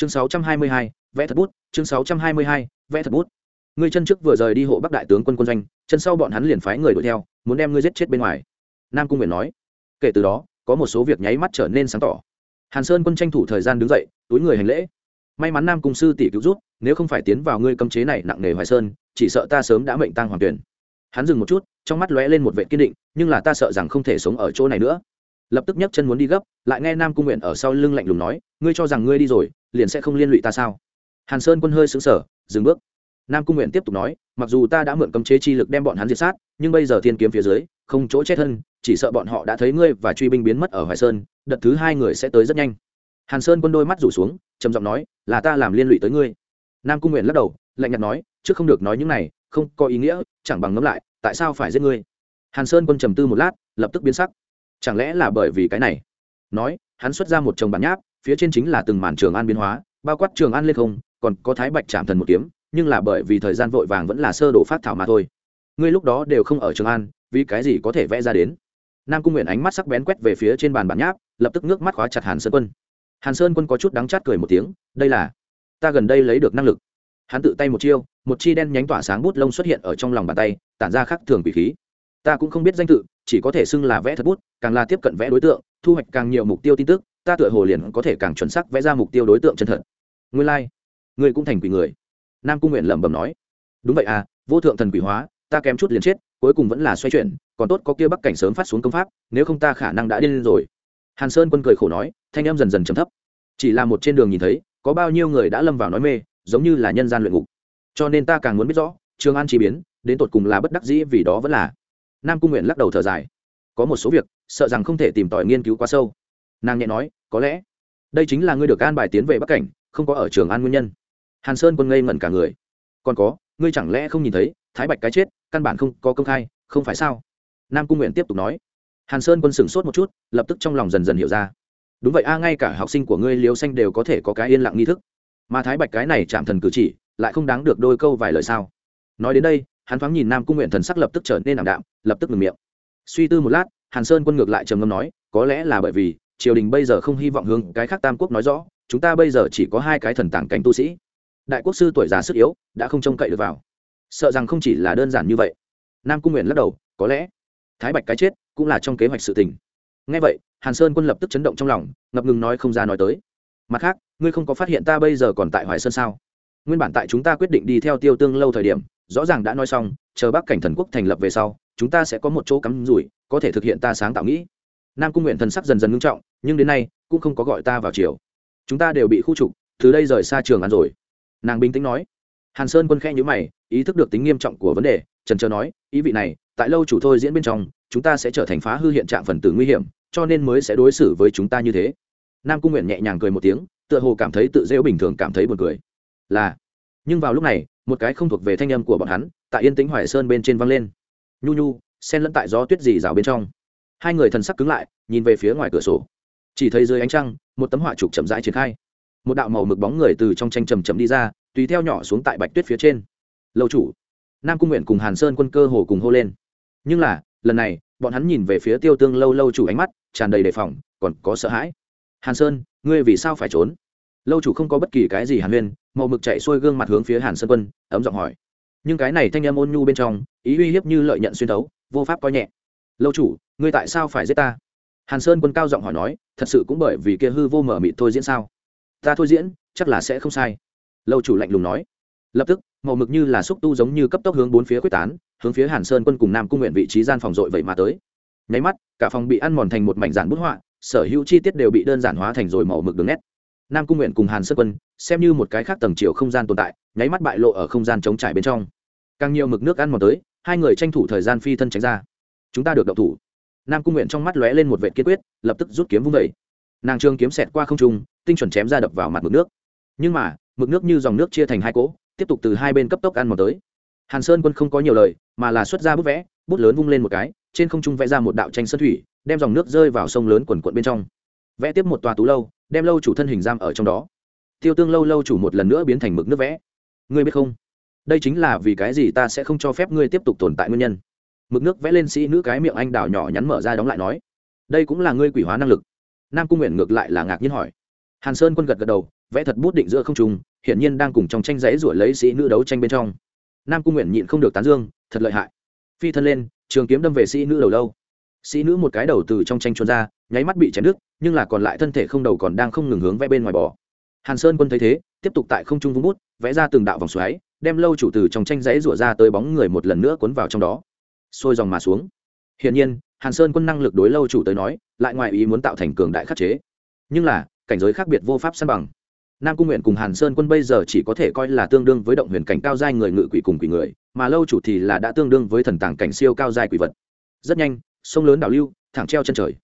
chương 622, vẽ thật bút chương 622, vẽ thật bút. Ngươi chân trước vừa rời đi hộ bắc đại tướng quân quân doanh chân sau bọn hắn liền phái người đuổi theo muốn đem ngươi giết chết bên ngoài. Nam cung nguyện nói. Kể từ đó có một số việc nháy mắt trở nên sáng tỏ. Hàn sơn quân tranh thủ thời gian đứng dậy túi người hành lễ. May mắn nam cung sư tỷ cứu rút nếu không phải tiến vào ngươi cấm chế này nặng nề hoài sơn chỉ sợ ta sớm đã mệnh tăng hoàng tuyển. Hắn dừng một chút trong mắt lóe lên một vệ kiên định nhưng là ta sợ rằng không thể sống ở chỗ này nữa. Lập tức nhấc chân muốn đi gấp lại nghe nam cung nguyện ở sau lưng lạnh lùng nói ngươi cho rằng ngươi đi rồi liền sẽ không liên lụy ta sao? Hàn sơn quân hơi xứng sở dừng bước. Nam cung nguyện tiếp tục nói, mặc dù ta đã mượn cấm chế chi lực đem bọn hắn diệt sát, nhưng bây giờ thiên kiếm phía dưới, không chỗ chết thân chỉ sợ bọn họ đã thấy ngươi và truy binh biến mất ở hoài sơn, đợt thứ hai người sẽ tới rất nhanh. Hàn sơn quân đôi mắt rủ xuống, trầm giọng nói, là ta làm liên lụy tới ngươi. Nam cung nguyện lắc đầu, lạnh nhạt nói, trước không được nói những này, không có ý nghĩa, chẳng bằng ngẫm lại, tại sao phải giết ngươi? Hàn sơn quân trầm tư một lát, lập tức biến sắc. Chẳng lẽ là bởi vì cái này? Nói, hắn xuất ra một chồng bản nháp phía trên chính là từng màn trường an biến hóa, bao quát trường an lên không, còn có thái bạch chạm thần một kiếm, nhưng là bởi vì thời gian vội vàng vẫn là sơ đồ phát thảo mà thôi. Ngươi lúc đó đều không ở trường an, vì cái gì có thể vẽ ra đến? Nam cung nguyện ánh mắt sắc bén quét về phía trên bàn bản nháp, lập tức nước mắt khóa chặt hàn sơn quân. Hàn sơn quân có chút đắng chát cười một tiếng, đây là, ta gần đây lấy được năng lực. Hắn tự tay một chiêu, một chi đen nhánh tỏa sáng bút lông xuất hiện ở trong lòng bàn tay, tản ra khắc thường quỷ khí. Ta cũng không biết danh tự, chỉ có thể xưng là vẽ thật bút, càng là tiếp cận vẽ đối tượng, thu hoạch càng nhiều mục tiêu tin tức ta tựa hồ liền có thể càng chuẩn xác vẽ ra mục tiêu đối tượng chân thật. Nguyên lai、like. ngươi cũng thành quỷ người. Nam cung nguyện lẩm bẩm nói. Đúng vậy à vô thượng thần quỷ hóa, ta kém chút liền chết, cuối cùng vẫn là xoay chuyển, còn tốt có kia bắc cảnh sớm phát xuống công pháp, nếu không ta khả năng đã điên lên rồi. Hàn sơn quân cười khổ nói, thanh em dần dần chấm thấp. Chỉ là một trên đường nhìn thấy, có bao nhiêu người đã lâm vào nói mê, giống như là nhân gian luyện ngục. Cho nên ta càng muốn biết rõ, trường an chi biến, đến tột cùng là bất đắc dĩ vì đó vẫn là. Nam cung nguyện lắc đầu thở dài. Có một số việc, sợ rằng không thể tìm tòi nghiên cứu quá sâu. Nàng nhẹ nói có lẽ đây chính là ngươi được an bài tiến về bắc cảnh, không có ở trường an nguyên nhân. Hàn sơn quân ngây ngẩn cả người. Còn có, ngươi chẳng lẽ không nhìn thấy, thái bạch cái chết, căn bản không có công khai, không phải sao? Nam cung nguyện tiếp tục nói. Hàn sơn quân sửng sốt một chút, lập tức trong lòng dần dần hiểu ra. Đúng vậy a, ngay cả học sinh của ngươi liều xanh đều có thể có cái yên lặng nghi thức. Mà thái bạch cái này chạm thần cử chỉ, lại không đáng được đôi câu vài lời sao? Nói đến đây, hắn thoáng nhìn nam cung nguyện thần sắc lập tức trở nên ảm đạm, lập tức ngừng miệng. Suy tư một lát, hàn sơn quân ngược lại trầm ngâm nói, có lẽ là bởi vì triều đình bây giờ không hy vọng hướng cái khác tam quốc nói rõ, chúng ta bây giờ chỉ có hai cái thần tàng cảnh tu sĩ. Đại quốc sư tuổi già sức yếu, đã không trông cậy được vào. Sợ rằng không chỉ là đơn giản như vậy. Nam cung nguyện lắc đầu, có lẽ thái bạch cái chết cũng là trong kế hoạch sự tình. Ngay vậy, hàn sơn quân lập tức chấn động trong lòng, ngập ngừng nói không ra nói tới. Mặt khác, ngươi không có phát hiện ta bây giờ còn tại hoài sơn sao? Nguyên bản tại chúng ta quyết định đi theo tiêu tương lâu thời điểm, rõ ràng đã nói xong, chờ bắc cảnh thần quốc thành lập về sau, chúng ta sẽ có một chỗ cắm rủi, có thể thực hiện ta sáng tạo nghĩ nam cung nguyện thần sắc dần dần ngưng trọng, nhưng đến nay, cũng không có gọi ta vào chiều chúng ta đều bị khu trục, từ đây rời xa trường ăn rồi. Nàng bình tĩnh nói. Hàn sơn quân khe nhữ mày, ý thức được tính nghiêm trọng của vấn đề, trần trờ nói, ý vị này, tại lâu chủ thôi diễn bên trong, chúng ta sẽ trở thành phá hư hiện trạng phần tử nguy hiểm, cho nên mới sẽ đối xử với chúng ta như thế. Nam cung nguyện nhẹ nhàng cười một tiếng, tựa hồ cảm thấy tự dễu bình thường cảm thấy buồn cười. Là, nhưng vào lúc này, một cái không thuộc về thanh âm của bọn hắn, tại yên tĩnh hoài sơn bên trên văng lên. Nhu nhu sen lẫn tại gió tuyết dì rào bên trong hai người thần sắc cứng lại, nhìn về phía ngoài cửa sổ. Chỉ thấy dưới ánh trăng, một tấm họa trục chậm rãi triển khai. Một đạo màu mực bóng người từ trong tranh chầm chậm đi ra, tùy theo nhỏ xuống tại bạch tuyết phía trên. Lâu chủ. Nam cung nguyện cùng hàn sơn quân cơ hồ cùng hô lên. Nhưng là, lần này, bọn hắn nhìn về phía tiêu tương lâu lâu chủ ánh mắt tràn đầy đề phòng, còn có sợ hãi. Hàn sơn, ngươi vì sao phải trốn? Lâu chủ không có bất kỳ cái gì hàn huyên, màu mực chạy xuôi gương mặt hướng phía hàn sơn quân, ấm giọng hỏi. Nhưng cái này thanh em ôn nhu bên trong, ý uy hiếp như lợi nhận xuyên thấu, vô pháp coi nhẹ lâu chủ, ngươi tại sao phải giết ta? Hàn sơn quân cao giọng hỏi nói, thật sự cũng bởi vì kia hư vô mở mịt thôi diễn sao? Ta thôi diễn, chắc là sẽ không sai. Lâu chủ lạnh lùng nói. Lập tức, màu mực như là xúc tu giống như cấp tốc hướng bốn phía quyết tán, hướng phía hàn sơn quân cùng nam cung nguyện vị trí gian phòng dội vậy mà tới. Nháy mắt, cả phòng bị ăn mòn thành một mảnh giản bút họa, sở hữu chi tiết đều bị đơn giản hóa thành rồi màu mực đường nét. Nam cung nguyện cùng hàn sơn quân, xem như một cái khác tầng chiều không gian tồn tại, nháy mắt bại lộ ở không gian chống trải bên trong. Càng nhiều mực nước ăn mòn tới, hai người tranh thủ thời gian phi thân tránh ra chúng ta được động thủ. Nam cung nguyện trong mắt lóe lên một vệ kiên quyết, lập tức rút kiếm vung vẩy nàng trương kiếm xẹt qua không trung, tinh chuẩn chém ra đập vào mặt mực nước. Nhưng mà, mực nước như dòng nước chia thành hai cỗ, tiếp tục từ hai bên cấp tốc ăn mòn tới. Hàn sơn quân không có nhiều lời, mà là xuất ra bút vẽ, bút lớn vung lên một cái, trên không trung vẽ ra một đạo tranh sơn thủy, đem dòng nước rơi vào sông lớn quần quận bên trong. Vẽ tiếp một tòa tú lâu, đem lâu chủ thân hình giam ở trong đó. Tiêu tương lâu lâu chủ một lần nữa biến thành mực nước vẽ. Ngươi biết không? Đây chính là vì cái gì ta sẽ không cho phép ngươi tiếp tục tồn tại nguyên nhân mực nước vẽ lên sĩ nữ cái miệng anh đào nhỏ nhắn mở ra đóng lại nói, đây cũng là ngươi quỷ hóa năng lực. Nam cung nguyện ngược lại là ngạc nhiên hỏi. Hàn sơn quân gật gật đầu, vẽ thật bút định giữa không trùng hiển nhiên đang cùng trong tranh giấy ruổi lấy sĩ nữ đấu tranh bên trong. Nam cung nguyện nhịn không được tán dương, thật lợi hại. Phi thân lên, trường kiếm đâm về sĩ nữ đầu lâu. Sĩ nữ một cái đầu từ trong tranh trốn ra, nháy mắt bị chém đứt, nhưng là còn lại thân thể không đầu còn đang không ngừng hướng vẽ bên ngoài bò. Hàn sơn quân thấy thế, tiếp tục tại không trung vung bút, vẽ ra từng đạo vòng xoáy, đem lâu chủ từ trong tranh giấy rủa ra tới bóng người một lần nữa cuốn vào trong đó sôi dòng mà xuống. Hiển nhiên, hàn sơn quân năng lực đối lâu chủ tới nói, lại ngoài ý muốn tạo thành cường đại khắc chế. Nhưng là, cảnh giới khác biệt vô pháp san bằng. Nam cung nguyện cùng hàn sơn quân bây giờ chỉ có thể coi là tương đương với động huyền cảnh cao giai người ngự quỷ cùng quỷ người, mà lâu chủ thì là đã tương đương với thần tàng cảnh siêu cao giai quỷ vật. Rất nhanh, sông lớn đảo lưu, thẳng treo chân trời.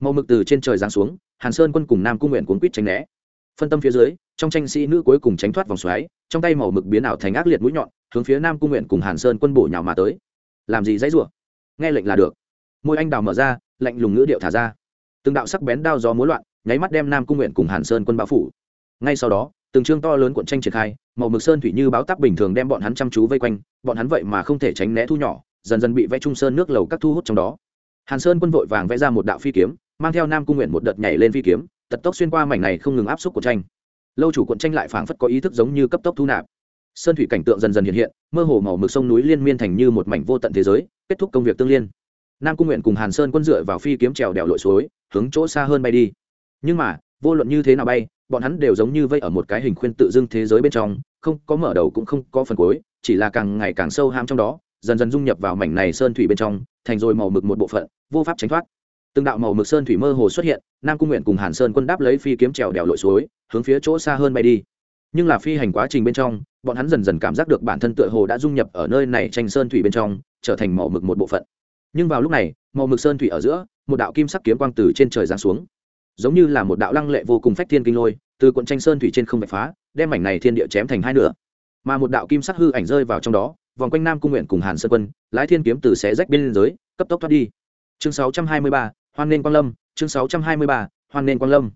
Màu mực từ trên trời giáng xuống, hàn sơn quân cùng nam cung nguyện cuốn quýt tránh né. Phân tâm phía dưới, trong tranh sĩ nữ cuối cùng tránh thoát vòng xoáy, trong tay màu mực biến ảo thành ác liệt mũi nhọn, hướng phía nam cung nguyện cùng hàn sơn quân bổ nhào mà tới làm gì dãy rủa? Nghe lệnh là được. Môi anh đào mở ra, lạnh lùng ngữ điệu thả ra. Từng đạo sắc bén đao gió múa loạn, nháy mắt đem nam cung nguyện cùng hàn sơn quân bão phủ. Ngay sau đó, từng chương to lớn cuộn tranh triển khai, màu mực sơn thủy như báo tắc bình thường đem bọn hắn chăm chú vây quanh, bọn hắn vậy mà không thể tránh né thu nhỏ, dần dần bị vẽ trung sơn nước lầu các thu hút trong đó. Hàn sơn quân vội vàng vẽ ra một đạo phi kiếm, mang theo nam cung nguyện một đợt nhảy lên phi kiếm, tật tốc xuyên qua mảnh này không ngừng áp suất của tranh. Lâu chủ cuộn tranh lại phảng phất có ý thức giống như cấp tốc thu nạp sơn thủy cảnh tượng dần dần hiện hiện, mơ hồ màu mực sông núi liên miên thành như một mảnh vô tận thế giới, kết thúc công việc tương liên. Nam cung nguyện cùng hàn sơn quân dựa vào phi kiếm trèo đèo lội suối, hướng chỗ xa hơn bay đi. Nhưng mà, vô luận như thế nào bay, bọn hắn đều giống như vây ở một cái hình khuyên tự dưng thế giới bên trong, không có mở đầu cũng không có phần cuối, chỉ là càng ngày càng sâu ham trong đó, dần dần dung nhập vào mảnh này sơn thủy bên trong, thành rồi màu mực một bộ phận, vô pháp tránh thoát. Từng đạo màu mực sơn thủy mơ hồ xuất hiện, nam cung nguyện cùng hàn sơn quân đáp lấy phi kiếm trèo đèo lội suối, hướng phía chỗ xa hơn bay đi. Nhưng là phi hành quá trình bên trong bọn hắn dần dần cảm giác được bản thân tựa hồ đã dung nhập ở nơi này tranh sơn thủy bên trong trở thành màu mực một bộ phận. Nhưng vào lúc này màu mực sơn thủy ở giữa một đạo kim sắc kiếm quang từ trên trời giáng xuống. Giống như là một đạo lăng lệ vô cùng phách thiên kinh lôi từ quận tranh sơn thủy trên không bạch phá đem mảnh này thiên địa chém thành hai nửa. Mà một đạo kim sắc hư ảnh rơi vào trong đó vòng quanh nam cung nguyện cùng hàn sơn quân lái thiên kiếm từ xé rách biên giới cấp tốc thoát đi. Chương 623, hoan nên quang lâm chương 623, hoan nên quang lâm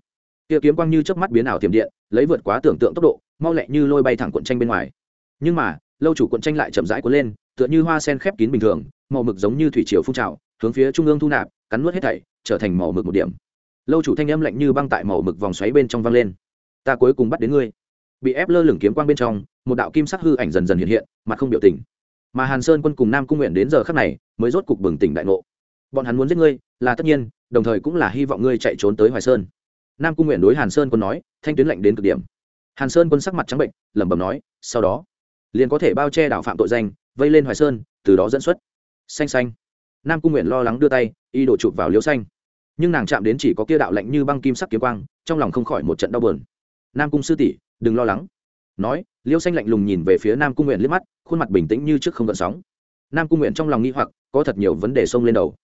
kia kiếm quang như chớp mắt biến ảo tiềm điện, lấy vượt quá tưởng tượng tốc độ, mau lẹ như lôi bay thẳng cuộn tranh bên ngoài. Nhưng mà, lâu chủ cuộn tranh lại chậm rãi cuốn lên, tựa như hoa sen khép kín bình thường, màu mực giống như thủy triều phun trào, hướng phía trung ương thu nạp, cắn nuốt hết thảy, trở thành màu mực một điểm. Lâu chủ thanh âm lạnh như băng tại màu mực vòng xoáy bên trong vang lên. Ta cuối cùng bắt đến ngươi. Bị ép lơ lửng kiếm quang bên trong, một đạo kim sắc hư ảnh dần dần hiện hiện, mặt không biểu tình. Mà hàn sơn quân cùng nam cung nguyện đến giờ khắc này, mới rốt cục bừng tỉnh đại ngộ. Bọn hắn muốn giết ngươi, là tất nhiên, đồng thời cũng là hy vọng ngươi chạy trốn tới hoài sơn nam cung nguyện đối hàn sơn quân nói, thanh tuyến lạnh đến cực điểm. Hàn sơn quân sắc mặt trắng bệnh, lẩm bẩm nói, sau đó, liền có thể bao che đảo phạm tội danh, vây lên hoài sơn, từ đó dẫn xuất. Xanh xanh. Nam cung nguyện lo lắng đưa tay, y đổ chụp vào liễu xanh. Nhưng nàng chạm đến chỉ có kia đạo lạnh như băng kim sắc kiếm quang, trong lòng không khỏi một trận đau bờn nam cung sư tỷ, đừng lo lắng. Nói, liễu xanh lạnh lùng nhìn về phía nam cung nguyện liếc mắt, khuôn mặt bình tĩnh như trước không gợn sóng. Nam cung nguyện trong lòng nghi hoặc, có thật nhiều vấn đề xông lên đầu.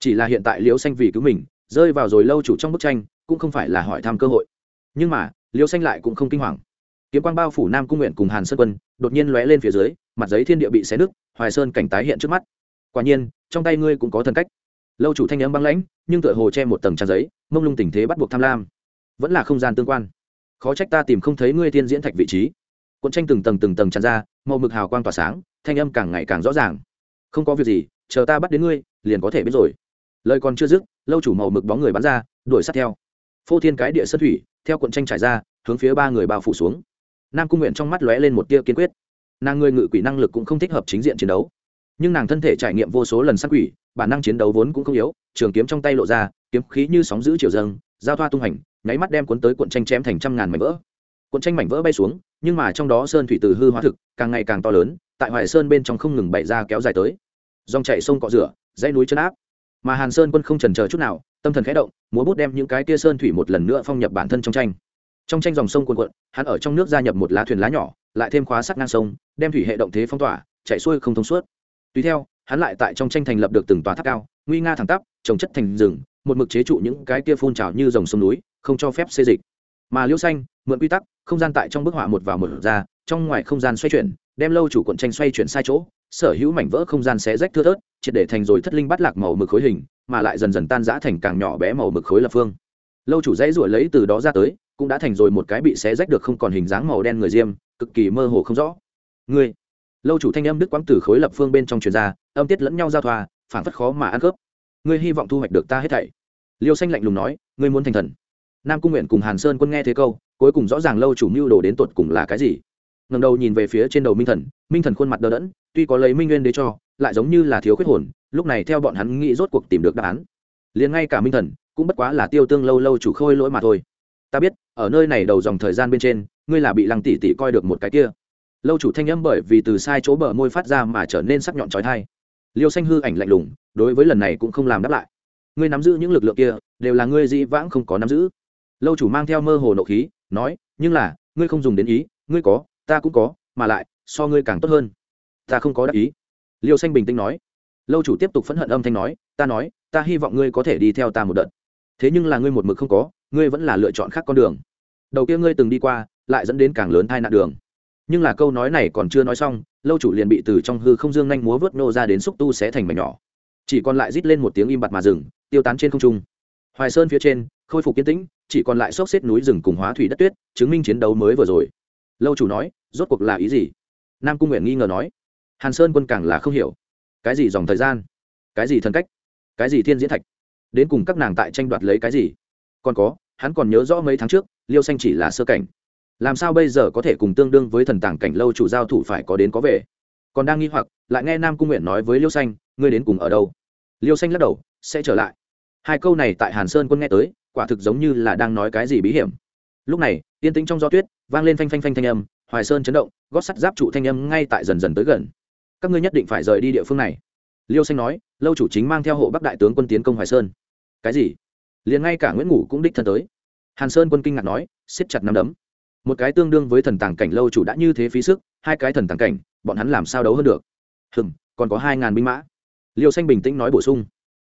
Chỉ là hiện tại liễu xanh vì cứu mình rơi vào rồi lâu chủ trong bức tranh, cũng không phải là hỏi thăm cơ hội. Nhưng mà, liêu xanh lại cũng không kinh hoàng. Kiếm quang bao phủ nam cung nguyện cùng hàn sơn quân, đột nhiên lóe lên phía dưới, mặt giấy thiên địa bị xé nứt, hoài sơn cảnh tái hiện trước mắt. Quả nhiên, trong tay ngươi cũng có thần cách. Lâu chủ thanh n m băng lãnh, nhưng tựa hồ che một tầng trang giấy, mông lung tình thế bắt buộc tham lam. Vẫn là không gian tương quan. Khó trách ta tìm không thấy ngươi tiên diễn thạch vị trí. Cuộn tranh từng tầng từng tầng tràn ra, màu mực hào quang tỏa sáng, thanh âm càng ngày càng rõ ràng. Không có việc gì, chờ ta bắt đến ngươi, liền có thể biết rồi. Lời còn chưa dứt lâu chủ màu mực bóng người bắn ra, đuổi sát theo. Phô thiên cái địa sân thủy, theo cuộn tranh trải ra, hướng phía ba người bao phủ xuống. Nam cung nguyện trong mắt lóe lên một tia kiên quyết. Nàng người ngự quỷ năng lực cũng không thích hợp chính diện chiến đấu. Nhưng nàng thân thể trải nghiệm vô số lần sát quỷ, bản năng chiến đấu vốn cũng không yếu, trường kiếm trong tay lộ ra, kiếm khí như sóng giữ chiều dâng, giao thoa tung hành, nháy mắt đem cuốn tới cuộn tranh chém thành trăm ngàn mảnh vỡ. Cuộn tranh mảnh vỡ bay xuống, nhưng mà trong đó sơn thủy từ hư hóa thực, càng ngày càng to lớn, tại hoài sơn bên trong không ngừng bày ra kéo dài tới. Dòng chảy sông cọ rửa, dãy núi chân áp mà hàn sơn quân không trần chờ chút nào, tâm thần khẽ động, múa bút đem những cái tia sơn thủy một lần nữa phong nhập bản thân trong tranh. Trong tranh dòng sông cuồn cuộn, hắn ở trong nước gia nhập một lá thuyền lá nhỏ, lại thêm khóa sắt ngang sông, đem thủy hệ động thế phong tỏa, chạy xuôi không thông suốt. Tùy theo, hắn lại tại trong tranh thành lập được từng tòa tháp cao, nguy nga thẳng tắp, trồng chất thành rừng, một mực chế trụ những cái kia phun trào như dòng sông núi, không cho phép xê dịch. Mà liễu xanh, mượn quy tắc, không gian tại trong bức họa một vào một ra, trong ngoài không gian xoay chuyển, đem lâu chủ cuộn tranh xoay chuyển sai chỗ sở hữu mảnh vỡ không gian xé rách thưa thớt triệt để thành rồi thất linh bắt lạc màu mực khối hình mà lại dần dần tan rã thành càng nhỏ bé màu mực khối lập phương. Lâu chủ dãy ruổi lấy từ đó ra tới cũng đã thành rồi một cái bị xé rách được không còn hình dáng màu đen người diêm cực kỳ mơ hồ không rõ. Người, lâu chủ thanh âm đức quãng từ khối lập phương bên trong truyền ra âm tiết lẫn nhau giao thoa phản phất khó mà ăn khớp. Ngươi hy vọng thu hoạch được ta hết thảy. Liêu xanh lạnh lùng nói ngươi muốn thành thần. Nam cung nguyện cùng hàn sơn quân nghe thế câu cuối cùng rõ ràng lâu chủ mưu đồ đến tột cùng là cái gì ngầm đầu nhìn về phía trên đầu minh thần minh thần khuôn mặt đờ đẫn, tuy có lấy minh nguyên đế cho, lại giống như là thiếu khuyết hồn, lúc này theo bọn hắn nghĩ rốt cuộc tìm được đáp án. Liền ngay cả minh thần, cũng bất quá là tiêu tương lâu lâu chủ khôi lỗi mà thôi. Ta biết, ở nơi này đầu dòng thời gian bên trên, ngươi là bị lăng tỷ tỷ coi được một cái kia. Lâu chủ thanh âm bởi vì từ sai chỗ bờ môi phát ra mà trở nên sắc nhọn trói thai liêu xanh hư ảnh lạnh lùng, đối với lần này cũng không làm đáp lại. Ngươi nắm giữ những lực lượng kia, đều là ngươi dĩ vãng không có nắm giữ. Lâu chủ mang theo mơ hồ nộ khí, nói, nhưng là, ngươi không dùng đến ý, ngươi có ta cũng có, mà lại, so ngươi càng tốt hơn. Ta không có đắc ý. Liêu xanh bình tĩnh nói. Lâu chủ tiếp tục phẫn hận âm thanh nói, ta nói, ta hy vọng ngươi có thể đi theo ta một đợt. Thế nhưng là ngươi một mực không có, ngươi vẫn là lựa chọn khác con đường. Đầu kia ngươi từng đi qua, lại dẫn đến càng lớn tai nạn đường. Nhưng là câu nói này còn chưa nói xong, lâu chủ liền bị từ trong hư không dương nhanh múa vớt nô ra đến xúc tu sẽ thành mảnh nhỏ. Chỉ còn lại rít lên một tiếng im bặt mà rừng tiêu tán trên không trung. Hoài sơn phía trên, khôi phục kiến tĩnh, chỉ còn lại xốc xếp núi rừng cùng hóa thủy đất tuyết, chứng minh chiến đấu mới vừa rồi. Lâu chủ nói rốt cuộc là ý gì? Nam cung nguyện nghi ngờ nói. Hàn sơn quân càng là không hiểu. Cái gì dòng thời gian? Cái gì thân cách? Cái gì thiên diễn thạch? Đến cùng các nàng tại tranh đoạt lấy cái gì? Còn có, hắn còn nhớ rõ mấy tháng trước, liêu xanh chỉ là sơ cảnh. Làm sao bây giờ có thể cùng tương đương với thần tàng cảnh lâu chủ giao thủ phải có đến có về? Còn đang nghi hoặc, lại nghe nam cung nguyện nói với liêu xanh, ngươi đến cùng ở đâu? Liêu xanh lắc đầu, sẽ trở lại. Hai câu này tại hàn sơn quân nghe tới, quả thực giống như là đang nói cái gì bí hiểm. Lúc này, yên tĩnh trong gió tuyết, vang lên phanh phanh phanh thanh âm hoài sơn chấn động, gót sắt giáp trụ thanh âm ngay tại dần dần tới gần. Các ngươi nhất định phải rời đi địa phương này. Liêu xanh nói, lâu chủ chính mang theo hộ bắc đại tướng quân tiến công hoài sơn. Cái gì? Liền ngay cả nguyễn ngủ cũng đích thân tới. Hàn sơn quân kinh ngạc nói, siết chặt nắm đấm. Một cái tương đương với thần tàng cảnh lâu chủ đã như thế phí sức, hai cái thần tàng cảnh, bọn hắn làm sao đấu hơn được? Hừng còn có hai ngàn binh mã. Liêu xanh bình tĩnh nói bổ sung.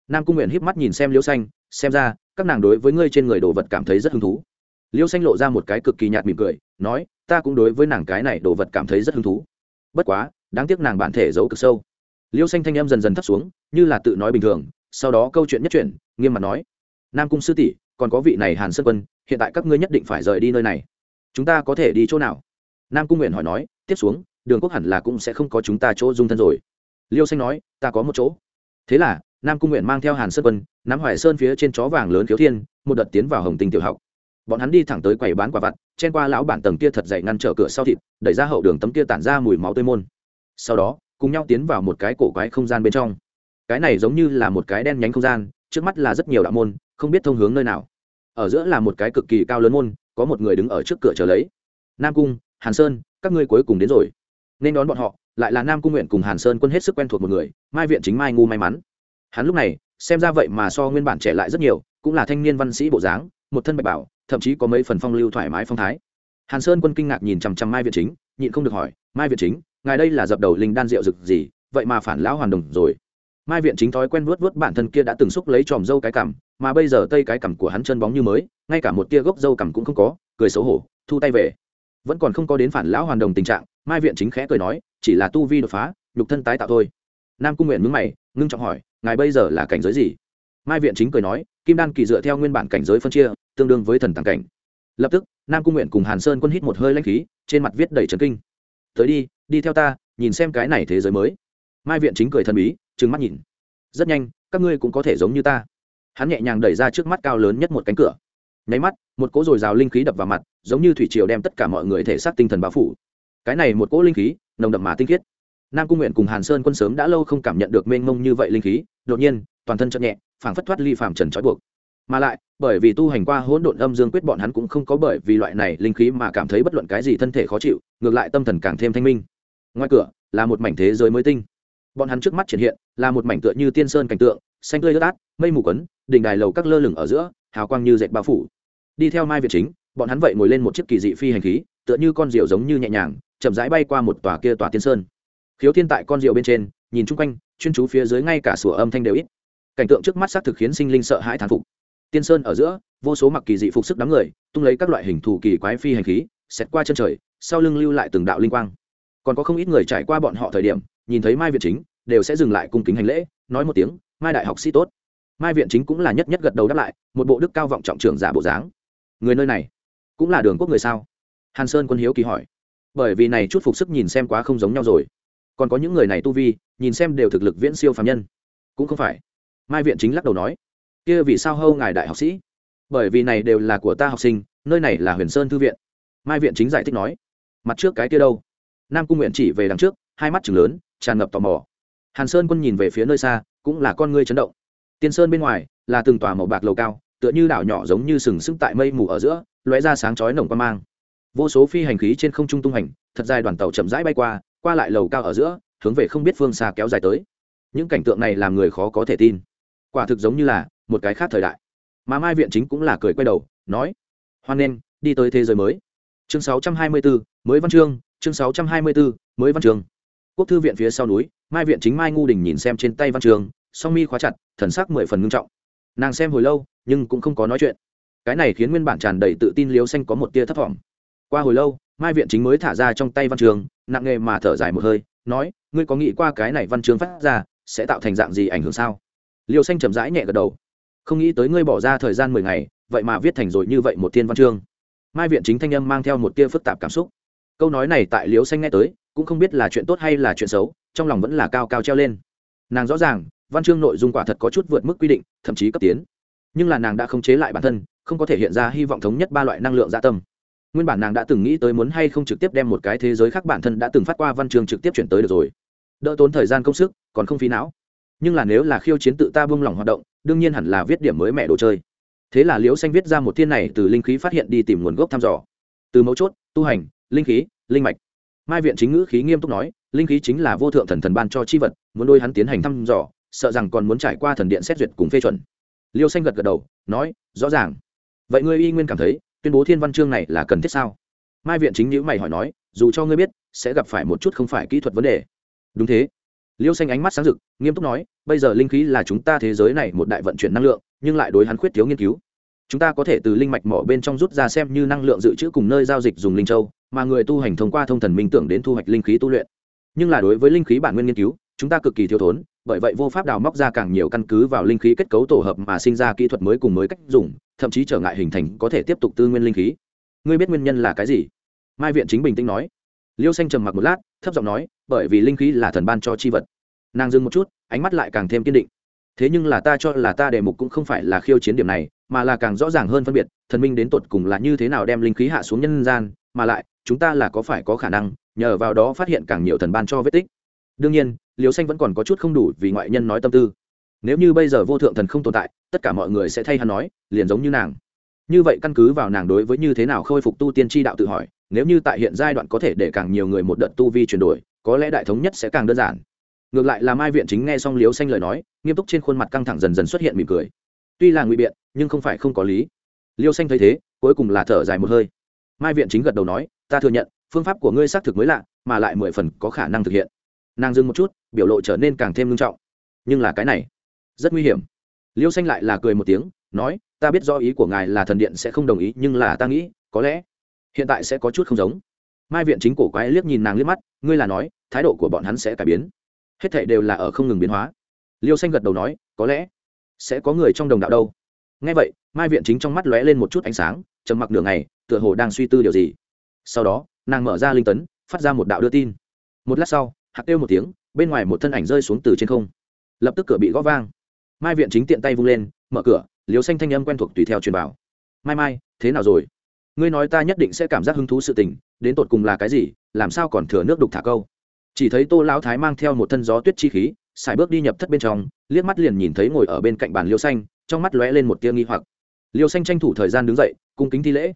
Nam cung nguyện híp mắt nhìn xem liêu xanh, xem ra, các nàng đối với ngươi trên người đồ vật cảm thấy rất hứng thú. Liêu xanh lộ ra một cái cực kỳ nhạt mỉm cười, nói ta cũng đối với nàng cái này đồ vật cảm thấy rất hứng thú. Bất quá, đáng tiếc nàng bản thể giấu cực sâu. Liêu xanh thanh em dần dần thấp xuống, như là tự nói bình thường, sau đó câu chuyện nhất chuyển, nghiêm mặt nói. Nam cung sư tỷ, còn có vị này hàn sơn quân, hiện tại các ngươi nhất định phải rời đi nơi này. Chúng ta có thể đi chỗ nào? Nam cung nguyện hỏi nói, tiếp xuống, đường quốc hẳn là cũng sẽ không có chúng ta chỗ dung thân rồi. Liêu xanh nói, ta có một chỗ. Thế là, nam cung nguyện mang theo hàn sơn quân, nắm hoài sơn phía trên chó vàng lớn khiếu thiên, một đợt tiến vào hồng tinh tiểu học bọn hắn đi thẳng tới quầy bán quả vặt, chen qua lão bản tầng kia thật dậy ngăn trở cửa sau thịt, đẩy ra hậu đường tấm kia tản ra mùi máu tươi môn. Sau đó, cùng nhau tiến vào một cái cổ quái không gian bên trong. Cái này giống như là một cái đen nhánh không gian, trước mắt là rất nhiều đạo môn, không biết thông hướng nơi nào. Ở giữa là một cái cực kỳ cao lớn môn, có một người đứng ở trước cửa chờ lấy. Nam cung, hàn sơn, các ngươi cuối cùng đến rồi. Nên đón bọn họ, lại là nam cung nguyện cùng hàn sơn quân hết sức quen thuộc một người, mai viện chính mai ngu may mắn. Hắn lúc này, xem ra vậy mà so nguyên bản trẻ lại rất nhiều, cũng là thanh niên văn sĩ bộ dáng, một thân bạch bảo thậm chí có mấy phần phong lưu thoải mái phong thái. Hàn sơn quân kinh ngạc nhìn chằm chằm mai việt chính, nhịn không được hỏi, mai việt chính, ngài đây là dập đầu linh đan rượu rực gì? Vậy mà phản lão hoàn đồng rồi. Mai viện chính thói quen vuốt vuốt bản thân kia đã từng xúc lấy tròm dâu cái cằm, mà bây giờ tây cái cằm của hắn chân bóng như mới, ngay cả một tia gốc dâu cằm cũng không có, cười xấu hổ, thu tay về. Vẫn còn không có đến phản lão hoàn đồng tình trạng, mai viện chính khẽ cười nói, chỉ là tu vi đột phá, nhục thân tái tạo thôi. Nam cung nguyện mướn mày, ngưng trọng hỏi, ngài bây giờ là cảnh giới gì? Mai viện chính cười nói, kim đan kỳ dựa theo nguyên bản cảnh giới phân chia tương đương với thần tàng cảnh. Lập tức, nam cung nguyện cùng hàn sơn quân hít một hơi lanh khí, trên mặt viết đầy trấn kinh. Tới đi đi theo ta, nhìn xem cái này thế giới mới. Mai viện chính cười thần bí, trừng mắt nhìn. Rất nhanh, các ngươi cũng có thể giống như ta. Hắn nhẹ nhàng đẩy ra trước mắt cao lớn nhất một cánh cửa. Nháy mắt, một cỗ dồi dào linh khí đập vào mặt, giống như thủy triều đem tất cả mọi người thể xác tinh thần bao phủ. Cái này một cỗ linh khí, nồng đậm mà tinh khiết. Nam cung nguyện cùng hàn sơn quân sớm đã lâu không cảm nhận được mênh mông như vậy linh khí, đột nhiên, toàn thân chậm nhẹ, phảng phất thoát ly phàm trần trói buộc mà lại, bởi vì tu hành qua hỗn độn âm dương quyết bọn hắn cũng không có bởi vì loại này linh khí mà cảm thấy bất luận cái gì thân thể khó chịu, ngược lại tâm thần càng thêm thanh minh. Ngoài cửa, là một mảnh thế giới mới tinh. Bọn hắn trước mắt triển hiện, là một mảnh tựa như tiên sơn cảnh tượng, xanh tươi ướt át, mây mù quấn, đỉnh đài lầu các lơ lửng ở giữa, hào quang như dệt bao phủ. Đi theo mai việt chính, bọn hắn vậy ngồi lên một chiếc kỳ dị phi hành khí, tựa như con rượu giống như nhẹ nhàng, chậm rãi bay qua một tòa kia tòa tiên sơn. Khiếu thiên tại con rượu bên trên, nhìn chung quanh, chuyên chú phía dưới ngay cả sủa âm thanh đều ít. Cảnh tượng trước mắt xác thực khiến sinh linh sợ hãi thán phục tiên sơn ở giữa, vô số mặc kỳ dị phục sức đám người, tung lấy các loại hình thù kỳ quái phi hành khí, xẹt qua chân trời, sau lưng lưu lại từng đạo linh quang. Còn có không ít người trải qua bọn họ thời điểm, nhìn thấy mai viện chính, đều sẽ dừng lại cung kính hành lễ, nói một tiếng, mai đại học sĩ tốt. Mai viện chính cũng là nhất nhất gật đầu đáp lại, một bộ đức cao vọng trọng trưởng giả bộ dáng. Người nơi này, cũng là đường quốc người sao? Hàn sơn quân hiếu kỳ hỏi. Bởi vì này chút phục sức nhìn xem quá không giống nhau rồi. Còn có những người này tu vi, nhìn xem đều thực lực viễn siêu phạm nhân. Cũng không phải. Mai viện chính lắc đầu nói kia vì sao hâu ngài đại học sĩ? Bởi vì này đều là của ta học sinh, nơi này là huyền sơn thư viện. Mai viện chính giải thích nói, mặt trước cái kia đâu? Nam cung nguyện chỉ về đằng trước, hai mắt chừng lớn, tràn ngập tò mò. Hàn sơn quân nhìn về phía nơi xa, cũng là con ngươi chấn động. Tiên sơn bên ngoài, là từng tòa màu bạc lầu cao, tựa như đảo nhỏ giống như sừng sững tại mây mù ở giữa, lóe ra sáng chói nồng quan mang. Vô số phi hành khí trên không trung tung hành, thật dài đoàn tàu chậm rãi bay qua qua lại lầu cao ở giữa, hướng về không biết phương xa kéo dài tới. Những cảnh tượng này làm người khó có thể tin. Quả thực giống như là một cái khác thời đại. Mà mai viện chính cũng là cười quay đầu nói hoan nghênh đi tới thế giới mới. Chương 624, mới văn chương chương 624, mới văn chương. Quốc thư viện phía sau núi mai viện chính mai ngu đình nhìn xem trên tay văn trường song mi khóa chặt thần sắc mười phần ngưng trọng. Nàng xem hồi lâu nhưng cũng không có nói chuyện. Cái này khiến nguyên bản tràn đầy tự tin liếu xanh có một tia thấp thỏm. Qua hồi lâu mai viện chính mới thả ra trong tay văn trường nặng nghề mà thở dài một hơi nói ngươi có nghĩ qua cái này văn trường phát ra sẽ tạo thành dạng gì ảnh hưởng sao? Liêu xanh chậm rãi nhẹ gật đầu không nghĩ tới ngươi bỏ ra thời gian mười ngày, vậy mà viết thành rồi như vậy một thiên văn chương. Mai viện chính thanh âm mang theo một tia phức tạp cảm xúc. Câu nói này tại liếu xanh nghe tới, cũng không biết là chuyện tốt hay là chuyện xấu, trong lòng vẫn là cao cao treo lên. Nàng rõ ràng, văn chương nội dung quả thật có chút vượt mức quy định, thậm chí cấp tiến. Nhưng là nàng đã không chế lại bản thân, không có thể hiện ra hy vọng thống nhất ba loại năng lượng dạ tâm. Nguyên bản nàng đã từng nghĩ tới muốn hay không trực tiếp đem một cái thế giới khác bản thân đã từng phát qua văn chương trực tiếp chuyển tới được rồi. Đỡ tốn thời gian công sức, còn không phí não nhưng là nếu là khiêu chiến tự ta buông lỏng hoạt động, đương nhiên hẳn là viết điểm mới mẹ đồ chơi. Thế là liễu xanh viết ra một thiên này từ linh khí phát hiện đi tìm nguồn gốc thăm dò. Từ mấu chốt, tu hành, linh khí, linh mạch. Mai viện chính ngữ khí nghiêm túc nói, linh khí chính là vô thượng thần thần ban cho chi vật, muốn đôi hắn tiến hành thăm dò, sợ rằng còn muốn trải qua thần điện xét duyệt cùng phê chuẩn. Liêu xanh gật gật đầu, nói, rõ ràng. Vậy ngươi y nguyên cảm thấy, tuyên bố thiên văn chương này là cần thiết sao? Mai viện chính nhữ mày hỏi nói, dù cho ngươi biết, sẽ gặp phải một chút không phải kỹ thuật vấn đề. Đúng thế liêu xanh ánh mắt sáng rực, nghiêm túc nói, bây giờ linh khí là chúng ta thế giới này một đại vận chuyển năng lượng, nhưng lại đối hắn khuyết thiếu nghiên cứu. Chúng ta có thể từ linh mạch mỏ bên trong rút ra xem như năng lượng dự trữ cùng nơi giao dịch dùng linh châu, mà người tu hành thông qua thông thần minh tưởng đến thu hoạch linh khí tu luyện. Nhưng là đối với linh khí bản nguyên nghiên cứu, chúng ta cực kỳ thiếu thốn, bởi vậy vô pháp đào móc ra càng nhiều căn cứ vào linh khí kết cấu tổ hợp mà sinh ra kỹ thuật mới cùng mới cách dùng, thậm chí trở ngại hình thành có thể tiếp tục tư nguyên linh khí. Ngươi biết nguyên nhân là cái gì? Mai viện chính bình tĩnh nói. Liêu xanh trầm mặc một lát, thấp giọng nói, bởi vì linh khí là thần ban cho chi vật nàng dừng một chút, ánh mắt lại càng thêm kiên định. Thế nhưng là ta cho là ta đề mục cũng không phải là khiêu chiến điểm này, mà là càng rõ ràng hơn phân biệt, thần minh đến tột cùng là như thế nào đem linh khí hạ xuống nhân gian, mà lại, chúng ta là có phải có khả năng, nhờ vào đó phát hiện càng nhiều thần ban cho vết tích. Đương nhiên liều xanh vẫn còn có chút không đủ vì ngoại nhân nói tâm tư. Nếu như bây giờ vô thượng thần không tồn tại, tất cả mọi người sẽ thay hắn nói, liền giống như nàng. Như vậy căn cứ vào nàng đối với như thế nào khôi phục tu tiên tri đạo tự hỏi, nếu như tại hiện giai đoạn có thể để càng nhiều người một đợt tu vi chuyển đổi, có lẽ đại thống nhất sẽ càng đơn giản ngược lại là mai viện chính nghe xong liếu xanh lời nói, nghiêm túc trên khuôn mặt căng thẳng dần dần xuất hiện mỉm cười. Tuy là ngụy biện, nhưng không phải không có lý. Liêu xanh thấy thế, cuối cùng là thở dài một hơi. Mai viện chính gật đầu nói, ta thừa nhận, phương pháp của ngươi xác thực mới lạ, mà lại mười phần có khả năng thực hiện. Nàng dừng một chút, biểu lộ trở nên càng thêm nghiêm trọng. Nhưng là cái này, rất nguy hiểm. Liêu xanh lại là cười một tiếng, nói, ta biết do ý của ngài là thần điện sẽ không đồng ý, nhưng là ta nghĩ, có lẽ hiện tại sẽ có chút không giống. Mai viện chính cổ quái liếc nhìn nàng liếc mắt, ngươi là nói, thái độ của bọn hắn sẽ cải biến hết thảy đều là ở không ngừng biến hóa. Liêu xanh gật đầu nói, có lẽ sẽ có người trong đồng đạo đâu. Nghe vậy, mai viện chính trong mắt lóe lên một chút ánh sáng, trầm mặc nửa ngày, tựa hồ đang suy tư điều gì. Sau đó, nàng mở ra linh tấn, phát ra một đạo đưa tin. Một lát sau hạt kêu một tiếng, bên ngoài một thân ảnh rơi xuống từ trên không. Lập tức cửa bị gõ vang. Mai viện chính tiện tay vung lên, mở cửa liều xanh thanh âm quen thuộc tùy theo truyền bảo mai mai, thế nào rồi? Ngươi nói ta nhất định sẽ cảm giác hứng thú sự tình, đến tột cùng là cái gì, làm sao còn thừa nước đục thả câu? Chỉ thấy tô lão thái mang theo một thân gió tuyết chi khí xài bước đi nhập thất bên trong, liếc mắt liền nhìn thấy ngồi ở bên cạnh bàn liêu xanh, trong mắt lóe lên một tia nghi hoặc. Liêu xanh tranh thủ thời gian đứng dậy, cung kính thi lễ.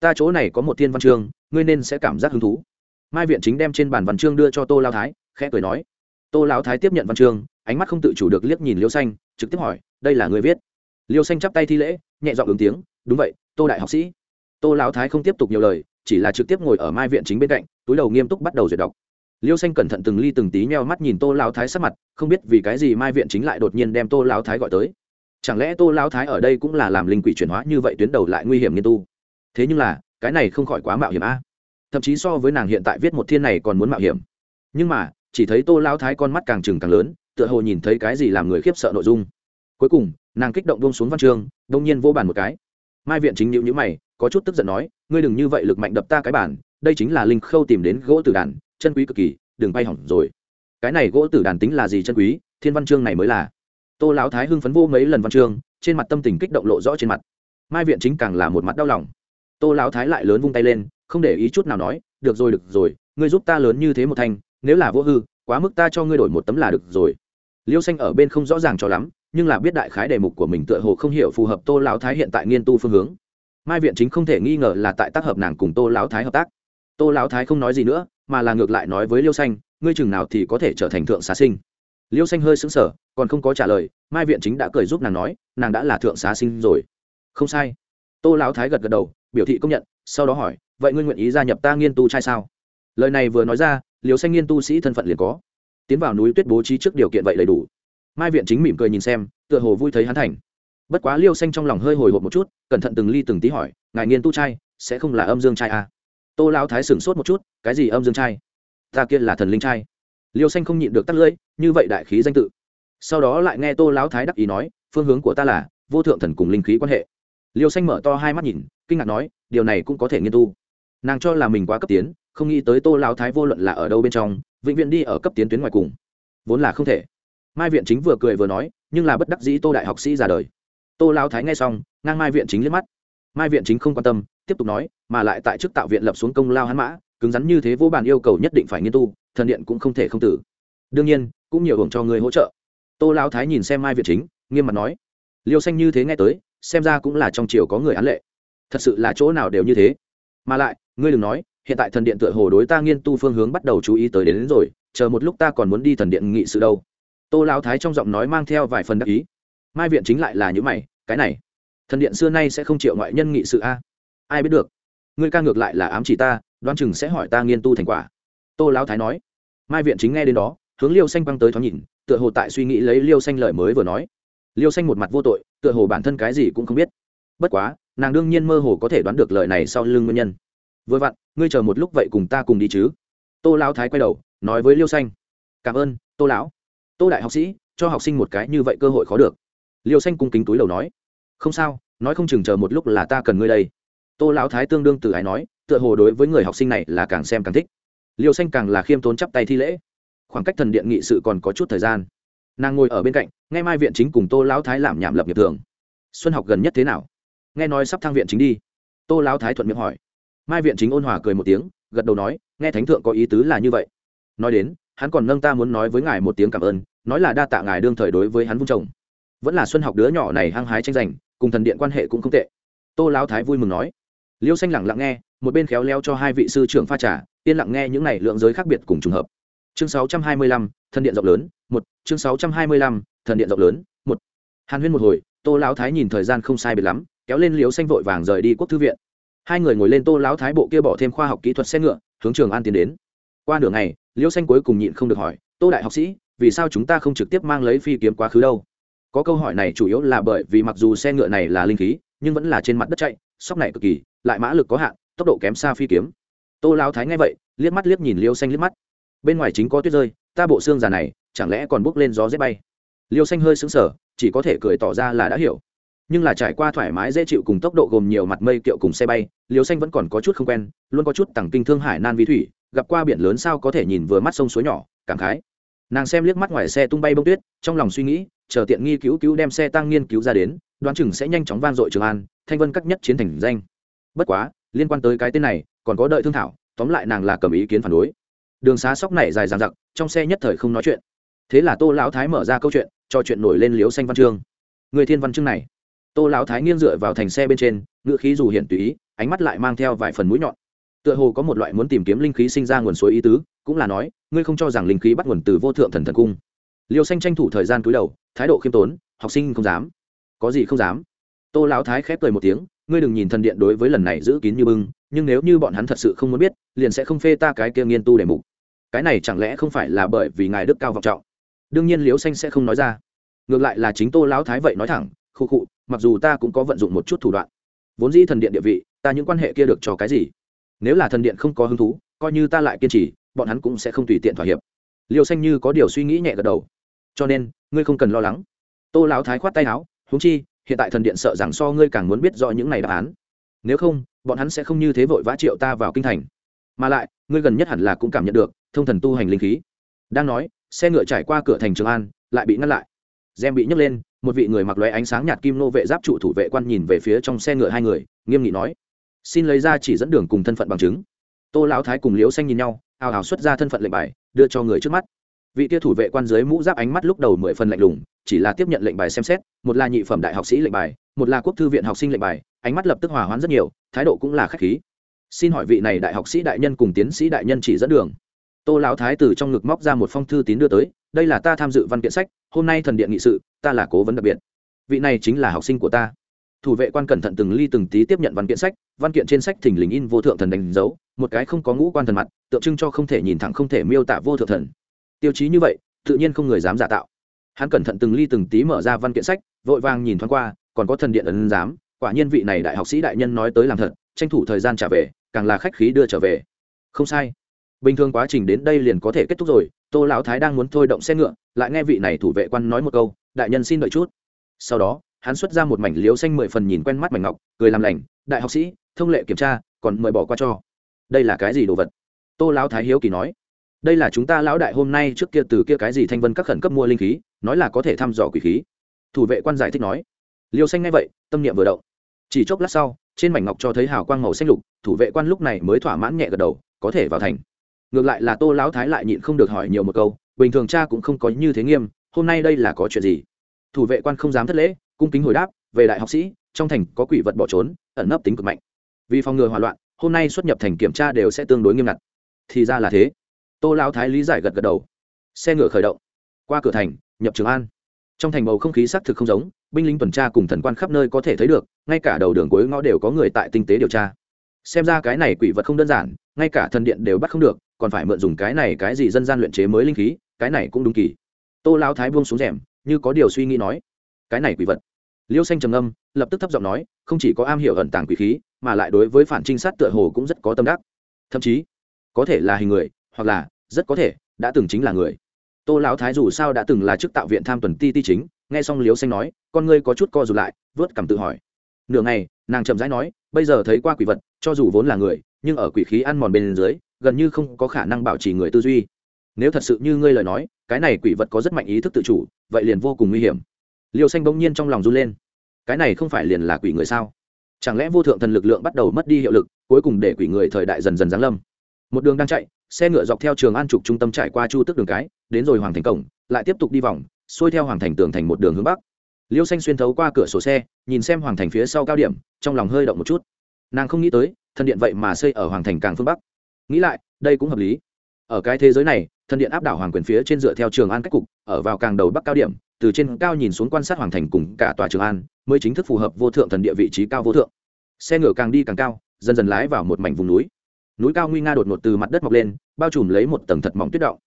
Ta chỗ này có một thiên văn chương, ngươi nên sẽ cảm giác hứng thú. Mai viện chính đem trên bàn văn chương đưa cho tô lao thái, khẽ cười nói. Tô lao thái tiếp nhận văn chương, ánh mắt không tự chủ được liếc nhìn liêu xanh, trực tiếp hỏi, đây là người viết? Liêu xanh chắp tay thi lễ, nhẹ dọn ứng tiếng, đúng vậy, tô đại học sĩ. Tô lao thái không tiếp tục nhiều lời, chỉ là trực tiếp ngồi ở mai viện chính bên cạnh, túi đầu nghiêm túc bắt đầu duyệt đọc liêu xanh cẩn thận từng ly từng tí nheo mắt nhìn tô lao thái sắc mặt, không biết vì cái gì mai viện chính lại đột nhiên đem tô lao thái gọi tới. Chẳng lẽ tô lao thái ở đây cũng là làm linh quỷ chuyển hóa như vậy tuyến đầu lại nguy hiểm nghiên tu? Thế nhưng là, cái này không khỏi quá mạo hiểm a. Thậm chí so với nàng hiện tại viết một thiên này còn muốn mạo hiểm. Nhưng mà, chỉ thấy tô lao thái con mắt càng trừng càng lớn, tựa hồ nhìn thấy cái gì làm người khiếp sợ nội dung. Cuối cùng, nàng kích động bông xuống văn chương, đông nhiên vô bàn một cái. Mai viện chính nhịu nhữ mày, có chút tức giận nói, ngươi đừng như vậy lực mạnh đập ta cái bản, đây chính là linh khâu tìm đến gỗ tử đàn chân quý cực kỳ, đừng bay hỏng rồi. Cái này gỗ tử đàn tính là gì chân quý? Thiên văn chương này mới là. Tô lão thái hưng phấn vô mấy lần văn chương, trên mặt tâm tình kích động lộ rõ trên mặt. Mai viện chính càng là một mặt đau lòng. Tô lão thái lại lớn vung tay lên, không để ý chút nào nói, được rồi được rồi, ngươi giúp ta lớn như thế một thanh, nếu là vô hư, quá mức ta cho ngươi đổi một tấm là được rồi. Liêu xanh ở bên không rõ ràng cho lắm, nhưng là biết đại khái đề mục của mình tựa hồ không hiểu phù hợp tô lão thái hiện tại nghiên tu phương hướng. Mai viện chính không thể nghi ngờ là tại tác hợp nàng cùng tô lão thái hợp tác. Tô lão thái không nói gì nữa mà là ngược lại nói với liêu xanh, ngươi chừng nào thì có thể trở thành thượng xá sinh. Liêu xanh hơi sững sờ, còn không có trả lời, mai viện chính đã cười giúp nàng nói, nàng đã là thượng xá sinh rồi. Không sai. Tô lão thái gật gật đầu, biểu thị công nhận, sau đó hỏi, vậy ngươi nguyện ý gia nhập ta nghiên tu trai sao? Lời này vừa nói ra liều xanh nghiên tu sĩ thân phận liền có. Tiến vào núi tuyết bố trí trước điều kiện vậy đầy đủ. Mai viện chính mỉm cười nhìn xem, tựa hồ vui thấy hắn thành. Bất quá liêu xanh trong lòng hơi hồi hộp một chút, cẩn thận từng ly từng tí hỏi, ngài nghiên tu trai, sẽ không là âm dương trai à? Tô lão thái sửng sốt một chút, cái gì âm dương trai? Ta kia là thần linh trai. Liêu xanh không nhịn được tắt lưỡi, như vậy đại khí danh tự. Sau đó lại nghe tô lão thái đắc ý nói, phương hướng của ta là, vô thượng thần cùng linh khí quan hệ. Liêu xanh mở to hai mắt nhìn, kinh ngạc nói, điều này cũng có thể nghiên tu. Nàng cho là mình quá cấp tiến, không nghĩ tới tô lão thái vô luận là ở đâu bên trong, vĩnh viễn đi ở cấp tiến tuyến ngoài cùng. Vốn là không thể. Mai viện chính vừa cười vừa nói, nhưng là bất đắc dĩ tô đại học sĩ ra đời. Tô lão thái nghe xong, ngang mai viện chính liếc mắt mai viện chính không quan tâm tiếp tục nói mà lại tại chức tạo viện lập xuống công lao hắn mã cứng rắn như thế vô bàn yêu cầu nhất định phải nghiên tu thần điện cũng không thể không tử. Đương nhiên cũng nhiều hưởng cho người hỗ trợ. Tô lão thái nhìn xem mai viện chính nghiêm mặt nói liêu xanh như thế nghe tới xem ra cũng là trong triều có người án lệ. Thật sự là chỗ nào đều như thế. Mà lại ngươi đừng nói hiện tại thần điện tựa hồ đối ta nghiên tu phương hướng bắt đầu chú ý tới đến, đến rồi chờ một lúc ta còn muốn đi thần điện nghị sự đâu. Tô lão thái trong giọng nói mang theo vài phần đắc ý. Mai viện chính lại là những mày cái này thần điện xưa nay sẽ không chịu ngoại nhân nghị sự a. Ai biết được? Ngươi ca ngược lại là ám chỉ ta, đoán chừng sẽ hỏi ta nghiên tu thành quả. Tô lão thái nói. Mai viện chính nghe đến đó, hướng liêu xanh băng tới thoáng nhìn, tựa hồ tại suy nghĩ lấy liêu xanh lời mới vừa nói. Liêu xanh một mặt vô tội, tựa hồ bản thân cái gì cũng không biết. Bất quá, nàng đương nhiên mơ hồ có thể đoán được lời này sau lưng nguyên nhân. Vừa vặn, ngươi chờ một lúc vậy cùng ta cùng đi chứ. Tô lão thái quay đầu, nói với liêu xanh. Cảm ơn, tô lão. Tô đại học sĩ, cho học sinh một cái như vậy cơ hội khó được. Liêu xanh cung kính túi đầu nói không sao, nói không chừng chờ một lúc là ta cần ngươi đây. Tô lão thái tương đương từ ái nói, tựa hồ đối với người học sinh này là càng xem càng thích. Liêu xanh càng là khiêm tốn chắp tay thi lễ. Khoảng cách thần điện nghị sự còn có chút thời gian. Nàng ngồi ở bên cạnh, nghe mai viện chính cùng tô lão thái làm nhảm lập nghiệp thường. Xuân học gần nhất thế nào? Nghe nói sắp thăng viện chính đi. Tô lão thái thuận miệng hỏi. Mai viện chính ôn hòa cười một tiếng, gật đầu nói, nghe thánh thượng có ý tứ là như vậy. Nói đến, hắn còn nâng ta muốn nói với ngài một tiếng cảm ơn, nói là đa tạ ngài đương thời đối với hắn vung chồng vẫn là xuân học đứa nhỏ này hăng hái tranh giành cùng thần điện quan hệ cũng không tệ. Tô lão thái vui mừng nói. Liêu xanh lẳng lặng nghe một bên khéo leo cho hai vị sư trưởng pha trà yên lặng nghe những này lượng giới khác biệt cùng trùng hợp. Chương 625, thần điện rộng lớn một chương 625, thần điện rộng lớn một. Hàn huyên một hồi tô lão thái nhìn thời gian không sai biệt lắm kéo lên liêu xanh vội vàng rời đi quốc thư viện. Hai người ngồi lên tô lão thái bộ kia bỏ thêm khoa học kỹ thuật xe ngựa hướng trường an tiến đến. Qua nửa ngày liêu xanh cuối cùng nhịn không được hỏi tô đại học sĩ vì sao chúng ta không trực tiếp mang lấy phi kiếm quá khứ đâu? Có câu hỏi này chủ yếu là bởi vì mặc dù xe ngựa này là linh khí, nhưng vẫn là trên mặt đất chạy, sóc này cực kỳ, lại mã lực có hạn, tốc độ kém xa phi kiếm. Tô lao thái nghe vậy, liếc mắt liếc nhìn liêu xanh liếc mắt. Bên ngoài chính có tuyết rơi, ta bộ xương già này, chẳng lẽ còn bốc lên gió rét bay? Liêu xanh hơi sững sờ, chỉ có thể cười tỏ ra là đã hiểu. Nhưng là trải qua thoải mái dễ chịu cùng tốc độ gồm nhiều mặt mây kiệu cùng xe bay, liêu xanh vẫn còn có chút không quen, luôn có chút tẳng kinh thương hải nan vi thủy, gặp qua biển lớn sao có thể nhìn vừa mắt sông suối nhỏ, cảm khái nàng xem liếc mắt ngoài xe tung bay bông tuyết, trong lòng suy nghĩ, chờ tiện nghi cứu cứu đem xe tăng nghiên cứu ra đến, đoán chừng sẽ nhanh chóng van dội trường an, thanh vân các nhất chiến thành danh. Bất quá, liên quan tới cái tên này, còn có đợi thương thảo, tóm lại nàng là cầm ý kiến phản đối. Đường xá sóc này dài dằng dặc, trong xe nhất thời không nói chuyện. Thế là tô lão thái mở ra câu chuyện, cho chuyện nổi lên liếu xanh văn chương. Người thiên văn chương này. Tô lão thái nghiêng dựa vào thành xe bên trên ngựa khí dù hiện tùy ý, ánh mắt lại mang theo vài phần mũi nhọn. Tựa hồ có một loại muốn tìm kiếm linh khí sinh ra nguồn suối ý tứ cũng là nói, ngươi không cho rằng linh khí bắt nguồn từ vô thượng thần thần cung. Liêu xanh tranh thủ thời gian cúi đầu, thái độ khiêm tốn, học sinh không dám. Có gì không dám? Tô lão thái khép cười một tiếng, ngươi đừng nhìn thần điện đối với lần này giữ kín như bưng, nhưng nếu như bọn hắn thật sự không muốn biết, liền sẽ không phê ta cái kia nghiên tu đề mục. Cái này chẳng lẽ không phải là bởi vì ngài đức cao vọng trọng? Đương nhiên liêu xanh sẽ không nói ra. Ngược lại là chính tô lão thái vậy nói thẳng, khu khụ mặc dù ta cũng có vận dụng một chút thủ đoạn. Vốn dĩ thần điện địa vị, ta những quan hệ kia được cho cái gì? Nếu là thần điện không có hứng thú, coi như ta lại kiên trì bọn hắn cũng sẽ không tùy tiện thỏa hiệp. Liêu xanh như có điều suy nghĩ nhẹ gật đầu. Cho nên, ngươi không cần lo lắng. Tô lão thái khoát tay áo húng chi, hiện tại thần điện sợ rằng so ngươi càng muốn biết rõ những này đáp án. Nếu không, bọn hắn sẽ không như thế vội vã triệu ta vào kinh thành. Mà lại, ngươi gần nhất hẳn là cũng cảm nhận được thông thần tu hành linh khí. Đang nói, xe ngựa trải qua cửa thành trường an, lại bị ngăn lại. Gem bị nhấc lên, một vị người mặc lóe ánh sáng nhạt kim nô vệ giáp trụ thủ vệ quan nhìn về phía trong xe ngựa hai người, nghiêm nghị nói, xin lấy ra chỉ dẫn đường cùng thân phận bằng chứng. Tô lão thái cùng liễu xanh nhìn nhau ào ào xuất ra thân phận lệnh bài, đưa cho người trước mắt. Vị kia thủ vệ quan dưới mũ giáp ánh mắt lúc đầu mười phần lạnh lùng, chỉ là tiếp nhận lệnh bài xem xét, một là nhị phẩm đại học sĩ lệnh bài, một là quốc thư viện học sinh lệnh bài, ánh mắt lập tức hòa hoãn rất nhiều, thái độ cũng là khách khí. Xin hỏi vị này đại học sĩ đại nhân cùng tiến sĩ đại nhân chỉ dẫn đường. Tô lão thái từ trong ngực móc ra một phong thư tín đưa tới, đây là ta tham dự văn kiện sách, hôm nay thần điện nghị sự, ta là cố vấn đặc biệt. Vị này chính là học sinh của ta thủ vệ quan cẩn thận từng ly từng tí tiếp nhận văn kiện sách, văn kiện trên sách thình lình in vô thượng thần đánh dấu, một cái không có ngũ quan thần mặt, tượng trưng cho không thể nhìn thẳng không thể miêu tả vô thượng thần. Tiêu chí như vậy, tự nhiên không người dám giả tạo. Hắn cẩn thận từng ly từng tí mở ra văn kiện sách, vội vàng nhìn thoáng qua, còn có thần điện ấn giám, quả nhiên vị này đại học sĩ đại nhân nói tới làm thật, tranh thủ thời gian trả về, càng là khách khí đưa trở về. Không sai. Bình thường quá trình đến đây liền có thể kết thúc rồi, tô lão thái đang muốn thôi động xe ngựa, lại nghe vị này thủ vệ quan nói một câu, đại nhân xin đợi chút. Sau đó hắn xuất ra một mảnh liếu xanh mười phần nhìn quen mắt mảnh ngọc, cười làm lành, đại học sĩ, thông lệ kiểm tra, còn mời bỏ qua cho. Đây là cái gì đồ vật? Tô lão thái hiếu kỳ nói. Đây là chúng ta lão đại hôm nay trước kia từ kia cái gì thanh vân các khẩn cấp mua linh khí, nói là có thể thăm dò quỷ khí. Thủ vệ quan giải thích nói. Liêu xanh nghe vậy, tâm niệm vừa động. Chỉ chốc lát sau, trên mảnh ngọc cho thấy hào quang màu xanh lục, thủ vệ quan lúc này mới thỏa mãn nhẹ gật đầu, có thể vào thành. Ngược lại là tô lão thái lại nhịn không được hỏi nhiều một câu, bình thường cha cũng không có như thế nghiêm, hôm nay đây là có chuyện gì? Thủ vệ quan không dám thất lễ cung kính hồi đáp, về đại học sĩ, trong thành có quỷ vật bỏ trốn, ẩn nấp tính cực mạnh. Vì phòng ngừa hòa loạn, hôm nay xuất nhập thành kiểm tra đều sẽ tương đối nghiêm ngặt. Thì ra là thế. Tô lão thái lý giải gật gật đầu. Xe ngựa khởi động. Qua cửa thành, nhập trường an. Trong thành bầu không khí xác thực không giống, binh lính tuần tra cùng thần quan khắp nơi có thể thấy được, ngay cả đầu đường cuối ngõ đều có người tại tinh tế điều tra. Xem ra cái này quỷ vật không đơn giản, ngay cả thần điện đều bắt không được, còn phải mượn dùng cái này cái gì dân gian luyện chế mới linh khí, cái này cũng đúng kỳ. Tô lao thái buông xuống rèm, như có điều suy nghĩ nói cái này quỷ vật. Liêu xanh trầm âm lập tức thấp giọng nói, không chỉ có am hiểu ẩn tàng quỷ khí, mà lại đối với phản trinh sát tựa hồ cũng rất có tâm đắc. Thậm chí, có thể là hình người, hoặc là, rất có thể, đã từng chính là người. Tô lão thái dù sao đã từng là chức tạo viện tham tuần ti ti chính, nghe xong liêu xanh nói, con ngươi có chút co rụt lại, vớt cảm tự hỏi. Nửa ngày, nàng chậm rãi nói, bây giờ thấy qua quỷ vật, cho dù vốn là người, nhưng ở quỷ khí ăn mòn bên dưới, gần như không có khả năng bảo trì người tư duy. Nếu thật sự như ngươi lời nói, cái này quỷ vật có rất mạnh ý thức tự chủ, vậy liền vô cùng nguy hiểm liêu xanh bỗng nhiên trong lòng run lên. Cái này không phải liền là quỷ người sao? Chẳng lẽ vô thượng thần lực lượng bắt đầu mất đi hiệu lực, cuối cùng để quỷ người thời đại dần dần giáng lâm? Một đường đang chạy, xe ngựa dọc theo trường an trục trung tâm trải qua chu tức đường cái, đến rồi hoàng thành cổng, lại tiếp tục đi vòng, xuôi theo hoàng thành tường thành một đường hướng bắc. Liêu xanh xuyên thấu qua cửa sổ xe, nhìn xem hoàng thành phía sau cao điểm, trong lòng hơi động một chút. Nàng không nghĩ tới, thần điện vậy mà xây ở hoàng thành càng phương bắc. Nghĩ lại, đây cũng hợp lý. Ở cái thế giới này, thần điện áp đảo hoàng quyền phía trên dựa theo trường an cách cục, ở vào càng đầu bắc cao điểm từ trên cao nhìn xuống quan sát hoàng thành cùng cả tòa trường an, mới chính thức phù hợp vô thượng thần địa vị trí cao vô thượng. Xe ngựa càng đi càng cao, dần dần lái vào một mảnh vùng núi. Núi cao nguy nga đột ngột từ mặt đất mọc lên, bao trùm lấy một tầng thật mỏng tuyết động.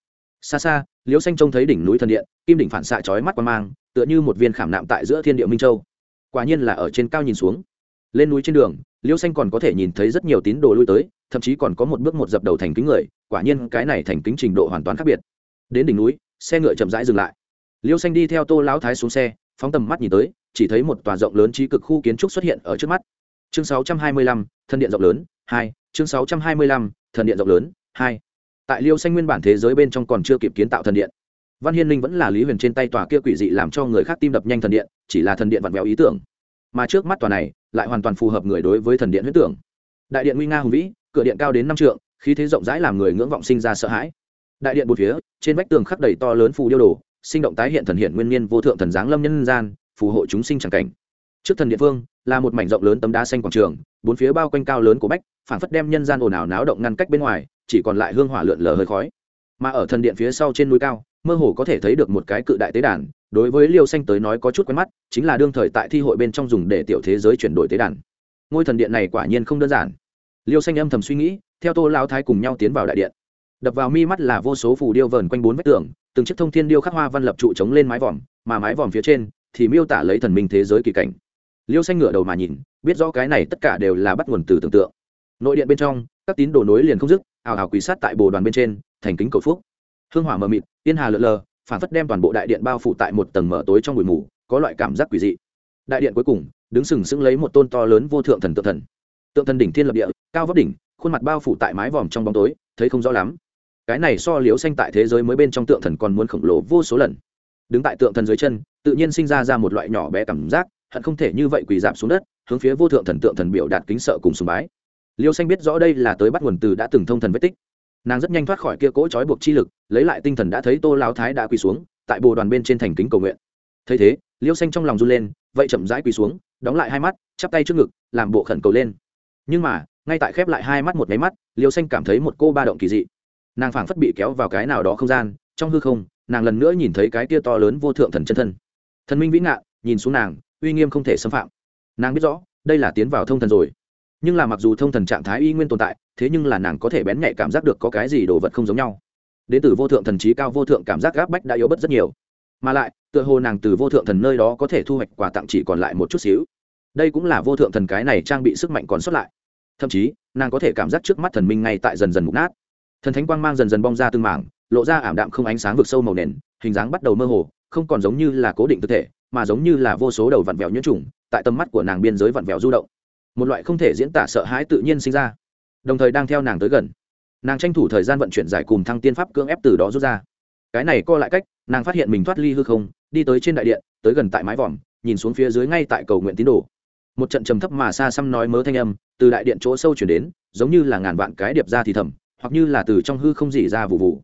Xa xa, liễu xanh trông thấy đỉnh núi thần điện, kim đỉnh phản xạ chói mắt qua mang, tựa như một viên khảm nạm tại giữa thiên địa minh châu. Quả nhiên là ở trên cao nhìn xuống. Lên núi trên đường, liễu xanh còn có thể nhìn thấy rất nhiều tín đồ lui tới, thậm chí còn có một bước một dập đầu thành kính người, quả nhiên cái này thành kính trình độ hoàn toàn khác biệt. Đến đỉnh núi, xe ngựa chậm rãi dừng lại. Liêu xanh đi theo tô lão thái xuống xe phóng tầm mắt nhìn tới chỉ thấy một tòa rộng lớn trí cực khu kiến trúc xuất hiện ở trước mắt. Chương 625, thân điện rộng lớn hai chương 625, thần điện rộng lớn hai. Tại liêu xanh nguyên bản thế giới bên trong còn chưa kịp kiến tạo thần điện. Văn hiên linh vẫn là lý huyền trên tay tòa kia quỷ dị làm cho người khác tim đập nhanh thần điện chỉ là thần điện vặn vẹo ý tưởng. Mà trước mắt tòa này lại hoàn toàn phù hợp người đối với thần điện huyết tưởng. Đại điện nguy nga hùng vĩ cửa điện cao đến năm trượng khí thế rộng rãi làm người ngưỡng vọng sinh ra sợ hãi. Đại điện một phía trên vách tường khắc đầy to lớn phù điêu đồ sinh động tái hiện thần hiện nguyên niên vô thượng thần giáng lâm nhân gian, phù hộ chúng sinh chẳng cảnh. Trước thần địa phương là một mảnh rộng lớn tấm đá xanh quảng trường, bốn phía bao quanh cao lớn của bách phản phất đem nhân gian ồn ào náo động ngăn cách bên ngoài, chỉ còn lại hương hỏa lượn lờ hơi khói. Mà ở thần điện phía sau trên núi cao, mơ hồ có thể thấy được một cái cự đại tế đàn, đối với liêu xanh tới nói có chút quen mắt, chính là đương thời tại thi hội bên trong dùng để tiểu thế giới chuyển đổi tế đàn. Ngôi thần điện này quả nhiên không đơn giản. Liêu xanh âm thầm suy nghĩ, theo tô lao thái cùng nhau tiến vào đại điện. Đập vào mi mắt là vô số phù điêu vờn quanh bốn vách tường từng chiếc thông thiên điêu khắc hoa văn lập trụ chống lên mái vòm, mà mái vòm phía trên thì miêu tả lấy thần minh thế giới kỳ cảnh. Liêu xanh ngửa đầu mà nhìn, biết rõ cái này tất cả đều là bắt nguồn từ tưởng tượng. Nội điện bên trong, các tín đồ nối liền không dứt ảo ảo quỳ sát tại bồ đoàn bên trên, thành kính cầu phúc. Hương hỏa mờ mịt, yên hà lượn lờ, phản phất đem toàn bộ đại điện bao phủ tại một tầng mở tối trong bụi mù, có loại cảm giác quỷ dị. Đại điện cuối cùng, đứng sừng sững lấy một tôn to lớn vô thượng thần tượng thần. Tượng thần đỉnh thiên lập địa, cao vóc đỉnh, khuôn mặt bao phủ tại mái vòm trong bóng tối, thấy không rõ lắm cái này so liếu xanh tại thế giới mới bên trong tượng thần còn muốn khổng lồ vô số lần. Đứng tại tượng thần dưới chân, tự nhiên sinh ra ra một loại nhỏ bé cảm giác, hận không thể như vậy quỳ giảm xuống đất, hướng phía vô thượng thần tượng thần biểu đạt kính sợ cùng sùng bái. Liêu xanh biết rõ đây là tới bắt nguồn từ đã từng thông thần vết tích. Nàng rất nhanh thoát khỏi kia cỗ trói buộc chi lực, lấy lại tinh thần đã thấy tô lao thái đã quỳ xuống, tại bồ đoàn bên trên thành kính cầu nguyện. Thấy thế, liêu xanh trong lòng run lên, vậy chậm rãi quỳ xuống, đóng lại hai mắt, chắp tay trước ngực, làm bộ khẩn cầu lên. Nhưng mà, ngay tại khép lại hai mắt một máy mắt, liêu xanh cảm thấy một cô ba động kỳ dị nàng phảng phất bị kéo vào cái nào đó không gian, trong hư không, nàng lần nữa nhìn thấy cái kia to lớn vô thượng thần chân thân. Thần minh vĩ ngạn, nhìn xuống nàng, uy nghiêm không thể xâm phạm. Nàng biết rõ, đây là tiến vào thông thần rồi. Nhưng là mặc dù thông thần trạng thái y nguyên tồn tại, thế nhưng là nàng có thể bén nhạy cảm giác được có cái gì đồ vật không giống nhau. Đến từ vô thượng thần trí cao vô thượng cảm giác gáp bách đã yếu bớt rất nhiều. Mà lại, tựa hồ nàng từ vô thượng thần nơi đó có thể thu hoạch quà tặng chỉ còn lại một chút xíu. Đây cũng là vô thượng thần cái này trang bị sức mạnh còn sót lại. Thậm chí, nàng có thể cảm giác trước mắt thần minh ngay tại dần dần mục nát thần thánh quang mang dần dần bong ra từng mảng, lộ ra ảm đạm không ánh sáng vực sâu màu nền, hình dáng bắt đầu mơ hồ, không còn giống như là cố định thực thể, mà giống như là vô số đầu vặn vẹo nhiễm trùng, tại tầm mắt của nàng biên giới vặn vẹo du động. Một loại không thể diễn tả sợ hãi tự nhiên sinh ra. Đồng thời đang theo nàng tới gần. Nàng tranh thủ thời gian vận chuyển giải cùng thăng tiên pháp cưỡng ép từ đó rút ra. Cái này co lại cách, nàng phát hiện mình thoát ly hư không, đi tới trên đại điện, tới gần tại mái vòm, nhìn xuống phía dưới ngay tại cầu nguyện tín đồ. Một trận trầm thấp mà xa xăm nói mớ thanh âm, từ đại điện chỗ sâu chuyển đến, giống như là ngàn vạn cái điệp ra thì thầm hoặc như là từ trong hư không dỉ ra vụ vụ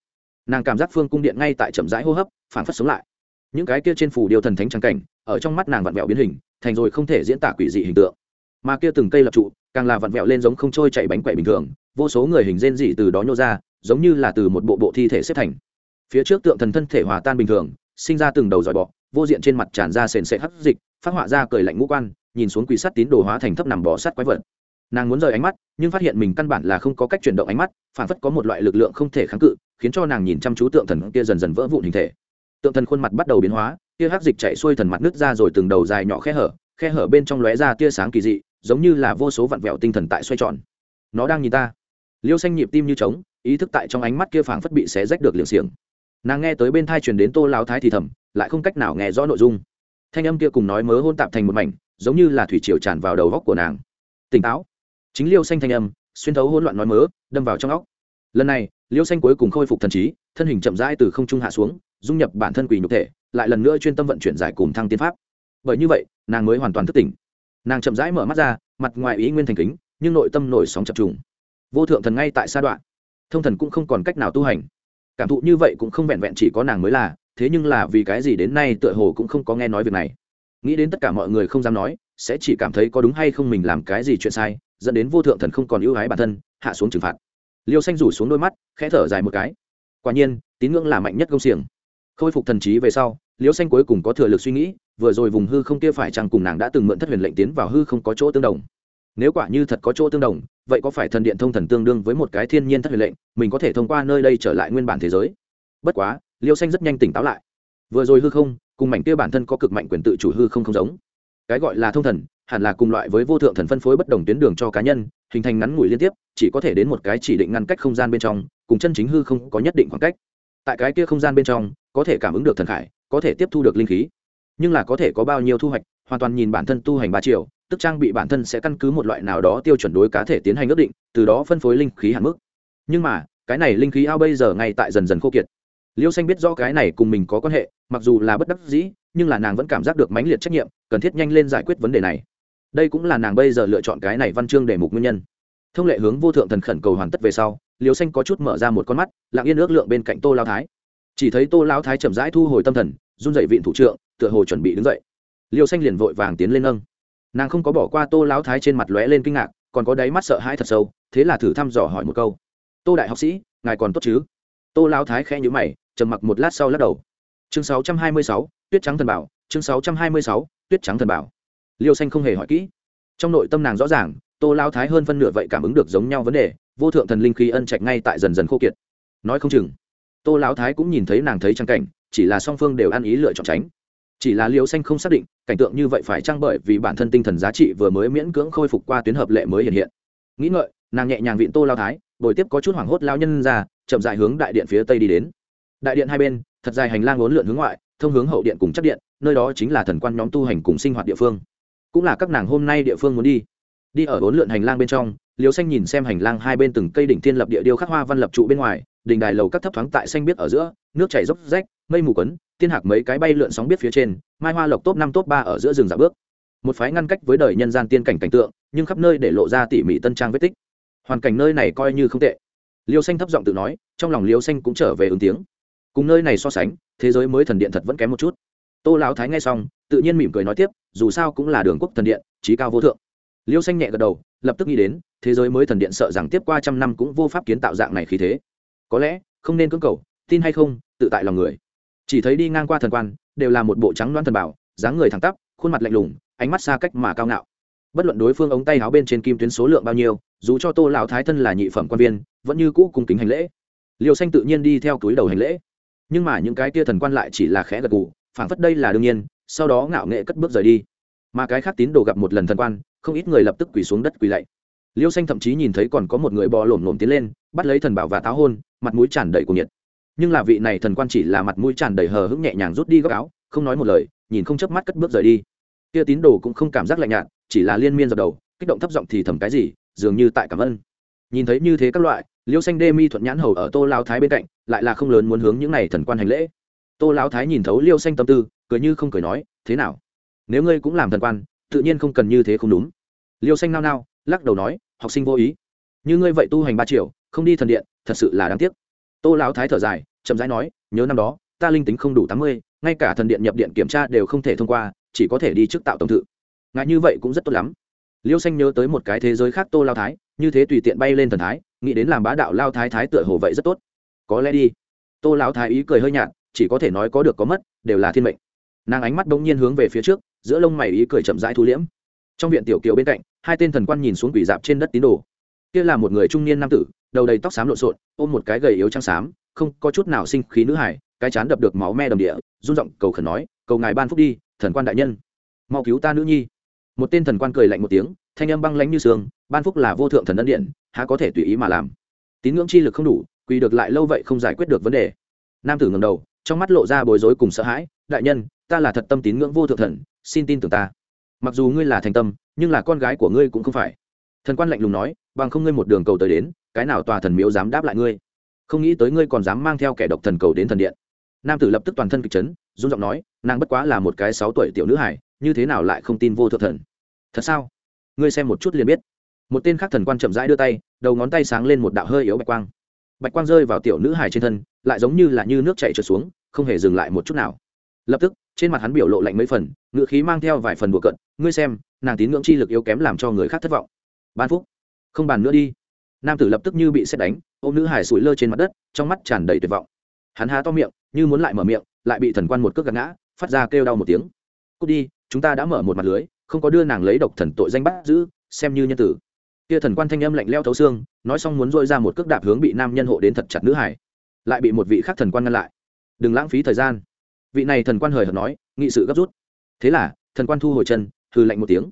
nàng cảm giác phương cung điện ngay tại chậm rãi hô hấp phản phất sống lại. Những cái kia trên phủ điều thần thánh trang cảnh, ở trong mắt nàng vặn vẹo biến hình, thành rồi không thể diễn tả quỷ dị hình tượng. Mà kia từng cây lập trụ, càng là vặn vẹo lên giống không trôi chạy bánh quậy bình thường, vô số người hình rên dị từ đó nhô ra, giống như là từ một bộ bộ thi thể xếp thành. Phía trước tượng thần thân thể hòa tan bình thường, sinh ra từng đầu dòi bọ, vô diện trên mặt tràn ra sền sệt hắt dịch, phát họa ra cười lạnh ngũ quan, nhìn xuống quỷ sắt tín đồ hóa thành thấp nằm bò sắt quái vật nàng muốn rời ánh mắt, nhưng phát hiện mình căn bản là không có cách chuyển động ánh mắt, phản phất có một loại lực lượng không thể kháng cự, khiến cho nàng nhìn chăm chú tượng thần kia dần dần vỡ vụn hình thể. Tượng thần khuôn mặt bắt đầu biến hóa, tia hắc dịch chạy xuôi thần mặt nước ra rồi từng đầu dài nhỏ khe hở khe hở bên trong lóe ra tia sáng kỳ dị, giống như là vô số vặn vẹo tinh thần tại xoay tròn. Nó đang nhìn ta. Liêu xanh nhịp tim như trống, ý thức tại trong ánh mắt kia phảng phất bị xé rách được liều xiềng. Nàng nghe tới bên thai truyền đến tô lao thái thì thầm, lại không cách nào nghe rõ nội dung. Thanh âm kia cùng nói mớ hôn tạp thành một mảnh, giống như là thủy triều tràn vào đầu góc của nàng. Tỉnh táo chính liêu xanh thanh âm, xuyên thấu hỗn loạn nói mớ, đâm vào trong óc. Lần này, liêu xanh cuối cùng khôi phục thần trí, thân hình chậm rãi từ không trung hạ xuống, dung nhập bản thân quỷ nhục thể, lại lần nữa chuyên tâm vận chuyển giải cùng thăng tiên pháp. Bởi như vậy, nàng mới hoàn toàn thức tỉnh. Nàng chậm rãi mở mắt ra, mặt ngoài ý nguyên thành kính, nhưng nội tâm nổi sóng chập trùng. Vô thượng thần ngay tại sa đoạn. Thông thần cũng không còn cách nào tu hành. Cảm thụ như vậy cũng không vẹn vẹn chỉ có nàng mới là, thế nhưng là vì cái gì đến nay tựa hồ cũng không có nghe nói việc này. Nghĩ đến tất cả mọi người không dám nói, sẽ chỉ cảm thấy có đúng hay không mình làm cái gì chuyện sai dẫn đến vô thượng thần không còn ưu ái bản thân, hạ xuống trừng phạt. Liêu xanh rủ xuống đôi mắt, khẽ thở dài một cái. Quả nhiên, tín ngưỡng là mạnh nhất công xiềng. Khôi phục thần trí về sau, liêu xanh cuối cùng có thừa lực suy nghĩ, vừa rồi vùng hư không kia phải chăng cùng nàng đã từng mượn thất huyền lệnh tiến vào hư không có chỗ tương đồng? Nếu quả như thật có chỗ tương đồng, vậy có phải thần điện thông thần tương đương với một cái thiên nhiên thất huyền lệnh, mình có thể thông qua nơi đây trở lại nguyên bản thế giới? Bất quá, liêu xanh rất nhanh tỉnh táo lại. Vừa rồi hư không, cùng mảnh kia bản thân có cực mạnh quyền tự chủ hư không không giống. Cái gọi là thông thần hẳn là cùng loại với vô thượng thần phân phối bất đồng tuyến đường cho cá nhân, hình thành ngắn ngủi liên tiếp, chỉ có thể đến một cái chỉ định ngăn cách không gian bên trong, cùng chân chính hư không có nhất định khoảng cách. Tại cái kia không gian bên trong, có thể cảm ứng được thần khải, có thể tiếp thu được linh khí, nhưng là có thể có bao nhiêu thu hoạch, hoàn toàn nhìn bản thân tu hành ba triệu tức trang bị bản thân sẽ căn cứ một loại nào đó tiêu chuẩn đối cá thể tiến hành ước định, từ đó phân phối linh khí hạn mức. Nhưng mà, cái này linh khí ao bây giờ ngay tại dần dần khô kiệt. Liêu xanh biết rõ cái này cùng mình có quan hệ, mặc dù là bất đắc dĩ, nhưng là nàng vẫn cảm giác được mãnh liệt trách nhiệm, cần thiết nhanh lên giải quyết vấn đề này đây cũng là nàng bây giờ lựa chọn cái này văn chương để mục nguyên nhân. Thông lệ hướng vô thượng thần khẩn cầu hoàn tất về sau liều xanh có chút mở ra một con mắt lặng yên ước lượng bên cạnh tô lao thái. Chỉ thấy tô lao thái chậm rãi thu hồi tâm thần run dậy vịn thủ trượng tựa hồ chuẩn bị đứng dậy. Liều xanh liền vội vàng tiến lên nâng. Nàng không có bỏ qua tô lao thái trên mặt lóe lên kinh ngạc còn có đáy mắt sợ hãi thật sâu thế là thử thăm dò hỏi một câu. Tô đại học sĩ ngài còn tốt chứ? Tô lao thái khẽ nhữ mày trầm mặc một lát sau lắc đầu. Chương 626, tuyết trắng thần bảo chương 626, tuyết trắng thần bảo liêu xanh không hề hỏi kỹ. Trong nội tâm nàng rõ ràng, tô lao thái hơn phân nửa vậy cảm ứng được giống nhau vấn đề, vô thượng thần linh khí ân trạch ngay tại dần dần khô kiệt. Nói không chừng, tô lão thái cũng nhìn thấy nàng thấy trang cảnh, chỉ là song phương đều ăn ý lựa chọn tránh. Chỉ là liêu xanh không xác định, cảnh tượng như vậy phải trang bởi vì bản thân tinh thần giá trị vừa mới miễn cưỡng khôi phục qua tuyến hợp lệ mới hiện hiện. Nghĩ ngợi, nàng nhẹ nhàng vịn tô lao thái, bồi tiếp có chút hoảng hốt lao nhân ra, chậm dài hướng đại điện phía tây đi đến. Đại điện hai bên, thật dài hành lang uốn lượn hướng ngoại, thông hướng hậu điện cùng chắc điện, nơi đó chính là thần quan nhóm tu hành cùng sinh hoạt địa phương cũng là các nàng hôm nay địa phương muốn đi. Đi ở bốn lượn hành lang bên trong liều xanh nhìn xem hành lang hai bên từng cây đỉnh thiên lập địa điêu khắc hoa văn lập trụ bên ngoài, đỉnh đài lầu các thấp thoáng tại xanh biết ở giữa, nước chảy dốc rách, mây mù quấn, tiên hạc mấy cái bay lượn sóng biết phía trên, mai hoa lộc top năm top ba ở giữa rừng giả bước. Một phái ngăn cách với đời nhân gian tiên cảnh cảnh tượng, nhưng khắp nơi để lộ ra tỉ mỉ tân trang vết tích. Hoàn cảnh nơi này coi như không tệ. Liêu xanh thấp giọng tự nói, trong lòng liêu xanh cũng trở về ứng tiếng. Cùng nơi này so sánh, thế giới mới thần điện thật vẫn kém một chút tô lão thái nghe xong, tự nhiên mỉm cười nói tiếp, dù sao cũng là đường quốc thần điện trí cao vô thượng. Liêu xanh nhẹ gật đầu, lập tức nghĩ đến, thế giới mới thần điện sợ rằng tiếp qua trăm năm cũng vô pháp kiến tạo dạng này khí thế. Có lẽ, không nên cưỡng cầu, tin hay không, tự tại lòng người. Chỉ thấy đi ngang qua thần quan, đều là một bộ trắng loan thần bảo, dáng người thẳng tắp, khuôn mặt lạnh lùng, ánh mắt xa cách mà cao ngạo. Bất luận đối phương ống tay áo bên trên kim tuyến số lượng bao nhiêu, dù cho tô lão thái thân là nhị phẩm quan viên, vẫn như cũ cung kính hành lễ. Liêu xanh tự nhiên đi theo túi đầu hành lễ. Nhưng mà những cái tia thần quan lại chỉ là khẽ gật gù phảng phất đây là đương nhiên, sau đó ngạo nghệ cất bước rời đi. Mà cái khác tín đồ gặp một lần thần quan, không ít người lập tức quỳ xuống đất quỳ lạy. Liêu xanh thậm chí nhìn thấy còn có một người bò lổm lổm tiến lên, bắt lấy thần bảo và táo hôn, mặt mũi tràn đầy cuồng nhiệt. Nhưng là vị này thần quan chỉ là mặt mũi tràn đầy hờ hững nhẹ nhàng rút đi góc áo, không nói một lời, nhìn không chớp mắt cất bước rời đi. Kia tín đồ cũng không cảm giác lạnh nhạt, chỉ là liên miên dập đầu, kích động thấp giọng thì thầm cái gì, dường như tại cảm ơn. Nhìn thấy như thế các loại, liêu xanh đê mi thuận nhãn hầu ở tô lao thái bên cạnh, lại là không lớn muốn hướng những này thần quan hành lễ tô Lão thái nhìn thấu liêu xanh tâm tư, cười như không cười nói, thế nào? Nếu ngươi cũng làm thần quan, tự nhiên không cần như thế không đúng. Liêu xanh nao nao, lắc đầu nói, học sinh vô ý. Như ngươi vậy tu hành ba triệu, không đi thần điện, thật sự là đáng tiếc. Tô lão thái thở dài, chậm rãi nói, nhớ năm đó, ta linh tính không đủ tám mươi, ngay cả thần điện nhập điện kiểm tra đều không thể thông qua, chỉ có thể đi trước tạo tổng thự. Ngại như vậy cũng rất tốt lắm. Liêu xanh nhớ tới một cái thế giới khác tô lao thái, như thế tùy tiện bay lên thần thái, nghĩ đến làm bá đạo lao thái thái tựa hồ vậy rất tốt. Có lẽ đi. Tô lão thái ý cười hơi nhạt chỉ có thể nói có được có mất, đều là thiên mệnh. Nàng ánh mắt bỗng nhiên hướng về phía trước, giữa lông mày ý cười chậm rãi thu liễm. Trong viện tiểu kiều bên cạnh, hai tên thần quan nhìn xuống quỷ dạp trên đất tín đồ. Kia là một người trung niên nam tử, đầu đầy tóc xám lộn xộn, ôm một cái gầy yếu trắng xám, không có chút nào sinh khí nữ hải cái chán đập được máu me đầm địa, run giọng cầu khẩn nói, cầu ngài ban phúc đi, thần quan đại nhân. Mau cứu ta nữ nhi. Một tên thần quan cười lạnh một tiếng, thanh âm băng lánh như sương, ban phúc là vô thượng thần ân điện, há có thể tùy ý mà làm? Tín ngưỡng chi lực không đủ, quỳ được lại lâu vậy không giải quyết được vấn đề. Nam tử ngầm đầu trong mắt lộ ra bối rối cùng sợ hãi, đại nhân, ta là thật tâm tín ngưỡng vô thượng thần, xin tin tưởng ta. Mặc dù ngươi là thành tâm, nhưng là con gái của ngươi cũng không phải. Thần quan lạnh lùng nói, bằng không ngươi một đường cầu tới đến, cái nào tòa thần miếu dám đáp lại ngươi? Không nghĩ tới ngươi còn dám mang theo kẻ độc thần cầu đến thần điện. Nam tử lập tức toàn thân kịch chấn, run giọng nói, nàng bất quá là một cái sáu tuổi tiểu nữ hải như thế nào lại không tin vô thượng thần? Thật sao? Ngươi xem một chút liền biết. Một tên khác thần quan chậm rãi đưa tay, đầu ngón tay sáng lên một đạo hơi yếu bạch quang bạch quang rơi vào tiểu nữ hải trên thân, lại giống như là như nước chảy trượt xuống, không hề dừng lại một chút nào. Lập tức, trên mặt hắn biểu lộ lạnh mấy phần ngự khí mang theo vài phần bùa cận ngươi xem, nàng tín ngưỡng chi lực yếu kém làm cho người khác thất vọng. Ban phúc, không bàn nữa đi. Nam tử lập tức như bị xét đánh, ôm nữ hải sủi lơ trên mặt đất, trong mắt tràn đầy tuyệt vọng. Hắn há to miệng, như muốn lại mở miệng, lại bị thần quan một cước gạt ngã, phát ra kêu đau một tiếng. Cút đi, chúng ta đã mở một mặt lưới, không có đưa nàng lấy độc thần tội danh bắt giữ, xem như nhân tử kia thần quan thanh âm lạnh leo thấu xương, nói xong muốn dội ra một cước đạp hướng bị nam nhân hộ đến thật chặt nữ hải. Lại bị một vị khác thần quan ngăn lại. Đừng lãng phí thời gian. Vị này thần quan hời hợt nói, nghị sự gấp rút. Thế là, thần quan thu hồi chân hư lạnh một tiếng.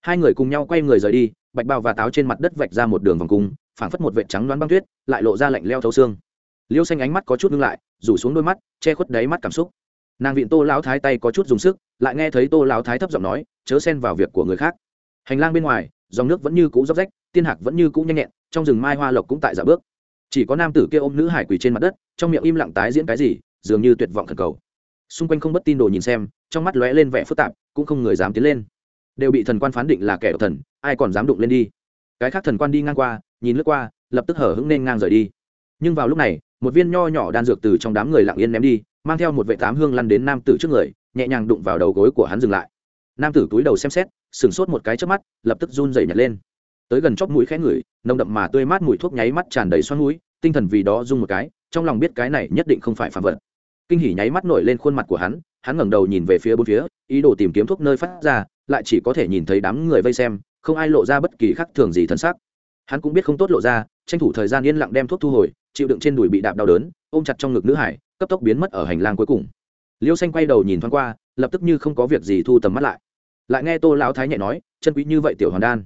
Hai người cùng nhau quay người rời đi, bạch bao và táo trên mặt đất vạch ra một đường vòng cung, phảng phất một vệ trắng đoán băng tuyết, lại lộ ra lạnh leo thấu xương. Liêu xanh ánh mắt có chút ngưng lại, rủ xuống đôi mắt, che khuất đáy mắt cảm xúc. Nàng viện tô lão thái tay có chút dùng sức, lại nghe thấy tô lão thái thấp giọng nói, chớ xen vào việc của người khác. Hành lang bên ngoài dòng nước vẫn như cũ róc rách, tiên hạc vẫn như cũ nhanh nhẹn, trong rừng mai hoa lộc cũng tại dạ bước. Chỉ có nam tử kia ôm nữ hải quỳ trên mặt đất, trong miệng im lặng tái diễn cái gì, dường như tuyệt vọng thần cầu. Xung quanh không bất tin đồ nhìn xem, trong mắt lóe lên vẻ phức tạp, cũng không người dám tiến lên. Đều bị thần quan phán định là kẻ độc thần, ai còn dám đụng lên đi. Cái khác thần quan đi ngang qua, nhìn lướt qua, lập tức hở hững nên ngang rời đi. Nhưng vào lúc này, một viên nho nhỏ đan dược từ trong đám người lặng yên ném đi, mang theo một vệ tám hương lăn đến nam tử trước người, nhẹ nhàng đụng vào đầu gối của hắn dừng lại. Nam tử túi đầu xem xét sửng sốt một cái trước mắt, lập tức run dày nhặt lên. Tới gần chóp mũi khẽ ngửi, nồng đậm mà tươi mát mùi thuốc nháy mắt tràn đầy xoắn mũi, tinh thần vì đó rung một cái, trong lòng biết cái này nhất định không phải phạm vật. Kinh hỉ nháy mắt nổi lên khuôn mặt của hắn hắn ngẩng đầu nhìn về phía bốn phía, ý đồ tìm kiếm thuốc nơi phát ra, lại chỉ có thể nhìn thấy đám người vây xem, không ai lộ ra bất kỳ khắc thường gì thân xác. Hắn cũng biết không tốt lộ ra, tranh thủ thời gian yên lặng đem thuốc thu hồi, chịu đựng trên đùi bị đạp đau đớn, ôm chặt trong ngực nữ hải, cấp tốc biến mất ở hành lang cuối cùng. Liêu xanh quay đầu nhìn thoáng qua, lập tức như không có việc gì thu tầm mắt lại lại nghe tô lão thái nhẹ nói chân quý như vậy tiểu hoàn đan.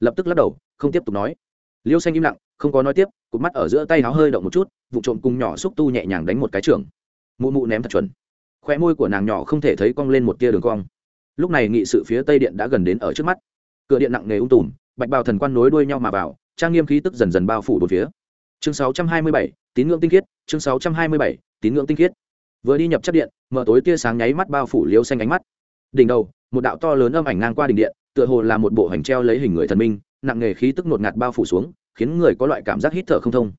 Lập tức lắc đầu không tiếp tục nói. Liêu xanh im lặng không có nói tiếp cụt mắt ở giữa tay áo hơi động một chút vụ trộm cùng nhỏ xúc tu nhẹ nhàng đánh một cái trường. Mụ mụ ném thật chuẩn. Khoe môi của nàng nhỏ không thể thấy cong lên một tia đường cong. Lúc này nghị sự phía tây điện đã gần đến ở trước mắt. Cửa điện nặng nề ung tùm bạch bào thần quan nối đuôi nhau mà vào trang nghiêm khí tức dần dần bao phủ bốn phía. Chương 627, tín ngưỡng tinh khiết chương 627, tín ngưỡng tinh khiết. Vừa đi nhập chất điện mở tối tia sáng nháy mắt bao phủ liêu xanh ánh mắt. Đỉnh đầu một đạo to lớn âm ảnh ngang qua đỉnh điện, tựa hồ là một bộ hành treo lấy hình người thần minh, nặng nghề khí tức ngột ngạt bao phủ xuống, khiến người có loại cảm giác hít thở không thông.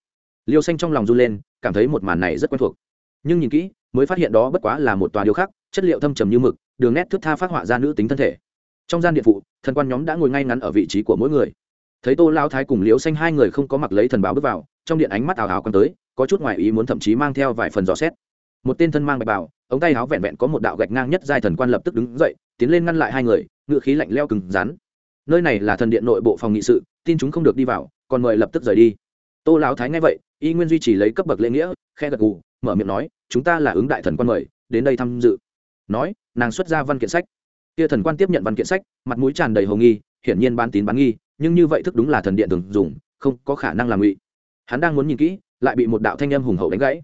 Liêu xanh trong lòng run lên, cảm thấy một màn này rất quen thuộc. Nhưng nhìn kỹ, mới phát hiện đó bất quá là một tòa điêu khắc, chất liệu thâm trầm như mực, đường nét thướt tha phát họa ra nữ tính thân thể. Trong gian điện phụ, thần quan nhóm đã ngồi ngay ngắn ở vị trí của mỗi người. Thấy tô lao thái cùng Liêu xanh hai người không có mặc lấy thần báo bước vào, trong điện ánh mắt ảo ảo quan tới, có chút ngoài ý muốn thậm chí mang theo vài phần dò xét một tên thân mang bạch bảo ống tay áo vẹn vẹn có một đạo gạch ngang nhất giai thần quan lập tức đứng dậy, tiến lên ngăn lại hai người, ngựa khí lạnh leo cứng rắn. Nơi này là thần điện nội bộ phòng nghị sự, tin chúng không được đi vào, còn mời lập tức rời đi. Tô lão thái nghe vậy, y nguyên duy trì lấy cấp bậc lễ nghĩa, khe gật gù, mở miệng nói, chúng ta là ứng đại thần quan mời, đến đây tham dự. Nói, nàng xuất ra văn kiện sách. Kia thần quan tiếp nhận văn kiện sách, mặt mũi tràn đầy hồ nghi, hiển nhiên bán tín bán nghi, nhưng như vậy thức đúng là thần điện thường dùng, không có khả năng làm ngụy. Hắn đang muốn nhìn kỹ, lại bị một đạo thanh âm hùng hậu đánh gãy.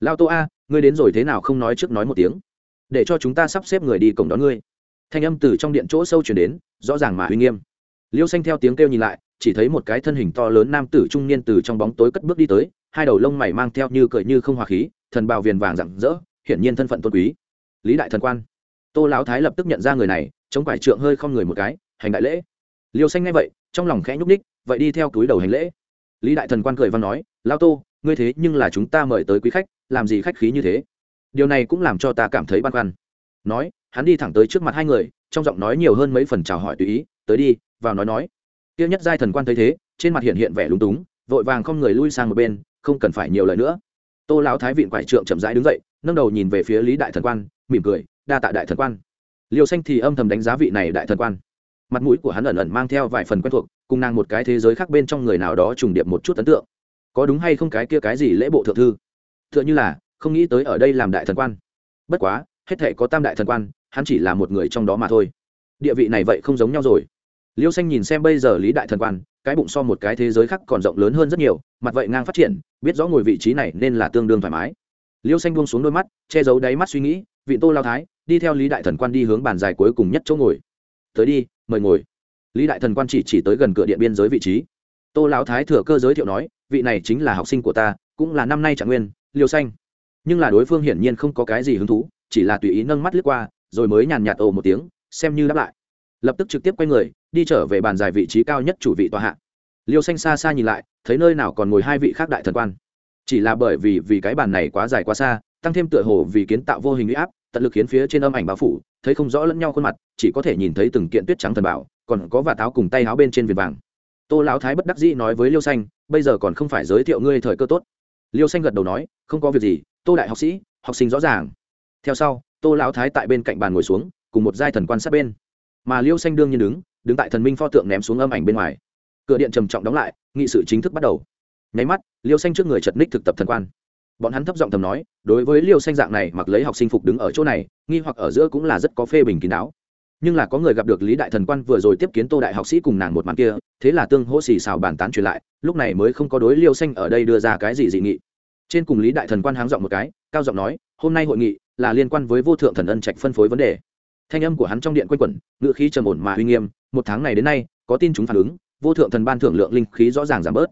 Lao tô a ngươi đến rồi thế nào không nói trước nói một tiếng? Để cho chúng ta sắp xếp người đi cổng đón ngươi. Thanh âm từ trong điện chỗ sâu chuyển đến, rõ ràng mà uy nghiêm. Liêu xanh theo tiếng kêu nhìn lại, chỉ thấy một cái thân hình to lớn nam tử trung niên từ trong bóng tối cất bước đi tới, hai đầu lông mày mang theo như cười như không hòa khí, thần bào viền vàng rạng rỡ, hiển nhiên thân phận tôn quý. Lý đại thần quan. Tô lão thái lập tức nhận ra người này, chống quải trượng hơi không người một cái, hành đại lễ. Liêu xanh nghe vậy, trong lòng khẽ nhúc ních vậy đi theo túi đầu hành lễ. Lý đại thần quan cười văn nói lao tô, ngươi thế nhưng là chúng ta mời tới quý khách làm gì khách khí như thế? Điều này cũng làm cho ta cảm thấy băn khoăn. Nói, hắn đi thẳng tới trước mặt hai người, trong giọng nói nhiều hơn mấy phần chào hỏi tùy ý, tới đi, vào nói nói. Tiêu nhất giai thần quan thấy thế, trên mặt hiện hiện vẻ lúng túng, vội vàng không người lui sang một bên, không cần phải nhiều lời nữa. Tô lão thái vịn quải trượng chậm rãi đứng dậy, nâng đầu nhìn về phía lý đại thần quan, mỉm cười, đa tạ đại thần quan. Liều xanh thì âm thầm đánh giá vị này đại thần quan. Mặt mũi của hắn ẩn ẩn mang theo vài phần quen thuộc, cùng nàng một cái thế giới khác bên trong người nào đó trùng điệp một chút ấn tượng. Có đúng hay không cái kia cái gì lễ bộ thượng thư? Tựa như là không nghĩ tới ở đây làm đại thần quan. Bất quá, hết thể có tam đại thần quan, hắn chỉ là một người trong đó mà thôi. Địa vị này vậy không giống nhau rồi. Liêu xanh nhìn xem bây giờ lý đại thần quan, cái bụng so một cái thế giới khác còn rộng lớn hơn rất nhiều, mặt vậy ngang phát triển, biết rõ ngồi vị trí này nên là tương đương thoải mái. Liêu xanh buông xuống đôi mắt, che giấu đáy mắt suy nghĩ, vị tô lao thái, đi theo lý đại thần quan đi hướng bàn dài cuối cùng nhất chỗ ngồi. Tới đi, mời ngồi. Lý đại thần quan chỉ chỉ tới gần cửa điện biên giới vị trí. Tô lão thái thừa cơ giới thiệu nói, vị này chính là học sinh của ta, cũng là năm nay trạng nguyên liêu xanh. Nhưng là đối phương hiển nhiên không có cái gì hứng thú, chỉ là tùy ý nâng mắt lướt qua, rồi mới nhàn nhạt ồ một tiếng, xem như đáp lại. Lập tức trực tiếp quay người, đi trở về bàn dài vị trí cao nhất chủ vị tòa hạ. Liêu xanh xa xa nhìn lại, thấy nơi nào còn ngồi hai vị khác đại thần quan. Chỉ là bởi vì vì cái bàn này quá dài quá xa, tăng thêm tựa hồ vì kiến tạo vô hình huy áp, tận lực khiến phía trên âm ảnh bao phủ, thấy không rõ lẫn nhau khuôn mặt, chỉ có thể nhìn thấy từng kiện tuyết trắng thần bảo, còn có và táo cùng tay áo bên trên viền vàng. Tô lão thái bất đắc dĩ nói với liêu xanh, bây giờ còn không phải giới thiệu ngươi thời cơ tốt liêu xanh gật đầu nói, không có việc gì, tô đại học sĩ, học sinh rõ ràng. Theo sau, tô lão thái tại bên cạnh bàn ngồi xuống, cùng một giai thần quan sát bên. Mà liêu xanh đương nhiên đứng đứng tại thần minh pho tượng ném xuống âm ảnh bên ngoài. Cửa điện trầm trọng đóng lại, nghị sự chính thức bắt đầu. Nháy mắt, liêu xanh trước người chật ních thực tập thần quan. Bọn hắn thấp giọng thầm nói, đối với liêu xanh dạng này, mặc lấy học sinh phục đứng ở chỗ này, nghi hoặc ở giữa cũng là rất có phê bình kín đáo nhưng là có người gặp được lý đại thần quan vừa rồi tiếp kiến tô đại học sĩ cùng nàng một màn kia, thế là tương hỗ xì xào bàn tán truyền lại, lúc này mới không có đối liêu xanh ở đây đưa ra cái gì dị nghị. Trên cùng lý đại thần quan háng giọng một cái, cao giọng nói, hôm nay hội nghị là liên quan với vô thượng thần ân trạch phân phối vấn đề. Thanh âm của hắn trong điện quanh quẩn ngự khí trầm ổn mà uy nghiêm, một tháng này đến nay, có tin chúng phản ứng, vô thượng thần ban thưởng lượng linh khí rõ ràng giảm bớt.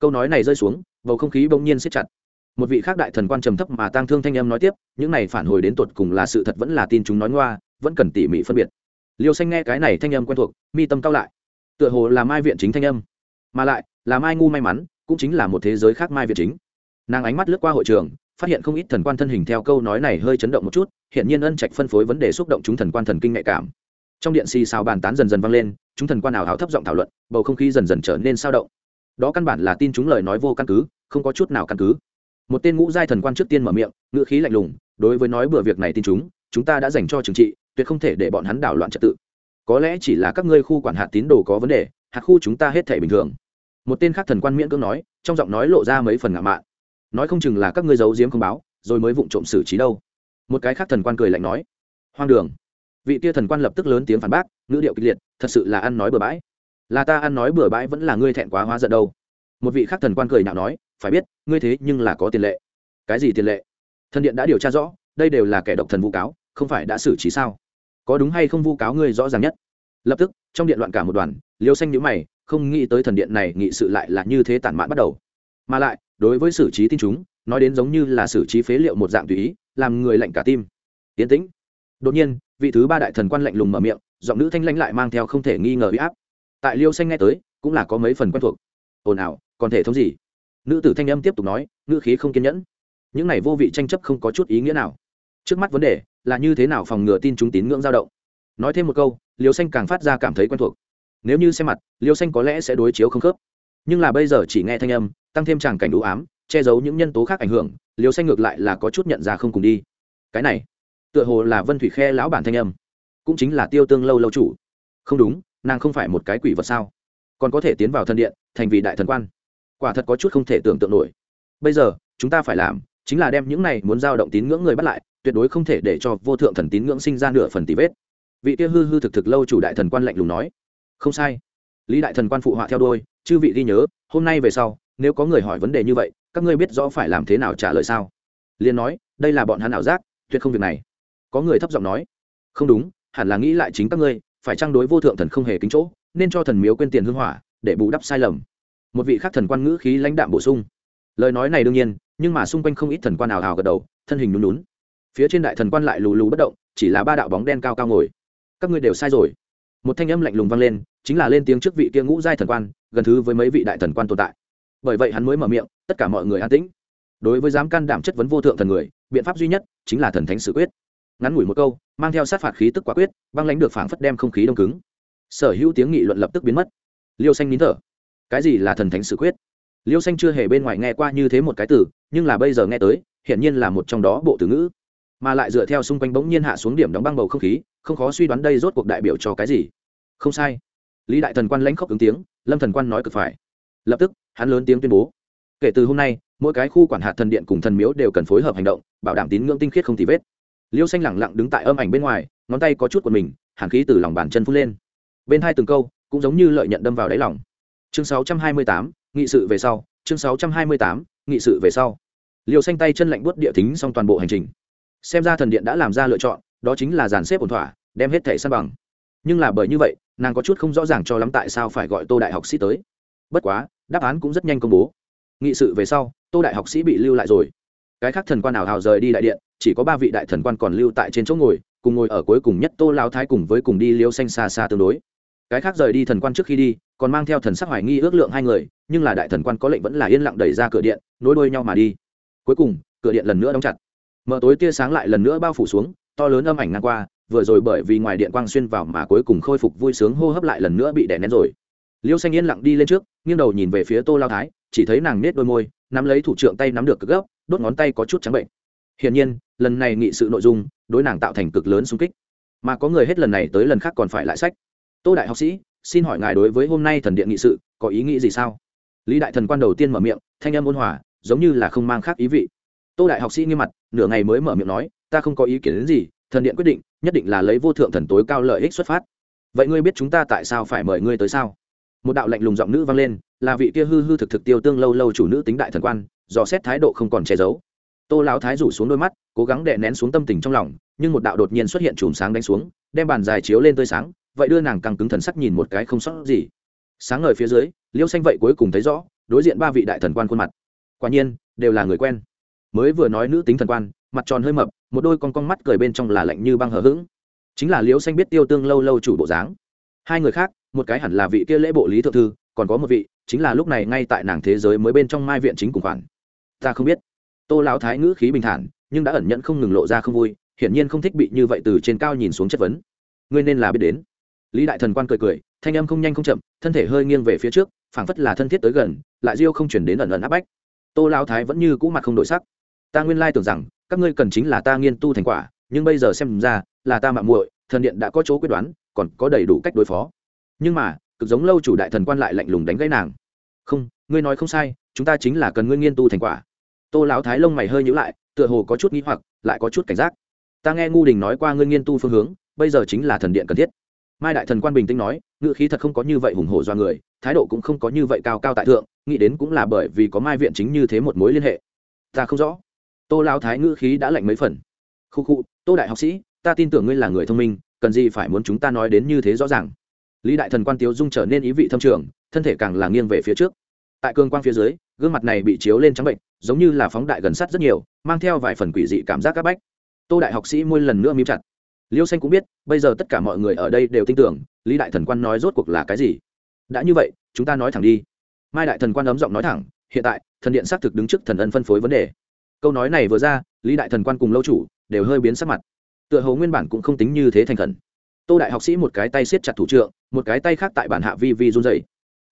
Câu nói này rơi xuống, bầu không khí bỗng nhiên siết chặt. Một vị khác đại thần quan trầm thấp mà tang thương thanh âm nói tiếp, những này phản hồi đến tột cùng là sự thật vẫn là tin chúng nói ngoa, vẫn cần tỉ mỉ phân biệt liêu xanh nghe cái này thanh âm quen thuộc, mi tâm cao lại. Tựa hồ là mai viện chính thanh âm. Mà lại, là mai ngu may mắn, cũng chính là một thế giới khác mai viện chính. Nàng ánh mắt lướt qua hội trường, phát hiện không ít thần quan thân hình theo câu nói này hơi chấn động một chút hiện nhiên ân trạch phân phối vấn đề xúc động chúng thần quan thần kinh nhạy cảm. Trong điện xì xào bàn tán dần dần vang lên, chúng thần quan nào háo thấp giọng thảo luận, bầu không khí dần dần trở nên sao động. Đó căn bản là tin chúng lời nói vô căn cứ, không có chút nào căn cứ. Một tên ngũ giai thần quan trước tiên mở miệng, ngữ khí lạnh lùng, đối với nói bừa việc này tin chúng chúng ta đã dành cho trừng trị tuyệt không thể để bọn hắn đảo loạn trật tự. Có lẽ chỉ là các ngươi khu quản hạt tín đồ có vấn đề, hạt khu chúng ta hết thể bình thường. Một tên khác thần quan miễn cưỡng nói, trong giọng nói lộ ra mấy phần ngạo mạn. Nói không chừng là các ngươi giấu giếm không báo, rồi mới vụng trộm xử trí đâu. Một cái khác thần quan cười lạnh nói, hoang đường. Vị kia thần quan lập tức lớn tiếng phản bác, ngữ điệu kịch liệt, thật sự là ăn nói bừa bãi. Là ta ăn nói bừa bãi vẫn là ngươi thẹn quá hóa giận đâu. Một vị khác thần quan cười nhạo nói, phải biết, ngươi thế nhưng là có tiền lệ. Cái gì tiền lệ? Thần điện đã điều tra rõ, đây đều là kẻ độc thần vu cáo không phải đã xử trí sao? Có đúng hay không vu cáo ngươi rõ ràng nhất? Lập tức, trong điện loạn cả một đoàn, liêu xanh nhữ mày, không nghĩ tới thần điện này nghị sự lại là như thế tản mạn bắt đầu. Mà lại, đối với xử trí tin chúng, nói đến giống như là xử trí phế liệu một dạng tùy ý, làm người lạnh cả tim. Yến tĩnh. Đột nhiên, vị thứ ba đại thần quan lạnh lùng mở miệng, giọng nữ thanh lãnh lại mang theo không thể nghi ngờ bị áp. Tại liêu xanh nghe tới, cũng là có mấy phần quen thuộc. Ồn ào, còn thể thống gì? Nữ tử thanh âm tiếp tục nói, ngữ khí không kiên nhẫn. Những này vô vị tranh chấp không có chút ý nghĩa nào. Trước mắt vấn đề là như thế nào phòng ngừa tin chúng tín ngưỡng dao động? Nói thêm một câu liều xanh càng phát ra cảm thấy quen thuộc. Nếu như xem mặt liều xanh có lẽ sẽ đối chiếu không khớp. Nhưng là bây giờ chỉ nghe thanh âm, tăng thêm tràng cảnh đủ ám, che giấu những nhân tố khác ảnh hưởng liều xanh ngược lại là có chút nhận ra không cùng đi. Cái này, tựa hồ là vân thủy khe lão bản thanh âm, cũng chính là tiêu tương lâu lâu chủ. Không đúng, nàng không phải một cái quỷ vật sao? Còn có thể tiến vào thân điện, thành vị đại thần quan. Quả thật có chút không thể tưởng tượng nổi. Bây giờ, chúng ta phải làm, chính là đem những này muốn giao động tín ngưỡng người bắt lại tuyệt đối không thể để cho vô thượng thần tín ngưỡng sinh ra nửa phần tỷ vết. Vị kia hư hư thực thực lâu chủ đại thần quan lạnh lùng nói, không sai. Lý đại thần quan phụ họa theo đôi, chư vị ghi nhớ, hôm nay về sau, nếu có người hỏi vấn đề như vậy, các ngươi biết rõ phải làm thế nào trả lời sao? Liên nói, đây là bọn hắn ảo giác, tuyệt không việc này. Có người thấp giọng nói, không đúng, hẳn là nghĩ lại chính các ngươi, phải trang đối vô thượng thần không hề kính chỗ, nên cho thần miếu quên tiền hương hỏa, để bù đắp sai lầm. Một vị khác thần quan ngữ khí lãnh đạm bổ sung, lời nói này đương nhiên, nhưng mà xung quanh không ít thần quan ảo ảo gật đầu, thân hình nhún nhún phía trên đại thần quan lại lù lù bất động, chỉ là ba đạo bóng đen cao cao ngồi. Các ngươi đều sai rồi. Một thanh âm lạnh lùng vang lên, chính là lên tiếng trước vị kia ngũ giai thần quan, gần thứ với mấy vị đại thần quan tồn tại. Bởi vậy hắn mới mở miệng, tất cả mọi người an tĩnh. Đối với dám can đảm chất vấn vô thượng thần người, biện pháp duy nhất chính là thần thánh sự quyết. Ngắn ngủi một câu, mang theo sát phạt khí tức quả quyết, băng lãnh được phảng phất đem không khí đông cứng. Sở hữu tiếng nghị luận lập tức biến mất. Liêu xanh nín thở. Cái gì là thần thánh sự quyết? Liêu xanh chưa hề bên ngoài nghe qua như thế một cái từ, nhưng là bây giờ nghe tới, hiển nhiên là một trong đó bộ từ ngữ mà lại dựa theo xung quanh bỗng nhiên hạ xuống điểm đóng băng bầu không khí không khó suy đoán đây rốt cuộc đại biểu cho cái gì. Không sai. Lý đại thần quan lãnh khóc ứng tiếng lâm thần quan nói cực phải. Lập tức hắn lớn tiếng tuyên bố. Kể từ hôm nay mỗi cái khu quản hạt thần điện cùng thần miếu đều cần phối hợp hành động bảo đảm tín ngưỡng tinh khiết không tì vết. Liêu xanh lẳng lặng đứng tại âm ảnh bên ngoài ngón tay có chút của mình hàn khí từ lòng bàn chân phun lên. Bên hai từng câu cũng giống như lợi nhận đâm vào đáy lòng. Chương 628, nghị sự về sau. Chương 628, nghị sự về sau. Liêu xanh tay chân lạnh buốt địa thính xong toàn bộ hành trình xem ra thần điện đã làm ra lựa chọn, đó chính là dàn xếp ổn thỏa, đem hết thẻ săn bằng. Nhưng là bởi như vậy, nàng có chút không rõ ràng cho lắm tại sao phải gọi tô đại học sĩ tới. Bất quá, đáp án cũng rất nhanh công bố. Nghị sự về sau, tô đại học sĩ bị lưu lại rồi. Cái khác thần quan nào hào rời đi đại điện, chỉ có ba vị đại thần quan còn lưu tại trên chỗ ngồi, cùng ngồi ở cuối cùng nhất tô lao thái cùng với cùng đi liêu xanh xa xa tương đối. Cái khác rời đi thần quan trước khi đi, còn mang theo thần sắc hoài nghi ước lượng hai người, nhưng là đại thần quan có lệnh vẫn là yên lặng đẩy ra cửa điện, nối đuôi nhau mà đi. Cuối cùng, cửa điện lần nữa đóng chặt mở tối tia sáng lại lần nữa bao phủ xuống, to lớn âm ảnh ngang qua, vừa rồi bởi vì ngoài điện quang xuyên vào mà cuối cùng khôi phục vui sướng hô hấp lại lần nữa bị đè nén rồi. Liêu xanh yên lặng đi lên trước, nghiêng đầu nhìn về phía tô lao thái, chỉ thấy nàng nết đôi môi, nắm lấy thủ trưởng tay nắm được cực gấp, đốt ngón tay có chút trắng bệnh. Hiển nhiên, lần này nghị sự nội dung đối nàng tạo thành cực lớn xung kích. Mà có người hết lần này tới lần khác còn phải lại sách. Tô đại học sĩ, xin hỏi ngài đối với hôm nay thần điện nghị sự có ý nghĩ gì sao? Lý đại thần quan đầu tiên mở miệng, thanh âm ôn hòa, giống như là không mang khác ý vị tô đại học sĩ nghiêm mặt, nửa ngày mới mở miệng nói, ta không có ý kiến đến gì, thần điện quyết định, nhất định là lấy vô thượng thần tối cao lợi ích xuất phát. Vậy ngươi biết chúng ta tại sao phải mời ngươi tới sao? Một đạo lạnh lùng giọng nữ vang lên, là vị kia hư hư thực thực tiêu tương lâu lâu chủ nữ tính đại thần quan, dò xét thái độ không còn che giấu. Tô lão thái rủ xuống đôi mắt, cố gắng đè nén xuống tâm tình trong lòng, nhưng một đạo đột nhiên xuất hiện chùm sáng đánh xuống, đem bàn dài chiếu lên tươi sáng, vậy đưa nàng càng cứng thần sắc nhìn một cái không sót gì. Sáng ngời phía dưới, liêu xanh vậy cuối cùng thấy rõ, đối diện ba vị đại thần quan khuôn mặt. Quả nhiên, đều là người quen mới vừa nói nữ tính thần quan, mặt tròn hơi mập, một đôi con con mắt cười bên trong là lạnh như băng hờ hững. Chính là liễu xanh biết tiêu tương lâu lâu chủ bộ dáng. Hai người khác, một cái hẳn là vị kia lễ bộ lý thượng thư, còn có một vị, chính là lúc này ngay tại nàng thế giới mới bên trong mai viện chính cùng khoản. Ta không biết. Tô lão thái ngữ khí bình thản, nhưng đã ẩn nhận không ngừng lộ ra không vui, hiển nhiên không thích bị như vậy từ trên cao nhìn xuống chất vấn. Ngươi nên là biết đến. Lý đại thần quan cười cười, thanh âm không nhanh không chậm, thân thể hơi nghiêng về phía trước, phảng phất là thân thiết tới gần, lại riêu không chuyển đến ẩn ẩn áp bách. Tô lão thái vẫn như cũ mặt không đổi sắc ta nguyên lai tưởng rằng, các ngươi cần chính là ta nghiên tu thành quả, nhưng bây giờ xem ra, là ta mạng muội, thần điện đã có chỗ quyết đoán, còn có đầy đủ cách đối phó. Nhưng mà, cực giống lâu chủ đại thần quan lại lạnh lùng đánh gãy nàng. Không, ngươi nói không sai, chúng ta chính là cần ngươi nghiên tu thành quả. Tô lão thái lông mày hơi nhữ lại, tựa hồ có chút nghĩ hoặc, lại có chút cảnh giác. Ta nghe ngu đình nói qua ngươi nghiên tu phương hướng, bây giờ chính là thần điện cần thiết. Mai đại thần quan bình tĩnh nói ngự khí thật không có như vậy hùng hổ do người, thái độ cũng không có như vậy cao cao tại thượng, nghĩ đến cũng là bởi vì có mai viện chính như thế một mối liên hệ. Ta không rõ tô lão thái ngữ khí đã lạnh mấy phần. Khu khu, tô đại học sĩ, ta tin tưởng ngươi là người thông minh, cần gì phải muốn chúng ta nói đến như thế rõ ràng. Lý đại thần quan tiếu dung trở nên ý vị thâm trường, thân thể càng là nghiêng về phía trước. Tại cương quang phía dưới, gương mặt này bị chiếu lên trắng bệnh, giống như là phóng đại gần sát rất nhiều, mang theo vài phần quỷ dị cảm giác c áp bách. Tô đại học sĩ môi lần nữa mím chặt. Liêu xanh cũng biết, bây giờ tất cả mọi người ở đây đều tin tưởng, lý đại thần quan nói rốt cuộc là cái gì. Đã như vậy, chúng ta nói thẳng đi. Mai đại thần quan ấm giọng nói thẳng, hiện tại, thần điện xác thực đứng trước thần ân phân phối vấn đề câu nói này vừa ra, lý đại thần quan cùng lâu chủ đều hơi biến sắc mặt. Tựa hồ nguyên bản cũng không tính như thế thành khẩn. Tô đại học sĩ một cái tay siết chặt thủ trượng, một cái tay khác tại bản hạ vi vi run dày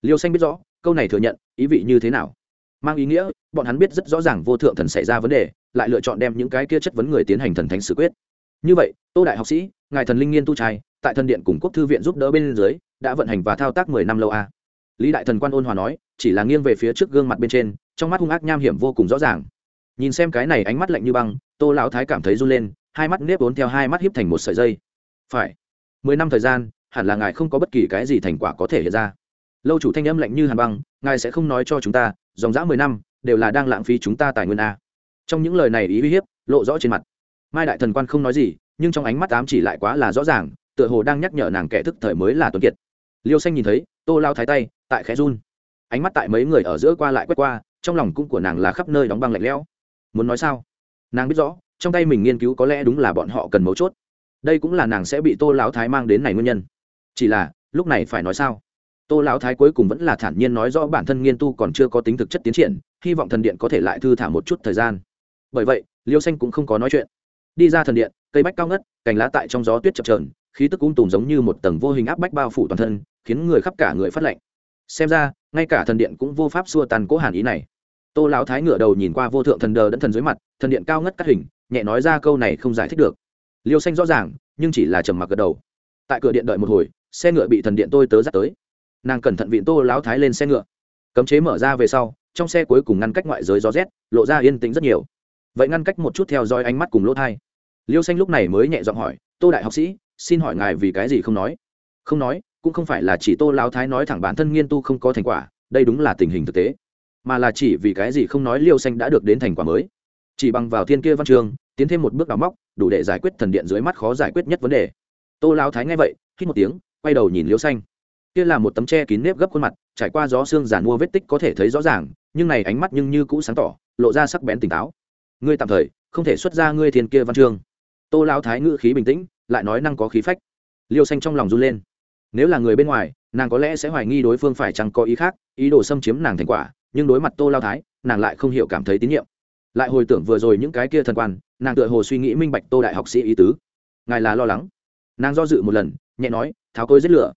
liêu xanh biết rõ, câu này thừa nhận, ý vị như thế nào? Mang ý nghĩa, bọn hắn biết rất rõ ràng vô thượng thần xảy ra vấn đề, lại lựa chọn đem những cái kia chất vấn người tiến hành thần thánh xử quyết. Như vậy, tô đại học sĩ, ngài thần linh nghiên tu trai, tại thần điện cùng quốc thư viện giúp đỡ bên dưới, đã vận hành và thao tác mười năm lâu a. Lý đại thần quan ôn hòa nói, chỉ là nghiêng về phía trước gương mặt bên trên, trong mắt hung ác nham hiểm vô cùng rõ ràng nhìn xem cái này ánh mắt lạnh như băng, tô lão thái cảm thấy run lên, hai mắt nếp vốn theo hai mắt hiếp thành một sợi dây. Phải, mười năm thời gian, hẳn là ngài không có bất kỳ cái gì thành quả có thể hiện ra. Lâu chủ thanh âm lạnh như hàn băng, ngài sẽ không nói cho chúng ta, dòng dã mười năm, đều là đang lãng phí chúng ta tài nguyên a. Trong những lời này ý uy hiếp, lộ rõ trên mặt. Mai đại thần quan không nói gì, nhưng trong ánh mắt ám chỉ lại quá là rõ ràng, tựa hồ đang nhắc nhở nàng kẻ thức thời mới là tuấn kiệt. Liêu xanh nhìn thấy, tô lao thái tay, tại khẽ run. Ánh mắt tại mấy người ở giữa qua lại quét qua, trong lòng cung của nàng là khắp nơi đóng băng lạnh lẽo muốn nói sao? Nàng biết rõ, trong tay mình nghiên cứu có lẽ đúng là bọn họ cần mấu chốt. Đây cũng là nàng sẽ bị tô lão thái mang đến này nguyên nhân. Chỉ là, lúc này phải nói sao? Tô lão thái cuối cùng vẫn là thản nhiên nói rõ bản thân nghiên tu còn chưa có tính thực chất tiến triển, hy vọng thần điện có thể lại thư thả một chút thời gian. Bởi vậy, liêu xanh cũng không có nói chuyện. Đi ra thần điện, cây bách cao ngất, cành lá tại trong gió tuyết chập trờn khí tức cung tùm giống như một tầng vô hình áp bách bao phủ toàn thân, khiến người khắp cả người phát lạnh. Xem ra, ngay cả thần điện cũng vô pháp xua tàn cố hàn ý này tô lão thái ngửa đầu nhìn qua vô thượng thần đờ đẫn thần dưới mặt, thần điện cao ngất cắt hình, nhẹ nói ra câu này không giải thích được. Liêu xanh rõ ràng, nhưng chỉ là trầm mặc gật đầu. Tại cửa điện đợi một hồi, xe ngựa bị thần điện tôi tớ dắt tới. Nàng cẩn thận vịn tô lão thái lên xe ngựa. Cấm chế mở ra về sau, trong xe cuối cùng ngăn cách ngoại giới gió rét, lộ ra yên tĩnh rất nhiều. Vậy ngăn cách một chút theo dõi ánh mắt cùng lỗ thai. Liêu xanh lúc này mới nhẹ giọng hỏi, tô đại học sĩ, xin hỏi ngài vì cái gì không nói? Không nói, cũng không phải là chỉ tô lão thái nói thẳng bản thân nghiên tu không có thành quả, đây đúng là tình hình thực tế mà là chỉ vì cái gì không nói liêu xanh đã được đến thành quả mới. Chỉ bằng vào thiên kia văn trường tiến thêm một bước đào móc, đủ để giải quyết thần điện dưới mắt khó giải quyết nhất vấn đề. Tô lão thái nghe vậy khi một tiếng, quay đầu nhìn liêu xanh. Kia là một tấm tre kín nếp gấp khuôn mặt, trải qua gió xương giàn mua vết tích có thể thấy rõ ràng, nhưng này ánh mắt nhưng như cũ sáng tỏ, lộ ra sắc bén tỉnh táo. Ngươi tạm thời, không thể xuất ra ngươi thiên kia văn chương. Tô lão thái ngữ khí bình tĩnh, lại nói năng có khí phách. Liêu xanh trong lòng run lên. Nếu là người bên ngoài, nàng có lẽ sẽ hoài nghi đối phương phải chăng có ý khác, ý đồ xâm chiếm nàng thành quả nhưng đối mặt tô lao thái, nàng lại không hiểu cảm thấy tín nhiệm. Lại hồi tưởng vừa rồi những cái kia thần quan, nàng tựa hồ suy nghĩ minh bạch tô đại học sĩ ý tứ. Ngài là lo lắng. Nàng do dự một lần, nhẹ nói, tháo côi giết lửa.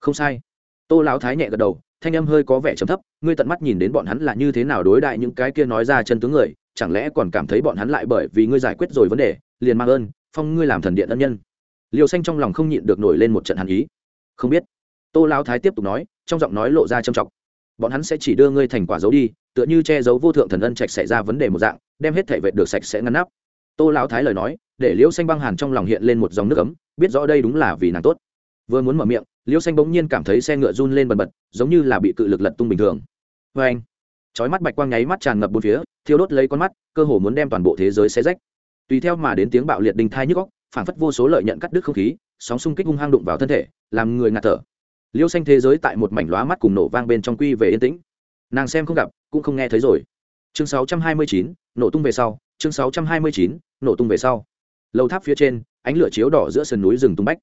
Không sai. Tô lão thái nhẹ gật đầu, thanh âm hơi có vẻ trầm thấp, ngươi tận mắt nhìn đến bọn hắn là như thế nào đối đại những cái kia nói ra chân tướng người, chẳng lẽ còn cảm thấy bọn hắn lại bởi vì ngươi giải quyết rồi vấn đề, liền mang ơn, phong ngươi làm thần điện ân nhân? Liều xanh trong lòng không nhịn được nổi lên một trận hàn ý. Không biết. Tô lão thái tiếp tục nói, trong giọng nói lộ ra trầm trọng bọn hắn sẽ chỉ đưa ngươi thành quả giấu đi, tựa như che giấu vô thượng thần ân trạch xảy ra vấn đề một dạng, đem hết thể vệ được sạch sẽ ngăn nắp. Tô lão thái lời nói, để liễu xanh băng hàn trong lòng hiện lên một dòng nước ấm, biết rõ đây đúng là vì nàng tốt. Vừa muốn mở miệng, liễu xanh bỗng nhiên cảm thấy xe ngựa run lên bần bật, giống như là bị cự lực lật tung bình thường. Vê anh. Chói mắt bạch quang nháy mắt tràn ngập bốn phía, thiêu đốt lấy con mắt, cơ hồ muốn đem toàn bộ thế giới xé rách. Tùy theo mà đến tiếng bạo liệt đình thai nhức góc phản phất vô số lợi nhận cắt đứt không khí, sóng xung kích hung hăng đụng vào thân thể, làm người ngạt thở liêu xanh thế giới tại một mảnh lóa mắt cùng nổ vang bên trong quy về yên tĩnh. Nàng xem không gặp cũng không nghe thấy rồi. Chương 629, nổ tung về sau. Chương 629, nổ tung về sau. Lầu tháp phía trên ánh lửa chiếu đỏ giữa sườn núi rừng tung bách.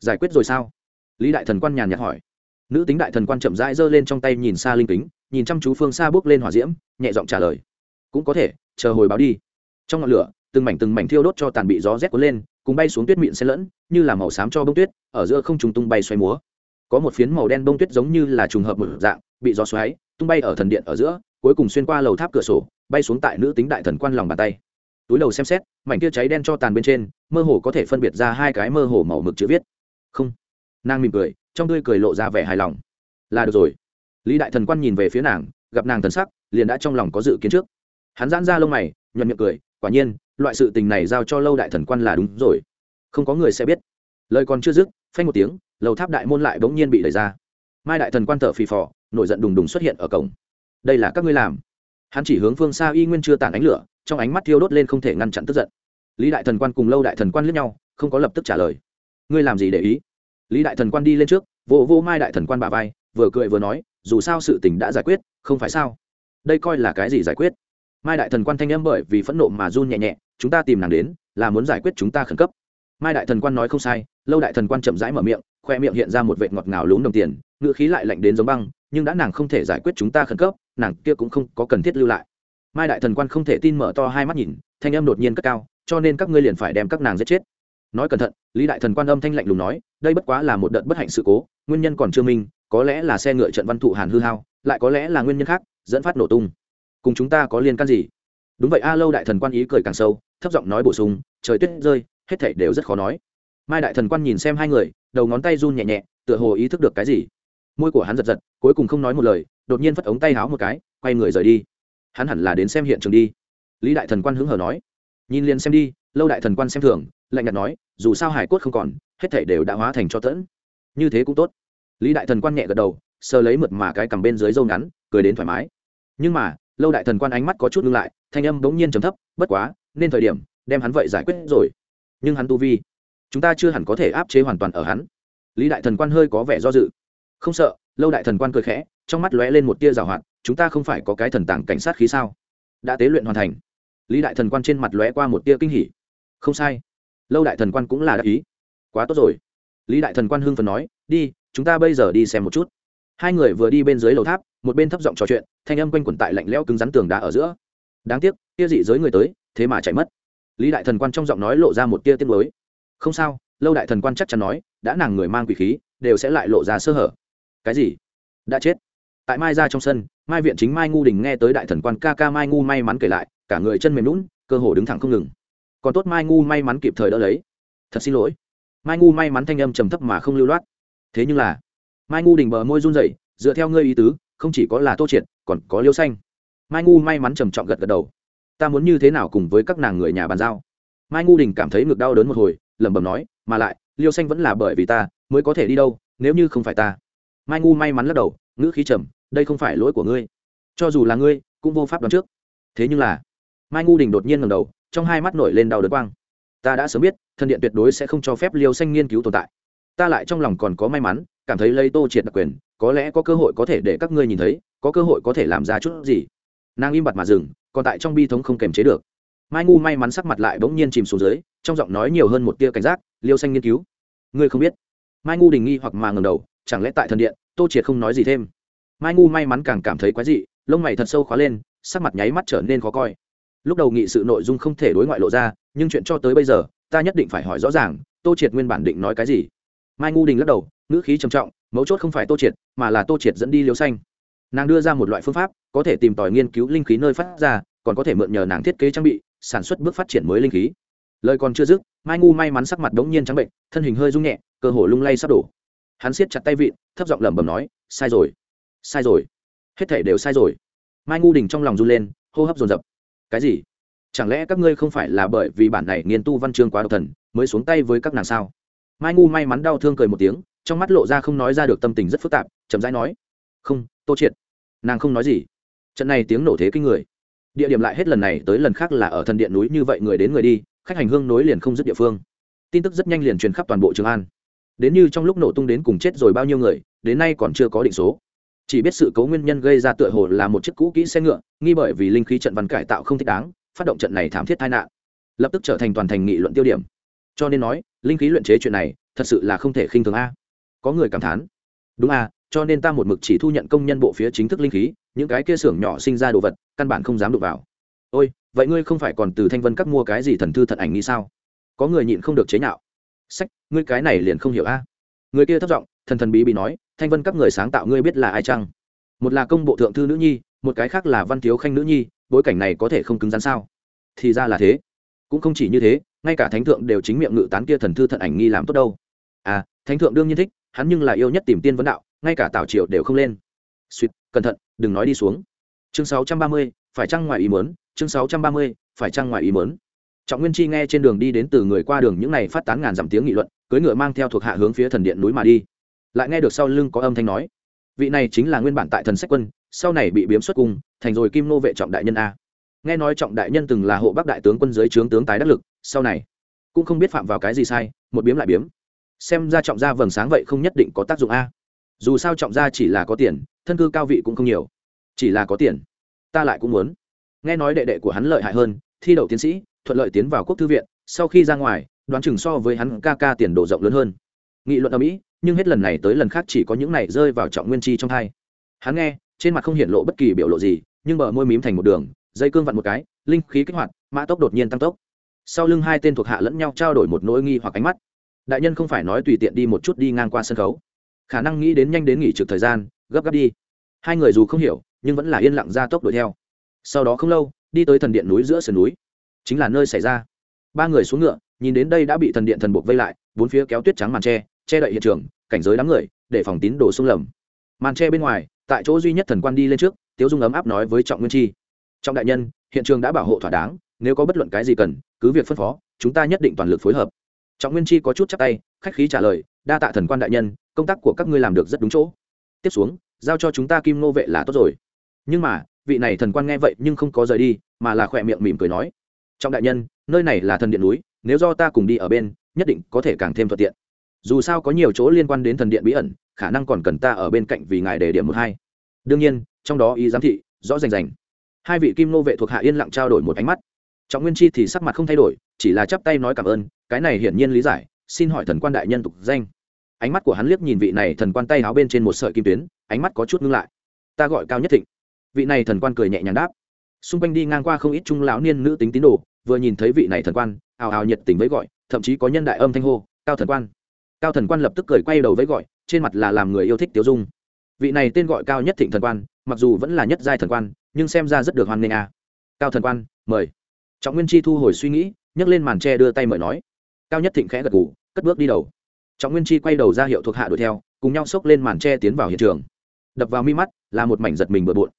Giải quyết rồi sao? Lý đại thần quan nhàn nhạt hỏi. Nữ tính đại thần quan chậm rãi giơ lên trong tay nhìn xa linh tính nhìn chăm chú phương xa bước lên hỏa diễm nhẹ giọng trả lời. Cũng có thể chờ hồi báo đi. Trong ngọn lửa từng mảnh từng mảnh thiêu đốt cho tàn bị gió rét cuốn lên cùng bay xuống tuyết mịn xen lẫn như là màu xám cho bông tuyết ở giữa không trùng tung bay xoay múa có một phiến màu đen bông tuyết giống như là trùng hợp một dạng, bị gió xoáy, tung bay ở thần điện ở giữa, cuối cùng xuyên qua lầu tháp cửa sổ, bay xuống tại nữ tính đại thần quan lòng bàn tay. Túi đầu xem xét, mảnh kia cháy đen cho tàn bên trên, mơ hồ có thể phân biệt ra hai cái mơ hồ màu mực chữ viết. Không. Nàng mỉm cười, trong tươi cười lộ ra vẻ hài lòng. Là được rồi. Lý đại thần quan nhìn về phía nàng, gặp nàng thần sắc, liền đã trong lòng có dự kiến trước. Hắn giãn ra lông mày, nhuận miệng cười, quả nhiên, loại sự tình này giao cho lâu đại thần quan là đúng rồi. Không có người sẽ biết. Lời còn chưa dứt, phanh một tiếng lầu tháp đại môn lại bỗng nhiên bị đẩy ra. Mai đại thần quan thợ phì phò, nổi giận đùng đùng xuất hiện ở cổng. Đây là các ngươi làm? Hắn chỉ hướng phương xa y nguyên chưa tàn ánh lửa, trong ánh mắt thiêu đốt lên không thể ngăn chặn tức giận. Lý đại thần quan cùng lâu đại thần quan liếc nhau, không có lập tức trả lời. Ngươi làm gì để ý? Lý đại thần quan đi lên trước vô vô mai đại thần quan bà vai, vừa cười vừa nói, dù sao sự tình đã giải quyết, không phải sao? Đây coi là cái gì giải quyết? Mai đại thần quan thanh âm bởi vì phẫn nộ mà run nhẹ nhẹ, chúng ta tìm nàng đến, là muốn giải quyết chúng ta khẩn cấp. Mai đại thần quan nói không sai lâu đại thần quan chậm rãi mở miệng, khoe miệng hiện ra một vệt ngọt ngào lún đồng tiền ngựa khí lại lạnh đến giống băng, nhưng đã nàng không thể giải quyết chúng ta khẩn cấp, nàng kia cũng không có cần thiết lưu lại. Mai đại thần quan không thể tin mở to hai mắt nhìn, thanh âm đột nhiên cất cao, cho nên các ngươi liền phải đem các nàng giết chết. Nói cẩn thận, lý đại thần quan âm thanh lạnh lùng nói, đây bất quá là một đợt bất hạnh sự cố, nguyên nhân còn chưa minh, có lẽ là xe ngựa trận văn thụ hàn hư hao, lại có lẽ là nguyên nhân khác, dẫn phát nổ tung. Cùng chúng ta có liên can gì? Đúng vậy a, lâu đại thần quan ý cười càng sâu, thấp giọng nói bổ sung, trời tuyết rơi, hết thảy đều rất khó nói mai đại thần quan nhìn xem hai người, đầu ngón tay run nhẹ nhẹ, tựa hồ ý thức được cái gì. Môi của hắn giật giật, cuối cùng không nói một lời, đột nhiên phất ống tay háo một cái, quay người rời đi. Hắn hẳn là đến xem hiện trường đi. Lý đại thần quan hứng hở nói. Nhìn liền xem đi, lâu đại thần quan xem thường, lạnh nhạt nói, dù sao hải cốt không còn, hết thảy đều đã hóa thành cho tẫn. Như thế cũng tốt. Lý đại thần quan nhẹ gật đầu, sờ lấy mượt mà cái cằm bên dưới dâu ngắn, cười đến thoải mái. Nhưng mà, lâu đại thần quan ánh mắt có chút ngưng lại, thanh âm bỗng nhiên trầm thấp, bất quá, nên thời điểm, đem hắn vậy giải quyết rồi. Nhưng hắn tu vi chúng ta chưa hẳn có thể áp chế hoàn toàn ở hắn. Lý đại thần quan hơi có vẻ do dự. Không sợ, lâu đại thần quan cười khẽ, trong mắt lóe lên một tia rào hoạt, chúng ta không phải có cái thần tàng cảnh sát khí sao? Đã tế luyện hoàn thành. Lý đại thần quan trên mặt lóe qua một tia kinh hỉ. Không sai. Lâu đại thần quan cũng là đắc ý. Quá tốt rồi. Lý đại thần quan hưng phần nói, đi, chúng ta bây giờ đi xem một chút. Hai người vừa đi bên dưới lầu tháp, một bên thấp giọng trò chuyện, thanh âm quanh quẩn tại lạnh lẽo cứng rắn tường đá ở giữa. Đáng tiếc, tia dị giới người tới, thế mà chạy mất. Lý đại thần quan trong giọng nói lộ ra một tia tiết mới không sao, lâu đại thần quan chắc chắn nói, đã nàng người mang quỷ khí, đều sẽ lại lộ ra sơ hở. Cái gì? Đã chết. Tại mai ra trong sân, mai viện chính mai ngu đình nghe tới đại thần quan ca ca mai ngu may mắn kể lại, cả người chân mềm lún cơ hồ đứng thẳng không ngừng. Còn tốt mai ngu may mắn kịp thời đỡ lấy. Thật xin lỗi. Mai ngu may mắn thanh âm trầm thấp mà không lưu loát. Thế nhưng là, mai ngu đình bờ môi run rẩy, dựa theo ngươi ý tứ, không chỉ có là tô triệt, còn có liêu xanh. Mai ngu may mắn trầm trọng gật gật đầu. Ta muốn như thế nào cùng với các nàng người nhà bàn giao? Mai ngu đình cảm thấy ngực đau đớn một hồi lẩm bẩm nói, mà lại, liêu xanh vẫn là bởi vì ta mới có thể đi đâu, nếu như không phải ta. Mai ngu may mắn lắc đầu, ngữ khí trầm, đây không phải lỗi của ngươi. Cho dù là ngươi, cũng vô pháp đoán trước. Thế nhưng là, mai ngu đình đột nhiên ngầm đầu, trong hai mắt nổi lên đau đớn quang. Ta đã sớm biết, thân điện tuyệt đối sẽ không cho phép liêu xanh nghiên cứu tồn tại. Ta lại trong lòng còn có may mắn, cảm thấy lấy tô triệt đặc quyền, có lẽ có cơ hội có thể để các ngươi nhìn thấy, có cơ hội có thể làm ra chút gì. Nàng im bặt mà dừng, còn tại trong bi thống không kềm chế được mai ngu may mắn sắc mặt lại bỗng nhiên chìm xuống dưới, trong giọng nói nhiều hơn một tia cảnh giác, liêu xanh nghiên cứu, ngươi không biết. Mai ngu đình nghi hoặc mà ngầm đầu, chẳng lẽ tại thần điện, tô triệt không nói gì thêm? Mai ngu may mắn càng cảm thấy quái dị, lông mày thật sâu khóa lên, sắc mặt nháy mắt trở nên khó coi. Lúc đầu nghị sự nội dung không thể đối ngoại lộ ra, nhưng chuyện cho tới bây giờ, ta nhất định phải hỏi rõ ràng, tô triệt nguyên bản định nói cái gì? Mai ngu đình lắc đầu, ngữ khí trầm trọng, mấu chốt không phải tô triệt, mà là tô triệt dẫn đi liêu xanh. Nàng đưa ra một loại phương pháp, có thể tìm tòi nghiên cứu linh khí nơi phát ra, còn có thể mượn nhờ nàng thiết kế trang bị sản xuất bước phát triển mới linh khí. Lời còn chưa dứt, mai ngu may mắn sắc mặt đống nhiên trắng bệnh, thân hình hơi rung nhẹ, cơ hồ lung lay sắp đổ. Hắn siết chặt tay vịn, thấp giọng lẩm bẩm nói, sai rồi sai rồi, hết thể đều sai rồi. Mai ngu đình trong lòng run lên, hô hấp dồn dập. Cái gì? Chẳng lẽ các ngươi không phải là bởi vì bản này nghiên tu văn chương quá độc thần, mới xuống tay với các nàng sao? Mai ngu may mắn đau thương cười một tiếng, trong mắt lộ ra không nói ra được tâm tình rất phức tạp, chậm rãi nói, không, tô triệt, nàng không nói gì. Trận này tiếng nổ thế kinh người địa điểm lại hết lần này tới lần khác là ở thần điện núi như vậy người đến người đi, khách hành hương nối liền không dứt địa phương. Tin tức rất nhanh liền truyền khắp toàn bộ trường an. Đến như trong lúc nổ tung đến cùng chết rồi bao nhiêu người, đến nay còn chưa có định số. Chỉ biết sự cấu nguyên nhân gây ra tựa hồ là một chiếc cũ kỹ xe ngựa, nghi bởi vì linh khí trận văn cải tạo không thích đáng, phát động trận này thảm thiết tai nạn, lập tức trở thành toàn thành nghị luận tiêu điểm. Cho nên nói, linh khí luyện chế chuyện này thật sự là không thể khinh thường a. Có người cảm thán, đúng a cho nên ta một mực chỉ thu nhận công nhân bộ phía chính thức linh khí, những cái kia xưởng nhỏ sinh ra đồ vật, căn bản không dám đụng vào. Ôi, vậy ngươi không phải còn từ thanh vân các mua cái gì thần thư thật ảnh nghĩ sao? Có người nhịn không được chế nhạo. Sách, ngươi cái này liền không hiểu a. Người kia thất giọng, thần thần bí bí nói, thanh vân các người sáng tạo ngươi biết là ai chăng? Một là công bộ thượng thư nữ nhi, một cái khác là văn thiếu khanh nữ nhi, bối cảnh này có thể không cứng rắn sao? Thì ra là thế. Cũng không chỉ như thế, ngay cả thánh thượng đều chính miệng ngự tán kia thần thư thận ảnh nghi làm tốt đâu. À thánh thượng đương nhiên thích, hắn nhưng là yêu nhất tìm tiên vấn đạo ngay cả tảo triều đều không lên. Suýt, cẩn thận, đừng nói đi xuống. Chương sáu trăm ba mươi, phải chăng ngoài ý mớn chương sáu trăm ba mươi, phải chăng ngoài ý mớn trọng nguyên chi nghe trên đường đi đến từ người qua đường những này phát tán ngàn dặm tiếng nghị luận, cưỡi ngựa mang theo thuộc hạ hướng phía thần điện núi mà đi. Lại nghe được sau lưng có âm thanh nói, vị này chính là nguyên bản tại thần sách quân, sau này bị biếm xuất cung, thành rồi kim nô vệ trọng đại nhân a. Nghe nói trọng đại nhân từng là hộ bắc đại tướng quân dưới trướng tướng tái đắc lực, sau này cũng không biết phạm vào cái gì sai, một biếm lại biếm. Xem ra trọng gia vầng sáng vậy không nhất định có tác dụng a dù sao trọng gia chỉ là có tiền, thân cư cao vị cũng không nhiều. Chỉ là có tiền, ta lại cũng muốn. Nghe nói đệ đệ của hắn lợi hại hơn, thi đậu tiến sĩ, thuận lợi tiến vào quốc thư viện, sau khi ra ngoài, đoán chừng so với hắn ca ca tiền đồ rộng lớn hơn. Nghị luận ở mỹ, nhưng hết lần này tới lần khác chỉ có những này rơi vào trọng nguyên chi trong thai hắn nghe, trên mặt không hiện lộ bất kỳ biểu lộ gì, nhưng bờ môi mím thành một đường, dây cương vặn một cái, linh khí kích hoạt, mã tốc đột nhiên tăng tốc. Sau lưng hai tên thuộc hạ lẫn nhau trao đổi một nỗi nghi hoặc ánh mắt. Đại nhân không phải nói tùy tiện đi một chút đi ngang qua sân khấu khả năng nghĩ đến nhanh đến nghỉ trực thời gian, gấp gáp đi. Hai người dù không hiểu, nhưng vẫn là yên lặng ra tốc đuổi theo. Sau đó không lâu, đi tới thần điện núi giữa sườn núi. Chính là nơi xảy ra. Ba người xuống ngựa, nhìn đến đây đã bị thần điện thần buộc vây lại, bốn phía kéo tuyết trắng màn tre, che đậy hiện trường, cảnh giới đám người, để phòng tín đồ xung lầm. Màn tre bên ngoài, tại chỗ duy nhất thần quan đi lên trước, tiếu dung ấm áp nói với trọng nguyên chi. Trọng đại nhân, hiện trường đã bảo hộ thỏa đáng, nếu có bất luận cái gì cần, cứ việc phân phó, chúng ta nhất định toàn lực phối hợp. Trọng nguyên chi có chút chắc tay, khách khí trả lời, đa tạ thần quan đại nhân công tác của các ngươi làm được rất đúng chỗ. Tiếp xuống, giao cho chúng ta kim nô vệ là tốt rồi. Nhưng mà, vị này thần quan nghe vậy nhưng không có rời đi, mà là khỏe miệng mỉm cười nói. Trong đại nhân, nơi này là thần điện núi, nếu do ta cùng đi ở bên, nhất định có thể càng thêm thuận tiện. Dù sao có nhiều chỗ liên quan đến thần điện bí ẩn, khả năng còn cần ta ở bên cạnh vì ngài đề điểm một hai. Đương nhiên, trong đó ý giám thị, rõ rành rành. Hai vị kim nô vệ thuộc hạ yên lặng trao đổi một ánh mắt. Trọng nguyên chi thì sắc mặt không thay đổi, chỉ là chắp tay nói cảm ơn, cái này hiển nhiên lý giải, xin hỏi thần quan đại nhân tục danh ánh mắt của hắn liếc nhìn vị này thần quan tay áo bên trên một sợi kim tuyến, ánh mắt có chút ngưng lại. Ta gọi cao nhất thịnh. Vị này thần quan cười nhẹ nhàng đáp. Xung quanh đi ngang qua không ít trung lão niên nữ tính tín đồ, vừa nhìn thấy vị này thần quan, ào ào nhiệt tình với gọi, thậm chí có nhân đại âm thanh hô, cao thần quan. Cao thần quan lập tức cười quay đầu với gọi, trên mặt là làm người yêu thích tiêu dung. Vị này tên gọi cao nhất thịnh thần quan, mặc dù vẫn là nhất giai thần quan, nhưng xem ra rất được hoan nghênh à. cao thần quan, mời. Trọng nguyên chi thu hồi suy nghĩ, nhấc lên màn tre đưa tay mời nói. Cao nhất thịnh khẽ gật gù, cất bước đi đầu trọng nguyên chi quay đầu ra hiệu thuộc hạ đuổi theo, cùng nhau xốc lên màn tre tiến vào hiện trường. Đập vào mi mắt, là một mảnh giật mình bừa bộn.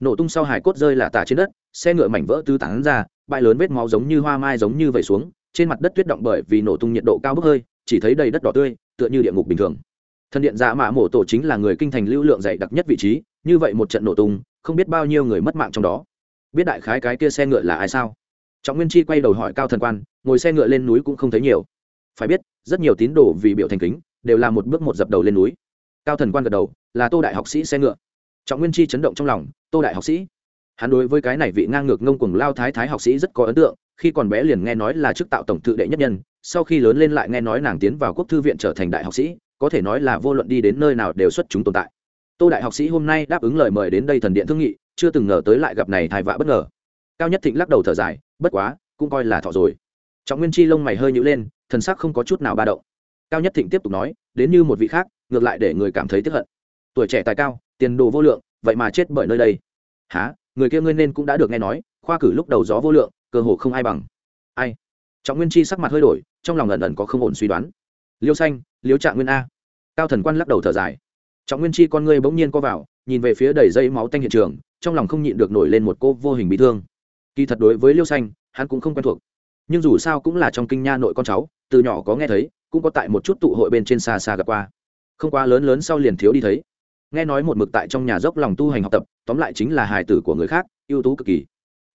Nổ tung sau hải cốt rơi là tả trên đất, xe ngựa mảnh vỡ tứ tán ra, bãi lớn vết máu giống như hoa mai giống như vẩy xuống, trên mặt đất tuyết động bởi vì nổ tung nhiệt độ cao bốc hơi, chỉ thấy đầy đất đỏ tươi, tựa như địa ngục bình thường. Thần điện dạ mạ mổ tổ chính là người kinh thành lưu lượng dày đặc nhất vị trí, như vậy một trận nổ tung, không biết bao nhiêu người mất mạng trong đó. Biết đại khái cái kia xe ngựa là ai sao? Trọng nguyên chi quay đầu hỏi cao thần quan, ngồi xe ngựa lên núi cũng không thấy nhiều phải biết, rất nhiều tín đồ vì biểu thành kính, đều là một bước một dập đầu lên núi. Cao thần quan gật đầu, là tô đại học sĩ xe ngựa. Trọng nguyên chi chấn động trong lòng, tô đại học sĩ. Hắn đối với cái này vị ngang ngược ngông cuồng lao thái thái học sĩ rất có ấn tượng, khi còn bé liền nghe nói là chức tạo tổng tự đệ nhất nhân, sau khi lớn lên lại nghe nói nàng tiến vào quốc thư viện trở thành đại học sĩ, có thể nói là vô luận đi đến nơi nào đều xuất chúng tồn tại. Tô đại học sĩ hôm nay đáp ứng lời mời đến đây thần điện thương nghị, chưa từng ngờ tới lại gặp này thai vạ bất ngờ. Cao nhất thịnh lắc đầu thở dài, bất quá, cũng coi là thọ rồi. Trọng nguyên chi lông mày hơi nhữ lên thần sắc không có chút nào ba động. Cao nhất thịnh tiếp tục nói, đến như một vị khác, ngược lại để người cảm thấy tiếp hận. Tuổi trẻ tài cao, tiền đồ vô lượng, vậy mà chết bởi nơi đây. Há người kia ngươi nên cũng đã được nghe nói, khoa cử lúc đầu gió vô lượng, cơ hồ không ai bằng. Ai? Trọng nguyên chi sắc mặt hơi đổi, trong lòng ẩn ẩn có không ổn suy đoán. Liêu xanh, liêu trạng nguyên a. Cao thần quan lắc đầu thở dài. Trọng nguyên chi con ngươi bỗng nhiên co vào, nhìn về phía đầy dây máu tanh hiện trường, trong lòng không nhịn được nổi lên một cô vô hình bị thương. Kỳ thật đối với liêu xanh, hắn cũng không quen thuộc. Nhưng dù sao cũng là trong kinh nha nội con cháu từ nhỏ có nghe thấy, cũng có tại một chút tụ hội bên trên xa xa gặp qua. Không quá lớn lớn sau liền thiếu đi thấy. Nghe nói một mực tại trong nhà dốc lòng tu hành học tập, tóm lại chính là hài tử của người khác, ưu tú cực kỳ.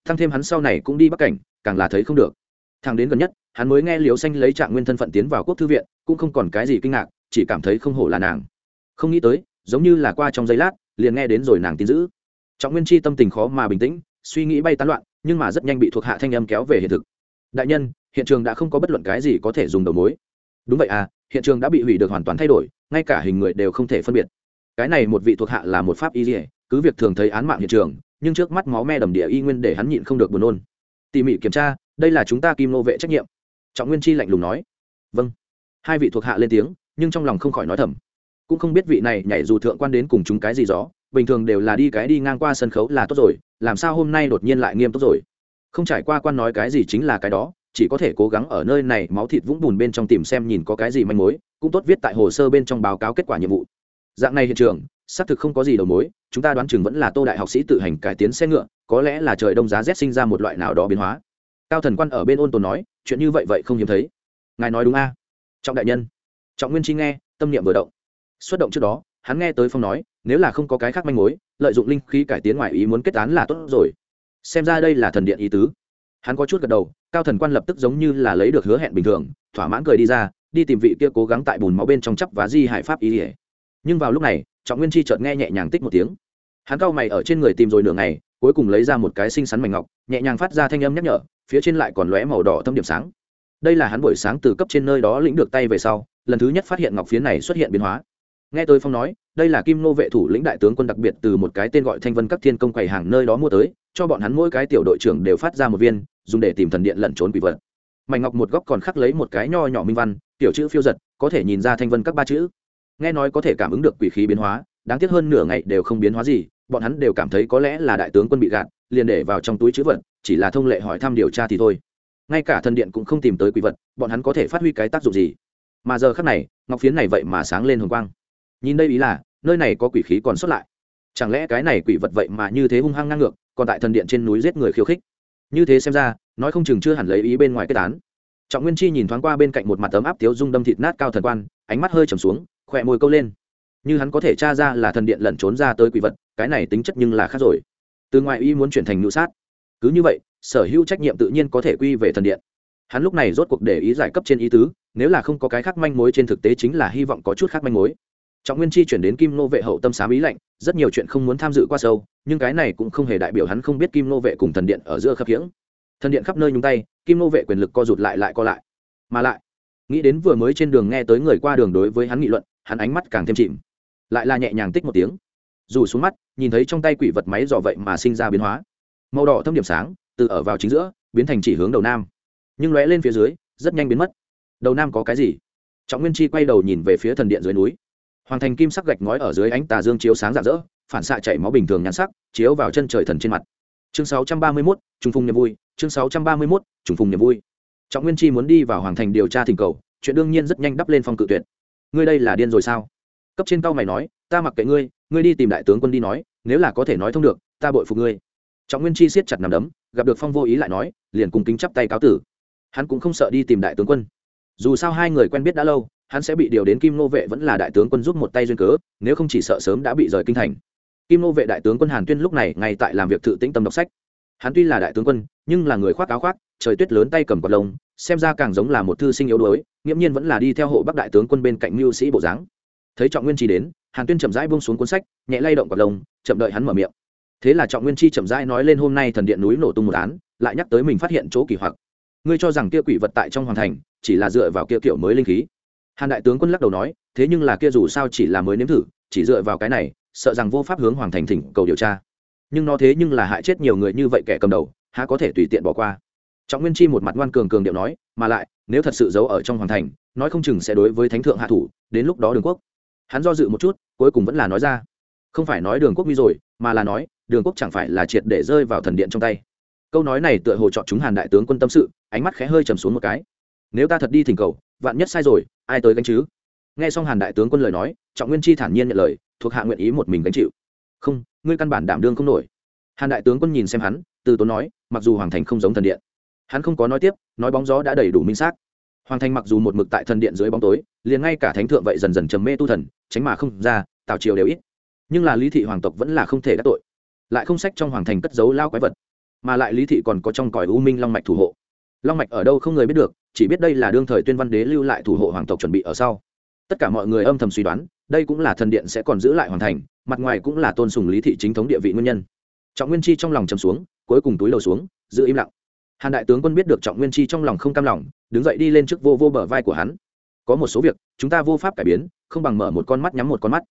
Thăng thêm hắn sau này cũng đi bắc cảnh, càng là thấy không được. Thằng đến gần nhất, hắn mới nghe liều xanh lấy trạng nguyên thân phận tiến vào quốc thư viện, cũng không còn cái gì kinh ngạc, chỉ cảm thấy không hổ là nàng. Không nghĩ tới, giống như là qua trong giây lát, liền nghe đến rồi nàng tin giữ trọng nguyên chi tâm tình khó mà bình tĩnh, suy nghĩ bay tán loạn, nhưng mà rất nhanh bị thuộc hạ thanh âm kéo về hiện thực. Đại nhân hiện trường đã không có bất luận cái gì có thể dùng đầu mối. Đúng vậy à hiện trường đã bị hủy được hoàn toàn thay đổi, ngay cả hình người đều không thể phân biệt. Cái này một vị thuộc hạ là một pháp y dỉa cứ việc thường thấy án mạng hiện trường, nhưng trước mắt máu me đầm địa y nguyên để hắn nhịn không được buồn nôn. Tỉ mỉ kiểm tra, đây là chúng ta kim nô vệ trách nhiệm. Trọng nguyên chi lạnh lùng nói. Vâng. Hai vị thuộc hạ lên tiếng, nhưng trong lòng không khỏi nói thầm. Cũng không biết vị này nhảy dù thượng quan đến cùng chúng cái gì đó bình thường đều là đi cái đi ngang qua sân khấu là tốt rồi, làm sao hôm nay đột nhiên lại nghiêm tốt rồi? Không trải qua quan nói cái gì chính là cái đó chỉ có thể cố gắng ở nơi này máu thịt vũng bùn bên trong tìm xem nhìn có cái gì manh mối, cũng tốt viết tại hồ sơ bên trong báo cáo kết quả nhiệm vụ. Dạng này hiện trường, xác thực không có gì đầu mối, chúng ta đoán chừng vẫn là tô đại học sĩ tự hành cải tiến xe ngựa, có lẽ là trời đông giá rét sinh ra một loại nào đó biến hóa. Cao thần quan ở bên ôn tồn nói, chuyện như vậy vậy không hiếm thấy. Ngài nói đúng a. Trọng đại nhân. Trọng nguyên chi nghe, tâm niệm vừa động. Xuất động trước đó, hắn nghe tới phong nói, nếu là không có cái khác manh mối, lợi dụng linh khí cải tiến ngoài ý muốn kết án là tốt rồi. Xem ra đây là thần điện ý tứ hắn có chút gật đầu, cao thần quan lập tức giống như là lấy được hứa hẹn bình thường, thỏa mãn cười đi ra, đi tìm vị kia cố gắng tại bùn máu bên trong chắp và di hải pháp ý ỉa. Nhưng vào lúc này, trọng nguyên chi chợt nghe nhẹ nhàng tích một tiếng. Hắn cau mày ở trên người tìm rồi nửa ngày, cuối cùng lấy ra một cái xinh xắn mảnh ngọc, nhẹ nhàng phát ra thanh âm nhắc nhở, phía trên lại còn lóe màu đỏ thâm điểm sáng. Đây là hắn buổi sáng từ cấp trên nơi đó lĩnh được tay về sau, lần thứ nhất phát hiện ngọc phiến này xuất hiện biến hóa. Nghe tôi phong nói, đây là kim nô vệ thủ lĩnh đại tướng quân đặc biệt từ một cái tên gọi thanh vân các thiên công quầy hàng nơi đó mua tới, cho bọn hắn mỗi cái tiểu đội trưởng đều phát ra một viên dùng để tìm thần điện lẩn trốn quỷ vật. Mảnh ngọc một góc còn khắc lấy một cái nho nhỏ minh văn, tiểu chữ phiêu giật, có thể nhìn ra thanh vân các ba chữ. Nghe nói có thể cảm ứng được quỷ khí biến hóa, đáng tiếc hơn nửa ngày đều không biến hóa gì, bọn hắn đều cảm thấy có lẽ là đại tướng quân bị gạt, liền để vào trong túi chữ vật, chỉ là thông lệ hỏi thăm điều tra thì thôi. Ngay cả thần điện cũng không tìm tới quỷ vật, bọn hắn có thể phát huy cái tác dụng gì? Mà giờ khác này, ngọc phiến này vậy mà sáng lên hồng quang. Nhìn đây ý là, nơi này có quỷ khí còn xuất lại. Chẳng lẽ cái này quỷ vật vậy mà như thế hung hăng ngang ngược, còn tại thần điện trên núi giết người khiêu khích? Như thế xem ra, nói không chừng chưa hẳn lấy ý bên ngoài kết án. Trọng nguyên chi nhìn thoáng qua bên cạnh một mặt ấm áp tiếu dung đâm thịt nát cao thần quan, ánh mắt hơi trầm xuống, khỏe môi câu lên. Như hắn có thể tra ra là thần điện lẩn trốn ra tới quỷ vật, cái này tính chất nhưng là khác rồi. Từ ngoại y muốn chuyển thành ngự sát. Cứ như vậy, sở hữu trách nhiệm tự nhiên có thể quy về thần điện. Hắn lúc này rốt cuộc để ý giải cấp trên ý tứ, nếu là không có cái khác manh mối trên thực tế chính là hy vọng có chút khác manh mối trọng nguyên chi chuyển đến kim nô vệ hậu tâm xá ý lạnh, rất nhiều chuyện không muốn tham dự qua sâu, nhưng cái này cũng không hề đại biểu hắn không biết kim nô vệ cùng thần điện ở giữa khập khiễng. Thần điện khắp nơi nhúng tay, kim nô vệ quyền lực co rụt lại lại co lại. Mà lại, nghĩ đến vừa mới trên đường nghe tới người qua đường đối với hắn nghị luận, hắn ánh mắt càng thêm chìm. Lại là nhẹ nhàng tích một tiếng. Dù xuống mắt, nhìn thấy trong tay quỷ vật máy dò vậy mà sinh ra biến hóa. Màu đỏ thâm điểm sáng, từ ở vào chính giữa, biến thành chỉ hướng đầu nam. Nhưng lóe lên phía dưới, rất nhanh biến mất. Đầu nam có cái gì? Trọng nguyên chi quay đầu nhìn về phía thần điện dưới núi hoàng thành kim sắc gạch ngói ở dưới ánh tà dương chiếu sáng rạng rỡ phản xạ chảy máu bình thường nhan sắc chiếu vào chân trời thần trên mặt. Chương 631, trùng phùng niềm vui chương 631, trùng phùng niềm vui. Trọng nguyên chi muốn đi vào hoàng thành điều tra thỉnh cầu chuyện đương nhiên rất nhanh đắp lên phong cự tuyệt. Ngươi đây là điên rồi sao? Cấp trên cao mày nói ta mặc kệ ngươi ngươi đi tìm đại tướng quân đi nói nếu là có thể nói thông được ta bội phục ngươi. Trọng nguyên chi siết chặt nằm đấm gặp được phong vô ý lại nói liền cùng kính chắp tay cáo tử. Hắn cũng không sợ đi tìm đại tướng quân. Dù sao hai người quen biết đã lâu hắn sẽ bị điều đến kim nô vệ vẫn là đại tướng quân giúp một tay duyên cớ, nếu không chỉ sợ sớm đã bị rời kinh thành. Kim nô vệ đại tướng quân hàn tuyên lúc này ngay tại làm việc tự tĩnh tâm đọc sách. Hắn tuy là đại tướng quân, nhưng là người khoác áo khoác, trời tuyết lớn tay cầm quạt lông, xem ra càng giống là một thư sinh yếu đuối, nghiễm nhiên vẫn là đi theo hộ bắc đại tướng quân bên cạnh mưu sĩ bộ dáng. Thấy trọng nguyên chi đến, hàn tuyên chậm rãi buông xuống cuốn sách, nhẹ lay động quạt lông, chậm đợi hắn mở miệng. Thế là trọng nguyên chi chậm rãi nói lên hôm nay thần điện núi nổ tung một án, lại nhắc tới mình phát hiện chỗ kỳ hoặc. Ngươi cho rằng kia quỷ vật tại trong hoàng thành, chỉ là dựa vào kia kiểu mới linh khí hàn đại tướng quân lắc đầu nói, thế nhưng là kia dù sao chỉ là mới nếm thử, chỉ dựa vào cái này, sợ rằng vô pháp hướng hoàng thành thỉnh cầu điều tra. Nhưng nó thế nhưng là hại chết nhiều người như vậy kẻ cầm đầu, há có thể tùy tiện bỏ qua. Trọng nguyên chi một mặt ngoan cường cường điệu nói, mà lại, nếu thật sự giấu ở trong hoàng thành, nói không chừng sẽ đối với thánh thượng hạ thủ, đến lúc đó đường quốc. Hắn do dự một chút, cuối cùng vẫn là nói ra, không phải nói đường quốc nguy rồi, mà là nói, đường quốc chẳng phải là triệt để rơi vào thần điện trong tay. Câu nói này tựa hồ chọn chúng hàn đại tướng quân tâm sự, ánh mắt khẽ hơi trầm xuống một cái. Nếu ta thật đi thỉnh cầu vạn nhất sai rồi, ai tới gánh chứ? Nghe xong hàn đại tướng quân lời nói, trọng nguyên chi thản nhiên nhận lời, thuộc hạ nguyện ý một mình gánh chịu. Không, ngươi căn bản đảm đương không nổi. Hàn đại tướng quân nhìn xem hắn, từ tốn nói, mặc dù hoàng thành không giống thần điện. Hắn không có nói tiếp, nói bóng gió đã đầy đủ minh xác. Hoàng thành mặc dù một mực tại thần điện dưới bóng tối, liền ngay cả thánh thượng vậy dần dần trầm mê tu thần, tránh mà không ra, tào triều đều ít. Nhưng là lý thị hoàng tộc vẫn là không thể đắc tội. Lại không sách trong hoàng thành cất giấu lao quái vật, mà lại lý thị còn có trong cõi u minh long mạch thủ hộ. Long mạch ở đâu không người biết được chỉ biết đây là đương thời tuyên văn đế lưu lại thủ hộ hoàng tộc chuẩn bị ở sau. Tất cả mọi người âm thầm suy đoán, đây cũng là thần điện sẽ còn giữ lại hoàn thành, mặt ngoài cũng là tôn sùng lý thị chính thống địa vị nguyên nhân. Trọng nguyên chi trong lòng chầm xuống, cuối cùng túi đầu xuống, giữ im lặng. Hàn đại tướng quân biết được trọng nguyên chi trong lòng không cam lòng, đứng dậy đi lên trước vô vô bờ vai của hắn. Có một số việc, chúng ta vô pháp cải biến, không bằng mở một con mắt nhắm một con mắt.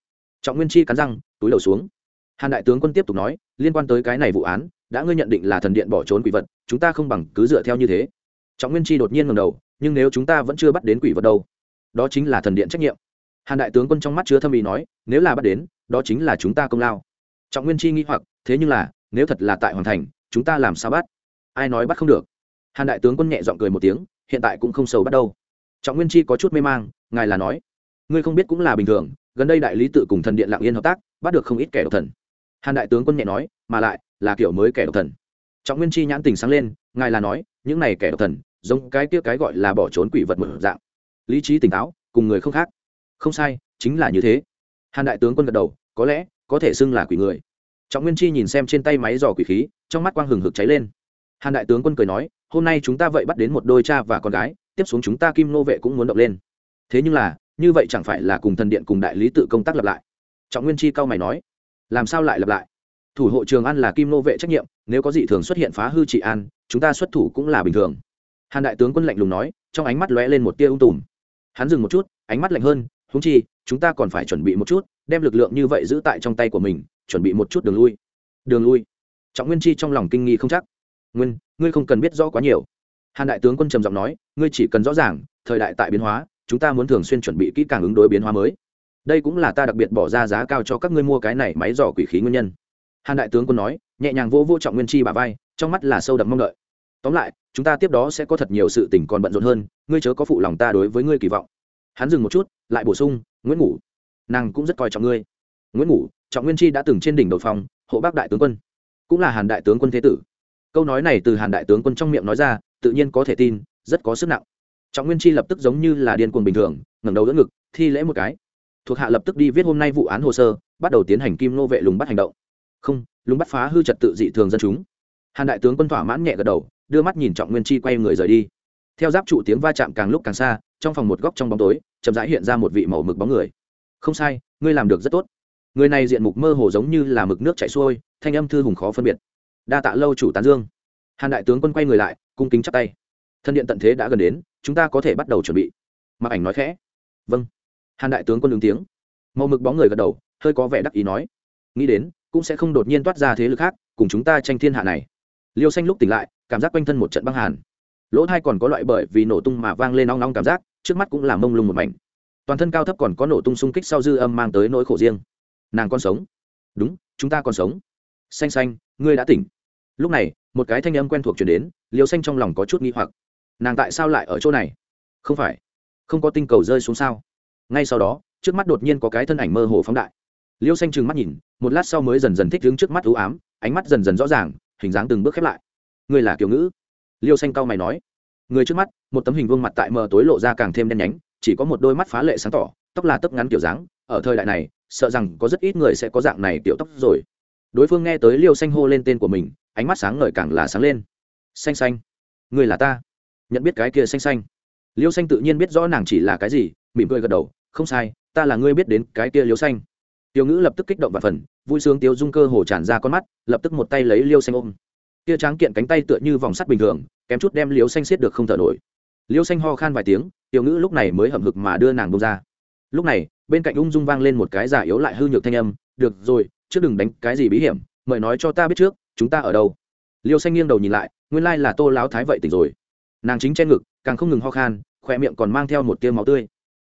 Trọng nguyên chi cắn răng, túi đầu xuống. Hàn đại tướng quân tiếp tục nói, liên quan tới cái này vụ án, đã ngươi nhận định là thần điện bỏ trốn quỷ vật, chúng ta không bằng cứ dựa theo như thế trọng nguyên chi đột nhiên ngầm đầu, nhưng nếu chúng ta vẫn chưa bắt đến quỷ vật đâu, đó chính là thần điện trách nhiệm. Hàn đại tướng quân trong mắt chứa thâm ý nói, nếu là bắt đến, đó chính là chúng ta công lao. Trọng nguyên chi nghĩ hoặc, thế nhưng là, nếu thật là tại hoàng thành, chúng ta làm sao bắt? Ai nói bắt không được? Hàn đại tướng quân nhẹ giọng cười một tiếng, hiện tại cũng không sầu bắt đâu. Trọng nguyên chi có chút mê mang, ngài là nói, ngươi không biết cũng là bình thường, gần đây đại lý tự cùng thần điện lạng yên hợp tác, bắt được không ít kẻ độc thần. Hàn đại tướng quân nhẹ nói, mà lại, là kiểu mới kẻ độc thần. Trọng nguyên chi nhãn tình sáng lên, ngài là nói, những này kẻ độc thần giống cái kia cái gọi là bỏ trốn quỷ vật một dạng. Lý trí tỉnh táo, cùng người không khác. Không sai, chính là như thế. Hàn đại tướng quân gật đầu, có lẽ, có thể xưng là quỷ người. Trọng nguyên chi nhìn xem trên tay máy dò quỷ khí, trong mắt quang hừng hực cháy lên. Hàn đại tướng quân cười nói, hôm nay chúng ta vậy bắt đến một đôi cha và con gái, tiếp xuống chúng ta kim nô vệ cũng muốn động lên. Thế nhưng là, như vậy chẳng phải là cùng thần điện cùng đại lý tự công tác lập lại? Trọng nguyên chi cao mày nói, làm sao lại lập lại? Thủ hộ trường an là kim nô vệ trách nhiệm, nếu có dị thường xuất hiện phá hư trị an, chúng ta xuất thủ cũng là bình thường hàn đại tướng quân lạnh lùng nói, trong ánh mắt lóe lên một tia ung tùm. Hắn dừng một chút, ánh mắt lạnh hơn húng chi, chúng ta còn phải chuẩn bị một chút, đem lực lượng như vậy giữ tại trong tay của mình, chuẩn bị một chút đường lui. Đường lui? Trọng nguyên chi trong lòng kinh nghi không chắc. Nguyên, ngươi không cần biết rõ quá nhiều. Hàn đại tướng quân trầm giọng nói, ngươi chỉ cần rõ ràng, thời đại tại biến hóa, chúng ta muốn thường xuyên chuẩn bị kỹ càng ứng đối biến hóa mới. Đây cũng là ta đặc biệt bỏ ra giá cao cho các ngươi mua cái này máy dò quỷ khí nguyên nhân. Hàn đại tướng quân nói, nhẹ nhàng vô vô trọng nguyên chi bà vai, trong mắt là sâu đậm mong đợi. Tóm lại chúng ta tiếp đó sẽ có thật nhiều sự tình còn bận rộn hơn, ngươi chớ có phụ lòng ta đối với ngươi kỳ vọng. Hắn dừng một chút, lại bổ sung, nguyễn ngủ, nàng cũng rất coi trọng ngươi. Nguyễn ngủ, trọng nguyên chi đã từng trên đỉnh đội phòng, hộ bác đại tướng quân, cũng là hàn đại tướng quân thế tử. Câu nói này từ hàn đại tướng quân trong miệng nói ra, tự nhiên có thể tin, rất có sức nặng. Trọng nguyên chi lập tức giống như là điên cuồng bình thường, ngẩng đầu đỡ ngực, thi lễ một cái. Thuộc hạ lập tức đi viết hôm nay vụ án hồ sơ, bắt đầu tiến hành kim nô vệ lùng bắt hành động. Không, lùng bắt phá hư trật tự dị thường dân chúng. Hàn đại tướng quân thỏa mãn nhẹ gật đầu đưa mắt nhìn trọng nguyên chi quay người rời đi. Theo giáp trụ tiếng va chạm càng lúc càng xa, trong phòng một góc trong bóng tối, chậm rãi hiện ra một vị màu mực bóng người. Không sai, ngươi làm được rất tốt. Người này diện mục mơ hồ giống như là mực nước chảy xuôi, thanh âm thư hùng khó phân biệt. Đa tạ lâu chủ tán dương. Hàn đại tướng quân quay người lại, cung kính chắp tay. Thân điện tận thế đã gần đến, chúng ta có thể bắt đầu chuẩn bị. Mặc ảnh nói khẽ. Vâng. Hàn đại tướng quân ứng tiếng. Màu mực bóng người gật đầu, hơi có vẻ đắc ý nói. Nghĩ đến, cũng sẽ không đột nhiên toát ra thế lực khác, cùng chúng ta tranh thiên hạ này. Liêu xanh lúc tỉnh lại cảm giác quanh thân một trận băng hàn. Lỗ thai còn có loại bởi vì nổ tung mà vang lên nong nong cảm giác, trước mắt cũng là mông lung một mảnh. Toàn thân cao thấp còn có nổ tung xung kích sau dư âm mang tới nỗi khổ riêng. Nàng còn sống. Đúng, chúng ta còn sống. Xanh xanh, ngươi đã tỉnh. Lúc này, một cái thanh âm quen thuộc chuyển đến liều xanh trong lòng có chút nghi hoặc. Nàng tại sao lại ở chỗ này? Không phải. Không có tinh cầu rơi xuống sao? Ngay sau đó, trước mắt đột nhiên có cái thân ảnh mơ hồ phóng đại. Liêu xanh trừng mắt nhìn, một lát sau mới dần dần thích đứng trước mắt ưu ám, ánh mắt dần dần rõ ràng, hình dáng từng bước khép lại ngươi là kiểu ngữ. Liêu xanh cau mày nói. Người trước mắt, một tấm hình vương mặt tại mờ tối lộ ra càng thêm đen nhánh, chỉ có một đôi mắt phá lệ sáng tỏ, tóc là tấp ngắn kiểu dáng, ở thời đại này, sợ rằng có rất ít người sẽ có dạng này tiểu tóc rồi. Đối phương nghe tới liêu xanh hô lên tên của mình, ánh mắt sáng ngời càng là sáng lên. Xanh xanh, người là ta. Nhận biết cái kia xanh xanh. Liêu xanh tự nhiên biết rõ nàng chỉ là cái gì, mỉm cười gật đầu, không sai, ta là ngươi biết đến cái kia liêu xanh. Tiểu ngữ lập tức kích động và phần, vui sướng tiêu dung cơ hồ tràn ra con mắt, lập tức một tay lấy liêu xanh ôm kia tráng kiện cánh tay tựa như vòng sắt bình thường, kém chút đem liêu xanh xiết được không thở nổi. Liêu xanh ho khan vài tiếng, tiểu ngữ lúc này mới hậm hực mà đưa nàng bông ra. Lúc này, bên cạnh ung dung vang lên một cái giả yếu lại hư nhược thanh âm, được rồi chứ đừng đánh cái gì bí hiểm, mời nói cho ta biết trước, chúng ta ở đâu? Liêu xanh nghiêng đầu nhìn lại, nguyên lai là tô láo thái vậy tỉnh rồi. Nàng chính che ngực, càng không ngừng ho khan khoe miệng còn mang theo một tiêu máu tươi.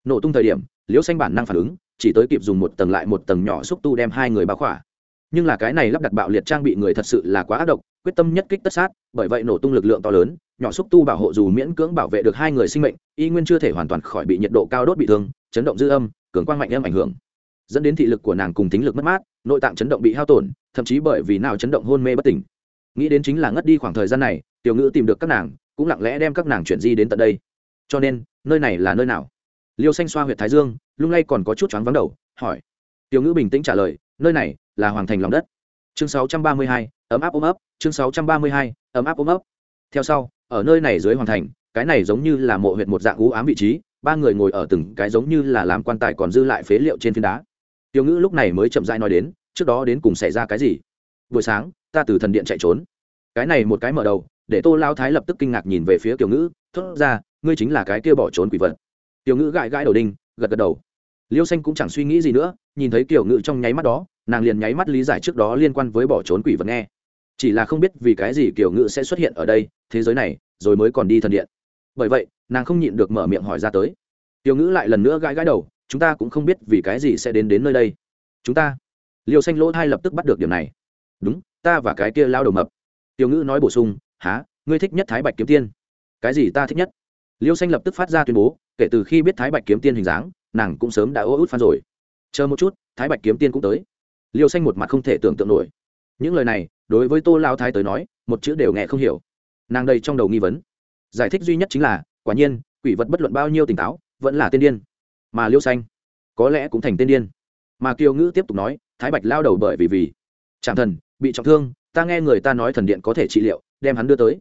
Nổ tung thời điểm liêu xanh bản năng phản ứng, chỉ tới kịp dùng một tầng lại một tầng nhỏ xúc tu đem hai người bao khỏa nhưng là cái này lắp đặt bạo liệt trang bị người thật sự là quá ác độc, quyết tâm nhất kích tất sát, bởi vậy nổ tung lực lượng to lớn, nhỏ xúc tu bảo hộ dù miễn cưỡng bảo vệ được hai người sinh mệnh, y nguyên chưa thể hoàn toàn khỏi bị nhiệt độ cao đốt bị thương, chấn động dư âm, cường quang mạnh âm ảnh hưởng. Dẫn đến thị lực của nàng cùng tính lực mất mát, nội tạng chấn động bị hao tổn, thậm chí bởi vì nào chấn động hôn mê bất tỉnh. Nghĩ đến chính là ngất đi khoảng thời gian này, tiểu ngữ tìm được các nàng, cũng lặng lẽ đem các nàng chuyển di đến tận đây. Cho nên, nơi này là nơi nào? Liêu xanh xoa huyện thái dương, lung lay còn có chút choáng vắng đầu, hỏi. Tiểu ngữ bình tĩnh trả lời, nơi này là hoàng thành lòng đất. Chương 632, ấm áp ôm ấp. Chương 632, ấm áp ôm ấp. Theo sau ở nơi này dưới hoàng thành cái này giống như là mộ huyện một dạng ú ám vị trí ba người ngồi ở từng cái giống như là làm quan tài còn dư lại phế liệu trên phiến đá. Tiêu ngữ lúc này mới chậm rãi nói đến trước đó đến cùng xảy ra cái gì? Buổi sáng ta từ thần điện chạy trốn. Cái này một cái mở đầu để tô lao thái lập tức kinh ngạc nhìn về phía tiểu ngữ thốt ra ngươi chính là cái kia bỏ trốn quỷ vật. Tiểu ngữ gãi gãi đầu đinh gật gật đầu. Liêu xanh cũng chẳng suy nghĩ gì nữa nhìn thấy tiểu ngữ trong nháy mắt đó nàng liền nháy mắt lý giải trước đó liên quan với bỏ trốn quỷ vật nghe. Chỉ là không biết vì cái gì kiểu ngự sẽ xuất hiện ở đây, thế giới này, rồi mới còn đi thần điện. Bởi vậy, nàng không nhịn được mở miệng hỏi ra tới. Tiểu ngữ lại lần nữa gãi gãi đầu, chúng ta cũng không biết vì cái gì sẽ đến đến nơi đây. Chúng ta. Liêu xanh lỗ thai lập tức bắt được điểm này. Đúng, ta và cái kia lao đầu mập. Tiểu ngữ nói bổ sung há ngươi thích nhất thái bạch kiếm tiên? Cái gì ta thích nhất? Liêu xanh lập tức phát ra tuyên bố, kể từ khi biết thái bạch kiếm tiên hình dáng, nàng cũng sớm đã ô út phan rồi. Chờ một chút, thái bạch kiếm tiên cũng tới liêu xanh một mặt không thể tưởng tượng nổi. Những lời này, đối với tô lao thái tới nói, một chữ đều nghe không hiểu. Nàng đây trong đầu nghi vấn. Giải thích duy nhất chính là, quả nhiên, quỷ vật bất luận bao nhiêu tỉnh táo, vẫn là tiên điên. Mà liêu xanh, có lẽ cũng thành tiên điên. Mà kiều ngữ tiếp tục nói, thái bạch lao đầu bởi vì vì trạm thần, bị trọng thương, ta nghe người ta nói thần điện có thể trị liệu, đem hắn đưa tới.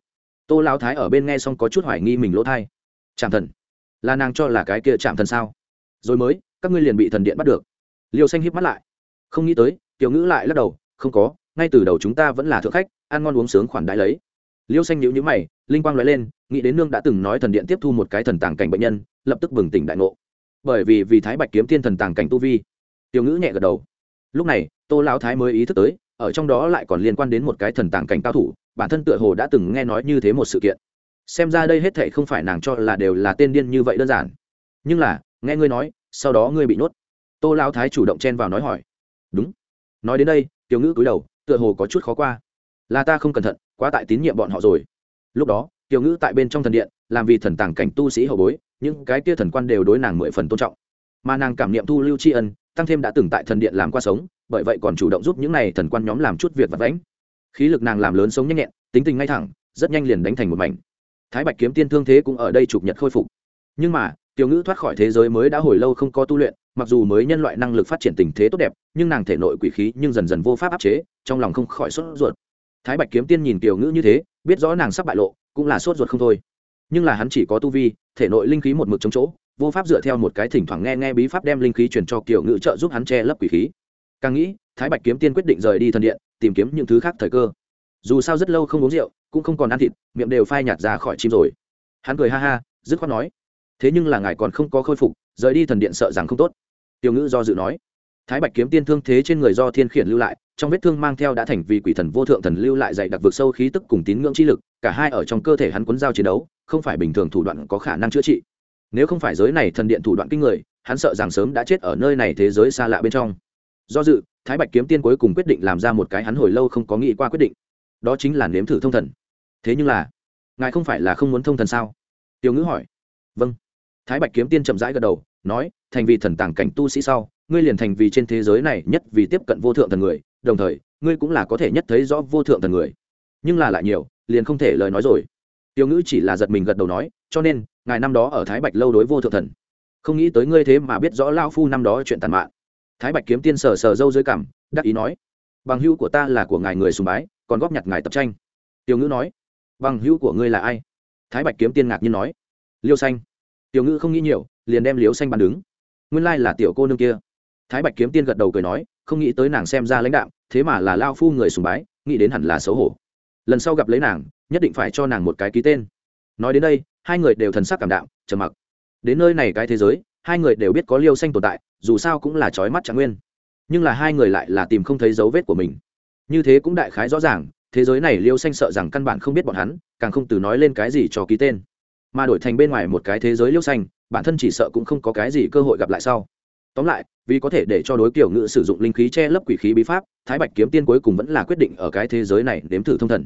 Tô lao thái ở bên nghe xong có chút hoài nghi mình lỗ thai. Trạm thần, là nàng cho là cái kia trạm thần sao? Rồi mới, các ngươi liền bị thần điện bắt được. Liêu xanh híp mắt lại không nghĩ tới tiểu ngữ lại lắc đầu không có ngay từ đầu chúng ta vẫn là thượng khách ăn ngon uống sướng khoản đại lấy. Liêu xanh nhữ nhữ mày linh quang nói lên nghĩ đến nương đã từng nói thần điện tiếp thu một cái thần tàng cảnh bệnh nhân lập tức bừng tỉnh đại ngộ. Bởi vì vì thái bạch kiếm tiên thần tàng cảnh tu vi tiểu ngữ nhẹ gật đầu. Lúc này tô lão thái mới ý thức tới ở trong đó lại còn liên quan đến một cái thần tàng cảnh cao thủ bản thân tựa hồ đã từng nghe nói như thế một sự kiện. Xem ra đây hết thệ không phải nàng cho là đều là tên điên như vậy đơn giản. Nhưng là nghe ngươi nói sau đó ngươi bị nuốt, tô lão thái chủ động chen vào nói hỏi đúng. Nói đến đây, tiểu ngữ cúi đầu, tựa hồ có chút khó qua. Là ta không cẩn thận, quá tại tín nhiệm bọn họ rồi. Lúc đó, tiểu ngữ tại bên trong thần điện, làm vì thần tàng cảnh tu sĩ hậu bối, những cái kia thần quan đều đối nàng mười phần tôn trọng. Mà nàng cảm niệm thu lưu tri ân, tăng thêm đã từng tại thần điện làm qua sống, bởi vậy còn chủ động giúp những n à y thần quan nhóm làm chút việc vật vãnh. Khí lực nàng làm lớn sống nhanh nhẹn, tính tình ngay thẳng, rất nhanh liền đánh thành một mảnh. Thái bạch kiếm tiên thương thế cũng ở đây chụp nhật khôi phục. Nhưng mà tiểu ngữ thoát khỏi thế giới mới đã hồi lâu không có tu luyện, mặc dù mới nhân loại năng lực phát triển tình thế tốt đẹp, nhưng nàng thể nội quỷ khí nhưng dần dần vô pháp áp chế, trong lòng không khỏi sốt ruột. Thái bạch kiếm tiên nhìn tiểu ngữ như thế, biết rõ nàng sắp bại lộ, cũng là sốt ruột không thôi. Nhưng là hắn chỉ có tu vi, thể nội linh khí một mực chống chỗ, vô pháp dựa theo một cái thỉnh thoảng nghe nghe bí pháp đem linh khí truyền cho kiểu ngữ trợ giúp hắn che lấp quỷ khí. Càng nghĩ, thái bạch kiếm tiên quyết định rời đi thần điện, tìm kiếm những thứ khác thời cơ. Dù sao rất lâu không uống rượu, cũng không còn ăn thịt, miệng đều phai nhạt ra khỏi chim rồi. Hắn cười ha ha, dứt khoát nói thế nhưng là ngài còn không có khôi phục, rời đi thần điện sợ rằng không tốt. Tiểu ngữ do dự nói. Thái bạch kiếm tiên thương thế trên người do thiên khiển lưu lại, trong vết thương mang theo đã thành vì quỷ thần vô thượng thần lưu lại dạy đặc vực sâu khí tức cùng tín ngưỡng chi lực, cả hai ở trong cơ thể hắn cuốn giao chiến đấu, không phải bình thường thủ đoạn có khả năng chữa trị. Nếu không phải giới này thần điện thủ đoạn kinh người, hắn sợ rằng sớm đã chết ở nơi này thế giới xa lạ bên trong. Do dự, thái bạch kiếm tiên cuối cùng quyết định làm ra một cái hắn hồi lâu không có nghĩ qua quyết định. Đó chính là nếm thử thông thần. Thế nhưng là, ngài không phải là không muốn thông thần sao? Tiêu ngữ hỏi. Vâng thái bạch kiếm tiên chậm rãi gật đầu, nói, thành vì thần tàng cảnh tu sĩ sau, ngươi liền thành vì trên thế giới này nhất vì tiếp cận vô thượng thần người, đồng thời, ngươi cũng là có thể nhất thấy rõ vô thượng thần người. Nhưng là lại nhiều, liền không thể lời nói rồi. Tiêu ngữ chỉ là giật mình gật đầu nói, cho nên, ngài năm đó ở thái bạch lâu đối vô thượng thần. Không nghĩ tới ngươi thế mà biết rõ lao phu năm đó chuyện tàn mạn. Thái bạch kiếm tiên sờ sờ râu dưới cảm đắc ý nói, bằng hữu của ta là của ngài người sùng bái, còn góp nhặt ngài tập tranh. Tiêu ngữ nói, bằng hữu của ngươi là ai? Thái bạch kiếm tiên ngạc nhiên nói, liêu xanh tiểu ngữ không nghĩ nhiều, liền đem liêu xanh bàn đứng. Nguyên lai là tiểu cô nương kia. Thái bạch kiếm tiên gật đầu cười nói, không nghĩ tới nàng xem ra lãnh đạo thế mà là lao phu người sùng bái, nghĩ đến hẳn là xấu hổ. Lần sau gặp lấy nàng, nhất định phải cho nàng một cái ký tên. Nói đến đây, hai người đều thần sắc cảm đạo trầm mặc. Đến nơi này cái thế giới, hai người đều biết có liêu xanh tồn tại, dù sao cũng là trói mắt trạng nguyên. Nhưng là hai người lại là tìm không thấy dấu vết của mình. Như thế cũng đại khái rõ ràng, thế giới này liêu xanh sợ rằng căn bản không biết bọn hắn, càng không từ nói lên cái gì cho ký tên mà đổi thành bên ngoài một cái thế giới liêu xanh, bản thân chỉ sợ cũng không có cái gì cơ hội gặp lại sau. Tóm lại, vì có thể để cho đối kiểu ngự sử dụng linh khí che lấp quỷ khí bí pháp, thái bạch kiếm tiên cuối cùng vẫn là quyết định ở cái thế giới này nếm thử thông thần.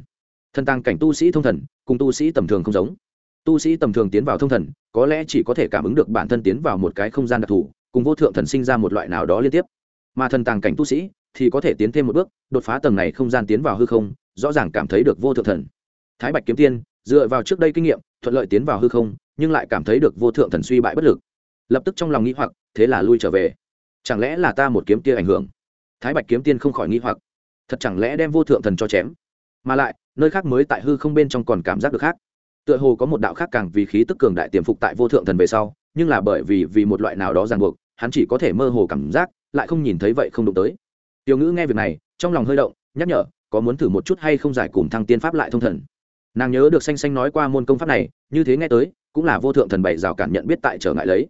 Thần tăng cảnh tu sĩ thông thần, cùng tu sĩ tầm thường không giống. Tu sĩ tầm thường tiến vào thông thần, có lẽ chỉ có thể cảm ứng được bản thân tiến vào một cái không gian đặc thù, cùng vô thượng thần sinh ra một loại nào đó liên tiếp. Mà thần tàng cảnh tu sĩ thì có thể tiến thêm một bước, đột phá tầng này không gian tiến vào hư không, rõ ràng cảm thấy được vô thượng thần. Thái bạch kiếm tiên dựa vào trước đây kinh nghiệm, thuận lợi tiến vào hư không, nhưng lại cảm thấy được vô thượng thần suy bại bất lực. Lập tức trong lòng nghĩ hoặc, thế là lui trở về. Chẳng lẽ là ta một kiếm tia ảnh hưởng? Thái bạch kiếm tiên không khỏi nghĩ hoặc. Thật chẳng lẽ đem vô thượng thần cho chém? Mà lại, nơi khác mới tại hư không bên trong còn cảm giác được khác. Tựa hồ có một đạo khác càng vì khí tức cường đại tiềm phục tại vô thượng thần về sau, nhưng là bởi vì vì một loại nào đó ràng buộc, hắn chỉ có thể mơ hồ cảm giác, lại không nhìn thấy vậy không đụng tới. Tiểu ngữ nghe việc này, trong lòng hơi động, nhắc nhở, có muốn thử một chút hay không giải cùng thăng tiên pháp lại thông thần nàng nhớ được xanh xanh nói qua môn công pháp này, như thế nghe tới, cũng là vô thượng thần bảy rào cản nhận biết tại trở ngại lấy.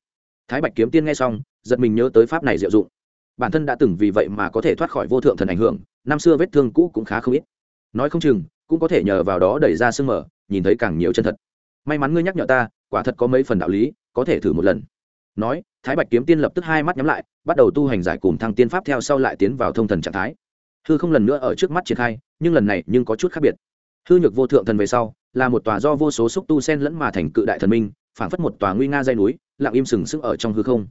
Thái bạch kiếm tiên nghe xong, giật mình nhớ tới pháp này diệu dụng. Bản thân đã từng vì vậy mà có thể thoát khỏi vô thượng thần ảnh hưởng, năm xưa vết thương cũ cũng khá không ít. Nói không chừng, cũng có thể nhờ vào đó đẩy ra sương mở nhìn thấy càng nhiều chân thật. May mắn ngươi nhắc nhở ta, quả thật có mấy phần đạo lý, có thể thử một lần. Nói, thái bạch kiếm tiên lập tức hai mắt nhắm lại, bắt đầu tu hành giải cùng thăng tiên pháp theo sau lại tiến vào thông thần trạng thái. Hư không lần nữa ở trước mắt triển khai, nhưng lần này nhưng có chút khác biệt hư nhược vô thượng thần về sau là một tòa do vô số xúc tu sen lẫn mà thành cự đại thần minh phảng phất một tòa nguy nga dây núi lặng im sừng sững ở trong hư không.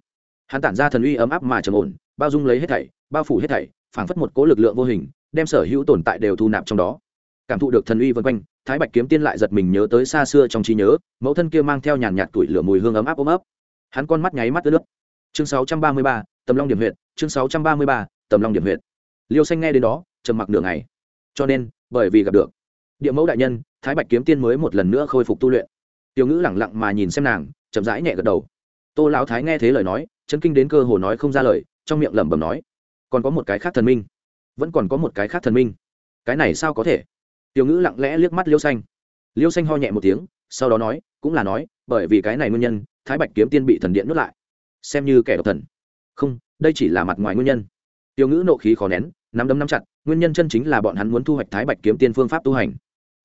Hắn tản ra thần uy ấm áp mà trầm ổn bao dung lấy hết thảy bao phủ hết thảy phảng phất một cố lực lượng vô hình đem sở hữu tồn tại đều thu nạp trong đó. Cảm thụ được thần uy vân quanh thái bạch kiếm tiên lại giật mình nhớ tới xa xưa trong trí nhớ mẫu thân kia mang theo nhàn nhạt tuổi lửa mùi hương ấm áp ôm ấp. Hắn con mắt nháy mắt ướt nước chương 633, tầm long điểm huyện chương 633, tầm long điểm huyện liêu xanh nghe đến đó trầm mặc nửa ngày. Cho nên bởi vì gặp được địa mẫu đại nhân, thái bạch kiếm tiên mới một lần nữa khôi phục tu luyện. Tiểu ngữ lẳng lặng mà nhìn xem nàng, chậm rãi nhẹ gật đầu. Tô lão thái nghe thế lời nói chân kinh đến cơ hồ nói không ra lời, trong miệng lẩm bẩm nói, còn có một cái khác thần minh, vẫn còn có một cái khác thần minh. Cái này sao có thể? Tiểu ngữ lặng lẽ liếc mắt liêu xanh. Liêu xanh ho nhẹ một tiếng, sau đó nói, cũng là nói, bởi vì cái này nguyên nhân, thái bạch kiếm tiên bị thần điện nuốt lại. Xem như kẻ độc thần. Không, đây chỉ là mặt ngoài nguyên nhân. Tiểu ngữ nộ khí khó nén, nắm đấm nắm chặt, nguyên nhân chân chính là bọn hắn muốn thu hoạch thái bạch kiếm tiên phương pháp tu hành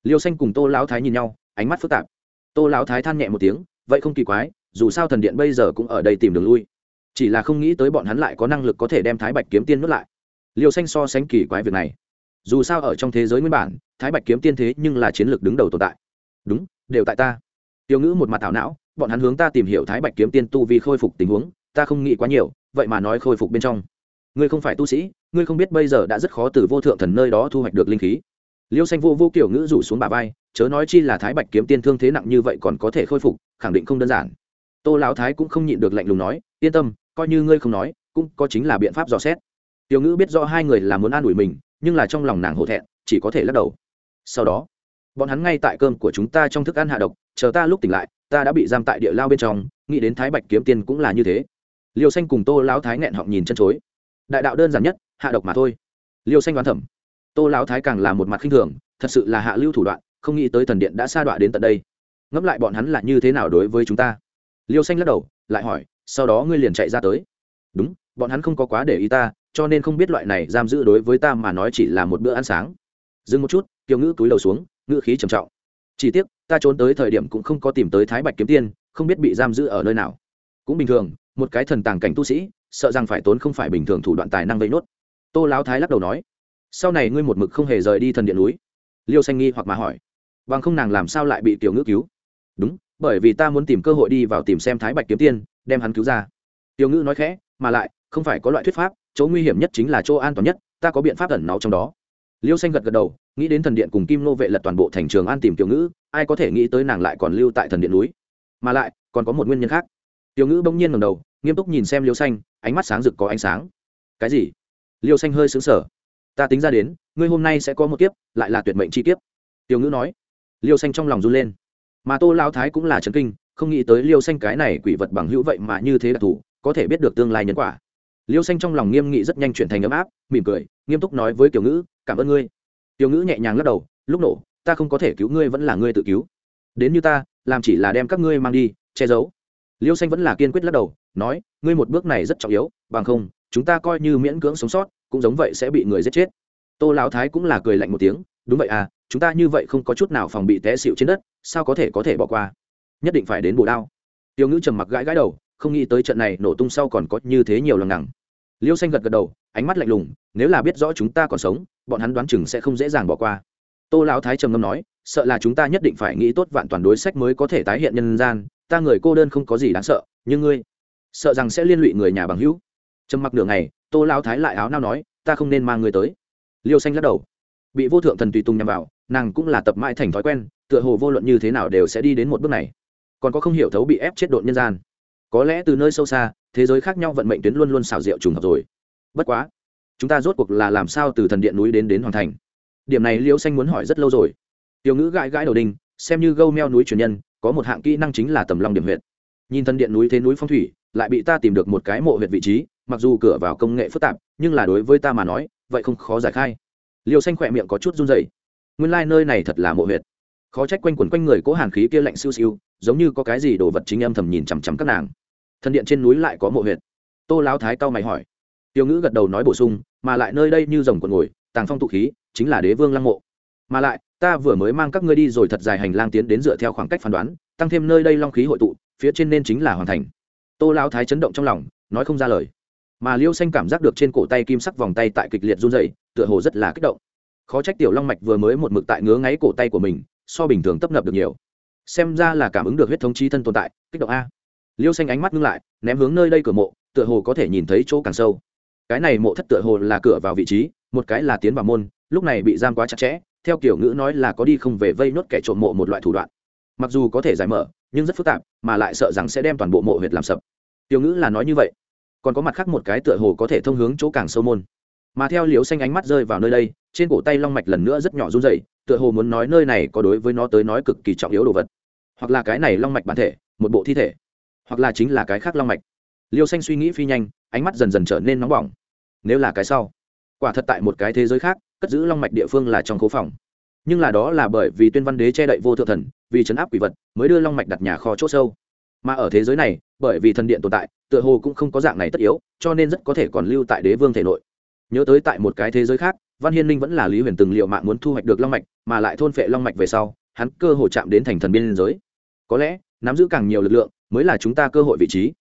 liêu xanh cùng tô lão thái nhìn nhau, ánh mắt phức tạp. Tô lão thái than nhẹ một tiếng, vậy không kỳ quái, dù sao thần điện bây giờ cũng ở đây tìm đường lui. Chỉ là không nghĩ tới bọn hắn lại có năng lực có thể đem thái bạch kiếm tiên nuốt lại. Liêu xanh so sánh kỳ quái việc này. Dù sao ở trong thế giới nguyên bản, thái bạch kiếm tiên thế nhưng là chiến lược đứng đầu tồn tại. Đúng, đều tại ta. Tiêu ngữ một mặt thảo não, bọn hắn hướng ta tìm hiểu thái bạch kiếm tiên tu vì khôi phục tình huống, ta không nghĩ quá nhiều, vậy mà nói khôi phục bên trong. Ngươi không phải tu sĩ, ngươi không biết bây giờ đã rất khó từ vô thượng thần nơi đó thu hoạch được linh khí liêu xanh vô vô kiểu ngữ rủ xuống bà vai, chớ nói chi là thái bạch kiếm tiên thương thế nặng như vậy còn có thể khôi phục, khẳng định không đơn giản. Tô lão thái cũng không nhịn được lạnh lùng nói, yên tâm, coi như ngươi không nói, cũng có chính là biện pháp dò xét. Tiểu ngữ biết rõ hai người là muốn an ủi mình, nhưng là trong lòng nàng hổ thẹn, chỉ có thể lắc đầu. Sau đó, bọn hắn ngay tại cơm của chúng ta trong thức ăn hạ độc, chờ ta lúc tỉnh lại, ta đã bị giam tại địa lao bên trong, nghĩ đến thái bạch kiếm tiên cũng là như thế. Liêu xanh cùng tô lão thái nghẹn họng nhìn chân chối. Đại đạo đơn giản nhất, hạ độc mà thôi. Liêu xanh đoán thẩm tô lão thái càng là một mặt khinh thường, thật sự là hạ lưu thủ đoạn, không nghĩ tới thần điện đã sa đọa đến tận đây. Ngẫm lại bọn hắn là như thế nào đối với chúng ta? Liêu xanh lắc đầu, lại hỏi, sau đó ngươi liền chạy ra tới. Đúng, bọn hắn không có quá để ý ta, cho nên không biết loại này giam giữ đối với ta mà nói chỉ là một bữa ăn sáng. Dừng một chút, kiều ngữ túi đầu xuống, ngữ khí trầm trọng. Chỉ tiếc, ta trốn tới thời điểm cũng không có tìm tới thái bạch kiếm tiên, không biết bị giam giữ ở nơi nào. Cũng bình thường, một cái thần tàng cảnh tu sĩ, sợ rằng phải tốn không phải bình thường thủ đoạn tài năng vây nốt. Tô lão thái lắc đầu nói sau này ngươi một mực không hề rời đi thần điện núi. Liêu xanh nghi hoặc mà hỏi. Bằng không nàng làm sao lại bị tiểu ngữ cứu? Đúng, bởi vì ta muốn tìm cơ hội đi vào tìm xem thái bạch kiếm tiên, đem hắn cứu ra. Tiểu ngữ nói khẽ, mà lại, không phải có loại thuyết pháp, chỗ nguy hiểm nhất chính là chỗ an toàn nhất, ta có biện pháp ẩn náu trong đó. Liêu xanh gật gật đầu, nghĩ đến thần điện cùng kim nô vệ lật toàn bộ thành trường an tìm tiểu ngữ ai có thể nghĩ tới nàng lại còn lưu tại thần điện núi? Mà lại, còn có một nguyên nhân khác. Tiểu ngữ bỗng nhiên ngầm đầu, nghiêm túc nhìn xem liêu xanh, ánh mắt sáng rực có ánh sáng. Cái gì? Liêu xanh hơi xứng sở ta tính ra đến, ngươi hôm nay sẽ có một kiếp, lại là tuyệt mệnh chi kiếp. Tiểu ngữ nói. Liêu xanh trong lòng run lên. Mà tô lao thái cũng là trấn kinh, không nghĩ tới liêu xanh cái này quỷ vật bằng hữu vậy mà như thế đặc thù, có thể biết được tương lai nhân quả. Liêu xanh trong lòng nghiêm nghị rất nhanh chuyển thành ấm áp, mỉm cười, nghiêm túc nói với tiểu ngữ, cảm ơn ngươi. Tiểu ngữ nhẹ nhàng lắc đầu, lúc nổ, ta không có thể cứu ngươi vẫn là ngươi tự cứu. Đến như ta, làm chỉ là đem các ngươi mang đi, che giấu. Liêu xanh vẫn là kiên quyết lắc đầu, nói, ngươi một bước này rất trọng yếu, bằng không, chúng ta coi như miễn cưỡng sống sót cũng giống vậy sẽ bị người giết chết. Tô lão thái cũng là cười lạnh một tiếng, đúng vậy à chúng ta như vậy không có chút nào phòng bị té xịu trên đất, sao có thể có thể bỏ qua? Nhất định phải đến bổ đao. Tiêu ngữ trầm mặc gãi gãi đầu, không nghĩ tới trận này nổ tung sau còn có như thế nhiều lần nặng liêu xanh gật gật đầu, ánh mắt lạnh lùng, nếu là biết rõ chúng ta còn sống, bọn hắn đoán chừng sẽ không dễ dàng bỏ qua. Tô lão thái trầm ngâm nói, sợ là chúng ta nhất định phải nghĩ tốt vạn toàn đối sách mới có thể tái hiện nhân gian, ta người cô đơn không có gì đáng sợ, nhưng ngươi sợ rằng sẽ liên lụy người nhà bằng hữu trầm mặc nửa ngày, tô lão thái lại áo nao nói, ta không nên mang người tới. Liêu xanh lắc đầu. Bị vô thượng thần tùy tung nhằm vào, nàng cũng là tập mãi thành thói quen, tựa hồ vô luận như thế nào đều sẽ đi đến một bước này. Còn có không hiểu thấu bị ép chết độn nhân gian. Có lẽ từ nơi sâu xa, thế giới khác nhau vận mệnh tuyến luôn luôn xào rượu trùng hợp rồi. Bất quá, chúng ta rốt cuộc là làm sao từ thần điện núi đến đến hoàn thành? Điểm này liễu xanh muốn hỏi rất lâu rồi. Tiểu ngữ gãi gãi đầu đinh, xem như gâu meo núi truyền nhân, có một hạng kỹ năng chính là tầm long điểm huyện nhìn thần điện núi thế núi phong thủy lại bị ta tìm được một cái mộ huyệt vị trí, mặc dù cửa vào công nghệ phức tạp, nhưng là đối với ta mà nói, vậy không khó giải khai. Liều xanh khỏe miệng có chút run dày nguyên lai、like、nơi này thật là mộ huyệt. Khó trách quanh quẩn quanh người cố hàn khí kia lạnh siêu siêu, giống như có cái gì đồ vật chính âm thầm nhìn chằm chằm các nàng. Thần điện trên núi lại có mộ huyệt. Tô lão thái cao mày hỏi. Tiêu ngữ gật đầu nói bổ sung, mà lại nơi đây như rồng quần ngồi, tàng phong tụ khí, chính là đế vương lăng mộ. Mà lại, ta vừa mới mang các ngươi đi rồi thật dài hành lang tiến đến dựa theo khoảng cách phán đoán, tăng thêm nơi đây long khí hội tụ, phía trên nên chính là hoàn thành tô lão thái chấn động trong lòng, nói không ra lời. Mà liêu xanh cảm giác được trên cổ tay kim sắc vòng tay tại kịch liệt run dày tựa hồ rất là kích động. Khó trách tiểu long mạch vừa mới một mực tại ngứa ngáy cổ tay của mình, so bình thường tấp nập được nhiều. Xem ra là cảm ứng được huyết thống chi thân tồn tại, kích động a. Liêu xanh ánh mắt ngưng lại, ném hướng nơi đây cửa mộ, tựa hồ có thể nhìn thấy chỗ càng sâu. Cái này mộ thất tựa hồ là cửa vào vị trí, một cái là tiến vào môn, lúc này bị giam quá chặt chẽ, theo kiểu ngữ nói là có đi không về vây nốt kẻ trộm mộ một loại thủ đoạn. Mặc dù có thể giải mở nhưng rất phức tạp, mà lại sợ rằng sẽ đem toàn bộ mộ huyệt làm sập. Tiểu ngữ là nói như vậy. Còn có mặt khác một cái tựa hồ có thể thông hướng chỗ càng sâu môn. Mà theo liều xanh ánh mắt rơi vào nơi đây, trên cổ tay long mạch lần nữa rất nhỏ run dậy tựa hồ muốn nói nơi này có đối với nó tới nói cực kỳ trọng yếu đồ vật. Hoặc là cái này long mạch bản thể, một bộ thi thể. Hoặc là chính là cái khác long mạch. Liêu xanh suy nghĩ phi nhanh, ánh mắt dần dần trở nên nóng bỏng. Nếu là cái sau, quả thật tại một cái thế giới khác, cất giữ long mạch địa phương là trong khố phòng. Nhưng là đó là bởi vì tuyên văn đế che đậy vô thượng thần vì chấn áp quỷ vật, mới đưa long mạch đặt nhà kho c h ỗ sâu. Mà ở thế giới này, bởi vì thần điện tồn tại, tựa hồ cũng không có dạng này tất yếu, cho nên rất có thể còn lưu tại đế vương thể nội. Nhớ tới tại một cái thế giới khác, văn hiên minh vẫn là lý huyền từng liệu mạng muốn thu hoạch được long mạch, mà lại thôn phệ long mạch về sau, hắn cơ hội chạm đến thành thần biên giới. Có lẽ, nắm giữ càng nhiều lực lượng, mới là chúng ta cơ hội vị trí.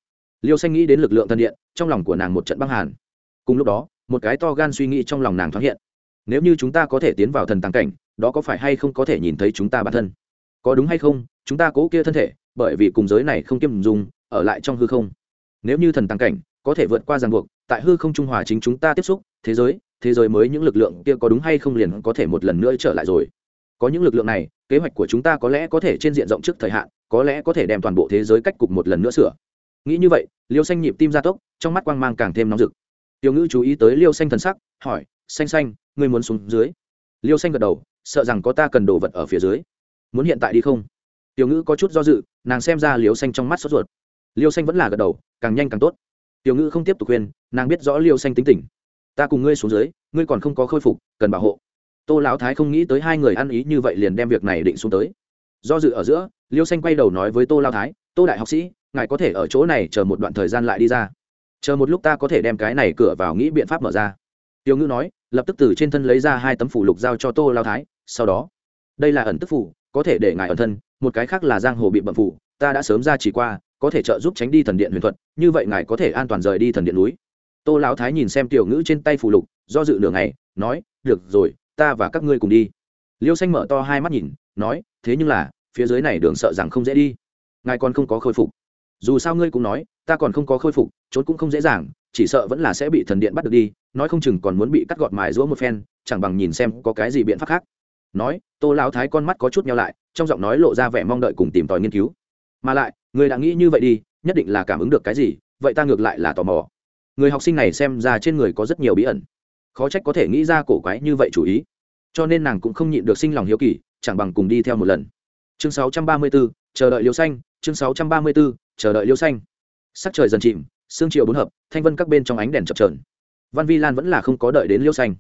Liêu xanh nghĩ đến lực lượng thần điện, trong lòng của nàng một trận băng hàn. Cùng lúc đó, một cái to gan suy nghĩ trong lòng nàng thoáng hiện. Nếu như chúng ta có thể tiến vào thần tàng cảnh, đó có phải hay không có thể nhìn thấy chúng ta bản thân? Có đúng hay không, chúng ta cố kia thân thể, bởi vì cùng giới này không kiêm dùng, ở lại trong hư không. Nếu như thần tàng cảnh, có thể vượt qua ràng buộc, tại hư không trung hòa chính chúng ta tiếp xúc, thế giới thế giới mới những lực lượng kia có đúng hay không liền có thể một lần nữa trở lại rồi. Có những lực lượng này, kế hoạch của chúng ta có lẽ có thể trên diện rộng trước thời hạn, có lẽ có thể đem toàn bộ thế giới cách cục một lần nữa sửa. Nghĩ như vậy, liêu xanh nhịp tim gia tốc, trong mắt quang mang càng thêm nóng rực. Tiểu ngữ chú ý tới liêu xanh thần sắc, hỏi, xanh xanh, ngươi muốn xuống dưới? Liêu xanh gật đầu, sợ rằng có ta cần đồ vật ở phía dưới muốn hiện tại đi không? Tiểu ngữ có chút do dự, nàng xem ra liêu xanh trong mắt sốt ruột. Liêu xanh vẫn là gật đầu, càng nhanh càng tốt. Tiểu ngữ không tiếp tục khuyên, nàng biết rõ liêu xanh tính tình. Ta cùng ngươi xuống dưới, ngươi còn không có khôi phục, cần bảo hộ. Tô lão thái không nghĩ tới hai người ăn ý như vậy liền đem việc này định xuống tới. Do dự ở giữa, liêu xanh quay đầu nói với tô lao thái, tô đại học sĩ, ngài có thể ở chỗ này chờ một đoạn thời gian lại đi ra. Chờ một lúc ta có thể đem cái này cửa vào nghĩ biện pháp mở ra. Tiêu ngữ nói, lập tức từ trên thân lấy ra hai tấm phủ lục giao cho tô lao thái, sau đó, đây là ẩn tức phủ có thể để ngài ẩn thân, một cái khác là giang hồ bị bậm phủ, ta đã sớm ra chỉ qua, có thể trợ giúp tránh đi thần điện huyền thuật, như vậy ngài có thể an toàn rời đi thần điện núi. Tô lão thái nhìn xem tiểu ngữ trên tay phù lục, do dự nửa ngày, nói, được rồi, ta và các ngươi cùng đi. Liêu xanh mở to hai mắt nhìn, nói, thế nhưng là, phía dưới này đường sợ rằng không dễ đi. Ngài còn không có khôi phục. Dù sao ngươi cũng nói, ta còn không có khôi phục, trốn cũng không dễ dàng, chỉ sợ vẫn là sẽ bị thần điện bắt được đi, nói không chừng còn muốn bị cắt gọt mài rũa một phen, chẳng bằng nhìn xem có cái gì biện pháp khác nói tô lão thái con mắt có chút nhau lại trong giọng nói lộ ra vẻ mong đợi cùng tìm tòi nghiên cứu. Mà lại người đã nghĩ như vậy đi nhất định là cảm ứng được cái gì vậy ta ngược lại là tò mò. Người học sinh này xem ra trên người có rất nhiều bí ẩn. Khó trách có thể nghĩ ra cổ quái như vậy chủ ý. Cho nên nàng cũng không nhịn được sinh lòng hiếu kỳ chẳng bằng cùng đi theo một lần. Chương 634, chờ đợi liêu xanh chương 634, chờ đợi liêu xanh. Sắc trời dần chìm sương chiều bốn hợp thanh vân các bên trong ánh đèn chập trờn văn vi lan vẫn là không có đợi đến liêu xanh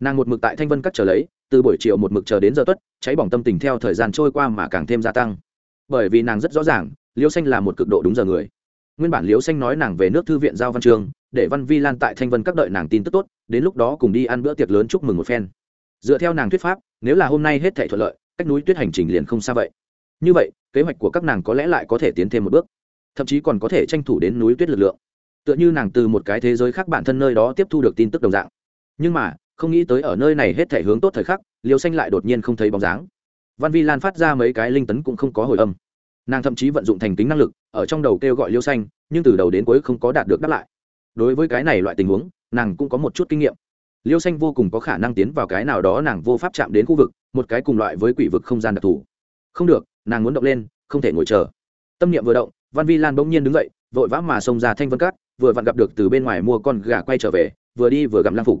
nàng một mực tại thanh vân các chờ lấy, từ buổi chiều một mực chờ đến giờ tuất, cháy bỏng tâm tình theo thời gian trôi qua mà càng thêm gia tăng. Bởi vì nàng rất rõ ràng liêu xanh là một cực độ đúng giờ người. Nguyên bản liêu xanh nói nàng về nước thư viện giao văn trường, để văn vi lan tại thanh vân các đợi nàng tin tức tốt, đến lúc đó cùng đi ăn bữa tiệc lớn chúc mừng một phen. Dựa theo nàng thuyết pháp, nếu là hôm nay hết thể thuận lợi, cách núi tuyết hành trình liền không xa vậy. Như vậy, kế hoạch của các nàng có lẽ lại có thể tiến thêm một bước, thậm chí còn có thể tranh thủ đến núi tuyết lực lượng. Tựa như nàng từ một cái thế giới khác bản thân nơi đó tiếp thu được tin tức đồng dạng. Nhưng mà không nghĩ tới ở nơi này hết thể hướng tốt thời khắc liều xanh lại đột nhiên không thấy bóng dáng. Văn vi lan phát ra mấy cái linh tấn cũng không có hồi âm. Nàng thậm chí vận dụng thành tính năng lực, ở trong đầu kêu gọi liêu xanh, nhưng từ đầu đến cuối không có đạt được đáp lại. Đối với cái này loại tình huống, nàng cũng có một chút kinh nghiệm. Liêu xanh vô cùng có khả năng tiến vào cái nào đó nàng vô pháp chạm đến khu vực, một cái cùng loại với quỷ vực không gian đặc thù. Không được, nàng muốn động lên, không thể ngồi chờ. Tâm niệm vừa động, văn vi lan bỗng nhiên đứng dậy, vội vã mà xông ra thanh vân cát, vừa vặn gặp được từ bên ngoài mua con gà quay trở về, vừa đi vừa gặm lang phục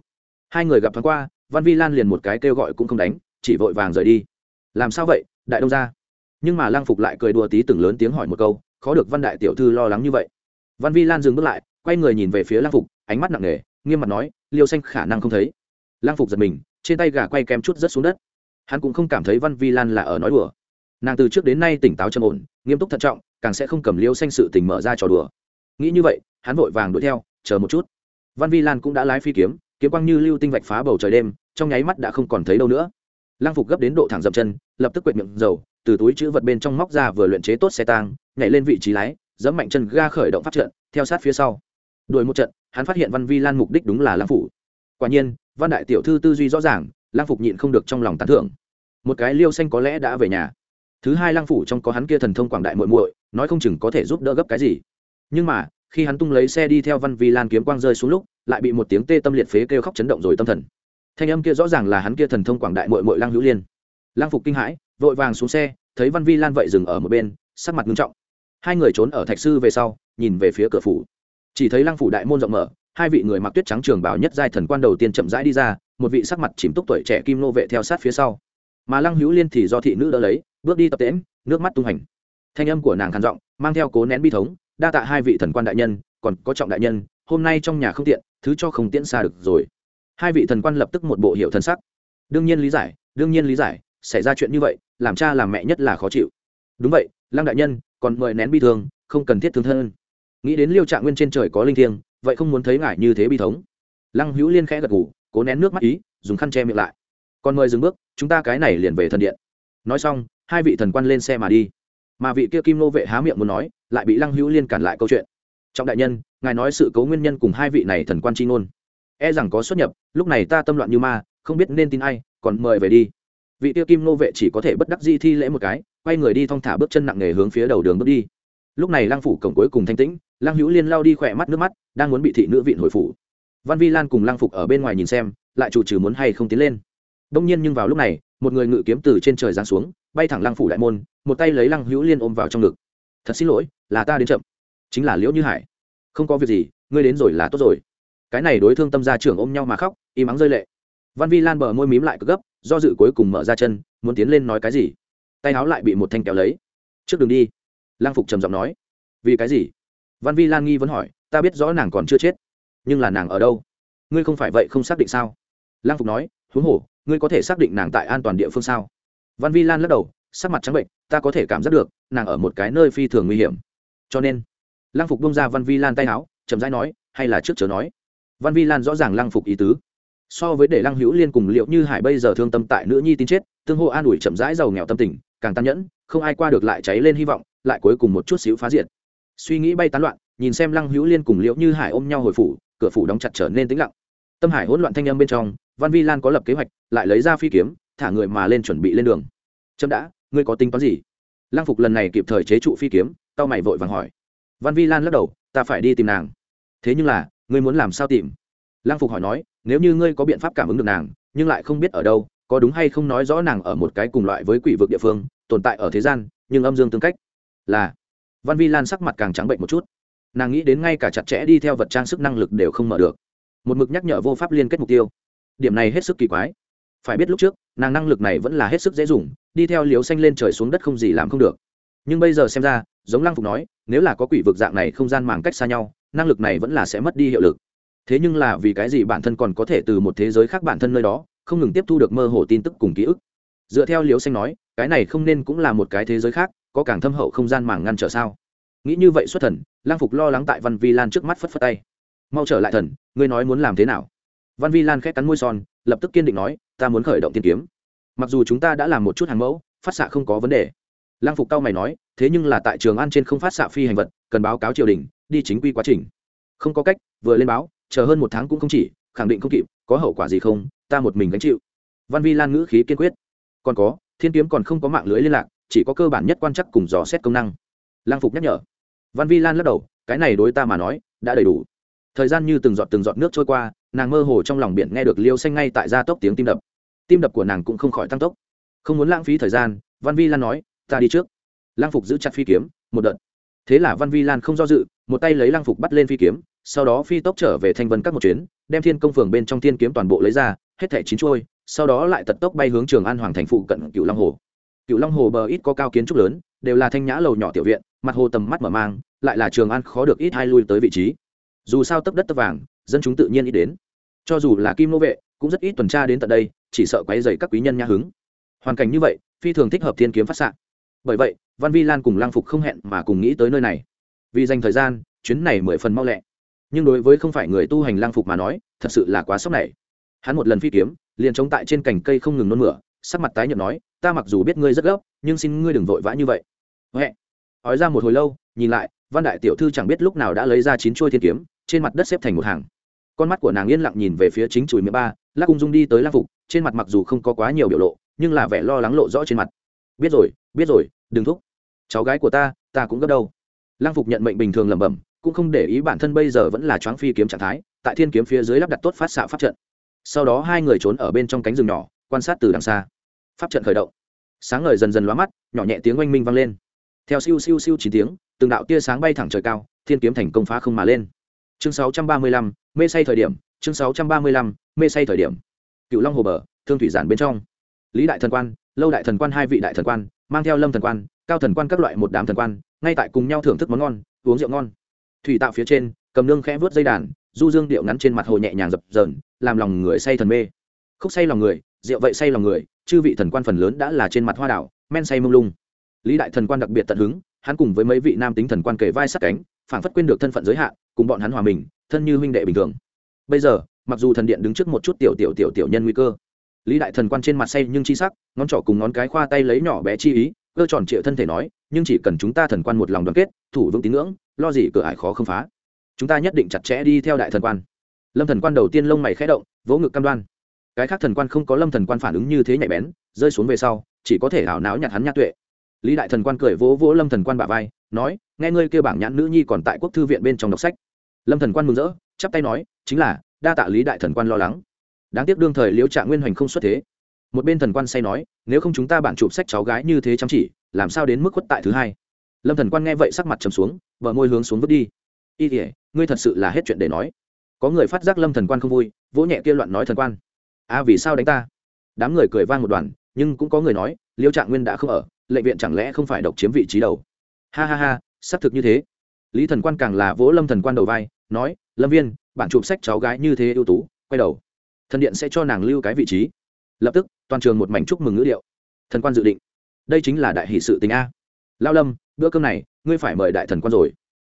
hai người gặp thoáng qua, văn vi lan liền một cái kêu gọi cũng không đánh, chỉ vội vàng rời đi. Làm sao vậy, đại đông ra nhưng mà lang phục lại cười đùa tí từng lớn tiếng hỏi một câu, khó được văn đại tiểu thư lo lắng như vậy. Văn vi lan dừng bước lại, quay người nhìn về phía lang phục, ánh mắt nặng nề, nghiêm mặt nói, liêu xanh khả năng không thấy. Lang phục giật mình, trên tay gà quay kem chút rất xuống đất. Hắn cũng không cảm thấy văn vi lan là ở nói đùa. Nàng từ trước đến nay tỉnh táo trầm ổn, nghiêm túc thận trọng, càng sẽ không cầm liêu xanh sự tình mở ra trò đùa. Nghĩ như vậy, hắn vội vàng đuổi theo, chờ một chút. Văn vi lan cũng đã lái phi kiếm kiếm quang như lưu tinh vạch phá bầu trời đêm, trong nháy mắt đã không còn thấy đâu nữa. Lang phục gấp đến độ thẳng dậm chân, lập tức quệt miệng dầu, từ túi chữ vật bên trong móc ra vừa luyện chế tốt xe tang, nhảy lên vị trí lái dẫm mạnh chân ga khởi động phát trận, theo sát phía sau. Đuổi một trận, hắn phát hiện văn vi lan mục đích đúng là lang phủ. Quả nhiên, văn đại tiểu thư tư duy rõ ràng lang phục nhịn không được trong lòng tán thưởng. Một cái liêu xanh có lẽ đã về nhà. Thứ hai lang phủ trong có hắn kia thần thông quảng đại muội muội, nói không chừng có thể giúp đỡ gấp cái gì. Nhưng mà, khi hắn tung lấy xe đi theo văn vi lan kiếm quang rơi xuống lúc lại bị một tiếng tê tâm liệt phế kêu khóc chấn động rồi tâm thần. Thanh âm kia rõ ràng là hắn kia thần thông quảng đại muội muội lang hữu liên. Lang phục kinh hãi, vội vàng xuống xe, thấy văn vi lan vậy dừng ở một bên, sắc mặt nghiêm trọng. Hai người trốn ở thạch sư về sau, nhìn về phía cửa phủ. Chỉ thấy lang phủ đại môn rộng mở, hai vị người mặc tuyết trắng trường bảo nhất giai thần quan đầu tiên chậm rãi đi ra, một vị sắc mặt chìm túc tuổi trẻ kim nô vệ theo sát phía sau. Mà lăng hữu liên thì do thị nữ đỡ lấy, bước đi tập tễm nước mắt tung hành. Thanh âm của nàng khàn giọng, mang theo cố nén bi thống, đa tạ hai vị thần quan đại nhân, còn có trọng đại nhân, hôm nay trong nhà không tiện thứ cho không tiễn xa được rồi. Hai vị thần quan lập tức một bộ hiệu thần sắc. Đương nhiên lý giải, đương nhiên lý giải, xảy ra chuyện như vậy, làm cha làm mẹ nhất là khó chịu. Đúng vậy, lăng đại nhân, còn mời nén bi thương, không cần thiết thương thân. Nghĩ đến liêu trạng nguyên trên trời có linh thiêng, vậy không muốn thấy ngại như thế bi thống. Lăng hữu liên khẽ gật ngủ cố nén nước mắt ý, dùng khăn che miệng lại. Còn mời dừng bước, chúng ta cái này liền về thần điện. Nói xong, hai vị thần quan lên xe mà đi. Mà vị kia kim nô vệ há miệng muốn nói, lại bị lăng hữu liên cản lại câu chuyện. Trong đại nhân ngài nói sự cấu nguyên nhân cùng hai vị này thần quan chi ngôn. E rằng có xuất nhập, lúc này ta tâm loạn như ma, không biết nên tin ai, còn mời về đi. Vị tiêu kim nô vệ chỉ có thể bất đắc di thi lễ một cái, quay người đi thong thả bước chân nặng nề hướng phía đầu đường bước đi. Lúc này Lang phủ cổng cuối cùng thanh tĩnh Lang hữu liên lao đi khỏe mắt nước mắt, đang muốn bị thị nữ vịn hồi phủ. Văn vi lan cùng Lang phục ở bên ngoài nhìn xem, lại chủ trừ muốn hay không tiến lên. Đông nhiên nhưng vào lúc này, một người ngự kiếm từ trên trời giáng xuống, bay thẳng Lang phủ đại môn, một tay lấy Lang hữu liên ôm vào trong ngực. Thật xin lỗi, là ta đến chậm. Chính là liễu như hải không có việc gì, ngươi đến rồi là tốt rồi. Cái này đối thương tâm gia trưởng ôm nhau mà khóc im ắng rơi lệ. Văn vi lan bờ môi mím lại cực gấp, do dự cuối cùng mở ra chân, muốn tiến lên nói cái gì. Tay áo lại bị một thanh kéo lấy. Trước đường đi. Lang phục trầm giọng nói. Vì cái gì? Văn vi lan nghi vẫn hỏi, ta biết rõ nàng còn chưa chết, nhưng là nàng ở đâu? Ngươi không phải vậy không xác định sao? Lang phục nói, huống hồ, ngươi có thể xác định nàng tại an toàn địa phương sao? Văn vi lan lắc đầu, sắc mặt trắng bệnh, ta có thể cảm giác được, nàng ở một cái nơi phi thường nguy hiểm. Cho nên lang phục bông ra văn vi lan tay áo, chậm rãi nói, hay là trước chờ nói. Văn vi lan rõ ràng lang phục ý tứ. So với để lăng hữu liên cùng liệu như hải bây giờ thương tâm tại nữ nhi tin chết, tương hô an ủi chậm rãi giàu nghèo tâm tình, càng tàn nhẫn, không ai qua được lại cháy lên hy vọng, lại cuối cùng một chút xíu phá diệt. Suy nghĩ bay tán loạn, nhìn xem lăng hữu liên cùng liệu như hải ôm nhau hồi phủ, cửa phủ đóng chặt trở nên tĩnh lặng. Tâm hải hỗn loạn thanh âm bên trong, văn vi lan có lập kế hoạch, lại lấy ra phi kiếm, thả người mà lên chuẩn bị lên đường. Chậm đã, ngươi có tính toán gì? Lăng phục lần này kịp thời chế trụ phi kiếm tao mày vội vàng hỏi văn vi lan lắc đầu, ta phải đi tìm nàng. Thế nhưng là, ngươi muốn làm sao tìm? Lăng phục hỏi nói, nếu như ngươi có biện pháp cảm ứng được nàng, nhưng lại không biết ở đâu, có đúng hay không nói rõ nàng ở một cái cùng loại với quỷ vực địa phương, tồn tại ở thế gian, nhưng âm dương tương cách. Là. Văn vi lan sắc mặt càng trắng bệnh một chút. Nàng nghĩ đến ngay cả chặt chẽ đi theo vật trang sức năng lực đều không mở được. Một mực nhắc nhở vô pháp liên kết mục tiêu. Điểm này hết sức kỳ quái. Phải biết lúc trước, nàng năng lực này vẫn là hết sức dễ dùng, đi theo liếu xanh lên trời xuống đất không gì làm không được. Nhưng bây giờ xem ra giống lăng phục nói, nếu là có quỷ vực dạng này không gian màng cách xa nhau, năng lực này vẫn là sẽ mất đi hiệu lực. Thế nhưng là vì cái gì bản thân còn có thể từ một thế giới khác bản thân nơi đó, không ngừng tiếp thu được mơ hồ tin tức cùng ký ức? Dựa theo Liễu xanh nói, cái này không nên cũng là một cái thế giới khác, có càng thâm hậu không gian màng ngăn trở sao? Nghĩ như vậy xuất thần lang phục lo lắng tại văn vi lan trước mắt phất phất tay. Mau trở lại thần, ngươi nói muốn làm thế nào? Văn vi lan khét cắn môi son, lập tức kiên định nói, ta muốn khởi động tiên kiếm. Mặc dù chúng ta đã làm một chút hàng mẫu, phát xạ không có vấn đề. Lang phục cao mày nói thế nhưng là tại trường an trên không phát xạ phi hành vật, cần báo cáo triều đình, đi chính quy quá trình. Không có cách, vừa lên báo, chờ hơn một tháng cũng không chỉ, khẳng định không kịp, có hậu quả gì không, ta một mình gánh chịu. Văn vi lan ngữ khí kiên quyết. Còn có, thiên kiếm còn không có mạng lưới liên lạc, chỉ có cơ bản nhất quan chắc cùng dò xét công năng. Lang phục nhắc nhở. Văn vi lan lắc đầu, cái này đối ta mà nói, đã đầy đủ. Thời gian như từng giọt từng giọt nước trôi qua, nàng mơ hồ trong lòng biển nghe được liêu xanh ngay tại gia tốc tiếng tim đập. Tim đập của nàng cũng không khỏi tăng tốc. Không muốn lãng phí thời gian, văn vi lan nói, ta đi trước lang phục giữ chặt phi kiếm, một đợt. Thế là văn vi lan không do dự, một tay lấy lang phục bắt lên phi kiếm, sau đó phi tốc trở về thanh vân các một chuyến, đem thiên công phường bên trong thiên kiếm toàn bộ lấy ra, hết thẻ chín trôi sau đó lại tật tốc bay hướng trường an hoàng thành phụ cận cựu long hồ. Cựu long hồ bờ ít có cao kiến trúc lớn, đều là thanh nhã lầu nhỏ tiểu viện, mặt hồ tầm mắt mở mang, lại là trường an khó được ít hai lui tới vị trí. Dù sao tấp đất tấp vàng, dân chúng tự nhiên ít đến. Cho dù là kim nô vệ, cũng rất ít tuần tra đến tận đây, chỉ sợ quấy dày các quý nhân nhã hứng. Hoàn cảnh như vậy, phi thường thích hợp thiên kiếm phát s bởi vậy, văn vi lan cùng lang phục không hẹn mà cùng nghĩ tới nơi này. Vì dành thời gian, chuyến này mười phần mau lẹ. Nhưng đối với không phải người tu hành lang phục mà nói, thật sự là quá sốc này. Hắn một lần phi kiếm, liền chống tại trên cành cây không ngừng nôn mửa, sắc mặt tái nhợt nói, ta mặc dù biết ngươi rất gấp, nhưng xin ngươi đừng vội vã như vậy. Huệ ói ra một hồi lâu, nhìn lại, văn đại tiểu thư chẳng biết lúc nào đã lấy ra chín chuôi thiên kiếm, trên mặt đất xếp thành một hàng. Con mắt của nàng yên lặng nhìn về phía chính chùi mười ba lắc ung dung đi tới lang phục, trên mặt mặc dù không có quá nhiều biểu lộ, nhưng là vẻ lo lắng lộ rõ trên mặt. Biết rồi biết rồi đừng thúc. Cháu gái của ta ta cũng gấp đâu. Lang phục nhận mệnh bình thường lẩm bẩm cũng không để ý bản thân bây giờ vẫn là choáng phi kiếm trạng thái tại thiên kiếm phía dưới lắp đặt tốt phát xạ pháp trận. Sau đó hai người trốn ở bên trong cánh rừng nhỏ quan sát từ đằng xa. Pháp trận khởi động. Sáng ngời dần dần lóa mắt nhỏ nhẹ tiếng oanh minh vang lên. Theo siêu siêu siêu chín tiếng từng đạo tia sáng bay thẳng trời cao thiên kiếm thành công phá không mà lên. Chương 635, mê say thời điểm chương 635, mê say thời điểm. Cựu long hồ bờ thương thủy giản bên trong. Lý đại thần quan lâu đại thần quan hai vị đại thần quan mang theo lâm thần quan, cao thần quan các loại một đám thần quan, ngay tại cùng nhau thưởng thức món ngon, uống rượu ngon. Thủy tạo phía trên, cầm nương khẽ vớt dây đàn, du dương điệu ngắn trên mặt hồ nhẹ nhàng dập dờn, làm lòng người say thần mê. Khúc say lòng người, rượu vậy say lòng người, chư vị thần quan phần lớn đã là trên mặt hoa đảo, men say mông lung. Lý đại thần quan đặc biệt tận hứng, hắn cùng với mấy vị nam tính thần quan kề vai sát cánh phản phất quên được thân phận giới hạn, cùng bọn hắn hòa mình, thân như huynh đệ bình thường. Bây giờ, mặc dù thần điện đứng trước một chút tiểu tiểu tiểu tiểu nhân nguy cơ lý đại thần quan trên mặt say nhưng chi sắc, ngón trỏ cùng ngón cái khoa tay lấy nhỏ bé chi ý, cơ tròn trịa thân thể nói, nhưng chỉ cần chúng ta thần quan một lòng đoàn kết, thủ vững tín ngưỡng, lo gì cửa ải khó không phá. Chúng ta nhất định chặt chẽ đi theo đại thần quan. Lâm thần quan đầu tiên lông mày khẽ động, vỗ ngực cam đoan. Cái khác thần quan không có lâm thần quan phản ứng như thế nhạy bén, rơi xuống về sau, chỉ có thể ảo não nhặt hắn nhát tuệ. Lý đại thần quan cười vỗ vỗ lâm thần quan bả vai, nói, nghe ngươi kêu bảng nhãn nữ nhi còn tại quốc thư viện bên trong đọc sách. Lâm thần quan mừng rỡ, chắp tay nói, chính là, đa tạ lý đại thần quan lo lắng đáng tiếc đương thời liễu trạng nguyên hoành không xuất thế. Một bên thần quan say nói nếu không chúng ta bạn chụp sách cháu gái như thế chăm chỉ làm sao đến mức khuất tại thứ hai? Lâm thần quan nghe vậy sắc mặt trầm xuống vợ môi hướng xuống vứt đi. Y thể ngươi thật sự là hết chuyện để nói. Có người phát giác lâm thần quan không vui vỗ nhẹ kia loạn nói thần quan a à, vì sao đánh ta? Đám người cười vang một đoàn nhưng cũng có người nói liêu trạng nguyên đã không ở lệnh viện chẳng lẽ không phải độc chiếm vị trí đầu? Ha ha ha xác thực như thế. Lý thần quan càng là vỗ lâm thần quan đầu vai nói lâm viên bản chụp sách cháu gái như thế ưu tú quay đầu thần điện sẽ cho nàng lưu cái vị trí. Lập tức, toàn trường một mảnh chúc mừng ngữ liệu. thần quan dự định. Đây chính là đại hỷ sự tình a. Lao lâm, bữa cơm này, ngươi phải mời đại thần quan rồi.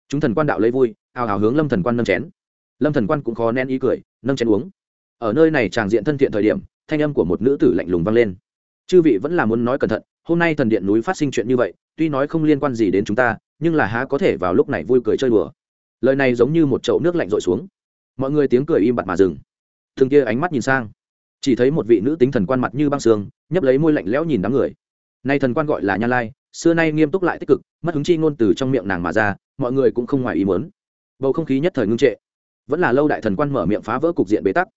Chúng thần quan đạo lấy vui ào ào hướng lâm thần quan nâng chén. Lâm thần quan cũng khó nén ý cười, nâng chén uống. Ở nơi này tràng diện thân thiện thời điểm, thanh âm của một nữ tử lạnh lùng vang lên. Chư vị vẫn là muốn nói cẩn thận, hôm nay thần điện núi phát sinh chuyện như vậy, tuy nói không liên quan gì đến chúng ta, nhưng là há có thể vào lúc này vui cười chơi đùa. Lời này giống như một chậu nước lạnh rội xuống. Mọi người tiếng cười im bặt mà dừng thường kia ánh mắt nhìn sang. Chỉ thấy một vị nữ tính thần quan mặt như băng sương, nhấp lấy môi lạnh lẽo nhìn đám người. Nay thần quan gọi là nha lai, xưa nay nghiêm túc lại tích cực, mất hứng chi ngôn từ trong miệng nàng mà ra, mọi người cũng không ngoài ý muốn. Bầu không khí nhất thời ngưng trệ. Vẫn là lâu đại thần quan mở miệng phá vỡ cục diện bế tắc.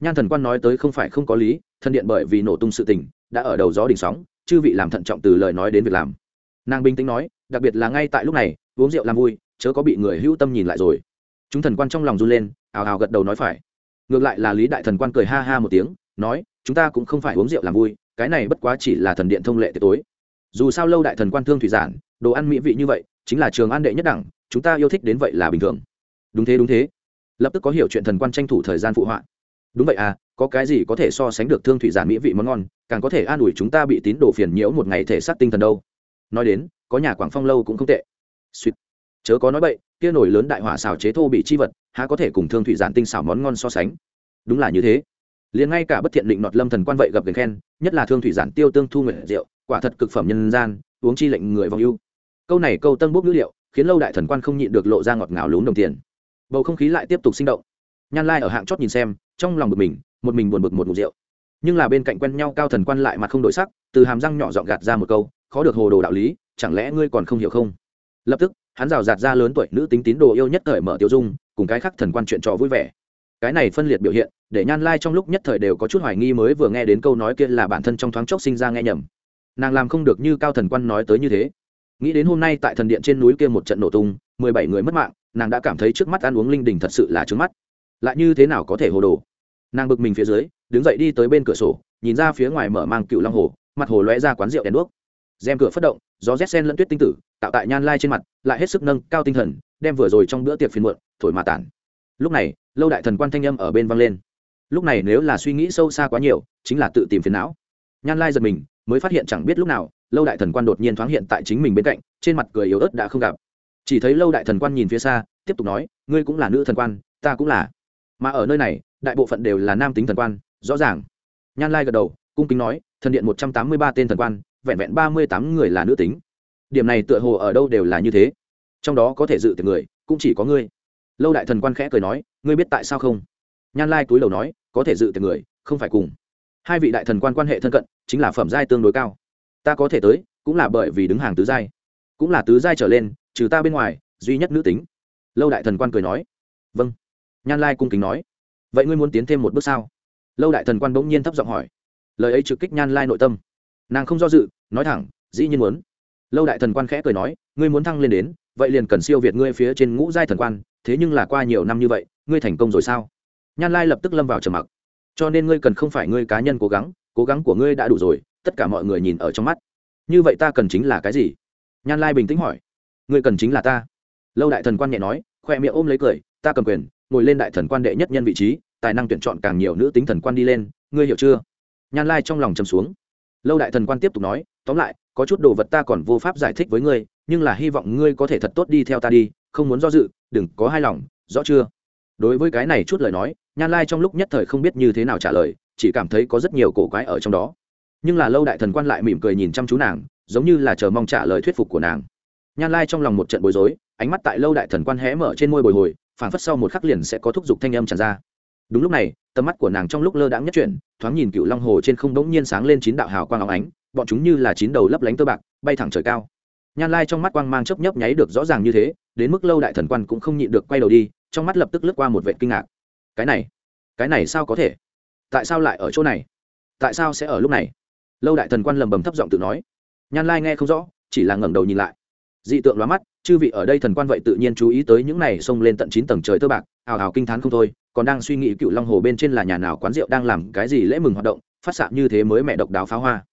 Nhan thần quan nói tới không phải không có lý thân điện bởi vì nổ tung sự tình, đã ở đầu gió đỉnh sóng, chư vị làm thận trọng từ lời nói đến việc làm. Nàng bình tĩnh nói, đặc biệt là ngay tại lúc này, uống rượu làm vui, chớ có bị người hữu tâm nhìn lại rồi. Chúng thần quan trong lòng run lên, ào ào gật đầu nói phải ngược lại là lý đại thần quan cười ha ha một tiếng, nói, chúng ta cũng không phải uống rượu làm vui, cái này bất quá chỉ là thần điện thông lệ tối. Dù sao lâu đại thần quan thương thủy giản, đồ ăn mỹ vị như vậy, chính là trường an đệ nhất đẳng, chúng ta yêu thích đến vậy là bình thường. Đúng thế đúng thế. Lập tức có hiểu chuyện thần quan tranh thủ thời gian phụ họa. Đúng vậy à có cái gì có thể so sánh được thương thủy giản mỹ vị món ngon, càng có thể an ủi chúng ta bị tín đồ phiền nhiễu một ngày thể xác tinh thần đâu. Nói đến, có nhà quảng phong lâu cũng không tệ. Suýt. Chớ có nói bậy, kia nổi lớn đại hỏa xào chế thô bị chi vật há có thể cùng thương thủy giản tinh xảo món ngon so sánh? Đúng là như thế. Liền ngay cả bất thiện định nọt lâm thần quan vậy gặp gần khen, nhất là thương thủy giản tiêu tương thu nguyện rượu, quả thật cực phẩm nhân gian, uống chi lệnh người vong ưu. Câu này câu tân bốc ngữ liệu, khiến lâu đại thần quan không nhịn được lộ ra ngọt ngào lún đồng tiền. Bầu không khí lại tiếp tục sinh động. Nhan lai ở hạng chót nhìn xem, trong lòng bực mình, một mình buồn bực một mục rượu. Nhưng là bên cạnh quen nhau cao thần quan lại mặt không đổi sắc, từ hàm răng nhỏ dọn gạt ra một câu, khó được hồ đồ đạo lý, chẳng lẽ ngươi còn không hiểu không? Lập tức, hắn rào rạt ra lớn tuổi nữ tính tín đồ yêu nhất thời mở tiêu dung cùng cái khác thần quan chuyện trò vui vẻ. Cái này phân liệt biểu hiện, để nhan lai trong lúc nhất thời đều có chút hoài nghi mới vừa nghe đến câu nói kia là bản thân trong thoáng chốc sinh ra nghe nhầm. Nàng làm không được như cao thần quan nói tới như thế. Nghĩ đến hôm nay tại thần điện trên núi kia một trận nổ tung, mười bảy người mất mạng, nàng đã cảm thấy trước mắt ăn uống linh đình thật sự là trước mắt. Lại như thế nào có thể hồ đồ? Nàng bực mình phía dưới, đứng dậy đi tới bên cửa sổ, nhìn ra phía ngoài mở mang cựu long hồ, mặt hồ lóe ra quán rượu đèn đuốc rèm cửa phất động, gió rét sen lẫn tuyết tinh tử, tạo tại nhan lai trên mặt, lại hết sức nâng cao tinh thần, đem vừa rồi trong bữa tiệc phiền muộn, thổi mà tản. Lúc này, lâu đại thần quan thanh âm ở bên vang lên. Lúc này nếu là suy nghĩ sâu xa quá nhiều, chính là tự tìm phiền não. Nhan lai giật mình, mới phát hiện chẳng biết lúc nào, lâu đại thần quan đột nhiên thoáng hiện tại chính mình bên cạnh, trên mặt cười yếu ớt đã không gặp. Chỉ thấy lâu đại thần quan nhìn phía xa, tiếp tục nói, ngươi cũng là nữ thần quan, ta cũng là. Mà ở nơi này, đại bộ phận đều là nam tính thần quan, rõ ràng. Nhan lai gật đầu, cung kính nói, thần điện một trăm tám mươi ba tên thần quan vẹn vẹn ba mươi tám người là nữ tính. Điểm này tựa hồ ở đâu đều là như thế. Trong đó có thể dự tiệc người, cũng chỉ có ngươi. Lâu đại thần quan khẽ cười nói, ngươi biết tại sao không? Nhan lai túi đầu nói, có thể dự tiệc người, không phải cùng. Hai vị đại thần quan quan hệ thân cận, chính là phẩm giai tương đối cao. Ta có thể tới, cũng là bởi vì đứng hàng tứ giai. Cũng là tứ giai trở lên, trừ ta bên ngoài, duy nhất nữ tính. Lâu đại thần quan cười nói. Vâng. Nhan lai cung kính nói. Vậy ngươi muốn tiến thêm một bước sao? Lâu đại thần quan bỗng nhiên thấp giọng hỏi. Lời ấy trực kích nhan lai nội tâm nàng không do dự, nói thẳng, dĩ nhiên muốn. Lâu đại thần quan khẽ cười nói, ngươi muốn thăng lên đến, vậy liền cần siêu việt ngươi phía trên ngũ giai thần quan, thế nhưng là qua nhiều năm như vậy, ngươi thành công rồi sao? Nhan lai lập tức lâm vào trầm mặc. Cho nên ngươi cần không phải ngươi cá nhân cố gắng cố gắng của ngươi đã đủ rồi, tất cả mọi người nhìn ở trong mắt. Như vậy ta cần chính là cái gì? Nhan lai bình tĩnh hỏi. Ngươi cần chính là ta. Lâu đại thần quan nhẹ nói, khoe miệng ôm lấy cười, ta cầm quyền, ngồi lên đại thần quan đệ nhất nhân vị trí, tài năng tuyển chọn càng nhiều nữ tính thần quan đi lên, ngươi hiểu chưa? Nhan lai trong lòng chầm xuống lâu đại thần quan tiếp tục nói, tóm lại, có chút đồ vật ta còn vô pháp giải thích với ngươi, nhưng là hy vọng ngươi có thể thật tốt đi theo ta đi, không muốn do dự, đừng có hai lòng, rõ chưa? Đối với cái này chút lời nói, nhan lai trong lúc nhất thời không biết như thế nào trả lời, chỉ cảm thấy có rất nhiều cổ quái ở trong đó. Nhưng là lâu đại thần quan lại mỉm cười nhìn chăm chú nàng, giống như là chờ mong trả lời thuyết phục của nàng. Nhan lai trong lòng một trận bối rối, ánh mắt tại lâu đại thần quan hé mở trên môi bồi hồi, phảng phất sau một khắc liền sẽ có thúc giục thanh âm tràn ra đúng lúc này, tầm mắt của nàng trong lúc lơ đãng nhất chuyển, thoáng nhìn cựu long hồ trên không đống nhiên sáng lên chín đạo hào quang óng ánh, bọn chúng như là chín đầu lấp lánh tơ bạc, bay thẳng trời cao. Nhan lai trong mắt quang mang chớp nhấp nháy được rõ ràng như thế, đến mức lâu đại thần quan cũng không nhịn được quay đầu đi, trong mắt lập tức lướt qua một vệ kinh ngạc. Cái này cái này sao có thể? Tại sao lại ở chỗ này? Tại sao sẽ ở lúc này? Lâu đại thần quan lầm bầm thấp giọng tự nói. Nhan lai nghe không rõ, chỉ là ngẩng đầu nhìn lại dị tượng lóa mắt, chư vị ở đây thần quan vậy tự nhiên chú ý tới những này xông lên tận chín tầng trời tơ bạc ào ào kinh t h á n không thôi, còn đang suy nghĩ cựu long hồ bên trên là nhà nào quán rượu đang làm cái gì lễ mừng hoạt động, phát xạ như thế mới mẹ độc đáo pháo hoa.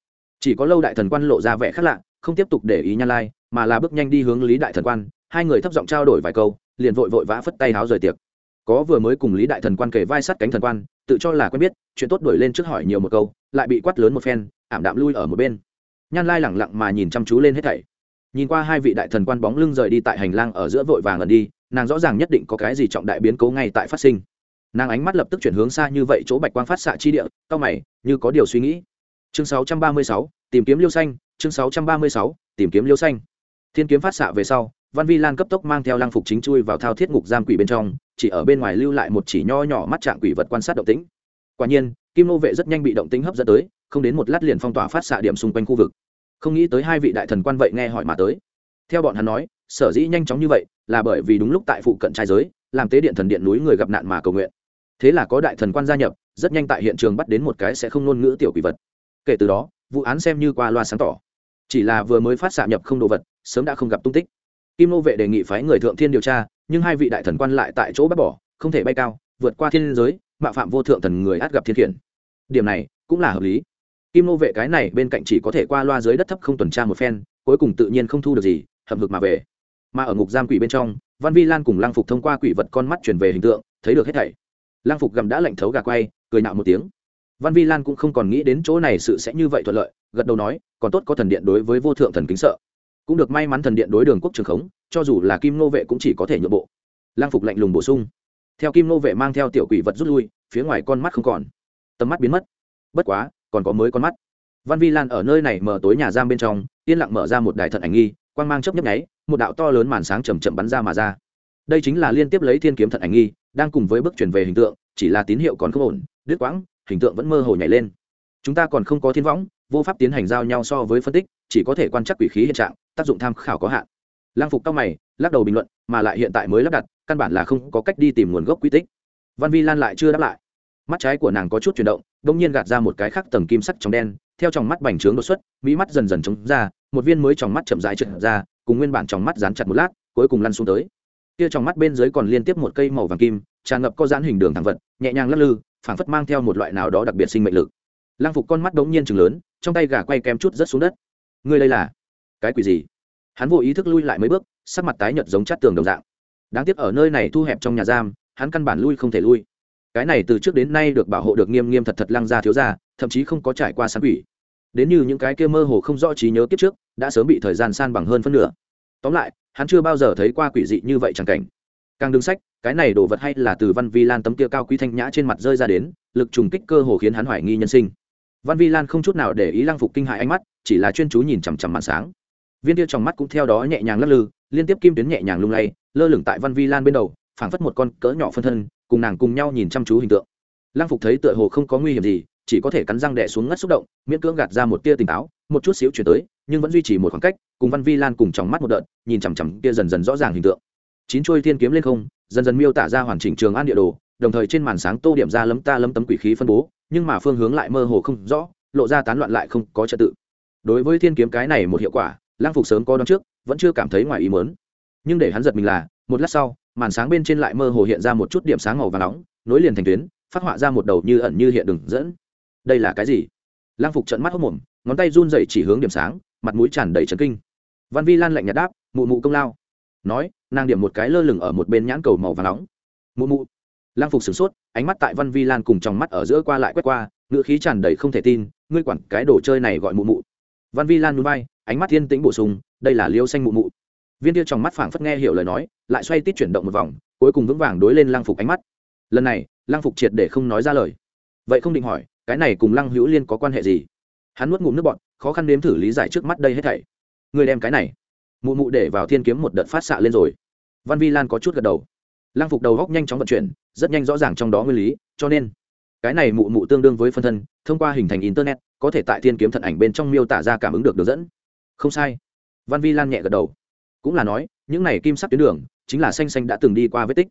Chỉ có lâu đại thần quan lộ ra vẻ khác lạ, không tiếp tục để ý nhan lai, mà là bước nhanh đi hướng lý đại thần quan, hai người thấp giọng trao đổi vài câu, liền vội vội vã phất tay háo rời tiệc. Có vừa mới cùng lý đại thần quan kể vai sắt cánh thần quan, tự cho là quen biết, chuyện tốt đổi lên trước hỏi nhiều một câu, lại bị quát lớn một phen, ảm đạm lui ở một bên. Nhan lai lẳng lặng mà nhìn chăm chú lên hết thảy nhìn qua hai vị đại thần quan bóng lưng rời đi tại hành lang ở giữa vội vàng ẩn đi nàng rõ ràng nhất định có cái gì trọng đại biến cố ngay tại phát sinh. Nàng ánh mắt lập tức chuyển hướng xa như vậy chỗ bạch quang phát xạ chi địa cao mày như có điều suy nghĩ. Chương 636, tìm kiếm liêu xanh chương 636, tìm kiếm liêu xanh. Thiên kiếm phát xạ về sau văn vi lan cấp tốc mang theo lang phục chính chui vào thao thiết ngục giam quỷ bên trong chỉ ở bên ngoài lưu lại một chỉ nho nhỏ mắt trạng quỷ vật quan sát động tĩnh. Quả nhiên kim nô vệ rất nhanh bị động tĩnh hấp dẫn tới không đến một lát liền phong tỏa phát xạ điểm xung quanh khu vực không nghĩ tới hai vị đại thần quan vậy nghe hỏi mà tới. Theo bọn hắn nói, sở dĩ nhanh chóng như vậy là bởi vì đúng lúc tại phụ cận trai giới, làm tế điện thần điện núi người gặp nạn mà cầu nguyện. Thế là có đại thần quan gia nhập, rất nhanh tại hiện trường bắt đến một cái sẽ không ngôn ngữ tiểu quỷ vật. Kể từ đó, vụ án xem như qua loa sáng tỏ. Chỉ là vừa mới phát xạ nhập không đồ vật, sớm đã không gặp tung tích. Kim nô vệ đề nghị phái người thượng thiên điều tra, nhưng hai vị đại thần quan lại tại chỗ bắt bỏ, không thể bay cao, vượt qua thiên giới, mạo phạm vô thượng thần người át gặp thiên khiển. Điểm này cũng là hợp lý kim nô vệ cái này bên cạnh chỉ có thể qua loa dưới đất thấp không tuần tra một phen, cuối cùng tự nhiên không thu được gì, hậm hực mà về. Mà ở ngục giam quỷ bên trong, văn vi lan cùng lang phục thông qua quỷ vật con mắt chuyển về hình tượng, thấy được hết thảy. Lang phục gầm đã lạnh thấu gà quay, cười nạo một tiếng. Văn vi lan cũng không còn nghĩ đến chỗ này sự sẽ như vậy thuận lợi, gật đầu nói, còn tốt có thần điện đối với vô thượng thần kính sợ. Cũng được may mắn thần điện đối đường quốc trường khống, cho dù là kim nô vệ cũng chỉ có thể nhượng bộ. Lang phục lạnh lùng bổ sung. Theo kim nô vệ mang theo tiểu quỷ vật rút lui, phía ngoài con mắt không còn. Tầm mắt biến mất. Bất quá còn có mới con mắt. Văn vi lan ở nơi này mở tối nhà giam bên trong, yên lặng mở ra một đài thận ảnh nghi, quang mang chấp nhấp nháy, một đạo to lớn màn sáng chầm chậm bắn ra mà ra. Đây chính là liên tiếp lấy thiên kiếm thận ảnh nghi, đang cùng với bước chuyển về hình tượng, chỉ là tín hiệu còn không ổn, đứt quãng, hình tượng vẫn mơ hồ nhảy lên. Chúng ta còn không có thiên võng, vô pháp tiến hành giao nhau so với phân tích, chỉ có thể quan trắc quỷ khí hiện trạng, tác dụng tham khảo có hạn. Lang phục cao mày, lắc đầu bình luận, mà lại hiện tại mới lắp đặt, căn bản là không có cách đi tìm nguồn gốc quy tích. Văn vi lan lại chưa đáp lại mắt trái của nàng có chút chuyển động đông nhiên gạt ra một cái khác tầng kim sắc trong đen, theo trong mắt bành trướng đột xuất, mỹ mắt dần dần trống ra, một viên mới trong mắt chậm rãi trượt ra, cùng nguyên bản trong mắt dán chặt một lát, cuối cùng lăn xuống tới. Kia trong mắt bên dưới còn liên tiếp một cây màu vàng kim, tràn ngập có dán hình đường thẳng vật, nhẹ nhàng lắc lư, phảng phất mang theo một loại nào đó đặc biệt sinh mệnh lực. Lang phục con mắt đống nhiên chừng lớn, trong tay gà quay kem chút rất xuống đất. Ngươi đây là cái quỷ gì? Hắn vô ý thức lui lại mấy bước, sắc mặt tái nhợt giống chát tường đồng dạng. Đáng tiếc ở nơi này thu hẹp trong nhà giam, hắn căn bản lui không thể lui cái này từ trước đến nay được bảo hộ được nghiêm nghiêm thật thật lăng ra thiếu ra thậm chí không có trải qua sáng quỷ. Đến như những cái kia mơ hồ không rõ trí nhớ kiếp trước, đã sớm bị thời gian san bằng hơn phân nửa. Tóm lại, hắn chưa bao giờ thấy qua quỷ dị như vậy chẳng cảnh. Càng đứng sách, cái này đồ vật hay là từ văn vi lan tấm kia cao quý thanh nhã trên mặt rơi ra đến, lực trùng kích cơ hồ khiến hắn hoài nghi nhân sinh. Văn vi lan không chút nào để ý lăng phục kinh hại ánh mắt, chỉ là chuyên chú nhìn chằm chằm màn sáng. Viên tia trong mắt cũng theo đó nhẹ nhàng lắc lư, liên tiếp kim tuyến nhẹ nhàng lung lay, lơ lửng tại văn vi lan bên đầu, phảng phất một con cỡ nhỏ phân thân cùng nàng cùng nhau nhìn chăm chú hình tượng. Lăng phục thấy tựa hồ không có nguy hiểm gì, chỉ có thể cắn răng đẻ xuống ngất xúc động, miễn cưỡng gạt ra một tia tỉnh táo, một chút xíu chuyển tới, nhưng vẫn duy trì một khoảng cách, cùng văn vi lan cùng trong mắt một đợt, nhìn chằm chằm kia dần dần rõ ràng hình tượng. Chín trôi thiên kiếm lên không, dần dần miêu tả ra hoàn chỉnh trường an địa đồ, đồng thời trên màn sáng tô điểm ra lấm ta lấm tấm quỷ khí phân bố, nhưng mà phương hướng lại mơ hồ không rõ, lộ ra tán loạn lại không có trật tự. Đối với thiên kiếm cái này một hiệu quả lang phục sớm có đón trước, vẫn chưa cảm thấy ngoài ý mớn nhưng để hắn giật mình là, một lát sau màn sáng bên trên lại mơ hồ hiện ra một chút điểm sáng màu và nóng, nối liền thành tuyến, phát họa ra một đầu như ẩn như hiện đường dẫn. Đây là cái gì? Lang phục trận mắt hốc mồm, ngón tay run dậy chỉ hướng điểm sáng, mặt mũi tràn đầy trấn kinh. Văn vi lan lạnh nhạt đáp, mụ mụ công lao. Nói, nàng điểm một cái lơ lửng ở một bên nhãn cầu màu và nóng. Mụ mụ. Lang phục sửng sốt, ánh mắt tại văn vi lan cùng trong mắt ở giữa qua lại quét qua, ngữ khí tràn đầy không thể tin, ngươi quản cái đồ chơi này gọi mụ mụ. Văn vi lan núi bay ánh mắt thiên tĩnh bổ sung, đây là liêu xanh mụ mụ viên tia trong mắt phảng phất nghe hiểu lời nói, lại xoay tít chuyển động một vòng, cuối cùng vững vàng đối lên lăng phục ánh mắt. Lần này, lăng phục triệt để không nói ra lời. Vậy không định hỏi, cái này cùng lăng hữu liên có quan hệ gì? Hắn nuốt ngụm nước bọn khó khăn nếm thử lý giải trước mắt đây hết thảy. Người đem cái này, mụ mụ để vào thiên kiếm một đợt phát xạ lên rồi. Văn vi lan có chút gật đầu. Lăng phục đầu góc nhanh chóng vận chuyển, rất nhanh rõ ràng trong đó nguyên lý, cho nên, cái này mụ mụ tương đương với phân thân, thông qua hình thành internet, có thể tại thiên kiếm thận ảnh bên trong miêu tả ra cảm ứng được được dẫn. Không sai. Văn vi lan nhẹ gật đầu cũng là nói, những này kim sắc tuyến đường, chính là xanh xanh đã từng đi qua vết tích.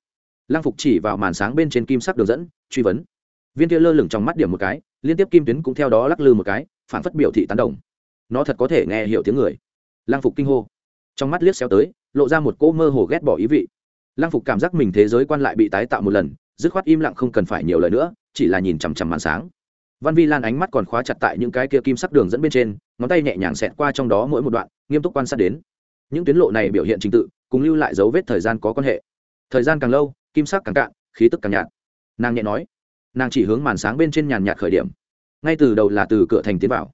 Lăng phục chỉ vào màn sáng bên trên kim sắc đường dẫn, truy vấn. Viên kia lơ lửng trong mắt điểm một cái, liên tiếp kim tuyến cũng theo đó lắc lư một cái, phản phất biểu thị tán đồng. Nó thật có thể nghe hiểu tiếng người. Lăng phục kinh hô. Trong mắt liếc xéo tới, lộ ra một cỗ mơ hồ ghét bỏ ý vị. Lăng phục cảm giác mình thế giới quan lại bị tái tạo một lần, dứt khoát im lặng không cần phải nhiều lời nữa, chỉ là nhìn chằm chằm màn sáng. Văn vi lan ánh mắt còn khóa chặt tại những cái kia kim sắc đường dẫn bên trên, ngón tay nhẹ nhàng xẹt qua trong đó mỗi một đoạn, nghiêm túc quan sát đến những tuyến lộ này biểu hiện trình tự, cùng lưu lại dấu vết thời gian có quan hệ. Thời gian càng lâu, kim sắc càng cạn, khí tức càng nhạt. Nàng nhẹ nói, nàng chỉ hướng màn sáng bên trên nhàn nhạt khởi điểm. Ngay từ đầu là từ cửa thành tiến vào.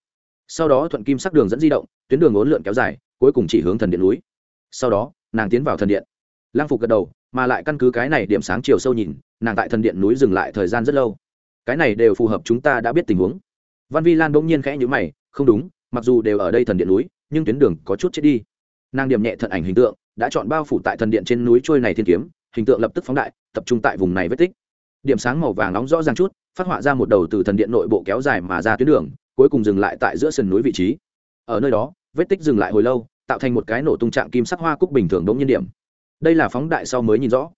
Sau đó thuận kim sắc đường dẫn di động, tuyến đường ốn lượn kéo dài, cuối cùng chỉ hướng thần điện núi. Sau đó, nàng tiến vào thần điện. Lang phục gật đầu, mà lại căn cứ cái này điểm sáng chiều sâu nhìn, nàng tại thần điện núi dừng lại thời gian rất lâu. Cái này đều phù hợp chúng ta đã biết tình huống. Văn vi lan bỗng nhiên khẽ nhữ mày, không đúng, mặc dù đều ở đây thần điện núi, nhưng tuyến đường có chút chết đi nàng điểm nhẹ thận ảnh hình tượng, đã chọn bao phủ tại thần điện trên núi trôi này thiên kiếm, hình tượng lập tức phóng đại, tập trung tại vùng này vết tích. Điểm sáng màu vàng nóng rõ ràng chút, phát họa ra một đầu từ thần điện nội bộ kéo dài mà ra tuyến đường, cuối cùng dừng lại tại giữa sườn núi vị trí. Ở nơi đó, vết tích dừng lại hồi lâu, tạo thành một cái nổ tung trạng kim sắc hoa cúc bình thường đống nhiên điểm. Đây là phóng đại sau mới nhìn rõ.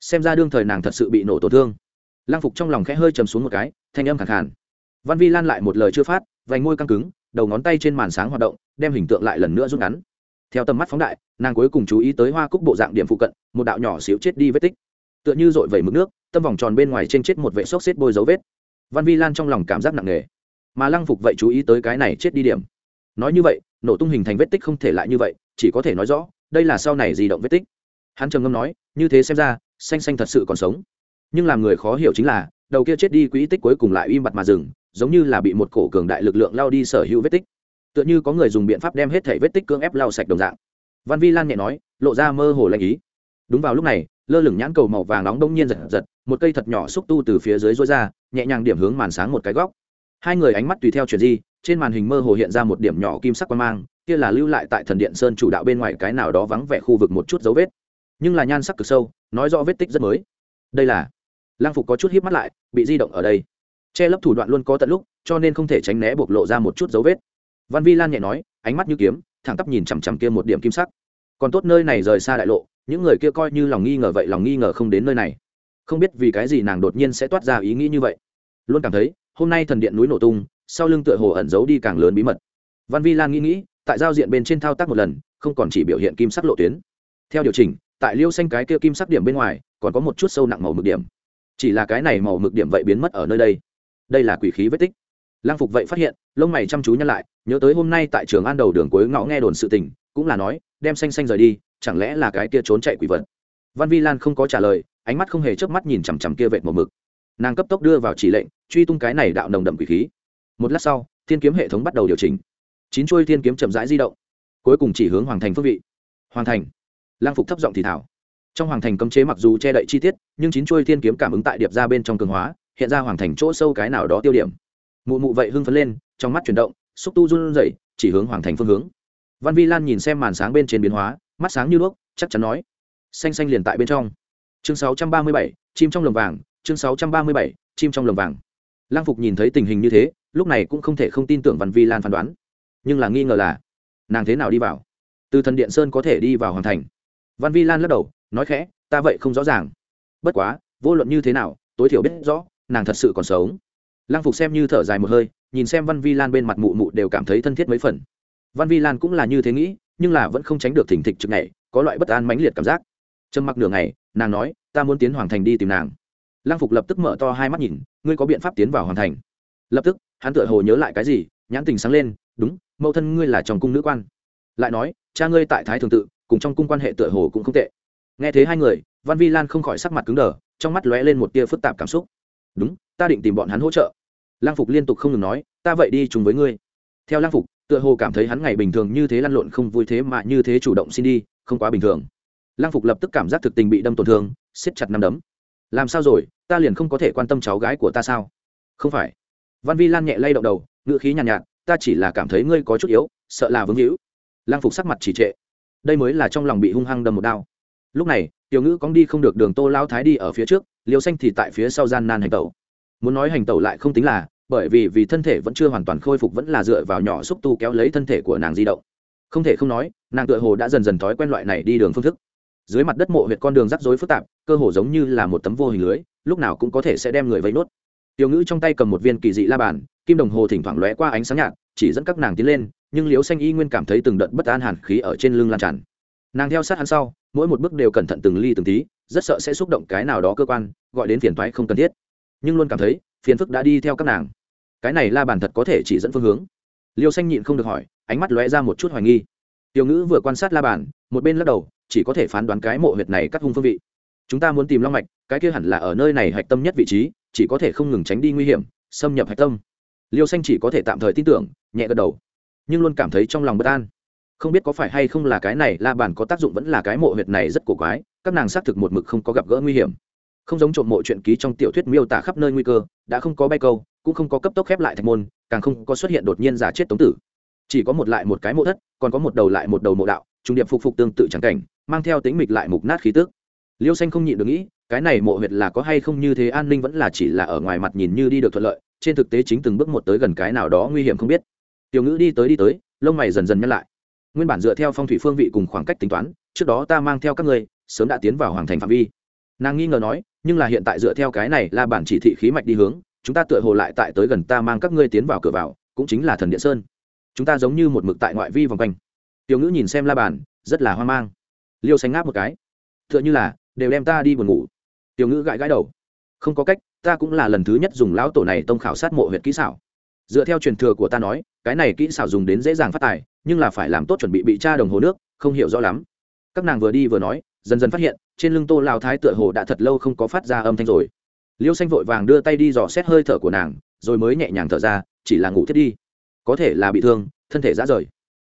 Xem ra đương thời nàng thật sự bị nổ tổn thương. Lang phục trong lòng khẽ hơi chầm xuống một cái, thanh âm khẳng khàn. Văn vi lan lại một lời chưa phát, vành môi căng cứng, đầu ngón tay trên màn sáng hoạt động, đem hình tượng lại lần nữa rút ngắn theo tầm mắt phóng đại, nàng cuối cùng chú ý tới hoa cúc bộ dạng điểm phụ cận, một đạo nhỏ xíu chết đi vết tích. Tựa như dội vẩy mực nước, tâm vòng tròn bên ngoài trên chết một vệ xốc xếp bôi dấu vết. Văn vi lan trong lòng cảm giác nặng nề. Mà lăng phục vậy chú ý tới cái này chết đi điểm. Nói như vậy, nổ tung hình thành vết tích không thể lại như vậy, chỉ có thể nói rõ, đây là sau này di động vết tích. Hắn trầm ngâm nói, như thế xem ra, xanh xanh thật sự còn sống. Nhưng làm người khó hiểu chính là, đầu kia chết đi quỹ tích cuối cùng lại im bặt mà dừng, giống như là bị một cổ cường đại lực lượng lao đi sở hữu vết tích tựa như có người dùng biện pháp đem hết thể vết tích cưỡng ép lau sạch đồng dạng. Văn vi lan nhẹ nói, lộ ra mơ hồ lạnh ý. Đúng vào lúc này, lơ lửng nhãn cầu màu vàng nóng đông nhiên giật giật, một cây thật nhỏ xúc tu từ phía dưới rối ra, nhẹ nhàng điểm hướng màn sáng một cái góc. Hai người ánh mắt tùy theo chuyển di, trên màn hình mơ hồ hiện ra một điểm nhỏ kim sắc quan mang, kia là lưu lại tại thần điện sơn chủ đạo bên ngoài cái nào đó vắng vẻ khu vực một chút dấu vết. Nhưng là nhan sắc cực sâu, nói rõ vết tích rất mới. Đây là lang phục có chút híp mắt lại, bị di động ở đây. Che lấp thủ đoạn luôn có tận lúc, cho nên không thể tránh né bộc lộ ra một chút dấu vết văn vi lan nhẹ nói, ánh mắt như kiếm, thẳng tắp nhìn chằm chằm kia một điểm kim sắc. Còn tốt nơi này rời xa đại lộ, những người kia coi như lòng nghi ngờ vậy lòng nghi ngờ không đến nơi này. Không biết vì cái gì nàng đột nhiên sẽ toát ra ý nghĩ như vậy. Luôn cảm thấy, hôm nay thần điện núi nổ tung, sau lưng tựa hồ ẩn giấu đi càng lớn bí mật. Văn vi lan nghĩ nghĩ, tại giao diện bên trên thao tác một lần, không còn chỉ biểu hiện kim sắc lộ tuyến. Theo điều chỉnh, tại liêu xanh cái kia kim sắc điểm bên ngoài, còn có một chút sâu nặng màu mực điểm. Chỉ là cái này màu mực điểm vậy biến mất ở nơi đây. Đây là quỷ khí vết tích. Lang phục vậy phát hiện lông mày chăm chú nhăn lại, nhớ tới hôm nay tại trường an đầu đường cuối ngõ nghe đồn sự tình, cũng là nói, đem xanh xanh rời đi, chẳng lẽ là cái kia trốn chạy quỷ vật? Văn vi lan không có trả lời, ánh mắt không hề chớp mắt nhìn chằm chằm kia vệt một mực. Nàng cấp tốc đưa vào chỉ lệnh, truy tung cái này đạo nồng đậm quỷ khí. Một lát sau, thiên kiếm hệ thống bắt đầu điều chỉnh. Chín chuôi thiên kiếm chậm rãi di động. Cuối cùng chỉ hướng hoàng thành phước vị. Hoàng thành. Lang phục thấp giọng thì thảo. Trong hoàng thành cấm chế mặc dù che đậy chi tiết, nhưng chín chuôi thiên kiếm cảm ứng tại điệp ra bên trong cường hóa, hiện ra hoàng thành chỗ sâu cái nào đó tiêu điểm. Mụ mụ vậy hưng phấn lên trong mắt chuyển động xúc tu run rẩy chỉ hướng hoàng thành phương hướng. Văn vi lan nhìn xem màn sáng bên trên biến hóa mắt sáng như đuốc chắc chắn nói xanh xanh liền tại bên trong. Chương 637, chim trong lồng vàng chương 637, chim trong lồng vàng. Lang phục nhìn thấy tình hình như thế lúc này cũng không thể không tin tưởng văn vi lan phán đoán. Nhưng là nghi ngờ là nàng thế nào đi vào? Từ thần điện sơn có thể đi vào hoàng thành. Văn vi lan lắc đầu nói khẽ ta vậy không rõ ràng. Bất quá vô luận như thế nào tối thiểu biết rõ nàng thật sự còn sống. Lang phục xem như thở dài một hơi nhìn xem văn vi lan bên mặt mụ mụ đều cảm thấy thân thiết mấy phần. Văn vi lan cũng là như thế nghĩ, nhưng là vẫn không tránh được thỉnh thịch trực này, có loại bất an mãnh liệt cảm giác. Trầm mặc nửa ngày, nàng nói, ta muốn tiến hoàng thành đi tìm nàng. Lang phục lập tức mở to hai mắt nhìn, ngươi có biện pháp tiến vào hoàng thành? Lập tức, hắn tựa hồ nhớ lại cái gì, nhãn tình sáng lên, đúng, mẫu thân ngươi là chồng cung nữ quan. Lại nói, cha ngươi tại thái thường tự, cùng trong cung quan hệ tựa hồ cũng không tệ. Nghe thấy hai người, văn vi lan không khỏi sắc mặt cứng đờ, trong mắt lóe lên một tia phức tạp cảm xúc. Đúng, ta định tìm bọn hắn hỗ trợ lang phục liên tục không ngừng nói ta vậy đi chung với ngươi. Theo lang phục tựa hồ cảm thấy hắn ngày bình thường như thế lăn lộn không vui thế mà như thế chủ động xin đi không quá bình thường. Lang phục lập tức cảm giác thực tình bị đâm tổn thương siết chặt nắm đấm. Làm sao rồi? Ta liền không có thể quan tâm cháu gái của ta sao? Không phải. Văn vi lan nhẹ lay động đầu ngữ khí nhàn nhạt, nhạt ta chỉ là cảm thấy ngươi có chút yếu sợ là vướng hữu lang phục sắc mặt chỉ trệ. Đây mới là trong lòng bị hung hăng đâm một đao. Lúc này tiểu ngữ cóng đi không được đường tô lao thái đi ở phía trước liều xanh thì tại phía sau gian nan hành tẩu. Muốn nói hành tẩu lại không tính là bởi vì vì thân thể vẫn chưa hoàn toàn khôi phục vẫn là dựa vào nhỏ xúc tu kéo lấy thân thể của nàng di động. Không thể không nói, nàng tựa hồ đã dần dần thói quen loại này đi đường phương thức. Dưới mặt đất mộ huyệt con đường rắc rối phức tạp, cơ hồ giống như là một tấm vô hình lưới, lúc nào cũng có thể sẽ đem người vây nốt. Tiểu ngữ trong tay cầm một viên kỳ dị la bàn, kim đồng hồ thỉnh thoảng lóe qua ánh sáng nhạt, chỉ dẫn các nàng tiến lên, nhưng liếu xanh y nguyên cảm thấy từng đợt bất an hàn khí ở trên lưng lan tràn. Nàng theo sát hắn sau, mỗi một bước đều cẩn thận từng ly từng tí, rất sợ sẽ xúc động cái nào đó cơ quan, gọi đến phiền thoái không cần thiết. Nhưng luôn cảm thấy phiền phức đã đi theo các nàng. Cái này la bàn thật có thể chỉ dẫn phương hướng. Liêu xanh nhịn không được hỏi, ánh mắt lóe ra một chút hoài nghi. Tiểu ngữ vừa quan sát la bàn, một bên lắc đầu, chỉ có thể phán đoán cái mộ huyệt này cắt hung phương vị. Chúng ta muốn tìm long mạch, cái kia hẳn là ở nơi này hạch tâm nhất vị trí, chỉ có thể không ngừng tránh đi nguy hiểm, xâm nhập hạch tâm. Liêu xanh chỉ có thể tạm thời tin tưởng, nhẹ gật đầu, nhưng luôn cảm thấy trong lòng bất an. Không biết có phải hay không là cái này la bàn có tác dụng vẫn là cái mộ huyệt này rất cổ quái, các nàng xác thực một mực không có gặp gỡ nguy hiểm không giống trộm mộ chuyện ký trong tiểu thuyết miêu tả khắp nơi nguy cơ, đã không có bay câu, cũng không có cấp tốc khép lại thạch môn, càng không có xuất hiện đột nhiên giả chết tống tử. Chỉ có một lại một cái mộ thất, còn có một đầu lại một đầu mộ đạo, trung điệp phục phục tương tự trắng cảnh, mang theo tính mịch lại mục nát khí tước liêu xanh không nhịn được nghĩ, cái này mộ huyệt là có hay không như thế an ninh vẫn là chỉ là ở ngoài mặt nhìn như đi được thuận lợi, trên thực tế chính từng bước một tới gần cái nào đó nguy hiểm không biết. Tiểu ngữ đi tới đi tới, lông mày dần dần nhăn lại. Nguyên bản dựa theo phong thủy phương vị cùng khoảng cách tính toán, trước đó ta mang theo các ngươi, sớm đã tiến vào hoàng thành phạm vi. Nàng nghi ngờ nói nhưng là hiện tại dựa theo cái này là bản chỉ thị khí mạch đi hướng, chúng ta tựa hồ lại tại tới gần ta mang các ngươi tiến vào cửa vào, cũng chính là thần điện sơn. Chúng ta giống như một mực tại ngoại vi vòng quanh. Tiểu ngữ nhìn xem la bàn, rất là hoang mang. Liêu sánh ngáp một cái. Tựa như là, đều đem ta đi buồn ngủ. Tiểu ngữ gãi gãi đầu. Không có cách, ta cũng là lần thứ nhất dùng lão tổ này tông khảo sát mộ huyện kỹ xảo. Dựa theo truyền thừa của ta nói, cái này kỹ xảo dùng đến dễ dàng phát tài, nhưng là phải làm tốt chuẩn bị bị tra đồng hồ nước, không hiểu rõ lắm. Các nàng vừa đi vừa nói, dần dần phát hiện trên lưng tô lao thái tựa hồ đã thật lâu không có phát ra âm thanh rồi. Liêu xanh vội vàng đưa tay đi dò xét hơi thở của nàng, rồi mới nhẹ nhàng thở ra, chỉ là ngủ thiết đi. Có thể là bị thương, thân thể ra rời.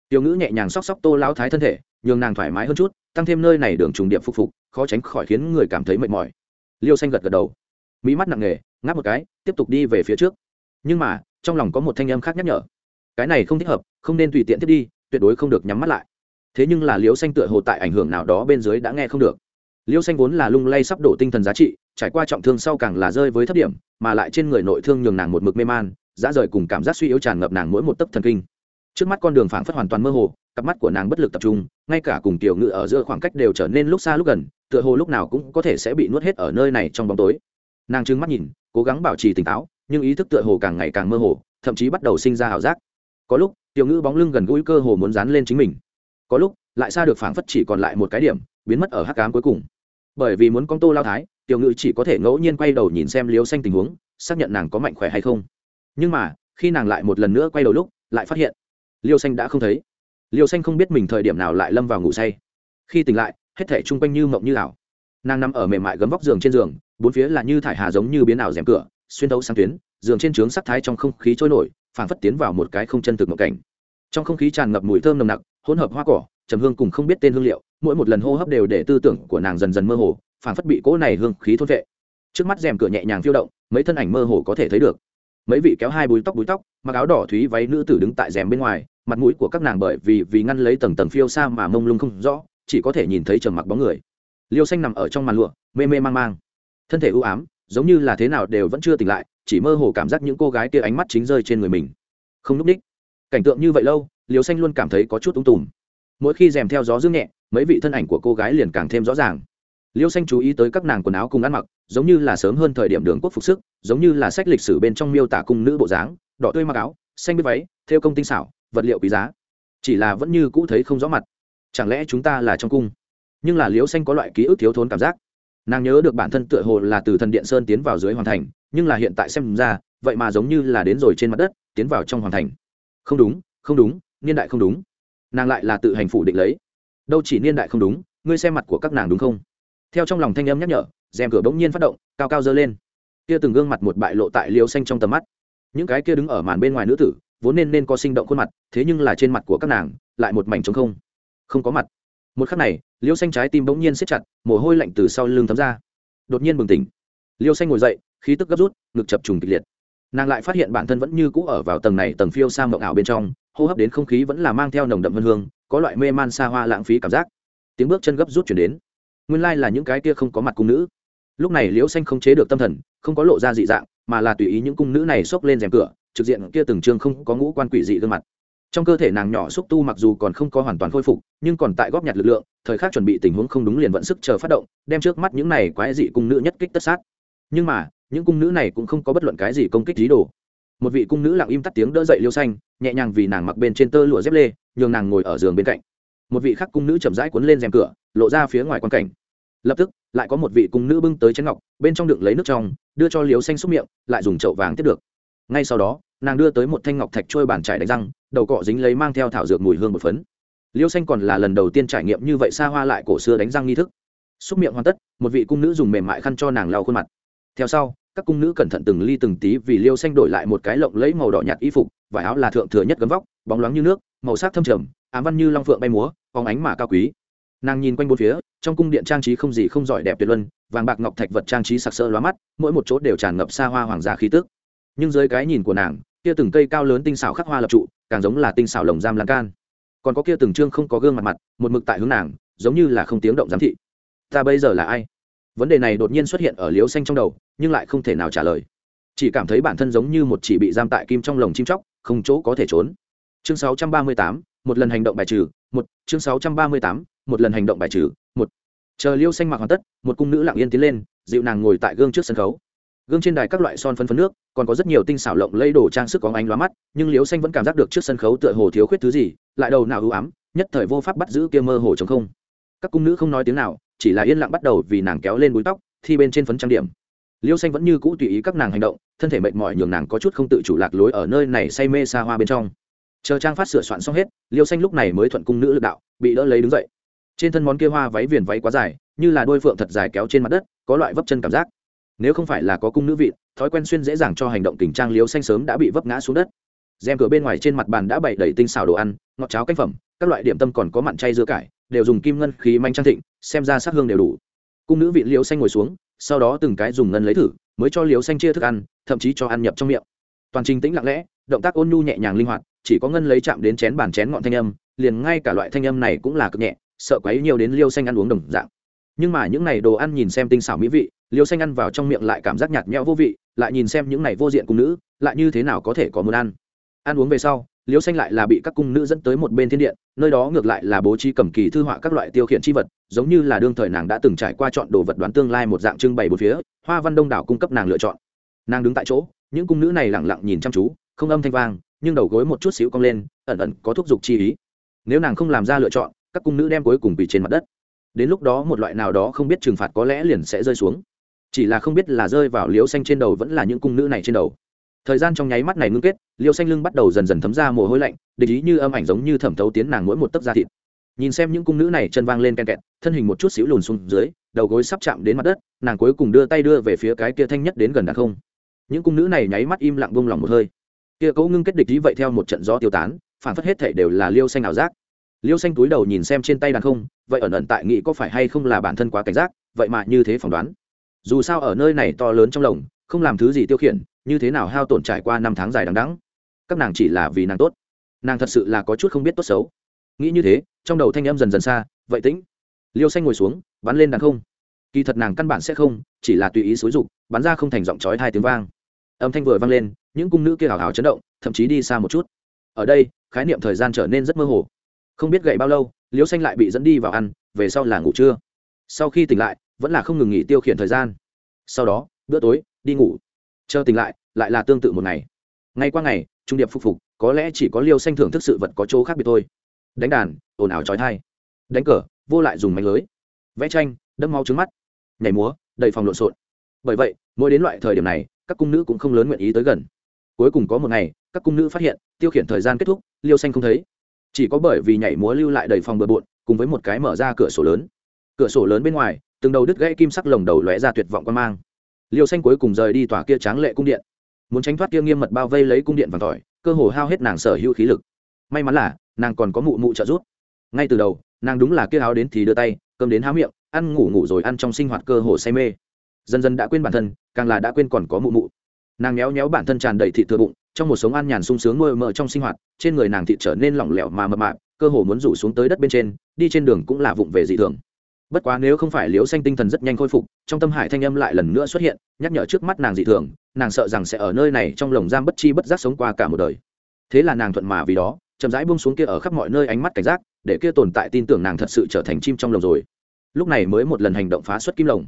Tiểu ngữ nhẹ nhàng xóc xóc tô lao thái thân thể, nhường nàng thoải mái hơn chút, tăng thêm nơi này đường trùng điệp phục phục, khó tránh khỏi khiến người cảm thấy mệt mỏi. Liêu xanh gật gật đầu. Mỹ mắt nặng nề, ngáp một cái, tiếp tục đi về phía trước. Nhưng mà, trong lòng có một thanh âm khác nhắc nhở. Cái này không thích hợp, không nên tùy tiện thiết đi, tuyệt đối không được nhắm mắt lại. Thế nhưng là liêu xanh tựa hồ tại ảnh hưởng nào đó bên dưới đã nghe không được liêu xanh vốn là lung lay sắp đổ tinh thần giá trị, trải qua trọng thương sau càng là rơi với thấp điểm, mà lại trên người nội thương nhường nàng một mực mê man, dã rời cùng cảm giác suy yếu tràn ngập nàng mỗi một tấc thần kinh. Trước mắt con đường phảng phất hoàn toàn mơ hồ, cặp mắt của nàng bất lực tập trung, ngay cả cùng tiểu ngự ở giữa khoảng cách đều trở nên lúc xa lúc gần, tựa hồ lúc nào cũng có thể sẽ bị nuốt hết ở nơi này trong bóng tối. Nàng trừng mắt nhìn, cố gắng bảo trì tỉnh táo, nhưng ý thức tựa hồ càng ngày càng mơ hồ, thậm chí bắt đầu sinh ra ảo giác. Có lúc, tiểu ngữ bóng lưng gần gũi cơ hồ muốn dán lên chính mình. Có lúc, lại xa được phảng phất chỉ còn lại một cái điểm, biến mất ở hắc cám cuối cùng bởi vì muốn con tô lao thái, tiểu ngự chỉ có thể ngẫu nhiên quay đầu nhìn xem liêu xanh tình huống, xác nhận nàng có mạnh khỏe hay không. Nhưng mà, khi nàng lại một lần nữa quay đầu lúc, lại phát hiện, liêu xanh đã không thấy. Liêu xanh không biết mình thời điểm nào lại lâm vào ngủ say. Khi tỉnh lại, hết thể chung quanh như mộng như ảo. Nàng nằm ở mềm mại gấm vóc giường trên giường, bốn phía là như thải hà giống như biến ảo rèm cửa, xuyên tấu sang tuyến, giường trên trướng sắc thái trong không khí trôi nổi, phảng phất tiến vào một cái không chân thực mộng cảnh. Trong không khí tràn ngập mùi thơm nồng nặc, hỗn hợp hoa cỏ trầm hương cùng không biết tên hương liệu, mỗi một lần hô hấp đều để tư tưởng của nàng dần dần mơ hồ, phảng phất bị cỗ này hương khí thôn vệ. Trước mắt rèm cửa nhẹ nhàng phiêu động, mấy thân ảnh mơ hồ có thể thấy được. Mấy vị kéo hai búi tóc búi tóc, mặc áo đỏ thúy váy nữ tử đứng tại rèm bên ngoài, mặt mũi của các nàng bởi vì vì ngăn lấy tầng tầng phiêu xa mà mông lung không rõ, chỉ có thể nhìn thấy trầm mặc bóng người. Liêu xanh nằm ở trong màn lụa, mê mê mang mang. Thân thể ưu ám, giống như là thế nào đều vẫn chưa tỉnh lại, chỉ mơ hồ cảm giác những cô gái kia ánh mắt chính rơi trên người mình. Không núp đích. Cảnh tượng như vậy lâu, liêu xanh luôn cảm thấy có chút ung tùm mỗi khi rèm theo gió dương nhẹ, mấy vị thân ảnh của cô gái liền càng thêm rõ ràng. Liêu xanh chú ý tới các nàng quần áo cùng ăn mặc, giống như là sớm hơn thời điểm đường quốc phục sức, giống như là sách lịch sử bên trong miêu tả cung nữ bộ dáng, đỏ tươi mặc áo, xanh biết váy theo công tinh xảo, vật liệu quý giá. Chỉ là vẫn như cũ thấy không rõ mặt. Chẳng lẽ chúng ta là trong cung? Nhưng là liễu xanh có loại ký ức thiếu thốn cảm giác. Nàng nhớ được bản thân tựa hồ là từ thần điện sơn tiến vào dưới hoàn thành, nhưng là hiện tại xem ra, vậy mà giống như là đến rồi trên mặt đất, tiến vào trong hoàn thành. Không đúng không đúng, niên đại không đúng nàng lại là tự hành phủ định lấy. Đâu chỉ niên đại không đúng, ngươi xem mặt của các nàng đúng không? Theo trong lòng thanh âm nhắc nhở, rèm cửa bỗng nhiên phát động, cao cao dơ lên. Kia từng gương mặt một bại lộ tại liều xanh trong tầm mắt. Những cái kia đứng ở màn bên ngoài nữ tử, vốn nên nên có sinh động khuôn mặt, thế nhưng là trên mặt của các nàng, lại một mảnh trống không. Không có mặt. Một khắc này, liêu xanh trái tim bỗng nhiên siết chặt, mồ hôi lạnh từ sau lưng thấm ra. Đột nhiên bừng tỉnh. Liêu xanh ngồi dậy, khí tức gấp rút, ngực chập trùng kịch liệt. Nàng lại phát hiện bản thân vẫn như cũ ở vào tầng này tầng phiêu sang mộng ảo bên trong hô hấp đến không khí vẫn là mang theo nồng đậm hơn hương, có loại mê man xa hoa lãng phí cảm giác. Tiếng bước chân gấp rút chuyển đến. Nguyên lai là những cái kia không có mặt cung nữ. Lúc này liễu xanh không chế được tâm thần, không có lộ ra dị dạng, mà là tùy ý những cung nữ này xốc lên rèm cửa, trực diện kia từng chương không có ngũ quan quỷ dị gương mặt. Trong cơ thể nàng nhỏ xúc tu mặc dù còn không có hoàn toàn khôi phục, nhưng còn tại góp nhặt lực lượng, thời khắc chuẩn bị tình huống không đúng liền vận sức chờ phát động, đem trước mắt những này quái dị cung nữ nhất kích tất sát. Nhưng mà, những cung nữ này cũng không có bất luận cái gì công kích dí đồ một vị cung nữ lặng im tắt tiếng đỡ dậy liêu xanh, nhẹ nhàng vì nàng mặc bên trên tơ lụa dép lê, nhường nàng ngồi ở giường bên cạnh. Một vị khác cung nữ chậm rãi cuốn lên rèm cửa, lộ ra phía ngoài quan cảnh. Lập tức, lại có một vị cung nữ bưng tới chén ngọc, bên trong đựng lấy nước trong, đưa cho liêu xanh xúc miệng, lại dùng chậu vàng tiếp được. Ngay sau đó, nàng đưa tới một thanh ngọc thạch trôi bàn trải đánh răng, đầu cọ dính lấy mang theo thảo dược mùi hương một phấn. Liêu xanh còn là lần đầu tiên trải nghiệm như vậy xa hoa lại cổ xưa đánh răng nghi thức. Xúc miệng hoàn tất, một vị cung nữ dùng mềm mại khăn cho nàng lau khuôn mặt. Theo sau các cung nữ cẩn thận từng ly từng tí vì liêu xanh đổi lại một cái lộng lấy màu đỏ nhạt y phục, vải áo là thượng thừa nhất gấm vóc, bóng loáng như nước, màu sắc thâm trầm, ám văn như long phượng bay múa, phóng ánh mà cao quý. Nàng nhìn quanh bốn phía, trong cung điện trang trí không gì không giỏi đẹp tuyệt luân, vàng bạc ngọc thạch vật trang trí sặc sỡ lóa mắt, mỗi một chỗ đều tràn ngập xa hoa hoàng gia khí tức. Nhưng dưới cái nhìn của nàng, kia từng cây cao lớn tinh xảo khắc hoa lập trụ, càng giống là tinh xảo lồng giam lan can. Còn có kia từng trương không có gương mặt mặt, một mực tại hướng nàng, giống như là không tiếng động giám thị. Ta bây giờ là ai? Vấn đề này đột nhiên xuất hiện ở liếu xanh trong đầu nhưng lại không thể nào trả lời. Chỉ cảm thấy bản thân giống như một chỉ bị giam tại kim trong lồng chim chóc không chỗ có thể trốn. Chương 638, một lần hành động bài trừ một chương 638, một lần hành động bài trừ một. Chờ liêu xanh mặc hoàn tất một cung nữ lặng yên tiến lên dịu nàng ngồi tại gương trước sân khấu. Gương trên đài các loại son phân phấn nước còn có rất nhiều tinh xảo lộng lây đồ trang sức có ánh lóa mắt nhưng liêu xanh vẫn cảm giác được trước sân khấu tựa hồ thiếu khuyết thứ gì lại đầu nào ưu ám nhất thời vô pháp bắt giữ kia mơ hồ chống không. Các cung nữ không nói tiếng nào chỉ là yên lặng bắt đầu vì nàng kéo lên búi tóc, thi bên trên phấn trang điểm. Liêu xanh vẫn như cũ tùy ý các nàng hành động, thân thể mệt mỏi nhường nàng có chút không tự chủ lạc lối ở nơi này say mê xa hoa bên trong. Chờ trang phát sửa soạn xong hết, liêu xanh lúc này mới thuận cung nữ lực đạo, bị đỡ lấy đứng dậy. Trên thân món kia hoa váy viền váy quá dài, như là đôi phượng thật dài kéo trên mặt đất, có loại vấp chân cảm giác. Nếu không phải là có cung nữ vị, thói quen xuyên dễ dàng cho hành động tình trang liêu xanh sớm đã bị vấp ngã xuống đất. Rèm cửa bên ngoài trên mặt bàn đã bày đầy tinh xào đồ ăn, ngọt cháo canh phẩm, các loại điểm tâm còn có mặn chay dưa cải, đều dùng kim ngân khí manh trang thịnh xem ra sắc hương đều đủ. Cung nữ vị liễu xanh ngồi xuống, sau đó từng cái dùng ngân lấy thử, mới cho liễu xanh chia thức ăn, thậm chí cho ăn nhập trong miệng. Toàn trình tĩnh lặng lẽ, động tác ôn nhu nhẹ nhàng linh hoạt, chỉ có ngân lấy chạm đến chén bàn chén ngọn thanh âm, liền ngay cả loại thanh âm này cũng là cực nhẹ, sợ quấy nhiều đến liêu xanh ăn uống đồng dạng. Nhưng mà những này đồ ăn nhìn xem tinh xảo mỹ vị liêu xanh ăn vào trong miệng lại cảm giác nhạt nhẽo vô vị, lại nhìn xem những này vô diện cung nữ, lại như thế nào có thể có muốn ăn. Ăn uống về sau liêu xanh lại là bị các cung nữ dẫn tới một bên thiên điện, nơi đó ngược lại là bố trí cầm kỳ thư họa các loại tiêu khiển c h i vật, giống như là đương thời nàng đã từng trải qua chọn đồ vật đoán tương lai một dạng trưng bày một phía, hoa văn đông đảo cung cấp nàng lựa chọn. Nàng đứng tại chỗ, những cung nữ này lẳng lặng nhìn chăm chú, không âm thanh vang, nhưng đầu gối một chút xíu cong lên, ẩn ẩn có thúc giục chi ý. Nếu nàng không làm ra lựa chọn, các cung nữ đem cuối cùng bị trên mặt đất. Đến lúc đó một loại nào đó không biết trừng phạt có lẽ liền sẽ rơi xuống. Chỉ là không biết là rơi vào liễu xanh trên đầu vẫn là những cung nữ này trên đầu thời gian trong nháy mắt này ngưng kết, liêu xanh lưng bắt đầu dần dần thấm ra mồ hôi lạnh, địch ý như âm ảnh giống như thẩm thấu tiến nàng mỗi một tấc da thịt. Nhìn xem những cung nữ này chân vang lên ken kẹt, thân hình một chút xíu lùn xuống dưới, đầu gối sắp chạm đến mặt đất, nàng cuối cùng đưa tay đưa về phía cái kia thanh nhất đến gần đàn không. Những cung nữ này nháy mắt im lặng bông lòng một hơi. Kia cố ngưng kết địch ý vậy theo một trận gió tiêu tán, phản phất hết thể đều là liêu xanh ảo giác. Liêu xanh túi đầu nhìn xem trên tay đàn không, vậy ẩn ẩn tại nghĩ có phải hay không là bản thân quá cảnh giác, vậy mà như thế phỏng đoán. Dù sao ở nơi này to lớn trong lồng, không làm thứ gì tiêu khiển như thế nào hao tổn trải qua năm tháng dài đằng đẵng, các nàng chỉ là vì nàng tốt. Nàng thật sự là có chút không biết tốt xấu. Nghĩ như thế trong đầu thanh em dần dần xa vậy tĩnh. Liêu xanh ngồi xuống bắn lên đàn không. Kỳ thật nàng căn bản sẽ không chỉ là tùy ý xúi rục bắn ra không thành giọng trói hai tiếng vang. Âm thanh vừa vang lên những cung nữ kia hào hào chấn động thậm chí đi xa một chút. Ở đây khái niệm thời gian trở nên rất mơ hồ. Không biết gậy bao lâu liêu xanh lại bị dẫn đi vào ăn về sau là ngủ trưa. Sau khi tỉnh lại vẫn là không ngừng nghỉ tiêu khiển thời gian. Sau đó bữa tối đi ngủ chờ tỉnh lại lại là tương tự một ngày. Ngày qua ngày, trung điệp phục phục, có lẽ chỉ có liêu xanh thưởng thức sự vật có chỗ khác biệt thôi. Đánh đàn, ồn ào trói thai. Đánh cờ, vô lại dùng mánh lưới. Vẽ tranh đâm mau trứng mắt. Nhảy múa, đầy phòng lộn xộn. Bởi vậy, mỗi đến loại thời điểm này, các cung nữ cũng không lớn nguyện ý tới gần. Cuối cùng có một ngày, các cung nữ phát hiện, tiêu khiển thời gian kết thúc, liêu xanh không thấy. Chỉ có bởi vì nhảy múa lưu lại đầy phòng bừa bộn, cùng với một cái mở ra cửa sổ lớn. Cửa sổ lớn bên ngoài, từng đầu đứt gãy kim sắc lồng đầu lóe ra tuyệt vọng quan mang liêu xanh cuối cùng rời đi tòa kia tráng lệ cung điện. Muốn tránh thoát kia nghiêm mật bao vây lấy cung điện vàng tỏi, cơ hồ hao hết nàng sở hữu khí lực. May mắn là, nàng còn có mụ mụ trợ giúp. Ngay từ đầu, nàng đúng là kia áo đến thì đưa tay, cơm đến há miệng, ăn ngủ ngủ rồi ăn trong sinh hoạt cơ hồ say mê. Dần dần đã quên bản thân, càng là đã quên còn có mụ mụ. Nàng méo méo bản thân tràn đầy thịt thừa bụng, trong một sống ăn nhàn sung sướng mơ mơ trong sinh hoạt, trên người nàng thịt trở nên lỏng lẻo mà mập mạp, cơ hồ muốn rủ xuống tới đất bên trên, đi trên đường cũng là vụng về dị thường bất quá nếu không phải liễu xanh tinh thần rất nhanh khôi phục, trong tâm hải thanh âm lại lần nữa xuất hiện, nhắc nhở trước mắt nàng dị thường, nàng sợ rằng sẽ ở nơi này trong lồng giam bất chi bất giác sống qua cả một đời. Thế là nàng thuận mà vì đó, chậm rãi buông xuống kia ở khắp mọi nơi ánh mắt cảnh giác, để kia tồn tại tin tưởng nàng thật sự trở thành chim trong lồng rồi. Lúc này mới một lần hành động phá xuất kim lồng.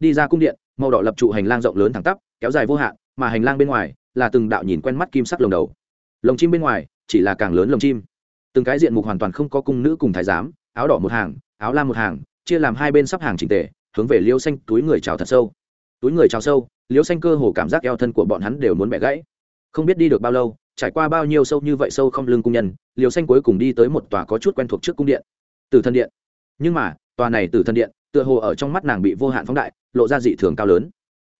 Đi ra cung điện, màu đỏ lập trụ hành lang rộng lớn thẳng tắp, kéo dài vô hạn, mà hành lang bên ngoài là từng đạo nhìn quen mắt kim sắc lồng đầu. Lồng chim bên ngoài chỉ là càng lớn lồng chim. Từng cái diện mục hoàn toàn không có cung nữ cùng thái giám, áo đỏ một hàng, áo lam một hàng chia làm hai bên sắp hàng chỉnh tề, hướng về liêu xanh túi người trào thật sâu. Túi người trào sâu, liêu xanh cơ hồ cảm giác eo thân của bọn hắn đều muốn bẻ gãy. Không biết đi được bao lâu, trải qua bao nhiêu sâu như vậy sâu không lưng cung nhân, liêu xanh cuối cùng đi tới một tòa có chút quen thuộc trước cung điện. Từ thân điện. Nhưng mà, tòa này từ thân điện, tựa hồ ở trong mắt nàng bị vô hạn phóng đại, lộ ra dị thường cao lớn.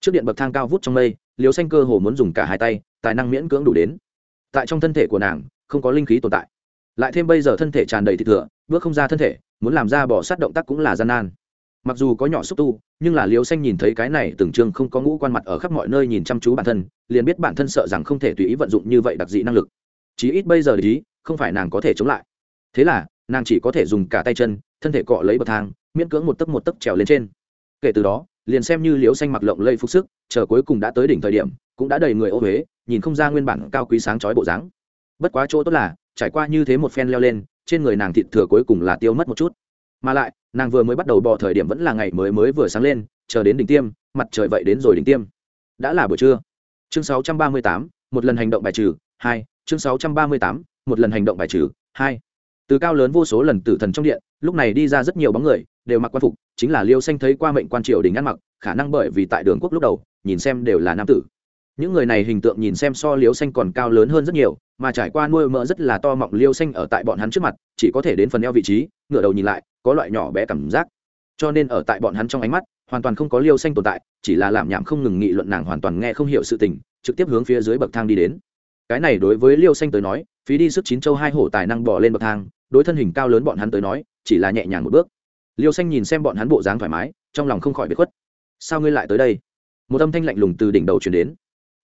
Trước điện bậc thang cao vút trong mây, liêu xanh cơ hồ muốn dùng cả hai tay, tài năng miễn cưỡng đủ đến. Tại trong thân thể của nàng, không có linh khí tồn tại. Lại thêm bây giờ thân thể tràn đầy thịt thừa, bước không ra thân thể muốn làm ra bỏ sát động tác cũng là gian nan. Mặc dù có nhỏ xúc tu, nhưng là liều xanh nhìn thấy cái này tưởng trương không có ngũ quan mặt ở khắp mọi nơi nhìn chăm chú bản thân, liền biết bản thân sợ rằng không thể tùy ý vận dụng như vậy đặc dị năng lực. Chí ít bây giờ ý không phải nàng có thể chống lại. Thế là, nàng chỉ có thể dùng cả tay chân, thân thể cọ lấy bậc thang, miễn cưỡng một tấc một tấc trèo lên trên. Kể từ đó, liền xem như liều xanh mặc lộng lây phục sức, chờ cuối cùng đã tới đỉnh thời điểm, cũng đã đầy người ô huế nhìn không ra nguyên bản cao quý sáng chói bộ dáng. Bất quá chỗ tốt là, trải qua như thế một phen leo lên trên người nàng thịt thừa cuối cùng là tiêu mất một chút. Mà lại nàng vừa mới bắt đầu bỏ thời điểm vẫn là ngày mới mới vừa sáng lên chờ đến đỉnh tiêm mặt trời vậy đến rồi đỉnh tiêm. Đã là buổi trưa. Chương 638, một lần hành động bài trừ hai chương 638, một lần hành động bài trừ hai. Từ cao lớn vô số lần tử thần trong điện lúc này đi ra rất nhiều bóng người đều mặc quan phục chính là liêu xanh thấy qua mệnh quan triều đình ăn mặc khả năng bởi vì tại đường quốc lúc đầu nhìn xem đều là nam tử những người này hình tượng nhìn xem so liêu xanh còn cao lớn hơn rất nhiều, mà trải qua nuôi mỡ rất là to mọng liêu xanh ở tại bọn hắn trước mặt, chỉ có thể đến phần eo vị trí, ngửa đầu nhìn lại, có loại nhỏ bé cảm giác. Cho nên ở tại bọn hắn trong ánh mắt, hoàn toàn không có liêu xanh tồn tại, chỉ là làm nhảm không ngừng nghị luận nàng hoàn toàn nghe không hiểu sự tình, trực tiếp hướng phía dưới bậc thang đi đến. Cái này đối với liêu xanh tới nói, phí đi sức chín châu hai hổ tài năng bỏ lên bậc thang, đối thân hình cao lớn bọn hắn tới nói, chỉ là nhẹ nhàng một bước. Liêu xanh nhìn xem bọn hắn bộ dáng thoải mái, trong lòng không khỏi bị khuất. Sao ngươi lại tới đây? Một âm thanh lạnh lùng từ đỉnh đầu chuyển đến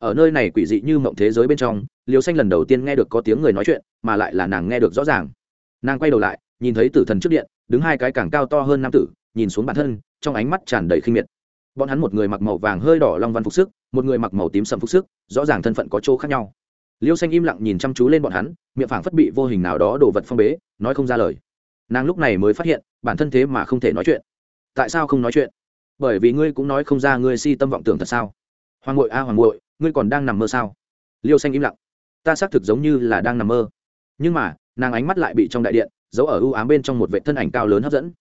ở nơi này quỷ dị như mộng thế giới bên trong, liêu xanh lần đầu tiên nghe được có tiếng người nói chuyện, mà lại là nàng nghe được rõ ràng. Nàng quay đầu lại, nhìn thấy tử thần trước điện, đứng hai cái càng cao to hơn nam tử, nhìn xuống bản thân, trong ánh mắt tràn đầy khinh miệt. Bọn hắn một người mặc màu vàng hơi đỏ long văn phục sức, một người mặc màu tím sầm phục sức, rõ ràng thân phận có chỗ khác nhau. Liêu xanh im lặng nhìn chăm chú lên bọn hắn, miệng phảng phất bị vô hình nào đó đổ vật phong bế, nói không ra lời. Nàng lúc này mới phát hiện, bản thân thế mà không thể nói chuyện. Tại sao không nói chuyện? Bởi vì ngươi cũng nói không ra ngươi si tâm vọng tưởng thật sao? Hoàng ngội a, hoàng ngội ngươi còn đang nằm mơ sao? Liêu xanh im lặng. Ta xác thực giống như là đang nằm mơ. Nhưng mà, nàng ánh mắt lại bị trong đại điện, giấu ở ưu ám bên trong một vệ thân ảnh cao lớn hấp dẫn.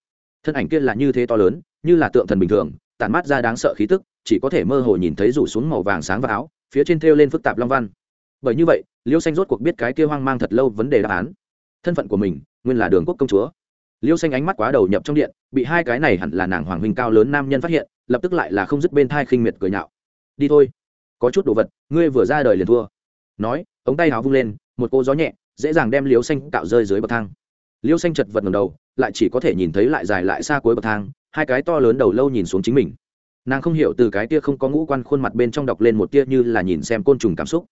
Thân ảnh kia là như thế to lớn, như là tượng thần bình thường, tản mát ra đáng sợ khí tức, chỉ có thể mơ hồ nhìn thấy rủ xuống màu vàng sáng và áo, phía trên thêu lên phức tạp long văn. Bởi như vậy, liêu xanh rốt cuộc biết cái kia hoang mang thật lâu vấn đề đáp án. Thân phận của mình, nguyên là đường quốc công chúa. Liêu xanh ánh mắt quá đầu nhập trong điện, bị hai cái này hẳn là nàng hoàng huynh cao lớn nam nhân phát hiện, lập tức lại là không dứt bên thai khinh miệt cười nhạo. Đi thôi có chút đồ vật, ngươi vừa ra đời liền thua. Nói, ống tay áo vung lên, một cô gió nhẹ, dễ dàng đem liêu xanh cạo rơi dưới bậc thang. Liêu xanh chật vật ngầm đầu, lại chỉ có thể nhìn thấy lại dài lại xa cuối bậc thang, hai cái to lớn đầu lâu nhìn xuống chính mình. Nàng không hiểu từ cái tia không có ngũ quan khuôn mặt bên trong đọc lên một tia như là nhìn xem côn trùng cảm xúc.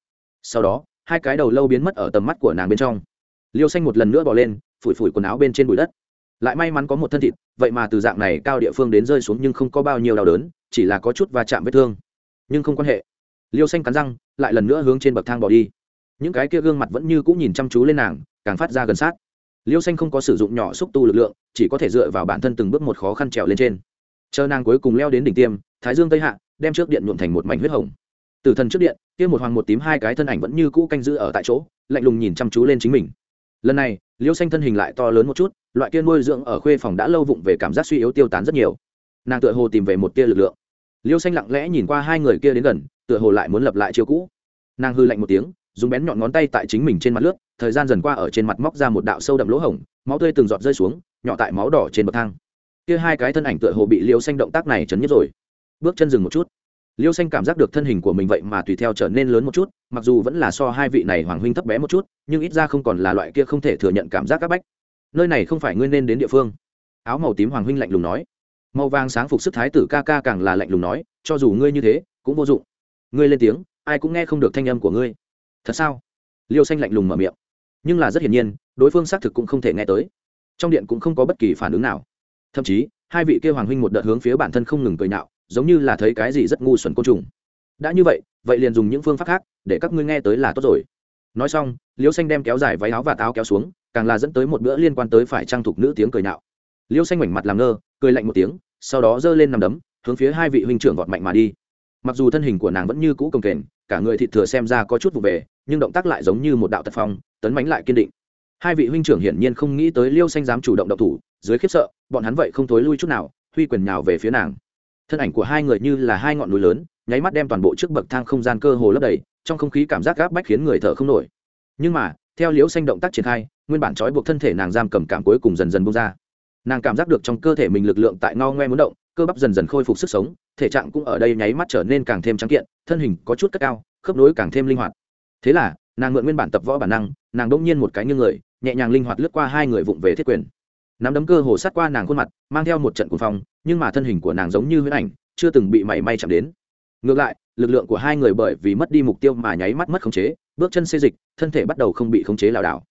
Sau đó, hai cái đầu lâu biến mất ở tầm mắt của nàng bên trong. Liêu xanh một lần nữa bỏ lên, phủi phủi quần áo bên trên bụi đất. Lại may mắn có một thân thịt, vậy mà từ dạng này cao địa phương đến rơi xuống nhưng không có bao nhiêu đau đớn, chỉ là có chút va chạm vết thương. Nhưng không quan hệ liêu xanh cắn răng, lại lần nữa hướng trên bậc thang bỏ đi. Những cái kia gương mặt vẫn như cũng nhìn chăm chú lên nàng, càng phát ra gần sát. Liêu xanh không có sử dụng nhỏ xúc tu lực lượng, chỉ có thể dựa vào bản thân từng bước một khó khăn trèo lên trên. Chờ nàng cuối cùng leo đến đỉnh tiêm, thái dương tây hạ, đem trước điện nhuộm thành một mảnh huyết hồng. Từ thần trước điện, kia một hoàng một tím hai cái thân ảnh vẫn như cũ canh giữ ở tại chỗ, lạnh lùng nhìn chăm chú lên chính mình. Lần này, liêu xanh thân hình lại to lớn một chút, loại kia nuôi dưỡng ở khuê phòng đã lâu vụng về cảm giác suy yếu tiêu tán rất nhiều. Nàng tựa hồ tìm về một tia lực lượng. Liêu xanh lặng lẽ nhìn qua hai người kia đến gần tựa hồ lại muốn lập lại chiêu cũ. Nàng hư lạnh một tiếng, dùng bén nhọn ngón tay tại chính mình trên mặt lướt, thời gian dần qua ở trên mặt móc ra một đạo sâu đậm lỗ hổng, máu tươi từng giọt rơi xuống, nhỏ tại máu đỏ trên bậc thang. Kia hai cái thân ảnh tựa hồ bị liêu xanh động tác này chấn nhất rồi. Bước chân dừng một chút. Liêu xanh cảm giác được thân hình của mình vậy mà tùy theo trở nên lớn một chút, mặc dù vẫn là so hai vị này hoàng huynh thấp bé một chút, nhưng ít ra không còn là loại kia không thể thừa nhận cảm giác áp bách. Nơi này không phải ngươi nên đến địa phương. Áo màu tím hoàng huynh lạnh lùng nói. Màu vàng sáng phục sức thái tử ca ca càng là lạnh lùng nói, cho dù ngươi như thế, cũng vô dụng ngươi lên tiếng, ai cũng nghe không được thanh âm của ngươi. Thật sao? Liêu xanh lạnh lùng mở miệng. Nhưng là rất hiển nhiên, đối phương xác thực cũng không thể nghe tới. Trong điện cũng không có bất kỳ phản ứng nào. Thậm chí, hai vị kêu hoàng huynh một đợt hướng phía bản thân không ngừng cười nhạo, giống như là thấy cái gì rất ngu xuẩn côn trùng. Đã như vậy vậy liền dùng những phương pháp khác, để các ngươi nghe tới là tốt rồi. Nói xong, liêu xanh đem kéo dài váy áo và táo kéo xuống, càng là dẫn tới một bữa liên quan tới phải trang thục nữ tiếng cười nhạo. Liêu xanh mảnh mặt làm ngơ, cười lạnh một tiếng, sau đó giơ lên nằm đấm, hướng phía hai vị huynh trưởng vọt mạnh mà đi mặc dù thân hình của nàng vẫn như cũ công kềnh, cả người thịt thừa xem ra có chút vụ về, nhưng động tác lại giống như một đạo tật phong, tấn mánh lại kiên định. Hai vị huynh trưởng hiển nhiên không nghĩ tới liêu xanh dám chủ động động thủ, dưới khiếp sợ, bọn hắn vậy không thối lui chút nào, huy quyền nhào về phía nàng. Thân ảnh của hai người như là hai ngọn núi lớn, nháy mắt đem toàn bộ trước bậc thang không gian cơ hồ lấp đầy, trong không khí cảm giác gáp bách khiến người thở không nổi. Nhưng mà, theo liễu xanh động tác triển khai, nguyên bản trói buộc thân thể nàng giam cầm cảm cuối cùng dần dần bung ra. Nàng cảm giác được trong cơ thể mình lực lượng tại ngao ngoe muốn động cơ bắp dần dần khôi phục sức sống, thể trạng cũng ở đây nháy mắt trở nên càng thêm trắng kiện, thân hình có chút cất cao, khớp nối càng thêm linh hoạt. Thế là, nàng mượn nguyên bản tập võ bản năng, nàng đông nhiên một cái như người, nhẹ nhàng linh hoạt lướt qua hai người vụng về thiết quyền. Nắm đấm cơ hồ sát qua nàng khuôn mặt, mang theo một trận cuồng phong, nhưng mà thân hình của nàng giống như huyết ảnh, chưa từng bị mảy may chạm đến. Ngược lại, lực lượng của hai người bởi vì mất đi mục tiêu mà nháy mắt mất khống chế, bước chân xê dịch, thân thể bắt đầu không bị khống chế lảo đảo.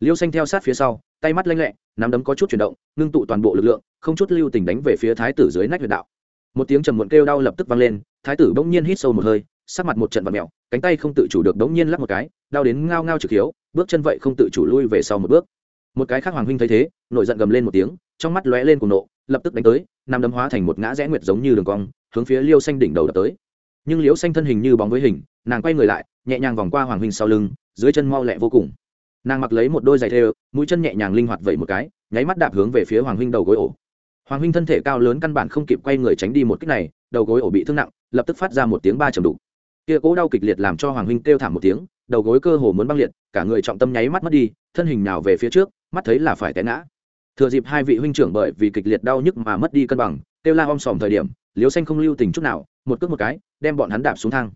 Liêu xanh theo sát phía sau tay mắt lanh lẹ, nắm đấm có chút chuyển động, ngưng tụ toàn bộ lực lượng, không chút lưu tình đánh về phía thái tử dưới nách huyệt đạo. Một tiếng trầm muộn kêu đau lập tức vang lên, thái tử bỗng nhiên hít sâu một hơi, sắc mặt một trận vật mèo, cánh tay không tự chủ được bỗng nhiên lắc một cái, đau đến ngao ngao trực hiếu, bước chân vậy không tự chủ lui về sau một bước. Một cái khác hoàng huynh thấy thế, nổi giận gầm lên một tiếng, trong mắt lóe lên cùng nộ, lập tức đánh tới nằm đấm hóa thành một ngã rẽ nguyệt giống như đường cong, hướng phía liêu xanh đỉnh đầu đập tới. Nhưng liễu xanh thân hình như bóng với hình, nàng quay người lại, nhẹ nhàng vòng qua hoàng huynh sau lưng, dưới chân mau lẹ vô cùng nàng mặc lấy một đôi giày thêu mũi chân nhẹ nhàng linh hoạt vẩy một cái, nháy mắt đạp hướng về phía hoàng huynh đầu gối ổ. Hoàng huynh thân thể cao lớn căn bản không kịp quay người tránh đi một cách này, đầu gối ổ bị thương nặng, lập tức phát ra một tiếng ba trầm đục. Kia cố đau kịch liệt làm cho hoàng huynh kêu thảm một tiếng, đầu gối cơ hồ muốn băng liệt, cả người trọng tâm nháy mắt mất đi, thân hình nào về phía trước, mắt thấy là phải té ngã. Thừa dịp hai vị huynh trưởng bởi vì kịch liệt đau nhức mà mất đi cân bằng, kêu la om sòm thời điểm liếu xanh không lưu tình chút nào, một cước một cái, đem bọn hắn đạp xuống thang.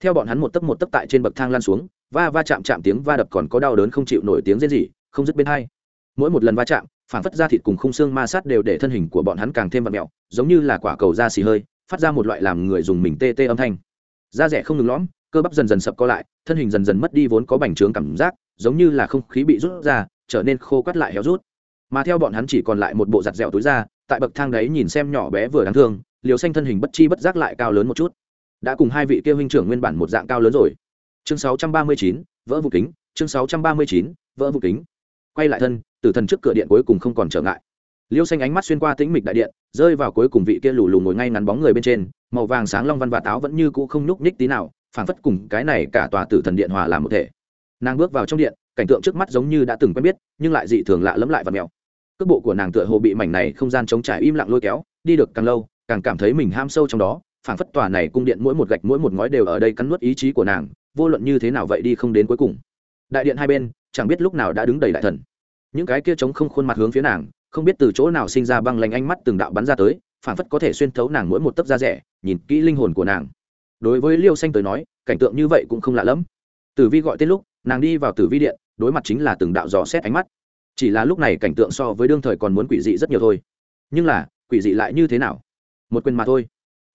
Theo bọn hắn một tấc một tấc tại trên bậc thang lan xuống va va chạm chạm tiếng va đập còn có đau đớn không chịu nổi tiếng rên rỉ, không dứt bên hai. Mỗi một lần va chạm phản phất ra thịt cùng khung xương ma sát đều để thân hình của bọn hắn càng thêm vặn mẹo, giống như là quả cầu da xì hơi, phát ra một loại làm người dùng mình tê tê âm thanh. Da rẻ không ngừng lõm, cơ bắp dần dần sập co lại, thân hình dần dần mất đi vốn có bành trướng cảm giác, giống như là không khí bị rút ra, trở nên khô quắt lại héo rút. Mà theo bọn hắn chỉ còn lại một bộ giặt dẻo túi ra tại bậc thang đấy nhìn xem nhỏ bé vừa đáng thương liều xanh thân hình bất chi bất giác lại cao lớn một chút. Đã cùng hai vị kia huynh trưởng nguyên bản một dạng cao lớn rồi chương 639, vỡ vụ kính. Chương 639, vỡ vụ kính. Quay lại thân tử thần trước cửa điện cuối cùng không còn trở ngại. Liêu xanh ánh mắt xuyên qua tĩnh mịch đại điện rơi vào cuối cùng vị kia lù lù ngồi ngay ngắn bóng người bên trên màu vàng sáng long văn và táo vẫn như cũ không nhúc nhích tí nào phảng phất cùng cái này cả tòa tử thần điện hòa làm một thể. Nàng bước vào trong điện cảnh tượng trước mắt giống như đã từng quen biết nhưng lại dị thường lạ lẫm lại và mèo cước bộ của nàng tựa hồ bị mảnh này không gian chống trải im lặng lôi kéo đi được càng lâu càng cảm thấy mình ham sâu trong đó phảng phất tòa này cung điện mỗi một gạch mỗi một ngói đều ở đây cắn nuốt ý chí của nàng vô luận như thế nào vậy đi không đến cuối cùng. Đại điện hai bên, chẳng biết lúc nào đã đứng đầy đại thần. Những cái kia trống không khuôn mặt hướng phía nàng, không biết từ chỗ nào sinh ra băng lanh ánh mắt từng đạo bắn ra tới phản phất có thể xuyên thấu nàng mỗi một tấc da rẻ, nhìn kỹ linh hồn của nàng. Đối với liêu xanh tới nói, cảnh tượng như vậy cũng không lạ lẫm. Tử vi gọi tên lúc, nàng đi vào tử vi điện, đối mặt chính là từng đạo dò xét ánh mắt. Chỉ là lúc này cảnh tượng so với đương thời còn muốn quỷ dị rất nhiều thôi. Nhưng là, quỷ dị lại như thế nào? Một quyền mà thôi.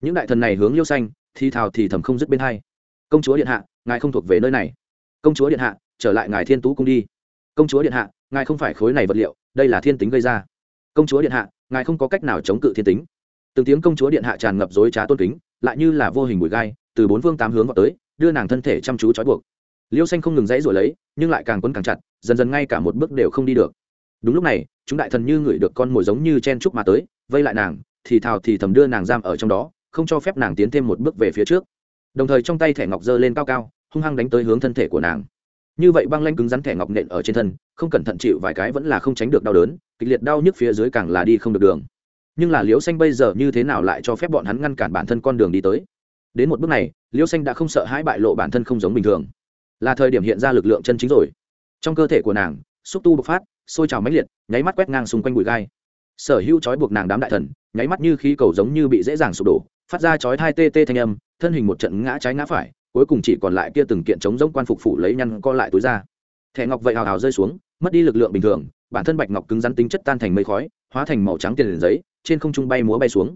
Những đại thần này hướng liêu xanh, thì thào thì thầm không dứt bên hai. Công chúa điện hạ ngài không thuộc về nơi này. Công chúa điện hạ, trở lại ngài thiên tú cung đi. Công chúa điện hạ, ngài không phải khối này vật liệu, đây là thiên tính gây ra. Công chúa điện hạ, ngài không có cách nào chống cự thiên tính. Từng tiếng công chúa điện hạ tràn ngập dối trá tôn kính, lại như là vô hình bụi gai, từ bốn phương tám hướng vào tới, đưa nàng thân thể chăm chú trói buộc. Liêu xanh không ngừng dãy rồi lấy, nhưng lại càng quấn càng chặt, dần dần ngay cả một bước đều không đi được. Đúng lúc này, chúng đại thần như ngửi được con mồi giống như chen trúc mà tới, vây lại nàng, thì thào thì thầm đưa nàng giam ở trong đó, không cho phép nàng tiến thêm một bước về phía trước. Đồng thời trong tay thẻ ngọc dơ lên cao cao hung hăng đánh tới hướng thân thể của nàng. Như vậy băng lanh cứng rắn thẻ ngọc nện ở trên thân, không cẩn thận chịu vài cái vẫn là không tránh được đau đớn, kịch liệt đau nhức phía dưới càng là đi không được đường. Nhưng là liễu xanh bây giờ như thế nào lại cho phép bọn hắn ngăn cản bản thân con đường đi tới? Đến một bước này, liễu xanh đã không sợ hãi bại lộ bản thân không giống bình thường. Là thời điểm hiện ra lực lượng chân chính rồi. Trong cơ thể của nàng, xúc tu bộc phát, sôi trào mãnh liệt, nháy mắt quét ngang xung quanh bụi gai. Sở hữu trói buộc nàng đám đại thần, nháy mắt như khí cầu giống như bị dễ dàng sụp đổ, phát ra chói thai tê tê thanh âm, thân hình một trận ngã trái ngã phải cuối cùng chỉ còn lại kia từng kiện chống giống quan phục phủ lấy nhăn co lại túi ra. Thẻ ngọc vậy hào hào rơi xuống, mất đi lực lượng bình thường, bản thân bạch ngọc cứng rắn tính chất tan thành mây khói, hóa thành màu trắng tiền giấy, trên không trung bay múa bay xuống.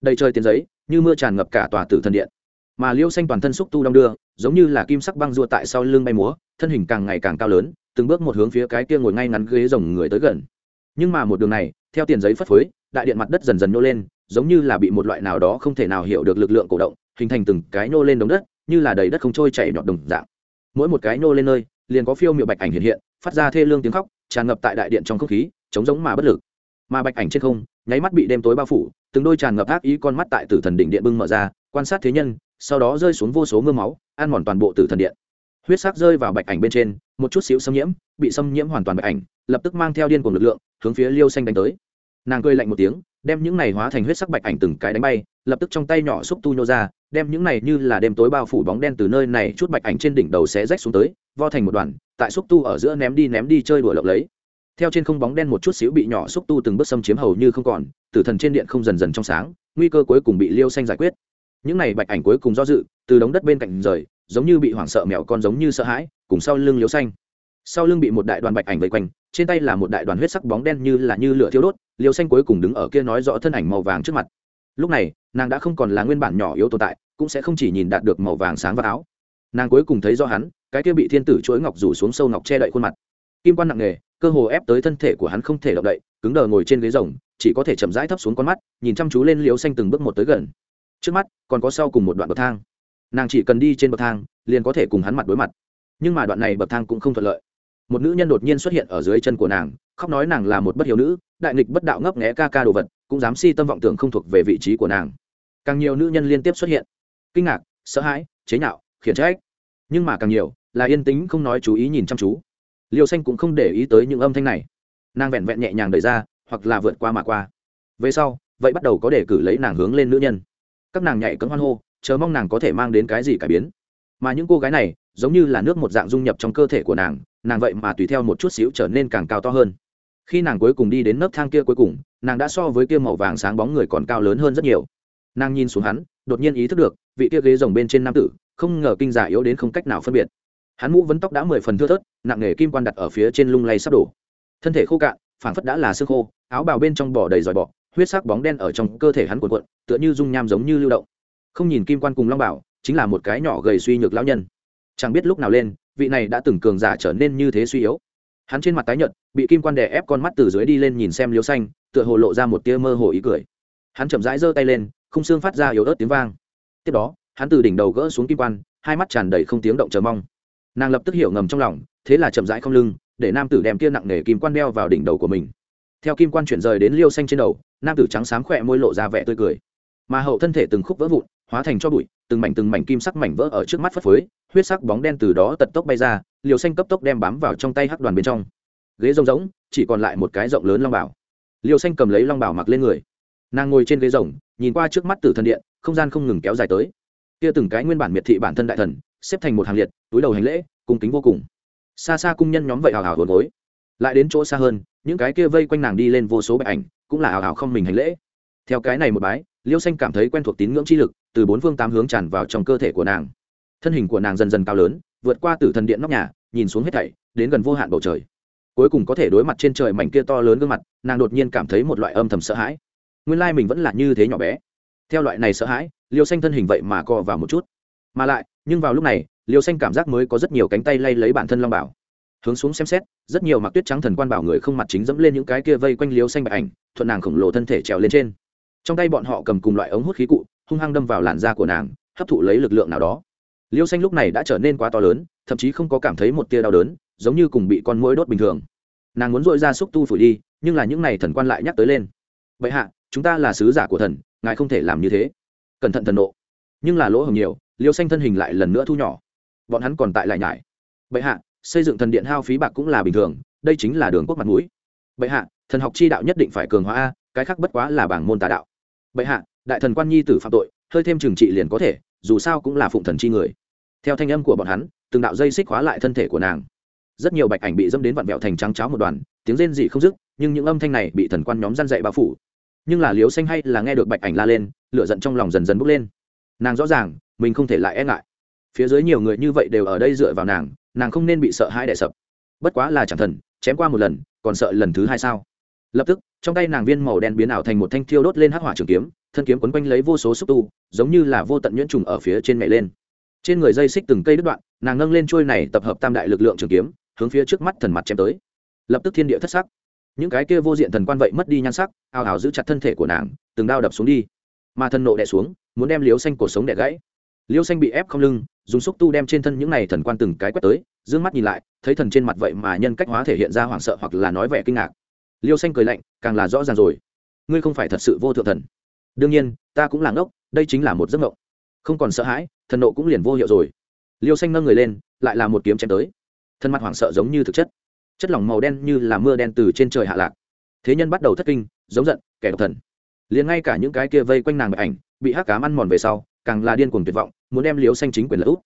Đầy trời tiền giấy, như mưa tràn ngập cả tòa tử thần điện. Mà liêu xanh toàn thân xúc tu đong đưa, giống như là kim sắc băng rua tại sau lưng bay múa, thân hình càng ngày càng cao lớn, từng bước một hướng phía cái kia ngồi ngay ngắn ghế rồng người tới gần. Nhưng mà một đường này, theo tiền giấy phất phới, đại điện mặt đất dần dần nhô lên, giống như là bị một loại nào đó không thể nào hiểu được lực lượng cổ động, hình thành từng cái nhô lên đống đất như là đầy đất không trôi chảy nhọt đồng dạng. Mỗi một cái nô lên nơi, liền có phiêu miệu bạch ảnh hiện hiện, phát ra thê lương tiếng khóc, tràn ngập tại đại điện trong không khí chống giống mà bất lực. Mà bạch ảnh trên không, nháy mắt bị đêm tối bao phủ, từng đôi tràn ngập ác ý con mắt tại tử thần đỉnh điện bưng mở ra, quan sát thế nhân, sau đó rơi xuống vô số mưa máu, ăn mòn toàn bộ tử thần điện. Huyết sắc rơi vào bạch ảnh bên trên, một chút xíu xâm nhiễm, bị xâm nhiễm hoàn toàn bạch ảnh, lập tức mang theo điên cuồng lực lượng, hướng phía liêu xanh đánh tới. Nàng cười lạnh một tiếng đem những này hóa thành huyết sắc bạch ảnh từng cái đánh bay, lập tức trong tay nhỏ xúc tu nhô ra, đem những này như là đêm tối bao phủ bóng đen từ nơi này chút bạch ảnh trên đỉnh đầu sẽ rách xuống tới, vo thành một đoàn, tại xúc tu ở giữa ném đi ném đi chơi đùa lộng lấy. Theo trên không bóng đen một chút xíu bị nhỏ xúc tu từng bước xâm chiếm hầu như không còn, tử thần trên điện không dần dần trong sáng, nguy cơ cuối cùng bị liêu xanh giải quyết. Những này bạch ảnh cuối cùng do dự, từ đống đất bên cạnh rời, giống như bị hoảng sợ mèo con giống như sợ hãi, cùng sau lưng liêu xanh sau lưng bị một đại đoàn bạch ảnh vây quanh, trên tay là một đại đoàn huyết sắc bóng đen như là như lửa thiêu đốt, liêu xanh cuối cùng đứng ở kia nói rõ thân ảnh màu vàng trước mặt. Lúc này, nàng đã không còn là nguyên bản nhỏ yếu tồn tại, cũng sẽ không chỉ nhìn đạt được màu vàng sáng và áo. Nàng cuối cùng thấy do hắn, cái kia bị thiên tử chuỗi ngọc rủ xuống sâu ngọc che đậy khuôn mặt. Kim quan nặng nề, cơ hồ ép tới thân thể của hắn không thể động đậy, cứng đờ ngồi trên ghế rồng, chỉ có thể chậm rãi thấp xuống con mắt, nhìn chăm chú lên liều xanh từng bước một tới gần. Trước mắt, còn có sau cùng một đoạn bậc thang. Nàng chỉ cần đi trên bậc thang, liền có thể cùng hắn mặt đối mặt. Nhưng mà đoạn này bậc thang cũng không thuận lợi một nữ nhân đột nhiên xuất hiện ở dưới chân của nàng, khóc nói nàng là một bất hiếu nữ, đại nghịch bất đạo ngấp nghẽ ca ca đồ vật, cũng dám si tâm vọng tưởng không thuộc về vị trí của nàng. Càng nhiều nữ nhân liên tiếp xuất hiện. Kinh ngạc, sợ hãi, chế nhạo, khiển trách. Nhưng mà càng nhiều, là yên tĩnh không nói chú ý nhìn chăm chú. Liêu xanh cũng không để ý tới những âm thanh này. Nàng vẹn vẹn nhẹ nhàng đẩy ra, hoặc là vượt qua mà qua. Về sau, vậy bắt đầu có để cử lấy nàng hướng lên nữ nhân. Các nàng nhảy cấm hoan hô, chờ mong nàng có thể mang đến cái gì cải biến. Mà những cô gái này giống như là nước một dạng dung nhập trong cơ thể của nàng nàng vậy mà tùy theo một chút xíu trở nên càng cao to hơn. Khi nàng cuối cùng đi đến nấc thang kia cuối cùng, nàng đã so với kia màu vàng sáng bóng người còn cao lớn hơn rất nhiều. Nàng nhìn xuống hắn, đột nhiên ý thức được, vị kia ghế rồng bên trên nam tử, không ngờ kinh giả yếu đến không cách nào phân biệt. Hắn mũ vấn tóc đã mười phần thưa thớt, nặng nghề kim quan đặt ở phía trên lung lay sắp đổ. Thân thể khô cạn, phảng phất đã là xương khô, áo bào bên trong bỏ đầy dòi bọ, huyết sắc bóng đen ở trong cơ thể hắn cuộn cuộn, tựa như dung nham giống như lưu động. Không nhìn kim quan cùng long bảo, chính là một cái nhỏ gầy suy nhược lão nhân chẳng biết lúc nào lên, vị này đã từng cường giả trở nên như thế suy yếu. Hắn trên mặt tái nhợt, bị kim quan đè ép con mắt từ dưới đi lên nhìn xem liêu xanh, tựa hồ lộ ra một tia mơ hồ ý cười. Hắn chậm rãi giơ tay lên khung xương phát ra yếu ớt tiếng vang. Tiếp đó, hắn từ đỉnh đầu gỡ xuống kim quan, hai mắt tràn đầy không tiếng động chờ mong. Nàng lập tức hiểu ngầm trong lòng, thế là chậm rãi không lưng, để nam tử đem kia nặng nề kim quan đeo vào đỉnh đầu của mình. Theo kim quan chuyển rời đến liêu xanh trên đầu, nam tử trắng xám khỏe môi lộ ra vẻ tươi cười. Mà hậu thân thể từng khúc vỡ vụn, hóa thành cho bụi, từng mảnh từng mảnh kim sắc mảnh vỡ ở trước mắt phất phới huyết sắc bóng đen từ đó tật tốc bay ra, liều xanh cấp tốc đem bám vào trong tay hắc đoàn bên trong. Ghế rông rỗng, chỉ còn lại một cái rộng lớn long bảo. Liều xanh cầm lấy long bảo mặc lên người. Nàng ngồi trên ghế rồng, nhìn qua trước mắt tử thần điện, không gian không ngừng kéo dài tới. Kia từng cái nguyên bản miệt thị bản thân đại thần, xếp thành một hàng liệt, túi đầu hành lễ, cung kính vô cùng. Xa xa cung nhân nhóm vậy hào hào hồn gối. Lại đến chỗ xa hơn, những cái kia vây quanh nàng đi lên vô số bệ ảnh, cũng là hào hào không mình hành lễ. Theo cái này một bái, liêu xanh cảm thấy quen thuộc tín ngưỡng chi lực, từ bốn phương tám hướng tràn vào trong cơ thể của nàng thân hình của nàng dần dần cao lớn, vượt qua tử thần điện nóc nhà, nhìn xuống hết thảy, đến gần vô hạn bầu trời. Cuối cùng có thể đối mặt trên trời mảnh kia to lớn gương mặt, nàng đột nhiên cảm thấy một loại âm thầm sợ hãi. Nguyên lai mình vẫn là như thế nhỏ bé. Theo loại này sợ hãi, liêu xanh thân hình vậy mà co vào một chút. Mà lại, nhưng vào lúc này, liêu xanh cảm giác mới có rất nhiều cánh tay lay lấy bản thân long bảo. Hướng xuống xem xét, rất nhiều mặc tuyết trắng thần quan bảo người không mặt chính dẫm lên những cái kia vây quanh liêu xanh bạch ảnh, thuận nàng khổng lồ thân thể trèo lên trên. Trong tay bọn họ cầm cùng loại ống hút khí cụ, hung hăng đâm vào làn da của nàng, hấp thụ lấy lực lượng nào đó liêu xanh lúc này đã trở nên quá to lớn, thậm chí không có cảm thấy một tia đau đớn, giống như cùng bị con mũi đốt bình thường. Nàng muốn dội ra xúc tu phủi đi, nhưng là những n à y thần quan lại nhắc tới lên. Vậy hạ, chúng ta là sứ giả của thần, ngài không thể làm như thế. Cẩn thận thần nộ. Nhưng là lỗ hồng nhiều, liêu xanh thân hình lại lần nữa thu nhỏ. Bọn hắn còn tại lại nhải. Bệ hạ, xây dựng thần điện hao phí bạc cũng là bình thường, đây chính là đường quốc mặt mũi. Bệ hạ, thần học chi đạo nhất định phải cường hóa a, cái khác bất quá là bảng môn tà đạo. Bệ hạ, đại thần quan nhi tử phạm tội, hơi thêm trừng trị liền có thể, dù sao cũng là phụng thần chi người theo thanh âm của bọn hắn, từng đạo dây xích hóa lại thân thể của nàng. Rất nhiều bạch ảnh bị dâm đến vặn vẹo thành trắng cháo một đoàn, tiếng rên dị không dứt, nhưng những âm thanh này bị thần quan nhóm răn dậy bao phủ. Nhưng là liếu xanh hay là nghe được bạch ảnh la lên, lửa giận trong lòng dần dần bốc lên. Nàng rõ ràng, mình không thể lại e ngại. Phía dưới nhiều người như vậy đều ở đây dựa vào nàng nàng không nên bị sợ hãi đại sập. Bất quá là chẳng thần, chém qua một lần, còn sợ lần thứ hai sao? Lập tức, trong tay nàng viên màu đen biến ảo thành một thanh thiêu đốt lên hắc hỏa trường kiếm, thân kiếm quấn quanh lấy vô số xúc tu, giống như là vô tận nhuyễn trùng ở phía trên mẹ lên trên người dây xích từng cây đứt đoạn, nàng nâng lên trôi này tập hợp tam đại lực lượng trường kiếm, hướng phía trước mắt thần mặt chém tới. Lập tức thiên địa thất sắc. Những cái kia vô diện thần quan vậy mất đi nhan sắc ào ào giữ chặt thân thể của nàng, từng đao đập xuống đi. Mà thân nộ đẻ xuống, muốn đem liếu xanh cổ sống đẻ gãy. Liêu xanh bị ép không lưng, dùng xúc tu đem trên thân những này thần quan từng cái quét tới d ư ơ n g mắt nhìn lại, thấy thần trên mặt vậy mà nhân cách hóa thể hiện ra hoảng sợ hoặc là nói vẻ kinh ngạc. Liêu xanh cười lạnh, càng là rõ ràng rồi. Ngươi không phải thật sự vô thượng thần. Đương nhiên, ta cũng là ngốc, đây chính là một giấc ngộng không còn sợ hãi, thần nộ cũng liền vô hiệu rồi. Liêu xanh nâng người lên, lại là một kiếm chém tới. Thân mặt hoảng sợ giống như thực chất. Chất lỏng màu đen như là mưa đen từ trên trời hạ lạc. Thế nhân bắt đầu thất kinh, giống giận, kẻ độc thần. Liền ngay cả những cái kia vây quanh nàng bệ ảnh, bị hắc cám ăn mòn về sau, càng là điên cuồng tuyệt vọng, muốn đem liêu xanh chính quyền lỡ út.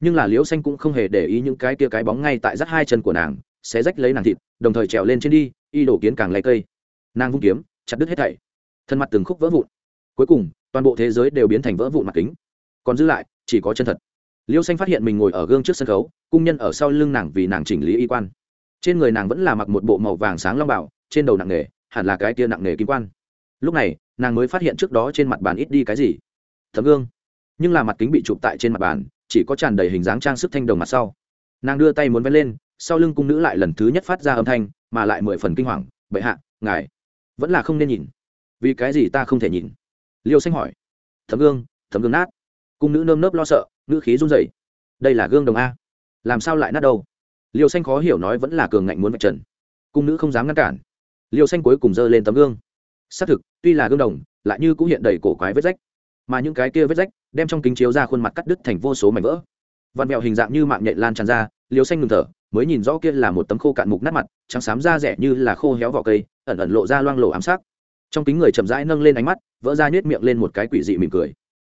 Nhưng là liêu xanh cũng không hề để ý những cái kia cái bóng ngay tại rắt hai chân của nàng, sẽ rách lấy nàng thịt, đồng thời trèo lên trên đi, y đổ kiến càng lấy cây. Nàng vung kiếm, chặt đứt hết thảy. Thân mặt từng khúc vỡ vụn. Cuối cùng, toàn bộ thế giới đều biến thành vỡ vụn mặt kính còn giữ lại, chỉ có chân thật. Liêu xanh phát hiện mình ngồi ở gương trước sân khấu, cung nhân ở sau lưng nàng vì nàng chỉnh lý y quan. Trên người nàng vẫn là mặc một bộ màu vàng sáng long bảo, trên đầu nặng nghề hẳn là cái tia nặng nghề kim quan. Lúc này, nàng mới phát hiện trước đó trên mặt bàn ít đi cái gì. Tấm gương. Nhưng là mặt kính bị chụp tại trên mặt bàn, chỉ có tràn đầy hình dáng trang sức thanh đồng mặt sau. Nàng đưa tay muốn vén lên, sau lưng cung nữ lại lần thứ nhất phát ra âm thanh, mà lại mười phần kinh hoàng, bệ hạ, ngài vẫn là không nên nhìn. Vì cái gì ta không thể nhìn? Liêu xanh hỏi. Tấm gương tấm gương nát cung nữ nơm nớp lo sợ, ngữ khí run rẩy. Đây là gương đồng a. Làm sao lại nát đâu? Liều xanh khó hiểu nói vẫn là cường ngạnh muốn vạch trần. Cung nữ không dám ngăn cản. Liều xanh cuối cùng giơ lên tấm gương. Xác thực, tuy là gương đồng, lại như cũng hiện đầy cổ quái vết rách. Mà những cái kia vết rách đem trong kính chiếu ra khuôn mặt cắt đứt thành vô số mảnh vỡ. Vằn vẹo hình dạng như mạng nhện lan tràn ra liều xanh ngừng thở, mới nhìn rõ kia là một tấm khô cạn mục nát mặt, trắng xám da rẻ như là khô héo vỏ cây, ẩn ẩn lộ ra loang lổ ám sắc trong kính người chậm rãi nâng lên ánh mắt, vỡ ra nhếch miệng lên một cái quỷ dị mỉm cười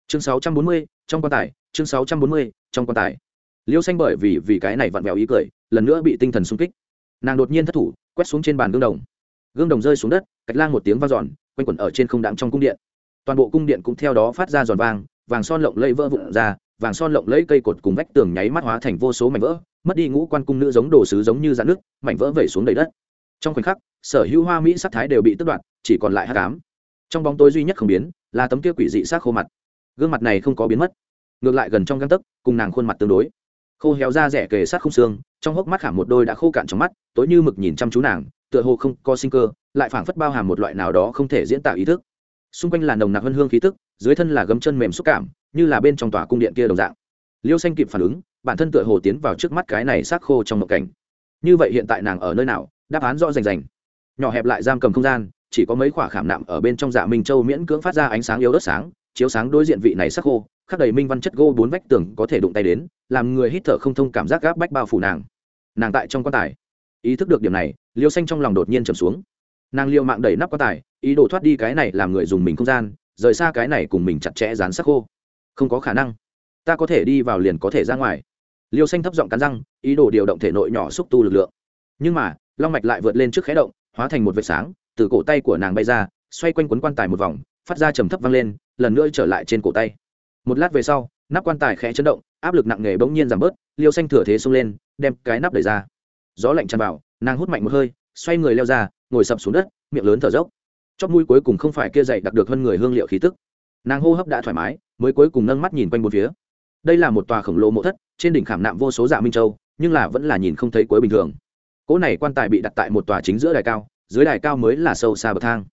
chương 640, trong quan tài chương 640, trong quan tài. Liêu xanh bởi vì vì cái này vặn vẹo ý cười lần nữa bị tinh thần sung kích. Nàng đột nhiên thất thủ quét xuống trên bàn gương đồng. Gương đồng rơi xuống đất cách lang một tiếng vang dọn quanh quẩn ở trên không đạm trong cung điện. Toàn bộ cung điện cũng theo đó phát ra giòn vang vàng son lộng lẫy vỡ vụn ra vàng son lộng lẫy cây cột cùng vách tường nháy mắt hóa thành vô số mảnh vỡ mất đi ngũ quan cung nữ giống đồ sứ giống như dạn nước mảnh vỡ vẩy xuống đầy đất. Trong khoảnh khắc sở hữu hoa mỹ sắc thái đều bị tước đoạt chỉ còn lại hát cám trong bóng tối duy nhất không biến là tấm kia quỷ dị sắc khô mặt gương mặt này không có biến mất, ngược lại gần trong găng tấc, cùng nàng khuôn mặt tương đối. Khô héo da rẻ kề sát không xương, trong hốc mắt khảm một đôi đã khô cạn trong mắt, tối như mực nhìn chăm chú nàng, tựa hồ không có sinh cơ, lại phảng phất bao hàm một loại nào đó không thể diễn tả ý thức. Xung quanh là nồng nặc hơn hương khí tức, dưới thân là gấm chân mềm xúc cảm, như là bên trong tòa cung điện kia đồng dạng. Liêu xanh kịp phản ứng, bản thân tựa hồ tiến vào trước mắt cái này xác khô trong mộng cảnh. Như vậy hiện tại nàng ở nơi nào, đáp án rõ rành rành. Nhỏ hẹp lại giam cầm không gian, chỉ có mấy khoả khảm nạm ở bên trong dạ minh châu miễn cưỡng phát ra ánh sáng yếu đất sáng chiếu sáng đối diện vị này sắc khô, khắc đầy minh văn chất gô bốn vách tường có thể đụng tay đến, làm người hít thở không thông cảm giác gáp bách bao phủ nàng. Nàng tại trong quan tài. Ý thức được điểm này, liêu xanh trong lòng đột nhiên trầm xuống. Nàng liêu mạng đẩy nắp quan tài, ý đồ thoát đi cái này làm người dùng mình không gian, rời xa cái này cùng mình chặt chẽ dán sắc khô. Không có khả năng. Ta có thể đi vào liền có thể ra ngoài. Liêu xanh thấp giọng cắn răng, ý đồ điều động thể nội nhỏ xúc tu lực lượng. Nhưng mà, long mạch lại vượt lên trước khé động, hóa thành một vệt sáng, từ cổ tay của nàng bay ra, xoay quanh quấn quan tài một vòng, phát ra trầm thấp vang lên lần nữa trở lại trên cổ tay. Một lát về sau, nắp quan tài khẽ chấn động, áp lực nặng nề bỗng nhiên giảm bớt, liêu xanh thừa thế xông lên, đem cái nắp đẩy ra. Gió lạnh tràn vào, nàng hút mạnh một hơi, xoay người leo ra, ngồi sập xuống đất, miệng lớn thở dốc. Chóp mũi cuối cùng không phải kia dậy đặc được hơn người hương liệu khí tức. Nàng hô hấp đã thoải mái, mới cuối cùng nâng mắt nhìn quanh bốn phía. Đây là một tòa khổng lồ mộ thất, trên đỉnh khảm nạm vô số dạ minh châu, nhưng là vẫn là nhìn không thấy cuối bình thường. Cỗ này quan tài bị đặt tại một tòa chính giữa đài cao, dưới đài cao mới là sâu xa bậc thang.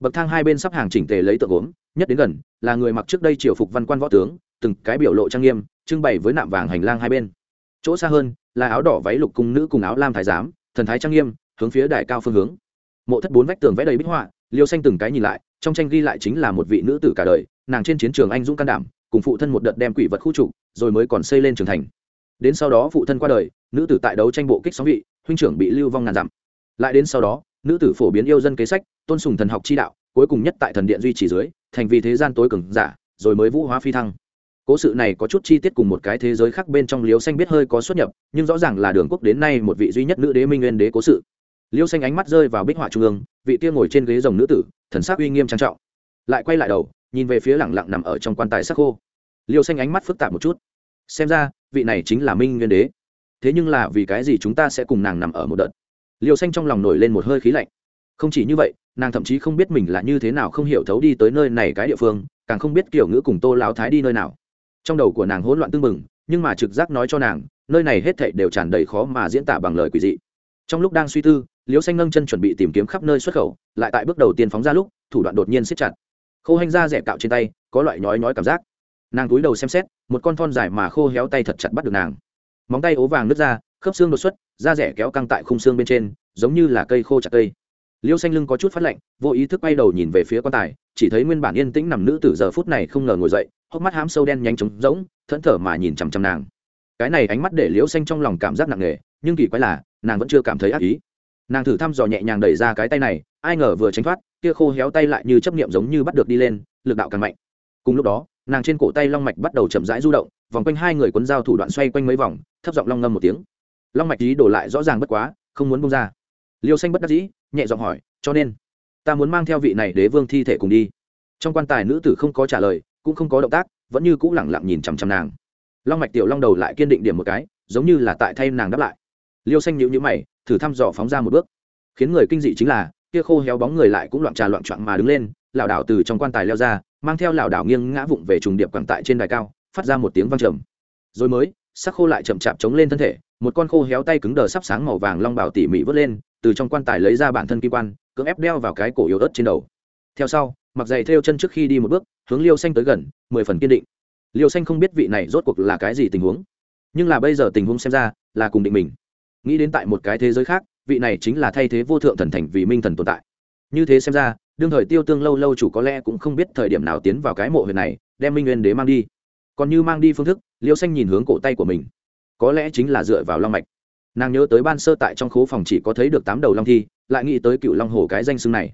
Bậc thang hai bên sắp hàng chỉnh tề lấy tượng gốm nhất đến gần, là người mặc trước đây triều phục văn quan võ tướng, từng cái biểu lộ trang nghiêm, trưng bày với nạm vàng hành lang hai bên. Chỗ xa hơn, là áo đỏ váy lục cung nữ cùng áo lam thái giám, thần thái trang nghiêm, hướng phía đài cao phương hướng. Mộ thất bốn vách tường vẽ đầy bích họa, liêu xanh từng cái nhìn lại, trong tranh ghi lại chính là một vị nữ tử cả đời, nàng trên chiến trường anh dũng can đảm, cùng phụ thân một đợt đem quỷ vật khu trục, rồi mới còn xây lên trường thành. Đến sau đó phụ thân qua đời, nữ tử tại đấu tranh bộ kích sóng vị, huynh trưởng bị lưu vong ngàn dặm. Lại đến sau đó, nữ tử phổ biến yêu dân kế sách, tôn sùng thần học chi đạo cuối cùng nhất tại thần điện duy trì dưới, thành vì thế gian tối cường giả, rồi mới vũ hóa phi thăng. Cố sự này có chút chi tiết cùng một cái thế giới khác bên trong liêu xanh biết hơi có xuất nhập, nhưng rõ ràng là đường quốc đến nay một vị duy nhất nữ đế minh nguyên đế cố sự. Liêu xanh ánh mắt rơi vào bích họa trung ương, vị kia ngồi trên ghế rồng nữ tử, thần sắc uy nghiêm trang trọng. Lại quay lại đầu, nhìn về phía lẳng lặng nằm ở trong quan tài sắc khô. Liêu xanh ánh mắt phức tạp một chút. Xem ra, vị này chính là minh nguyên đế. Thế nhưng là vì cái gì chúng ta sẽ cùng nàng nằm ở một đợt? Liêu xanh trong lòng nổi lên một hơi khí lạnh không chỉ như vậy, nàng thậm chí không biết mình là như thế nào không hiểu thấu đi tới nơi này cái địa phương, càng không biết kiểu ngữ cùng tô láo thái đi nơi nào. Trong đầu của nàng hỗn loạn tưng bừng, nhưng mà trực giác nói cho nàng, nơi này hết thảy đều tràn đầy khó mà diễn tả bằng lời quỷ dị. Trong lúc đang suy tư, liễu xanh nâng chân chuẩn bị tìm kiếm khắp nơi xuất khẩu, lại tại bước đầu tiên phóng ra lúc, thủ đoạn đột nhiên siết chặt. Khô hành da rẻ cạo trên tay, có loại nhói nhói cảm giác. Nàng túi đầu xem xét, một con thon dài mà khô héo tay thật chặt bắt được nàng. Móng tay ố vàng nứt ra, khớp xương đột xuất, da rẻ kéo căng tại khung xương bên trên, giống như là cây khô chặt cây liêu xanh lưng có chút phát lạnh, vô ý thức bay đầu nhìn về phía quan tài, chỉ thấy nguyên bản yên tĩnh nằm nữ từ giờ phút này không ngờ ngồi dậy, hốc mắt hám sâu đen nhanh trống rỗng, thẫn thở mà nhìn chằm chằm nàng. Cái này ánh mắt để liễu xanh trong lòng cảm giác nặng nề, nhưng kỳ quái là, nàng vẫn chưa cảm thấy ác ý. Nàng thử thăm dò nhẹ nhàng đẩy ra cái tay này, ai ngờ vừa tránh thoát, kia khô héo tay lại như chấp niệm giống như bắt được đi lên, lực đạo càng mạnh. Cùng lúc đó, nàng trên cổ tay long mạch bắt đầu chậm rãi du động, vòng quanh hai người quấn dao thủ đoạn xoay quanh mấy vòng, thấp giọng long ngâm một tiếng. Long mạch ý đổ lại rõ ràng bất quá, không muốn bông ra liêu xanh bất đắc dĩ, nhẹ giọng hỏi, cho nên, ta muốn mang theo vị này đế vương thi thể cùng đi. Trong quan tài nữ tử không có trả lời, cũng không có động tác, vẫn như cũ lẳng lặng nhìn chằm chằm nàng. Long mạch tiểu long đầu lại kiên định điểm một cái, giống như là tại thay nàng đáp lại. Liêu xanh nhịu nhữ mày, thử thăm dò phóng ra một bước. Khiến người kinh dị chính là, kia khô héo bóng người lại cũng loạn trà loạn trọn mà đứng lên, lảo đảo từ trong quan tài leo ra, mang theo lảo đảo nghiêng ngã vụng về trùng điệp quảng tại trên đài cao, phát ra một tiếng vang trầm. Rồi mới, sắc khô lại chậm chạp chống lên thân thể, một con khô héo tay cứng đờ sắp sáng màu vàng long bảo tỉ mỉ vớt lên từ trong quan tài lấy ra bản thân kim quan, cưỡng ép đeo vào cái cổ yếu ớt trên đầu. Theo sau, mặc giày theo chân trước khi đi một bước, hướng liêu xanh tới gần, mười phần kiên định. Liêu xanh không biết vị này rốt cuộc là cái gì tình huống, nhưng là bây giờ tình huống xem ra là cùng định mình. Nghĩ đến tại một cái thế giới khác, vị này chính là thay thế vô thượng thần thành vì minh thần tồn tại. Như thế xem ra, đương thời tiêu tương lâu lâu chủ có lẽ cũng không biết thời điểm nào tiến vào cái mộ huyện này, đem minh nguyên đế mang đi. Còn như mang đi phương thức, liêu xanh nhìn hướng cổ tay của mình. Có lẽ chính là dựa vào long mạch nàng nhớ tới ban sơ tại trong khố phòng chỉ có thấy được tám đầu long thi, lại nghĩ tới cựu long hồ cái danh xưng này.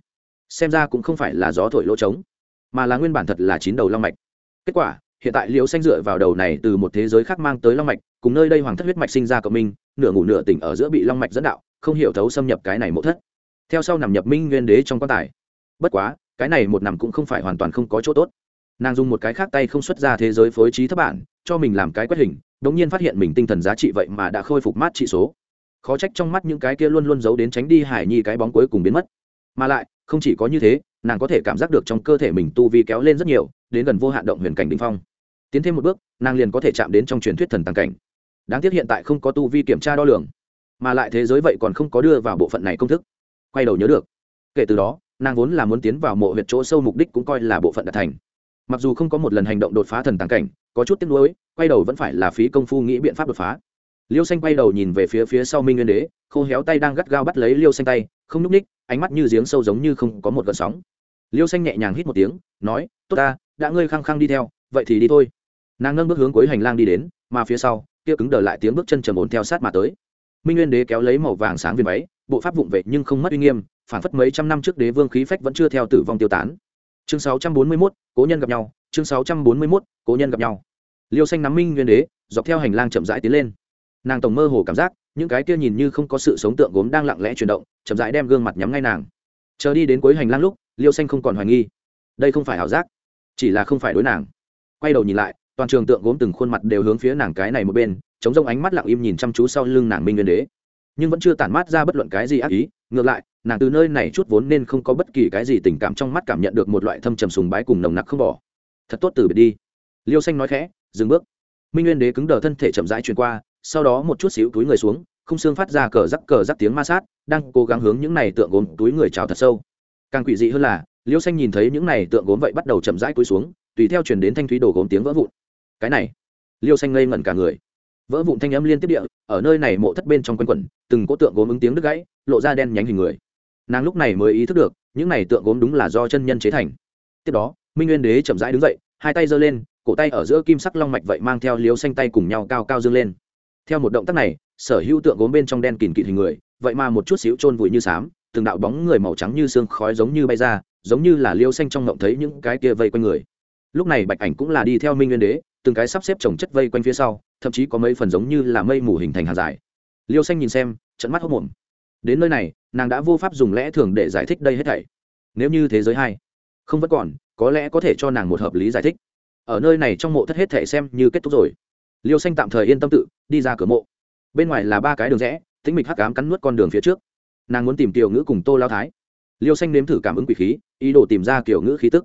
Xem ra cũng không phải là gió thổi lỗ trống, mà là nguyên bản thật là chín đầu long mạch. Kết quả, hiện tại liễu xanh dựa vào đầu này từ một thế giới khác mang tới long mạch, cùng nơi đây hoàng thất huyết mạch sinh ra cộng minh, nửa ngủ nửa tỉnh ở giữa bị long mạch dẫn đạo, không hiểu thấu xâm nhập cái này mộ thất. Theo sau nằm nhập minh nguyên đế trong quan tài. Bất quá, cái này một nằm cũng không phải hoàn toàn không có chỗ tốt. Nàng dùng một cái khác tay không xuất ra thế giới phối trí thấp bản, cho mình làm cái quét hình đ ỗ n g nhiên phát hiện mình tinh thần giá trị vậy mà đã khôi phục mát trị số. Khó trách trong mắt những cái kia luôn luôn giấu đến tránh đi hải nhi cái bóng cuối cùng biến mất. Mà lại, không chỉ có như thế, nàng có thể cảm giác được trong cơ thể mình tu vi kéo lên rất nhiều, đến gần vô hạn động huyền cảnh đình phong. Tiến thêm một bước, nàng liền có thể chạm đến trong truyền thuyết thần tàng cảnh. Đáng tiếc hiện tại không có tu vi kiểm tra đo lường, mà lại thế giới vậy còn không có đưa vào bộ phận này công thức. Quay đầu nhớ được, kể từ đó, nàng vốn là muốn tiến vào mộ huyệt chỗ sâu mục đích cũng coi là bộ phận đã thành mặc dù không có một lần hành động đột phá thần tàng cảnh, có chút tiếc nuối, quay đầu vẫn phải là phí công phu nghĩ biện pháp đột phá. Liêu xanh quay đầu nhìn về phía phía sau minh nguyên đế, khô héo tay đang gắt gao bắt lấy liêu xanh tay, không n ú c ních ánh mắt như giếng sâu giống như không có một gợn sóng. Liêu xanh nhẹ nhàng hít một tiếng, nói, tốt ta, đã ngươi khăng khăng đi theo, vậy thì đi thôi. Nàng nâng bước hướng cuối hành lang đi đến, mà phía sau, kia cứng đờ lại tiếng bước chân trầm ổn theo sát mà tới. Minh nguyên đế kéo lấy màu vàng sáng viên váy, bộ pháp vụng vệ nhưng không mất uy nghiêm, phản phất mấy trăm năm trước đế vương khí phách vẫn chưa theo tử vong tiêu tán chương 641, cố nhân gặp nhau. Chương 641, cố nhân gặp nhau. Liêu xanh nắm minh nguyên đế dọc theo hành lang chậm rãi tiến lên. Nàng tổng mơ hồ cảm giác những cái kia nhìn như không có sự sống tượng gốm đang lặng lẽ chuyển động chậm rãi đem gương mặt nhắm ngay nàng. Chờ đi đến cuối hành lang lúc liêu xanh không còn hoài nghi. Đây không phải ảo giác chỉ là không phải đối nàng. Quay đầu nhìn lại toàn trường tượng gốm từng khuôn mặt đều hướng phía nàng cái này một bên chống rông ánh mắt lặng im nhìn chăm chú sau lưng nàng minh nguyên đế nhưng vẫn chưa tản mát ra bất luận cái gì ác ý. Ngược lại, nàng từ nơi này chút vốn nên không có bất kỳ cái gì tình cảm trong mắt cảm nhận được một loại thâm trầm sùng bái cùng nồng nặc không bỏ. Thật tốt từ biệt đi. Liêu xanh nói khẽ, dừng bước. Minh nguyên đế cứng đờ thân thể chậm rãi truyền qua, sau đó một chút xíu túi người xuống, không xương phát ra cờ rắc cờ rắc tiếng ma sát, đang cố gắng hướng những này tượng gốm túi người trào thật sâu. Càng quỷ dị hơn là, liêu xanh nhìn thấy những này tượng gốm vậy bắt đầu chậm rãi túi xuống, tùy theo chuyển đến thanh thúy đổ gốm tiếng vỡ vụn. Cái này, liêu xanh ngây ngẩn cả người vỡ vụn thanh âm liên tiếp địa, ở nơi này mộ thất bên trong quanh quẩn, từng có tượng gốm ứng tiếng đứt gãy, lộ ra đen nhánh hình người. Nàng lúc này mới ý thức được, những này tượng gốm đúng là do chân nhân chế thành. Tiếp đó, minh nguyên đế chậm rãi đứng dậy, hai tay giơ lên, cổ tay ở giữa kim sắc long mạch vậy mang theo liếu xanh tay cùng nhau cao cao dương lên. Theo một động tác này, sở hữu tượng gốm bên trong đen kìn kịt hình người, vậy mà một chút xíu chôn vùi như xám từng đạo bóng người màu trắng như xương khói giống như bay ra, giống như là liêu xanh trong ngộng thấy những cái kia vây quanh người. Lúc này bạch ảnh cũng là đi theo minh nguyên đế từng cái sắp xếp trồng chất vây quanh phía sau, thậm chí có mấy phần giống như là mây mù hình thành hàng dài. Liêu xanh nhìn xem trận mắt hốc mồm đến nơi này, nàng đã vô pháp dùng lẽ thường để giải thích đây hết thảy. Nếu như thế giới hai không vẫn còn, có lẽ có thể cho nàng một hợp lý giải thích. Ở nơi này trong mộ thất hết thảy xem như kết thúc rồi. Liêu xanh tạm thời yên tâm tự, đi ra cửa mộ. Bên ngoài là ba cái đường rẽ tính mịch hắc cám cắn nuốt con đường phía trước. Nàng muốn tìm tiểu ngữ cùng tô lao thái. Liêu xanh nếm thử cảm ứng quỷ khí, ý đồ tìm ra kiểu ngữ khí tức.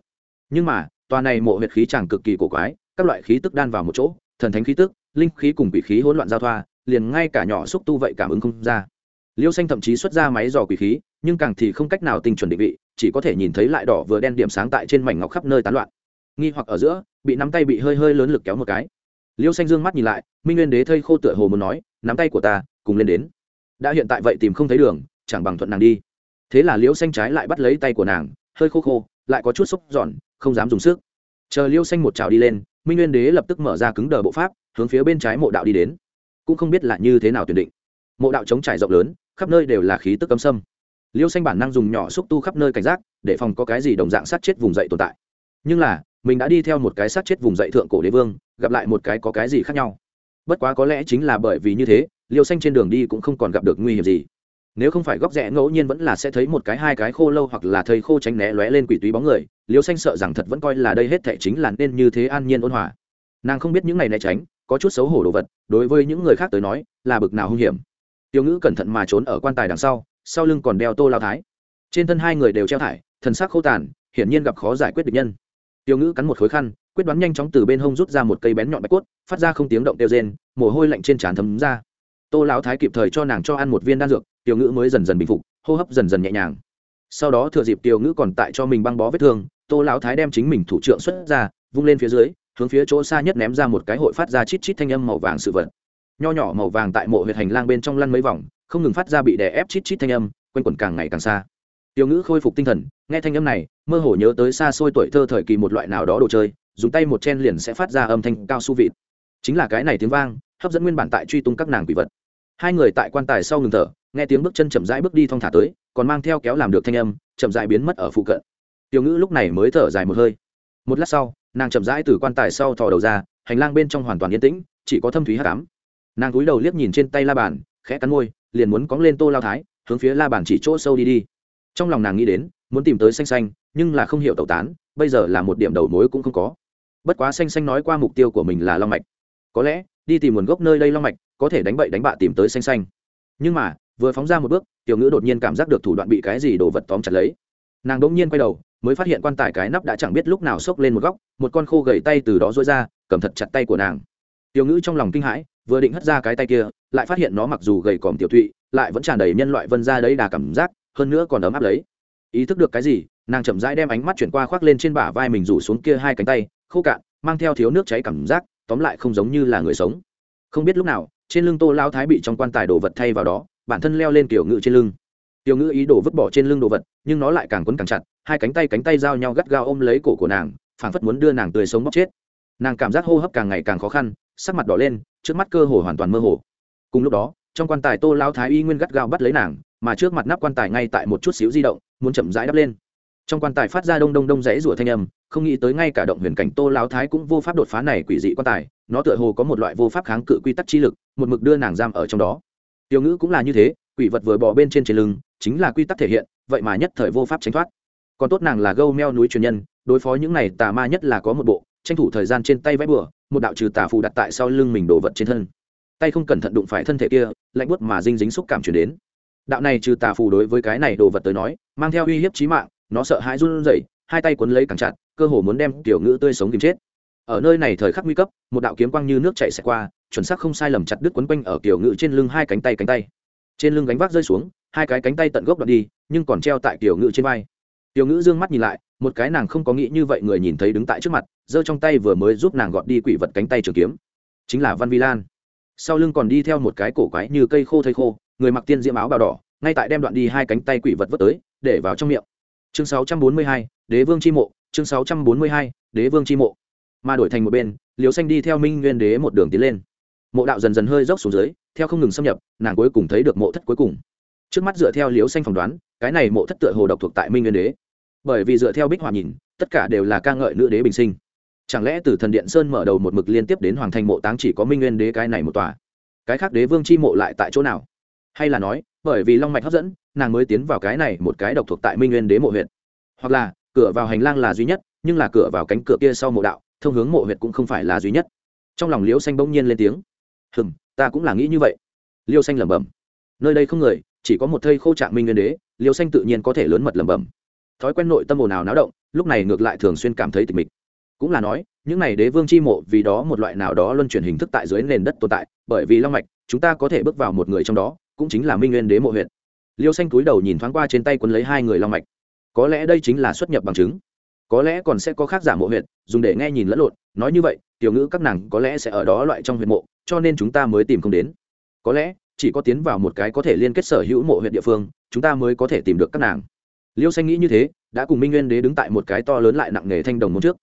Nhưng mà, tòa này mộ huyệt khí chẳng cực kỳ cổ quái các loại khí tức đan vào một chỗ, thần thánh khí tức, linh khí cùng quỷ khí hỗn loạn giao thoa, liền ngay cả nhỏ xúc tu vậy cảm ứng không ra. Liêu xanh thậm chí xuất ra máy dò quỷ khí, nhưng càng thì không cách nào tinh chuẩn định vị, chỉ có thể nhìn thấy lại đỏ vừa đen điểm sáng tại trên mảnh ngọc khắp nơi tán loạn. Nghi hoặc ở giữa, bị nắm tay bị hơi hơi lớn lực kéo một cái. Liêu xanh dương mắt nhìn lại, minh nguyên đế thây khô tựa hồ muốn nói, nắm tay của ta, cùng lên đến. Đã hiện tại vậy tìm không thấy đường, chẳng bằng thuận nàng đi. Thế là liêu xanh trái lại bắt lấy tay của nàng, hơi khô khô, lại có chút xúc giòn, không dám dùng sức. Chờ liêu xanh một trào đi lên minh nguyên đế lập tức mở ra cứng đờ bộ pháp, hướng phía bên trái mộ đạo đi đến. Cũng không biết là như thế nào tuyển định. Mộ đạo chống trải rộng lớn, khắp nơi đều là khí tức cấm sâm. Liêu xanh bản năng dùng nhỏ xúc tu khắp nơi cảnh giác, để phòng có cái gì đồng dạng sát chết vùng dậy tồn tại. Nhưng là, mình đã đi theo một cái sát chết vùng dậy thượng cổ đế vương, gặp lại một cái có cái gì khác nhau. Bất quá có lẽ chính là bởi vì như thế, liêu xanh trên đường đi cũng không còn gặp được nguy hiểm gì nếu không phải góc rẽ ngẫu nhiên vẫn là sẽ thấy một cái hai cái khô lâu hoặc là thầy khô tránh né lóe lên quỷ túy bóng người, liêu xanh sợ rằng thật vẫn coi là đây hết thệ chính là nên như thế an nhiên ôn hòa. Nàng không biết những ngày né tránh, có chút xấu hổ đồ vật, đối với những người khác tới nói, là bực nào hung hiểm. Tiêu ngữ cẩn thận mà trốn ở quan tài đằng sau sau lưng còn đeo tô lao thái. Trên thân hai người đều treo thải, thần sắc khô tàn, hiển nhiên gặp khó giải quyết được nhân. Tiêu ngữ cắn một khối khăn, quyết đoán nhanh chóng từ bên hông rút ra một cây bén nhọn bạch cốt, phát ra không tiếng động tiêu rên, mồ hôi lạnh trên trán thấm ra tô lão thái kịp thời cho nàng cho ăn một viên đan dược, tiểu ngữ mới dần dần bình phục, hô hấp dần dần nhẹ nhàng. Sau đó thừa dịp tiểu ngữ còn tại cho mình băng bó vết thương, tô lão thái đem chính mình thủ trưởng xuất ra, vung lên phía dưới, hướng phía chỗ xa nhất ném ra một cái hội phát ra chít chít thanh âm màu vàng sự vật. Nho nhỏ màu vàng tại mộ huyệt hành lang bên trong lăn mấy vòng, không ngừng phát ra bị đè ép chít chít thanh âm, quanh quẩn càng ngày càng xa. Tiểu ngữ khôi phục tinh thần, nghe thanh âm này, mơ hồ nhớ tới xa xôi tuổi thơ thời kỳ một loại nào đó đồ chơi, dùng tay một chen liền sẽ phát ra âm thanh cao su vịt. Chính là cái này tiếng vang, hấp dẫn nguyên bản tại truy tung các nàng quỷ vật hai người tại quan tài sau ngừng thở, nghe tiếng bước chân chậm rãi bước đi thong thả tới, còn mang theo kéo làm được thanh âm, chậm rãi biến mất ở phụ cận. Tiểu ngữ lúc này mới thở dài một hơi. Một lát sau, nàng chậm rãi từ quan tài sau thò đầu ra, hành lang bên trong hoàn toàn yên tĩnh, chỉ có thâm thúy hát cám nàng cúi đầu liếc nhìn trên tay la bàn, khẽ cắn môi, liền muốn cóng lên tô lao thái, hướng phía la bàn chỉ chỗ sâu đi đi. Trong lòng nàng nghĩ đến, muốn tìm tới xanh xanh, nhưng là không hiểu tẩu tán, bây giờ là một điểm đầu mối cũng không có. Bất quá xanh xanh nói qua mục tiêu của mình là long mạch. Có lẽ, đi tìm nguồn gốc nơi đây long mạch có thể đánh bậy đánh bạ tìm tới xanh xanh. Nhưng mà, vừa phóng ra một bước, tiểu ngữ đột nhiên cảm giác được thủ đoạn bị cái gì đồ vật tóm chặt lấy. Nàng đ ỗ n g nhiên quay đầu, mới phát hiện quan tài cái nắp đã chẳng biết lúc nào xốc lên một góc, một con khô gầy tay từ đó dối ra, cầm thật chặt tay của nàng. Tiểu ngữ trong lòng kinh hãi, vừa định hất ra cái tay kia, lại phát hiện nó mặc dù gầy còm tiểu thụy, lại vẫn tràn đầy nhân loại vân ra đấy đà cảm giác, hơn nữa còn ấm áp lấy. Ý thức được cái gì, nàng chậm rãi đem ánh mắt chuyển qua khoác lên trên bả vai mình rủ xuống kia hai cánh tay, khô cạn, mang theo thiếu nước cháy cảm giác, tóm lại không giống như là người sống. Không biết lúc nào trên lưng tô lao thái bị trong quan tài đồ vật thay vào đó, bản thân leo lên tiểu ngự trên lưng. Tiểu ngự ý đồ vứt bỏ trên lưng đồ vật, nhưng nó lại càng quấn càng chặt, hai cánh tay cánh tay giao nhau gắt gao ôm lấy cổ của nàng, phảng phất muốn đưa nàng tươi sống bóc chết. Nàng cảm giác hô hấp càng ngày càng khó khăn, sắc mặt đỏ lên, trước mắt cơ hồ hoàn toàn mơ hồ. Cùng lúc đó, trong quan tài tô lao thái y nguyên gắt gao bắt lấy nàng, mà trước mặt nắp quan tài ngay tại một chút xíu di động, muốn chậm rãi đắp lên. Trong quan tài phát ra đông đông đông rẽ rủa thanh âm, không nghĩ tới ngay cả động huyền cảnh tô lao thái cũng vô pháp đột phá này quỷ dị quan tài nó tựa hồ có một loại vô pháp kháng cự quy tắc chi lực, một mực đưa nàng giam ở trong đó. Tiểu ngữ cũng là như thế, quỷ vật vừa bò bên trên trên lưng, chính là quy tắc thể hiện, vậy mà nhất thời vô pháp tránh thoát. Còn tốt nàng là gâu meo núi truyền nhân, đối phó những này tà ma nhất là có một bộ, tranh thủ thời gian trên tay vẽ bừa, một đạo trừ tà phù đặt tại sau lưng mình đổ vật trên thân. Tay không cẩn thận đụng phải thân thể kia, lạnh buốt mà dinh dính xúc cảm chuyển đến. Đạo này trừ tà phù đối với cái này đồ vật tới nói, mang theo uy hiếp trí mạng, nó sợ hãi run rẩy, hai tay quấn lấy càng chặt, cơ hồ muốn đem tiểu ngữ tươi sống kìm chết ở nơi này thời khắc nguy cấp một đạo kiếm quang như nước chạy xẹt qua chuẩn xác không sai lầm chặt đứt quấn quanh ở kiểu ngự trên lưng hai cánh tay cánh tay. Trên lưng gánh vác rơi xuống hai cái cánh tay tận gốc đoạn đi nhưng còn treo tại kiểu ngự trên vai. Tiểu ngữ dương mắt nhìn lại một cái nàng không có nghĩ như vậy người nhìn thấy đứng tại trước mặt giơ trong tay vừa mới giúp nàng gọt đi quỷ vật cánh tay trường kiếm. Chính là văn vi lan. Sau lưng còn đi theo một cái cổ quái như cây khô thây khô người mặc tiên diễm áo bào đỏ ngay tại đem đoạn đi hai cánh tay quỷ vật vớt tới để vào trong miệng. Chương 642, đế vương chi mộ chương 642, đế vương chi mộ mà đổi thành một bên liều xanh đi theo minh nguyên đế một đường tiến lên. Mộ đạo dần dần hơi dốc xuống dưới, theo không ngừng xâm nhập, nàng cuối cùng thấy được mộ thất cuối cùng. Trước mắt dựa theo liều xanh phỏng đoán, cái này mộ thất tựa hồ độc thuộc tại minh nguyên đế. Bởi vì dựa theo bích hòa nhìn, tất cả đều là ca ngợi nữ đế bình sinh. Chẳng lẽ từ thần điện sơn mở đầu một mực liên tiếp đến hoàng thành mộ táng chỉ có minh nguyên đế cái này một tòa? Cái khác đế vương chi mộ lại tại chỗ nào? Hay là nói, bởi vì long mạch hấp dẫn, nàng mới tiến vào cái này một cái độc thuộc tại minh nguyên đế mộ huyện hoặc là, cửa vào hành lang là duy nhất, nhưng là cửa vào cánh cửa kia sau mộ đạo thông hướng mộ huyệt cũng không phải là duy nhất. Trong lòng liêu xanh bỗng nhiên lên tiếng. Hừm, ta cũng là nghĩ như vậy. Liêu xanh lẩm bẩm. Nơi đây không người, chỉ có một thây khô trạng minh nguyên đế, liêu xanh tự nhiên có thể lớn mật lẩm bẩm. Thói quen nội tâm ồn ào náo động, lúc này ngược lại thường xuyên cảm thấy tịch mịch. Cũng là nói, những này đế vương chi mộ vì đó một loại nào đó luân chuyển hình thức tại dưới nền đất tồn tại, bởi vì long mạch, chúng ta có thể bước vào một người trong đó, cũng chính là minh nguyên đế mộ huyện liêu xanh túi đầu nhìn thoáng qua trên tay quấn lấy hai người long mạch. Có lẽ đây chính là xuất nhập bằng chứng có lẽ còn sẽ có khác giả mộ huyệt, dùng để nghe nhìn lẫn lộn, nói như vậy, tiểu ngữ các nàng có lẽ sẽ ở đó loại trong huyệt mộ, cho nên chúng ta mới tìm không đến. Có lẽ, chỉ có tiến vào một cái có thể liên kết sở hữu mộ huyệt địa phương, chúng ta mới có thể tìm được các nàng. Liêu xanh nghĩ như thế, đã cùng minh nguyên đế đứng tại một cái to lớn lại nặng nghề thanh đồng môn trước.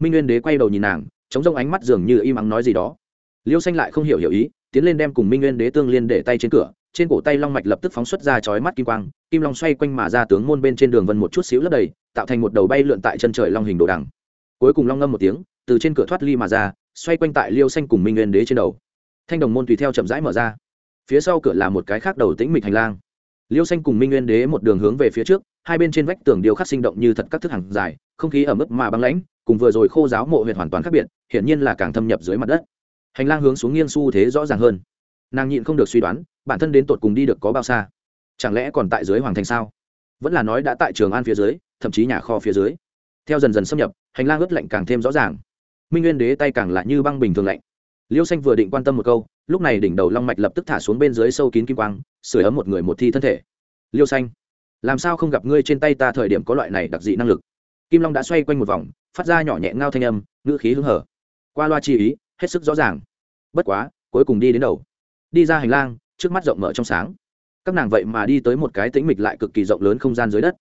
Minh nguyên đế quay đầu nhìn nàng, chống rông ánh mắt dường như im ắng nói gì đó. Liêu xanh lại không hiểu hiểu ý, tiến lên đem cùng minh nguyên đế tương liên để tay trên cửa, trên cổ tay long mạch lập tức phóng xuất ra chói mắt kim quang, kim long xoay quanh mà ra tướng môn bên trên đường vân một chút xíu lấp đầy tạo thành một đầu bay lượn tại chân trời long hình đồ đằng. Cuối cùng long ngâm một tiếng, từ trên cửa thoát ly mà ra, xoay quanh tại liêu xanh cùng minh nguyên đế trên đầu. Thanh đồng môn tùy theo chậm rãi mở ra. Phía sau cửa là một cái khác đầu tĩnh mịch hành lang. Liêu xanh cùng minh nguyên đế một đường hướng về phía trước, hai bên trên vách tường điêu khắc sinh động như thật các thức hàng dài, không khí ở mức mà băng lãnh, cùng vừa rồi khô giáo mộ huyện hoàn toàn khác biệt, hiển nhiên là càng thâm nhập dưới mặt đất. Hành lang hướng xuống nghiêng xu thế rõ ràng hơn. Nàng nhịn không được suy đoán, bản thân đến tột cùng đi được có bao xa? Chẳng lẽ còn tại dưới hoàng thành sao? Vẫn là nói đã tại trường an phía dưới thậm chí nhà kho phía dưới. Theo dần dần xâm nhập, hành lang ướt lạnh càng thêm rõ ràng. Minh nguyên đế tay càng lại như băng bình thường lạnh. Liêu xanh vừa định quan tâm một câu, lúc này đỉnh đầu long mạch lập tức thả xuống bên dưới sâu kín kim quang sửa ấm một người một thi thân thể. Liêu xanh, làm sao không gặp ngươi trên tay ta thời điểm có loại này đặc dị năng lực? Kim long đã xoay quanh một vòng, phát ra nhỏ nhẹ ngao thanh âm, ngữ khí hứng hở. Qua loa chi ý, hết sức rõ ràng. Bất quá, cuối cùng đi đến đầu. Đi ra hành lang, trước mắt rộng mở trong sáng. Các nàng vậy mà đi tới một cái tĩnh mịch lại cực kỳ rộng lớn không gian dưới đất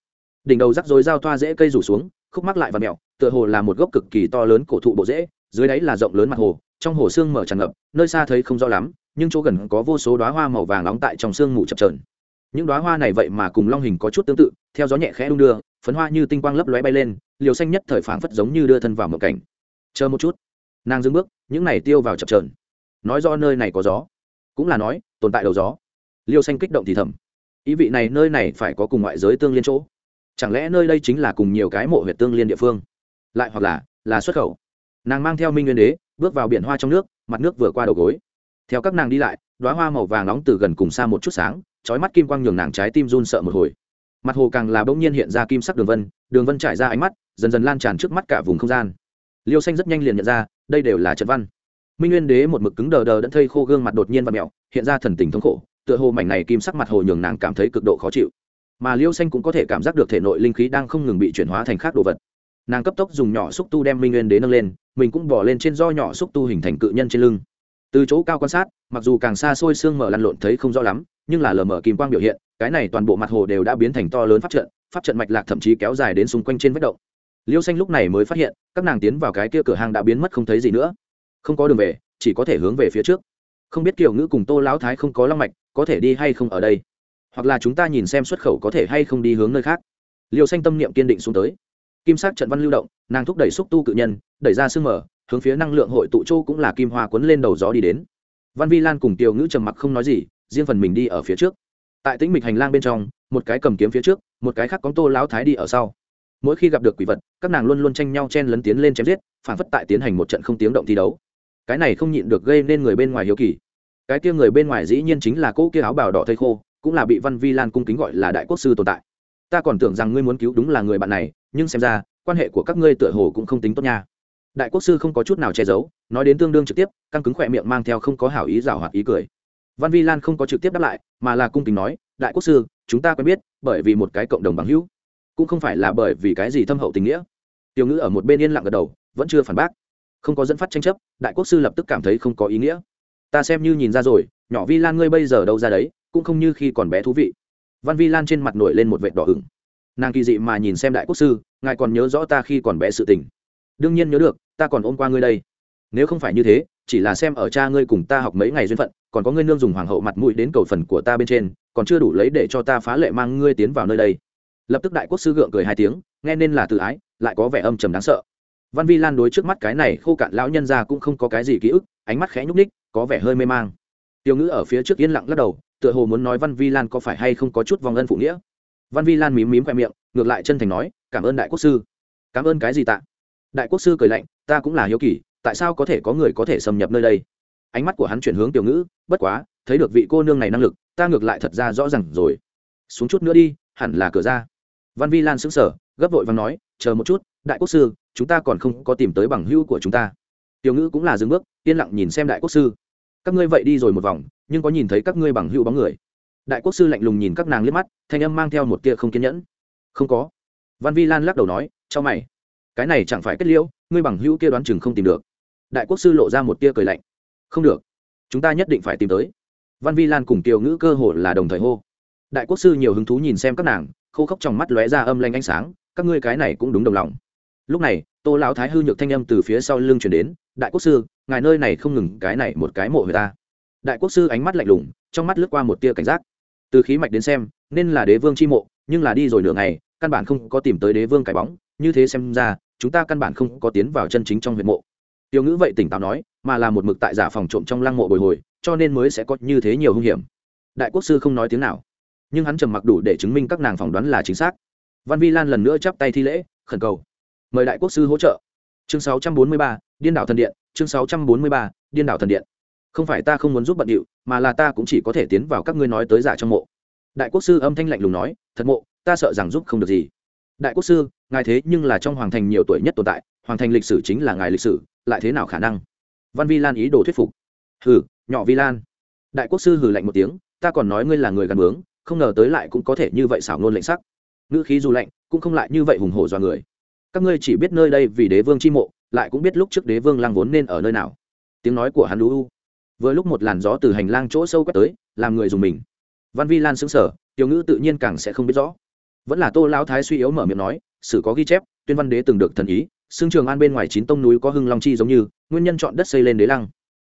đỉnh đầu rắc rối giao thoa dễ cây rủ xuống, khúc mắc lại và mẹo, tựa hồ là một gốc cực kỳ to lớn cổ thụ bộ dễ dưới đáy là rộng lớn mặt hồ, trong hồ xương mở tràn ngập, nơi xa thấy không rõ lắm, nhưng chỗ gần có vô số đoá hoa màu vàng nóng tại trong sương mù chập trờn những đoá hoa này vậy mà cùng long hình có chút tương tự, theo gió nhẹ khẽ đung đưa, phấn hoa như tinh quang lấp lóe bay lên, liều xanh nhất thời phảng phất giống như đưa thân vào một cảnh. Chờ một chút. Nàng dưng bước, những này tiêu vào chập trờn nói do nơi này có gió. Cũng là nói, tồn tại đầu gió. Liêu xanh kích động thì thầm. Ý vị này nơi này phải có cùng ngoại giới tương liên chỗ chẳng lẽ nơi đây chính là cùng nhiều cái mộ huyệt tương liên địa phương? Lại hoặc là là xuất khẩu. Nàng mang theo minh nguyên đế, bước vào biển hoa trong nước, mặt nước vừa qua đầu gối. Theo các nàng đi lại đoá hoa màu vàng nóng từ gần cùng xa một chút sáng trói mắt kim quang nhường nàng trái tim run sợ một hồi. Mặt hồ càng là bỗng nhiên hiện ra kim sắc đường vân đường vân trải ra ánh mắt, dần dần lan tràn trước mắt cả vùng không gian. Liêu xanh rất nhanh liền nhận ra, đây đều là trận văn. Minh nguyên đế một mực cứng đờ đờ đẫn thây khô gương mặt đột nhiên và mẹo, hiện ra thần tình thống khổ, tựa hồ mảnh này kim sắc mặt hồ nhường nàng cảm thấy cực độ khó chịu mà liêu xanh cũng có thể cảm giác được thể nội linh khí đang không ngừng bị chuyển hóa thành khác đồ vật. Nàng cấp tốc dùng nhỏ xúc tu đem minh nguyên đế nâng lên, mình cũng bỏ lên trên do nhỏ xúc tu hình thành cự nhân trên lưng. Từ chỗ cao quan sát, mặc dù càng xa xôi xương mở lăn lộn thấy không rõ lắm, nhưng là lờ mở kim quang biểu hiện, cái này toàn bộ mặt hồ đều đã biến thành to lớn pháp trận pháp trận mạch lạc thậm chí kéo dài đến xung quanh trên vách động. Liêu xanh lúc này mới phát hiện, các nàng tiến vào cái kia cửa hàng đã biến mất không thấy gì nữa. Không có đường về, chỉ có thể hướng về phía trước. Không biết kiều ngữ cùng tô lão thái không có long mạch, có thể đi hay không ở đây hoặc là chúng ta nhìn xem xuất khẩu có thể hay không đi hướng nơi khác. Liều xanh tâm niệm kiên định xuống tới. Kim sắc trận văn lưu động, nàng thúc đẩy xúc tu cự nhân, đẩy ra sương mở hướng phía năng lượng hội tụ châu cũng là kim hoa quấn lên đầu gió đi đến. Văn vi lan cùng tiểu ngữ trầm mặc không nói gì, riêng phần mình đi ở phía trước. Tại tĩnh mịch hành lang bên trong, một cái cầm kiếm phía trước, một cái khác có tô lão thái đi ở sau. Mỗi khi gặp được quỷ vật, các nàng luôn luôn tranh nhau chen lấn tiến lên chém giết, phản phất tại tiến hành một trận không tiếng động thi đấu. Cái này không nhịn được gây nên người bên ngoài hiếu kỳ. Cái kia người bên ngoài dĩ nhiên chính là cỗ kia áo bào đỏ thây khô cũng là bị văn vi lan cung kính gọi là đại quốc sư tồn tại. Ta còn tưởng rằng ngươi muốn cứu đúng là người bạn này, nhưng xem ra, quan hệ của các ngươi tựa hồ cũng không tính tốt nha. Đại quốc sư không có chút nào che giấu, nói đến tương đương trực tiếp, căng cứng khỏe miệng mang theo không có hảo ý rào hoạt ý cười. Văn vi lan không có trực tiếp đáp lại, mà là cung kính nói, đại quốc sư, chúng ta quen biết, bởi vì một cái cộng đồng bằng hữu. Cũng không phải là bởi vì cái gì thâm hậu tình nghĩa. Tiểu ngữ ở một bên yên lặng gật đầu, vẫn chưa phản bác. Không có dẫn phát tranh chấp, đại quốc sư lập tức cảm thấy không có ý nghĩa. Ta xem như nhìn ra rồi, nhỏ vi lan ngươi bây giờ đâu ra đấy cũng không như khi còn bé thú vị. Văn vi lan trên mặt nổi lên một vệt đỏ ửng. Nàng kỳ dị mà nhìn xem đại quốc sư, ngài còn nhớ rõ ta khi còn bé sự tình. Đương nhiên nhớ được, ta còn ôm qua ngươi đây. Nếu không phải như thế, chỉ là xem ở cha ngươi cùng ta học mấy ngày duyên phận, còn có ngươi nương dùng hoàng hậu mặt mũi đến cầu phần của ta bên trên, còn chưa đủ lấy để cho ta phá lệ mang ngươi tiến vào nơi đây. Lập tức đại quốc sư gượng cười hai tiếng, nghe nên là tự ái, lại có vẻ âm trầm đáng sợ. Văn vi lan đối trước mắt cái này khô cạn lão nhân ra cũng không có cái gì ký ức, ánh mắt khẽ nhúc ních có vẻ hơi mê mang. Tiểu ngữ ở phía trước yên lặng lắc đầu tựa hồ muốn nói văn vi lan có phải hay không có chút vòng ân phụ nghĩa. Văn vi lan mím mím khoe miệng, ngược lại chân thành nói, cảm ơn đại quốc sư. Cảm ơn cái gì tạ? Đại quốc sư cười lạnh, ta cũng là hiếu kỳ, tại sao có thể có người có thể xâm nhập nơi đây? Ánh mắt của hắn chuyển hướng tiểu ngữ, bất quá, thấy được vị cô nương này năng lực, ta ngược lại thật ra rõ ràng rồi. Xuống chút nữa đi, hẳn là cửa ra. Văn vi lan xứng sở gấp vội và nói, chờ một chút, đại quốc sư, chúng ta còn không có tìm tới bằng hữu của chúng ta. Tiểu ngữ cũng là dừng bước, yên lặng nhìn xem đại quốc sư. Các ngươi vậy đi rồi một vòng nhưng có nhìn thấy các ngươi bằng hữu bóng người. Đại quốc sư lạnh lùng nhìn các nàng liếc mắt, thanh âm mang theo một tia không kiên nhẫn. Không có. Văn vi lan lắc đầu nói, cho mày. Cái này chẳng phải kết liễu, ngươi bằng hữu kia đoán chừng không tìm được. Đại quốc sư lộ ra một tia cười lạnh. Không được. Chúng ta nhất định phải tìm tới. Văn vi lan cùng tiểu ngữ cơ hồ là đồng thời hô. Đại quốc sư nhiều hứng thú nhìn xem các nàng, khô khốc trong mắt lóe ra âm lanh ánh sáng, các ngươi cái này cũng đúng đồng lòng. Lúc này, tô lão thái hư nhược thanh âm từ phía sau lưng chuyển đến, đại quốc sư, ngài nơi này không ngừng cái này một cái mộ người ta đại quốc sư ánh mắt lạnh lùng trong mắt lướt qua một tia cảnh giác. Từ khí mạch đến xem nên là đế vương chi mộ nhưng là đi rồi nửa ngày căn bản không có tìm tới đế vương cái bóng. Như thế xem ra chúng ta căn bản không có tiến vào chân chính trong huyện mộ. Tiêu ngữ vậy tỉnh táo nói mà là một mực tại giả phòng trộm trong lăng mộ bồi hồi cho nên mới sẽ có như thế nhiều hung hiểm. Đại quốc sư không nói tiếng nào nhưng hắn trầm mặc đủ để chứng minh các nàng phỏng đoán là chính xác. Văn vi lan lần nữa chắp tay thi lễ khẩn cầu. Mời đại quốc sư hỗ trợ. Chương 643, điên đảo thần điện chương 643, điên đảo thần điện không phải ta không muốn giúp bận điệu, mà là ta cũng chỉ có thể tiến vào các ngươi nói tới giả trong mộ. Đại quốc sư âm thanh lạnh lùng nói, thật mộ, ta sợ rằng giúp không được gì. Đại quốc sư, ngài thế nhưng là trong hoàng thành nhiều tuổi nhất tồn tại, hoàng thành lịch sử chính là ngài lịch sử, lại thế nào khả năng? Văn vi lan ý đồ thuyết phục. Hừ, nhỏ vi lan. Đại quốc sư hừ lạnh một tiếng, ta còn nói ngươi là người gần bướng, không ngờ tới lại cũng có thể như vậy xảo ngôn lệnh sắc. Ngữ khí dù lạnh, cũng không lại như vậy hùng hổ do người. Các ngươi chỉ biết nơi đây vì đế vương chi mộ, lại cũng biết lúc trước đế vương lang vốn nên ở nơi nào. Tiếng nói của hắn lũ u vừa lúc một làn gió từ hành lang chỗ sâu quét tới, làm người dùng mình. Văn vi lan xứng sở tiểu ngữ tự nhiên càng sẽ không biết rõ. Vẫn là tô lão thái suy yếu mở miệng nói, sử có ghi chép, tuyên văn đế từng được thần ý xương trường an bên ngoài chín tông núi có hưng long chi giống như, nguyên nhân chọn đất xây lên đế lăng.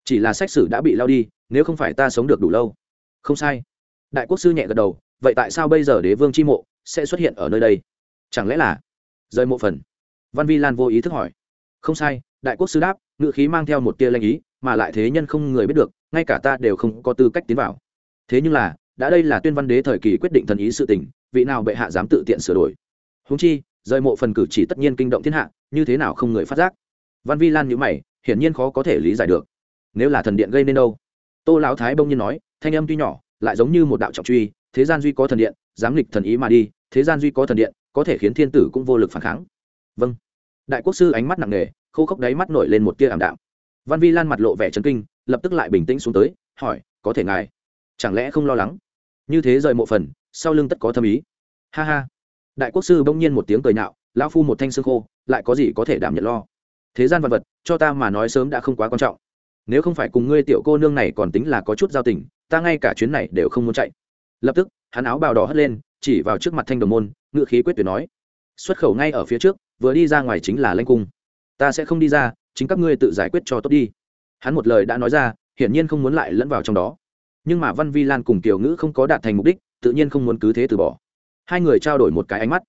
Chỉ là sách sử đã bị lao đi, nếu không phải ta sống được đủ lâu. Không sai. Đại quốc sư nhẹ gật đầu, vậy tại sao bây giờ đế vương chi mộ sẽ xuất hiện ở nơi đây? Chẳng lẽ là rời mộ phần? Văn vi lan vô ý thức hỏi. Không sai. Đại quốc sư đáp ngự khí mang theo một tia lanh ý mà lại thế nhân không người biết được, ngay cả ta đều không có tư cách tiến vào. Thế nhưng là, đã đây là tuyên văn đế thời kỳ quyết định thần ý sự tình, vị nào bệ hạ dám tự tiện sửa đổi? Húng chi, rời mộ phần cử chỉ tất nhiên kinh động thiên hạ, như thế nào không người phát giác? Văn vi lan nhữ mày, hiển nhiên khó có thể lý giải được. Nếu là thần điện gây nên đâu? Tô lão thái bông nhiên nói, thanh âm tuy nhỏ, lại giống như một đạo trọng truy, thế gian duy có thần điện, dám lịch thần ý mà đi, thế gian duy có thần điện, có thể khiến thiên tử cũng vô lực phản kháng. Vâng. Đại quốc sư ánh mắt nặng nề, khô khốc đáy mắt nổi lên một tia ảm đạm văn vi lan mặt lộ vẻ chấn kinh, lập tức lại bình tĩnh xuống tới, hỏi, có thể ngài chẳng lẽ không lo lắng? Như thế rời mộ phần, sau lưng tất có thâm ý. Ha ha. Đại quốc sư bỗng nhiên một tiếng cười nhạo, lão phu một thanh xương khô, lại có gì có thể đảm nhận lo? Thế gian vật vật, cho ta mà nói sớm đã không quá quan trọng. Nếu không phải cùng ngươi tiểu cô nương này còn tính là có chút giao tình, ta ngay cả chuyến này đều không muốn chạy. Lập tức, hắn áo bào đỏ hất lên, chỉ vào trước mặt thanh đồng môn ngự khí quyết tuyệt nói, xuất khẩu ngay ở phía trước, vừa đi ra ngoài chính là lanh cung. Ta sẽ không đi ra chính các ngươi tự giải quyết cho tốt đi. Hắn một lời đã nói ra, hiển nhiên không muốn lại lẫn vào trong đó. Nhưng mà văn vi lan cùng tiểu ngữ không có đạt thành mục đích, tự nhiên không muốn cứ thế từ bỏ. Hai người trao đổi một cái ánh mắt.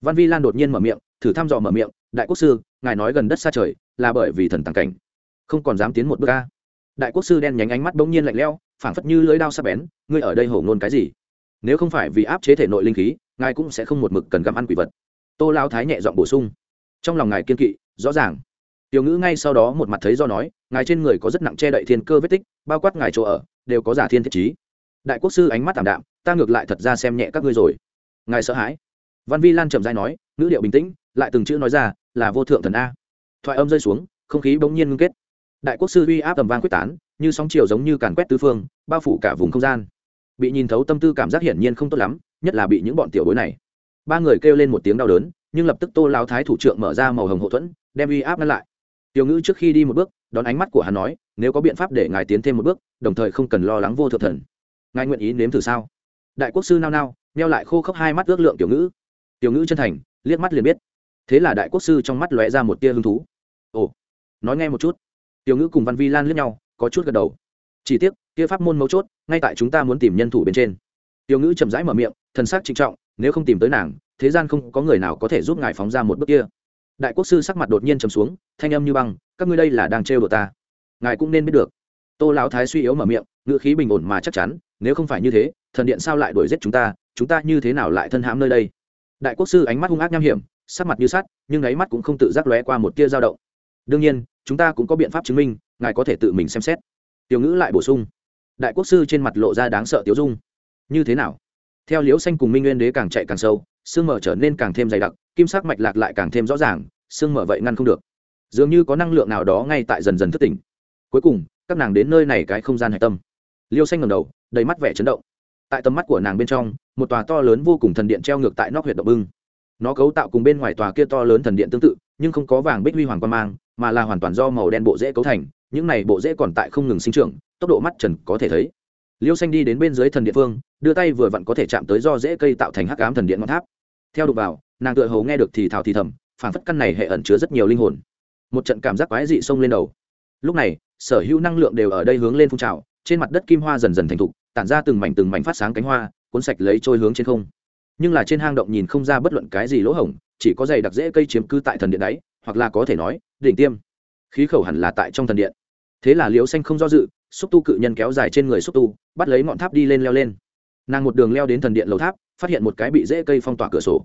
Văn vi lan đột nhiên mở miệng, thử thăm dò mở miệng, đại quốc sư, ngài nói gần đất xa trời, là bởi vì thần tàng cảnh. Không còn dám tiến một bước ca đại quốc sư đen nhánh ánh mắt bỗng nhiên lạnh lẽo, phảng phất như lưỡi đao sắp bén, ngươi ở đây hổ ngôn cái gì? Nếu không phải vì áp chế thể nội linh khí, ngài cũng sẽ không một mực cần gặm ăn quỷ vật. Tô lao thái nhẹ giọng bổ sung, trong lòng ngài kiên kỵ, rõ ràng tiểu ngữ ngay sau đó một mặt thấy do nói, ngài trên người có rất nặng che đậy thiên cơ vết tích, bao quát ngài chỗ ở, đều có giả thiên thiết trí. Đại quốc sư ánh mắt t đạm, ta ngược lại thật ra xem nhẹ các ngươi rồi. Ngài sợ hãi? Văn vi lan chậm dai nói, ngữ điệu bình tĩnh, lại từng chữ nói ra, là vô thượng thần a. Thoại âm rơi xuống, không khí bỗng nhiên ngưng kết. Đại quốc sư uy áp tầm vang quyết tán, như sóng chiều giống như càn quét tứ phương, bao phủ cả vùng không gian. Bị nhìn thấu tâm tư cảm giác hiển nhiên không tốt lắm, nhất là bị những bọn tiểu bối này. Ba người kêu lên một tiếng đau đớn, nhưng lập tức tô lao thái thủ trưởng mở ra màu hồng hậu thuẫn, đem uy áp ngăn lại tiểu ngữ trước khi đi một bước, đón ánh mắt của hắn nói, nếu có biện pháp để ngài tiến thêm một bước, đồng thời không cần lo lắng vô thượng thần. Ngài nguyện ý nếm thử sao? Đại quốc sư nao nao neo lại khô khốc hai mắt ước lượng tiểu ngữ. Tiểu ngữ chân thành, liếc mắt liền biết. Thế là đại quốc sư trong mắt lóe ra một tia hứng thú. Ồ, nói nghe một chút. Tiểu ngữ cùng văn vi lan liếc nhau, có chút gật đầu. Chỉ tiếc, kia pháp môn mấu chốt, ngay tại chúng ta muốn tìm nhân thủ bên trên. Tiểu ngữ chậm rãi mở miệng, thần sắc trịnh trọng, nếu không tìm tới nàng, thế gian không có người nào có thể giúp ngài phóng ra một bước kia đại quốc sư sắc mặt đột nhiên trầm xuống, thanh âm như băng, các ngươi đây là đang trêu đồ ta. Ngài cũng nên biết được. Tô lão thái suy yếu mở miệng, ngữ khí bình ổn mà chắc chắn, nếu không phải như thế, thần điện sao lại đuổi giết chúng ta? Chúng ta như thế nào lại thân hãm nơi đây? Đại quốc sư ánh mắt hung ác nham hiểm, sắc mặt như sắt, nhưng ánh mắt cũng không tự giác lóe qua một tia dao động. Đương nhiên, chúng ta cũng có biện pháp chứng minh, ngài có thể tự mình xem xét. Tiểu ngữ lại bổ sung. Đại quốc sư trên mặt lộ ra đáng sợ tiểu dung. Như thế nào? Theo liễu xanh cùng minh nguyên đế càng chạy càng sâu xương mở trở nên càng thêm dày đặc, kim sắc mạch lạc lại càng thêm rõ ràng, xương mở vậy ngăn không được. Dường như có năng lượng nào đó ngay tại dần dần thức tỉnh. Cuối cùng, các nàng đến nơi này cái không gian hạch tâm. Liêu xanh ngầm đầu, đầy mắt vẻ chấn động. Tại tầm mắt của nàng bên trong, một tòa to lớn vô cùng thần điện treo ngược tại nóc huyệt động bưng. Nó cấu tạo cùng bên ngoài tòa kia to lớn thần điện tương tự, nhưng không có vàng bích huy hoàng quan mang, mà là hoàn toàn do màu đen bộ rễ cấu thành, những này bộ rễ còn tại không ngừng sinh trưởng, tốc độ mắt trần có thể thấy. Liêu xanh đi đến bên dưới thần điện phương, đưa tay vừa vặn có thể chạm tới do rễ cây tạo thành hắc ám thần điện ngọn tháp theo đục vào, nàng tựa hầu nghe được thì thào thì thầm phản phất căn này hệ ẩn chứa rất nhiều linh hồn. Một trận cảm giác quái dị xông lên đầu. Lúc này, sở hữu năng lượng đều ở đây hướng lên phun trào, trên mặt đất kim hoa dần dần thành thục, tản ra từng mảnh từng mảnh phát sáng cánh hoa, cuốn sạch lấy trôi hướng trên không. Nhưng là trên hang động nhìn không ra bất luận cái gì lỗ hổng, chỉ có dày đặc dễ cây chiếm cư tại thần điện đáy hoặc là có thể nói, đỉnh tiêm. Khí khẩu hẳn là tại trong thần điện. Thế là liễu xanh không do dự, xúc tu cự nhân kéo dài trên người xúc tu, bắt lấy ngọn tháp đi lên leo lên. Nàng một đường leo đến thần điện lầu tháp phát hiện một cái bị rễ cây phong tỏa cửa sổ.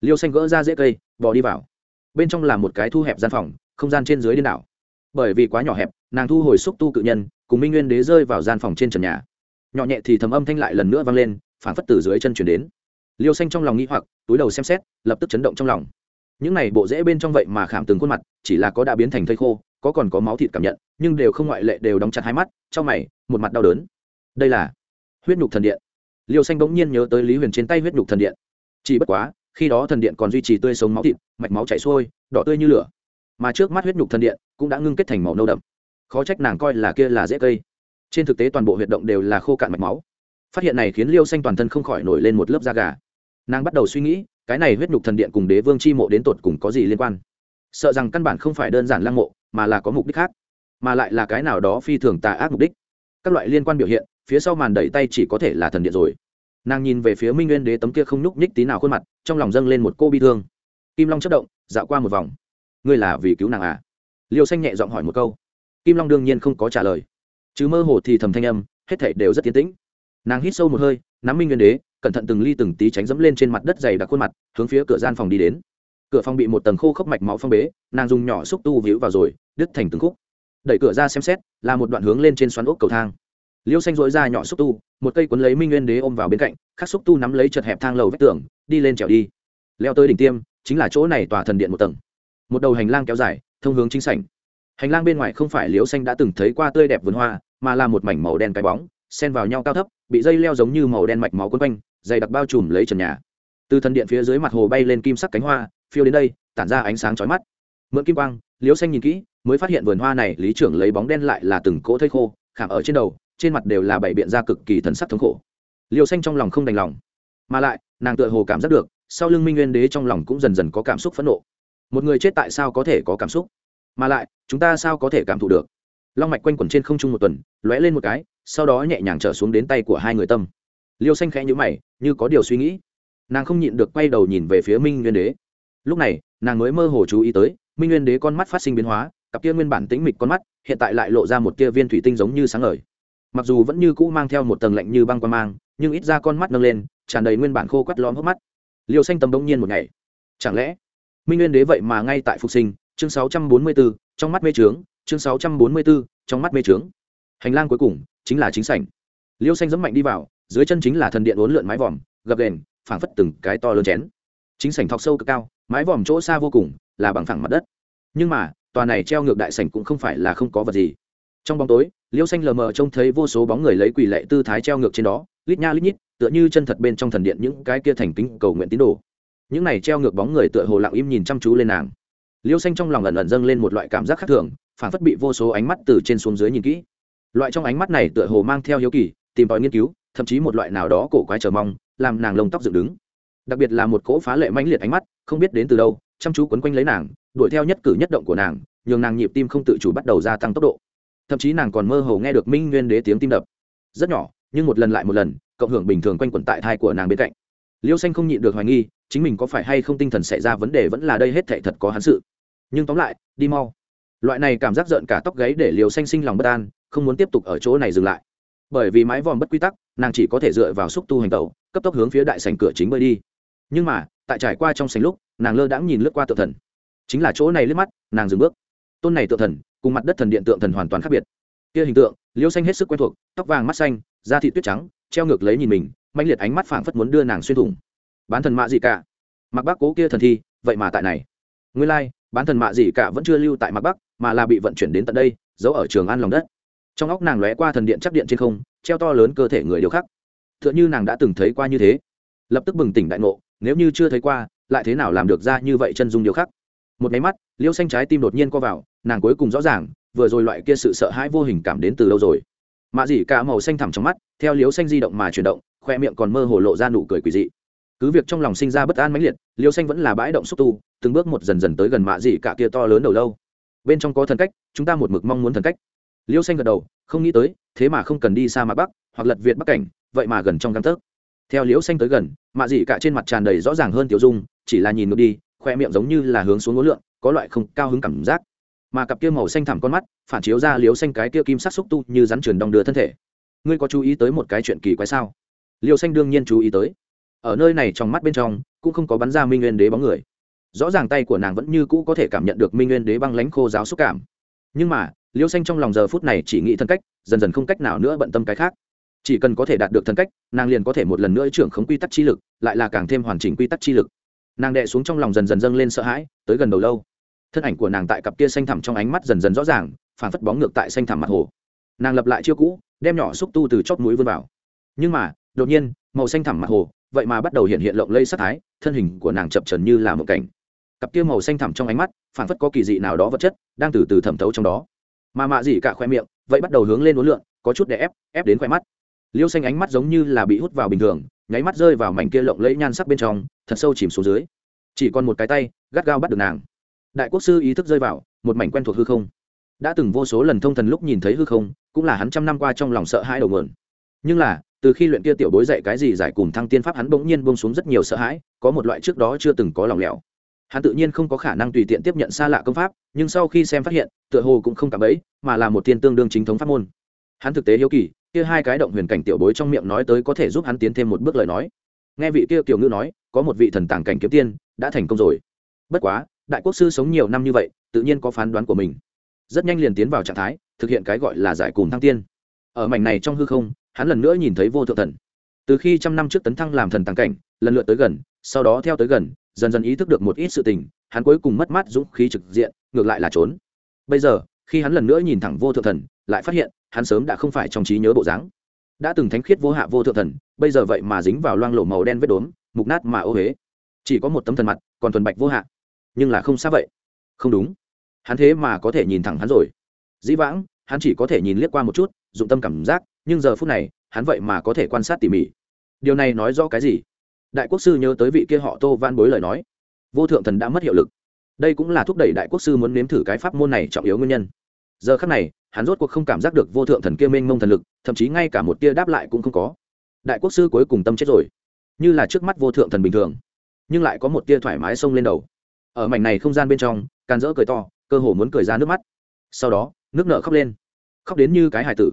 Liêu xanh gỡ ra rễ cây bò đi vào. Bên trong là một cái thu hẹp gian phòng, không gian trên dưới điên đảo. Bởi vì quá nhỏ hẹp, nàng thu hồi xúc tu cự nhân, cùng minh nguyên đế rơi vào gian phòng trên trần nhà. Nhỏ nhẹ thì thầm âm thanh lại lần nữa vang lên phản phất từ dưới chân chuyển đến. Liêu xanh trong lòng nghĩ hoặc, túi đầu xem xét, lập tức chấn động trong lòng. Những này bộ rễ bên trong vậy mà khảm từng khuôn mặt, chỉ là có đã biến thành thây khô, có còn có máu thịt cảm nhận, nhưng đều không ngoại lệ đều đóng chặt hai mắt, trong mày, một mặt đau đớn. Đây là huyết nhục thần điện liêu xanh bỗng nhiên nhớ tới lý huyền trên tay huyết nhục thần điện. Chỉ bất quá, khi đó thần điện còn duy trì tươi sống máu thịt, mạch máu chảy xuôi, đỏ tươi như lửa. Mà trước mắt huyết nhục thần điện cũng đã ngưng kết thành màu nâu đậm. Khó trách nàng coi là kia là dễ cây. Trên thực tế toàn bộ huyệt động đều là khô cạn mạch máu. Phát hiện này khiến liêu xanh toàn thân không khỏi nổi lên một lớp da gà. Nàng bắt đầu suy nghĩ, cái này huyết nhục thần điện cùng đế vương chi mộ đến tột cùng có gì liên quan? Sợ rằng căn bản không phải đơn giản lăng mộ, mà là có mục đích khác, mà lại là cái nào đó phi thường tà ác mục đích. Các loại liên quan biểu hiện phía sau màn đẩy tay chỉ có thể là thần điện rồi. Nàng nhìn về phía minh nguyên đế tấm kia không nhúc nhích tí nào khuôn mặt, trong lòng dâng lên một cô bi thương. Kim long chất động, dạo qua một vòng. Ngươi là vì cứu nàng à? Liêu xanh nhẹ giọng hỏi một câu. Kim long đương nhiên không có trả lời. Chứ mơ hồ thì thầm thanh âm, hết thảy đều rất tiến tĩnh. Nàng hít sâu một hơi, nắm minh nguyên đế, cẩn thận từng ly từng tí tránh dẫm lên trên mặt đất dày đặc khuôn mặt, hướng phía cửa gian phòng đi đến. Cửa phòng bị một tầng khô khốc mạch máu phong bế, nàng dùng nhỏ xúc tu víu vào rồi, đứt thành từng khúc. Đẩy cửa ra xem xét, là một đoạn hướng lên trên xoắn ốc cầu thang liêu xanh dối ra nhỏ xúc tu, một cây cuốn lấy minh nguyên đế ôm vào bên cạnh, khắc xúc tu nắm lấy chật hẹp thang lầu vách tường, đi lên trèo đi. Leo tới đỉnh tiêm, chính là chỗ này tòa thần điện một tầng. Một đầu hành lang kéo dài, thông hướng chính sảnh. Hành lang bên ngoài không phải liêu xanh đã từng thấy qua tươi đẹp vườn hoa, mà là một mảnh màu đen cái bóng, xen vào nhau cao thấp, bị dây leo giống như màu đen mạch máu quấn quanh, dày đặc bao trùm lấy trần nhà. Từ thần điện phía dưới mặt hồ bay lên kim sắc cánh hoa, phiêu đến đây, tản ra ánh sáng chói mắt. Mượn kim quang, liêu xanh nhìn kỹ, mới phát hiện vườn hoa này, lý trưởng lấy bóng đen lại là từng cỗ thây khô, khảm ở trên đầu trên mặt đều là bảy biện ra cực kỳ thần sắc thống khổ. Liêu xanh trong lòng không đành lòng. Mà lại, nàng tựa hồ cảm giác được, sau lưng minh nguyên đế trong lòng cũng dần dần có cảm xúc phẫn nộ. Một người chết tại sao có thể có cảm xúc? Mà lại, chúng ta sao có thể cảm thụ được? Long mạch quanh quẩn trên không trung một tuần, lóe lên một cái, sau đó nhẹ nhàng trở xuống đến tay của hai người tâm. Liêu xanh khẽ nhữ mày, như có điều suy nghĩ. Nàng không nhịn được quay đầu nhìn về phía minh nguyên đế. Lúc này, nàng mới mơ hồ chú ý tới, minh nguyên đế con mắt phát sinh biến hóa, cặp kia nguyên bản tĩnh mịch con mắt, hiện tại lại lộ ra một kia viên thủy tinh giống như sáng ngời mặc dù vẫn như cũ mang theo một tầng lạnh như băng qua mang nhưng ít ra con mắt nâng lên tràn đầy nguyên bản khô quắt lõm hốc mắt. Liều xanh tầm đông nhiên một ngày. Chẳng lẽ minh nguyên đế vậy mà ngay tại phục sinh? Chương 644, trong mắt mê trướng. Chương 644, trong mắt mê trướng. Hành lang cuối cùng chính là chính sảnh. Liêu xanh dẫm mạnh đi vào dưới chân chính là thần điện uốn lượn mái vòm gập đền phảng phất từng cái to lớn chén. Chính sảnh thọc sâu cực cao mái vòm chỗ xa vô cùng là bằng phẳng mặt đất. Nhưng mà tòa này treo ngược đại sảnh cũng không phải là không có vật gì trong bóng tối, liêu xanh lờ mờ trông thấy vô số bóng người lấy quỷ lệ tư thái treo ngược trên đó, lít nha lít nhít, tựa như chân thật bên trong thần điện những cái kia thành kính cầu nguyện tín đồ. Những này treo ngược bóng người tựa hồ lặng im nhìn chăm chú lên nàng. Liêu xanh trong lòng ẩn ẩn dâng lên một loại cảm giác khác thường, phản phất bị vô số ánh mắt từ trên xuống dưới nhìn kỹ. Loại trong ánh mắt này tựa hồ mang theo hiếu kỳ, tìm tòi nghiên cứu, thậm chí một loại nào đó cổ quái chờ mong, làm nàng lông tóc dựng đứng. Đặc biệt là một cỗ phá lệ mãnh liệt ánh mắt, không biết đến từ đâu, chăm chú quấn quanh lấy nàng, đuổi theo nhất cử nhất động của nàng, nhường nàng nhịp tim không tự chủ bắt đầu gia tăng tốc độ thậm chí nàng còn mơ hồ nghe được minh nguyên đế tiếng tim đập. Rất nhỏ, nhưng một lần lại một lần, cộng hưởng bình thường quanh quẩn tại thai của nàng bên cạnh. Liêu xanh không nhịn được hoài nghi, chính mình có phải hay không tinh thần xảy ra vấn đề vẫn là đây hết thệ thật có hắn sự. Nhưng tóm lại, đi mau. Loại này cảm giác rợn cả tóc gáy để liều xanh sinh lòng bất an, không muốn tiếp tục ở chỗ này dừng lại. Bởi vì mái vòm bất quy tắc, nàng chỉ có thể dựa vào xúc tu hành tẩu, cấp tốc hướng phía đại sành cửa chính bơi đi. Nhưng mà, tại trải qua trong sành lúc, nàng lơ đãng nhìn lướt qua tự thần. Chính là chỗ này lướt mắt, nàng dừng bước. Tôn này tự thần cùng mặt đất thần điện tượng thần hoàn toàn khác biệt. Kia hình tượng, liêu xanh hết sức quen thuộc, tóc vàng mắt xanh, da thị tuyết trắng, treo ngược lấy nhìn mình mạnh liệt ánh mắt phảng phất muốn đưa nàng xuyên thủng. Bán thần mạ gì cả. Mặc bác cố kia thần thi, vậy mà tại này. Nguyên lai, bán thần mạ gì cả vẫn chưa lưu tại mặc bắc, mà là bị vận chuyển đến tận đây, giấu ở trường an lòng đất. Trong óc nàng lóe qua thần điện chắc điện trên không, treo to lớn cơ thể người điều khác t h ư ợ n h ư nàng đã từng thấy qua như thế. Lập tức bừng tỉnh đại ngộ, nếu như chưa thấy qua, lại thế nào làm được ra như vậy chân dung điều khác một máy mắt, liêu xanh trái tim đột nhiên co vào nàng cuối cùng rõ ràng, vừa rồi loại kia sự sợ hãi vô hình cảm đến từ lâu rồi. Mạ dị cả màu xanh thẳm trong mắt, theo liếu xanh di động mà chuyển động, khoe miệng còn mơ hồ lộ ra nụ cười quỳ dị. Cứ việc trong lòng sinh ra bất an mãnh liệt liêu xanh vẫn là bãi động xúc tu, từng bước một dần dần tới gần mạ dị cả kia to lớn đầu lâu. Bên trong có thần cách, chúng ta một mực mong muốn thần cách. Liêu xanh gật đầu, không nghĩ tới, thế mà không cần đi xa mặt bắc, hoặc lật việt bắc cảnh, vậy mà gần trong căn tấc. Theo liêu xanh tới gần, mạ dị cả trên mặt tràn đầy rõ ràng hơn tiểu dung, chỉ là nhìn ngược đi, khoe miệng giống như là hướng xuống ngối lượng, có loại không cao hứng cảm giác mà cặp kia màu xanh thẳm con mắt phản chiếu ra liêu xanh cái kia kim sắc xúc tu như rắn truyền đong đưa thân thể. Ngươi có chú ý tới một cái chuyện kỳ quái sao? Liêu xanh đương nhiên chú ý tới. Ở nơi này trong mắt bên trong, cũng không có bắn ra minh nguyên đế bóng người. Rõ ràng tay của nàng vẫn như cũ có thể cảm nhận được minh nguyên đế băng lãnh khô giáo xúc cảm. Nhưng mà, liêu xanh trong lòng giờ phút này chỉ nghĩ thân cách, dần dần không cách nào nữa bận tâm cái khác. Chỉ cần có thể đạt được thân cách, nàng liền có thể một lần nữa trưởng khống quy tắc chi lực, lại là càng thêm hoàn chỉnh quy tắc chi lực. Nàng đệ xuống trong lòng dần dần dâng lên sợ hãi, tới gần đầu lâu thân ảnh của nàng tại cặp kia xanh thẳm trong ánh mắt dần dần rõ ràng phản phất bóng ngược tại xanh thẳm mặt hồ. Nàng lập lại chiêu cũ, đem nhỏ xúc tu từ chót mũi vươn vào. Nhưng mà, đột nhiên, màu xanh thẳm mặt hồ, vậy mà bắt đầu hiện hiện lộng lây sắc thái, thân hình của nàng chập trần như là một cảnh. Cặp kia màu xanh thẳm trong ánh mắt phản phất có kỳ dị nào đó vật chất, đang từ từ thẩm thấu trong đó. Mà mạ dị cả khoe miệng, vậy bắt đầu hướng lên uốn lượn, có chút để ép ép đến khoe mắt. Liêu xanh ánh mắt giống như là bị hút vào bình thường, nháy mắt rơi vào mảnh kia lộng lẫy nhan sắc bên trong, thật sâu chìm xuống dưới. Chỉ còn một cái tay, gắt gao bắt được nàng đại quốc sư ý thức rơi vào, một mảnh quen thuộc hư không. Đã từng vô số lần thông thần lúc nhìn thấy hư không, cũng là hắn trăm năm qua trong lòng sợ hãi đầu mượn nhưng là, từ khi luyện kia tiểu bối dạy cái gì giải cùng thăng tiên pháp hắn bỗng nhiên bông xuống rất nhiều sợ hãi, có một loại trước đó chưa từng có lòng lẻo. Hắn tự nhiên không có khả năng tùy tiện tiếp nhận xa lạ công pháp, nhưng sau khi xem phát hiện, tựa hồ cũng không cảm ấy, mà là một tiên tương đương chính thống pháp môn. Hắn thực tế hiếu kỳ, kia hai cái động huyền cảnh tiểu bối trong miệng nói tới có thể giúp hắn tiến thêm một bước lời nói. Nghe vị kia tiểu ngữ nói, có một vị thần tàng cảnh kiếm tiên, đã thành công rồi. Bất quá đại quốc sư sống nhiều năm như vậy, tự nhiên có phán đoán của mình. Rất nhanh liền tiến vào trạng thái, thực hiện cái gọi là giải cùng thăng tiên. Ở mảnh này trong hư không, hắn lần nữa nhìn thấy vô thượng thần. Từ khi trăm năm trước tấn thăng làm thần tàng cảnh, lần lượt tới gần, sau đó theo tới gần, dần dần ý thức được một ít sự tình, hắn cuối cùng mất mát dũng khí trực diện, ngược lại là trốn. Bây giờ, khi hắn lần nữa nhìn thẳng vô thượng thần, lại phát hiện, hắn sớm đã không phải trong trí nhớ bộ dáng. Đã từng thánh khiết vô hạ vô thượng thần, bây giờ vậy mà dính vào loang lổ màu đen vết đốm, mục nát mà ô huế chỉ có một tấm thần mặt, còn thuần bạch vô hạ nhưng là không xa vậy. Không đúng. Hắn thế mà có thể nhìn thẳng hắn rồi. Dĩ vãng, hắn chỉ có thể nhìn liếc qua một chút, dụng tâm cảm giác, nhưng giờ phút này, hắn vậy mà có thể quan sát tỉ mỉ. Điều này nói rõ cái gì? Đại quốc sư nhớ tới vị kia họ tô van bối lời nói. Vô thượng thần đã mất hiệu lực. Đây cũng là thúc đẩy đại quốc sư muốn nếm thử cái pháp môn này trọng yếu nguyên nhân. Giờ khắc này, hắn rốt cuộc không cảm giác được vô thượng thần kia mênh mông thần lực, thậm chí ngay cả một tia đáp lại cũng không có. Đại quốc sư cuối cùng tâm chết rồi. Như là trước mắt vô thượng thần bình thường, nhưng lại có một tia thoải mái xông lên đầu ở mảnh này không gian bên trong, can rỡ cười to, cơ hồ muốn cười ra nước mắt. Sau đó, nước nợ khóc lên. Khóc đến như cái hài tử.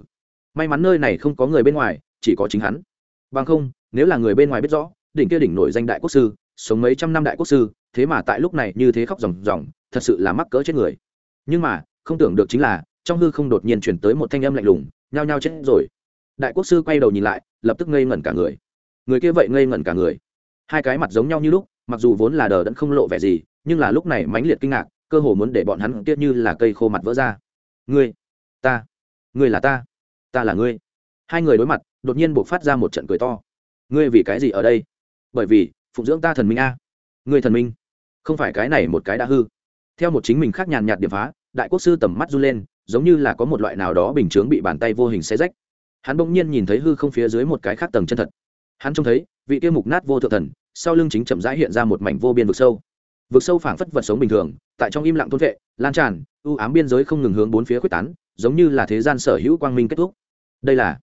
May mắn nơi này không có người bên ngoài, chỉ có chính hắn. Bằng không, nếu là người bên ngoài biết rõ, đỉnh kia đỉnh nổi danh đại quốc sư, sống mấy trăm năm đại quốc sư, thế mà tại lúc này như thế khóc ròng ròng, thật sự là mắc cỡ chết người. Nhưng mà, không tưởng được chính là, trong hư không đột nhiên chuyển tới một thanh âm lạnh lùng, nhao nhao chết rồi. Đại quốc sư quay đầu nhìn lại, lập tức ngây ngẩn cả người. Người kia vậy ngây ngẩn cả người. Hai cái mặt giống nhau như lúc, mặc dù vốn là đờ đẫn không lộ vẻ gì nhưng là lúc này mãnh liệt kinh ngạc, cơ hồ muốn để bọn hắn tiếc như là cây khô mặt vỡ ra. Ngươi, ta, ngươi là ta ta là ngươi. Hai người đối mặt, đột nhiên buộc phát ra một trận cười to. Ngươi vì cái gì ở đây? Bởi vì, phụng dưỡng ta thần minh a. Ngươi thần minh, không phải cái này một cái đã hư. Theo một chính mình khác nhàn nhạt điểm phá, đại quốc sư tầm mắt run lên, giống như là có một loại nào đó bình chướng bị bàn tay vô hình xe rách. Hắn bỗng nhiên nhìn thấy hư không phía dưới một cái khác tầng chân thật. Hắn trông thấy, vị kia mục nát vô thượng thần, sau lưng chính chậm rãi hiện ra một mảnh vô biên vực sâu vực sâu phảng phất vật sống bình thường, tại trong im lặng thôn vệ, lan tràn ưu ám biên giới không ngừng hướng bốn phía quyết tán, giống như là thế gian sở hữu quang minh kết thúc. Đây là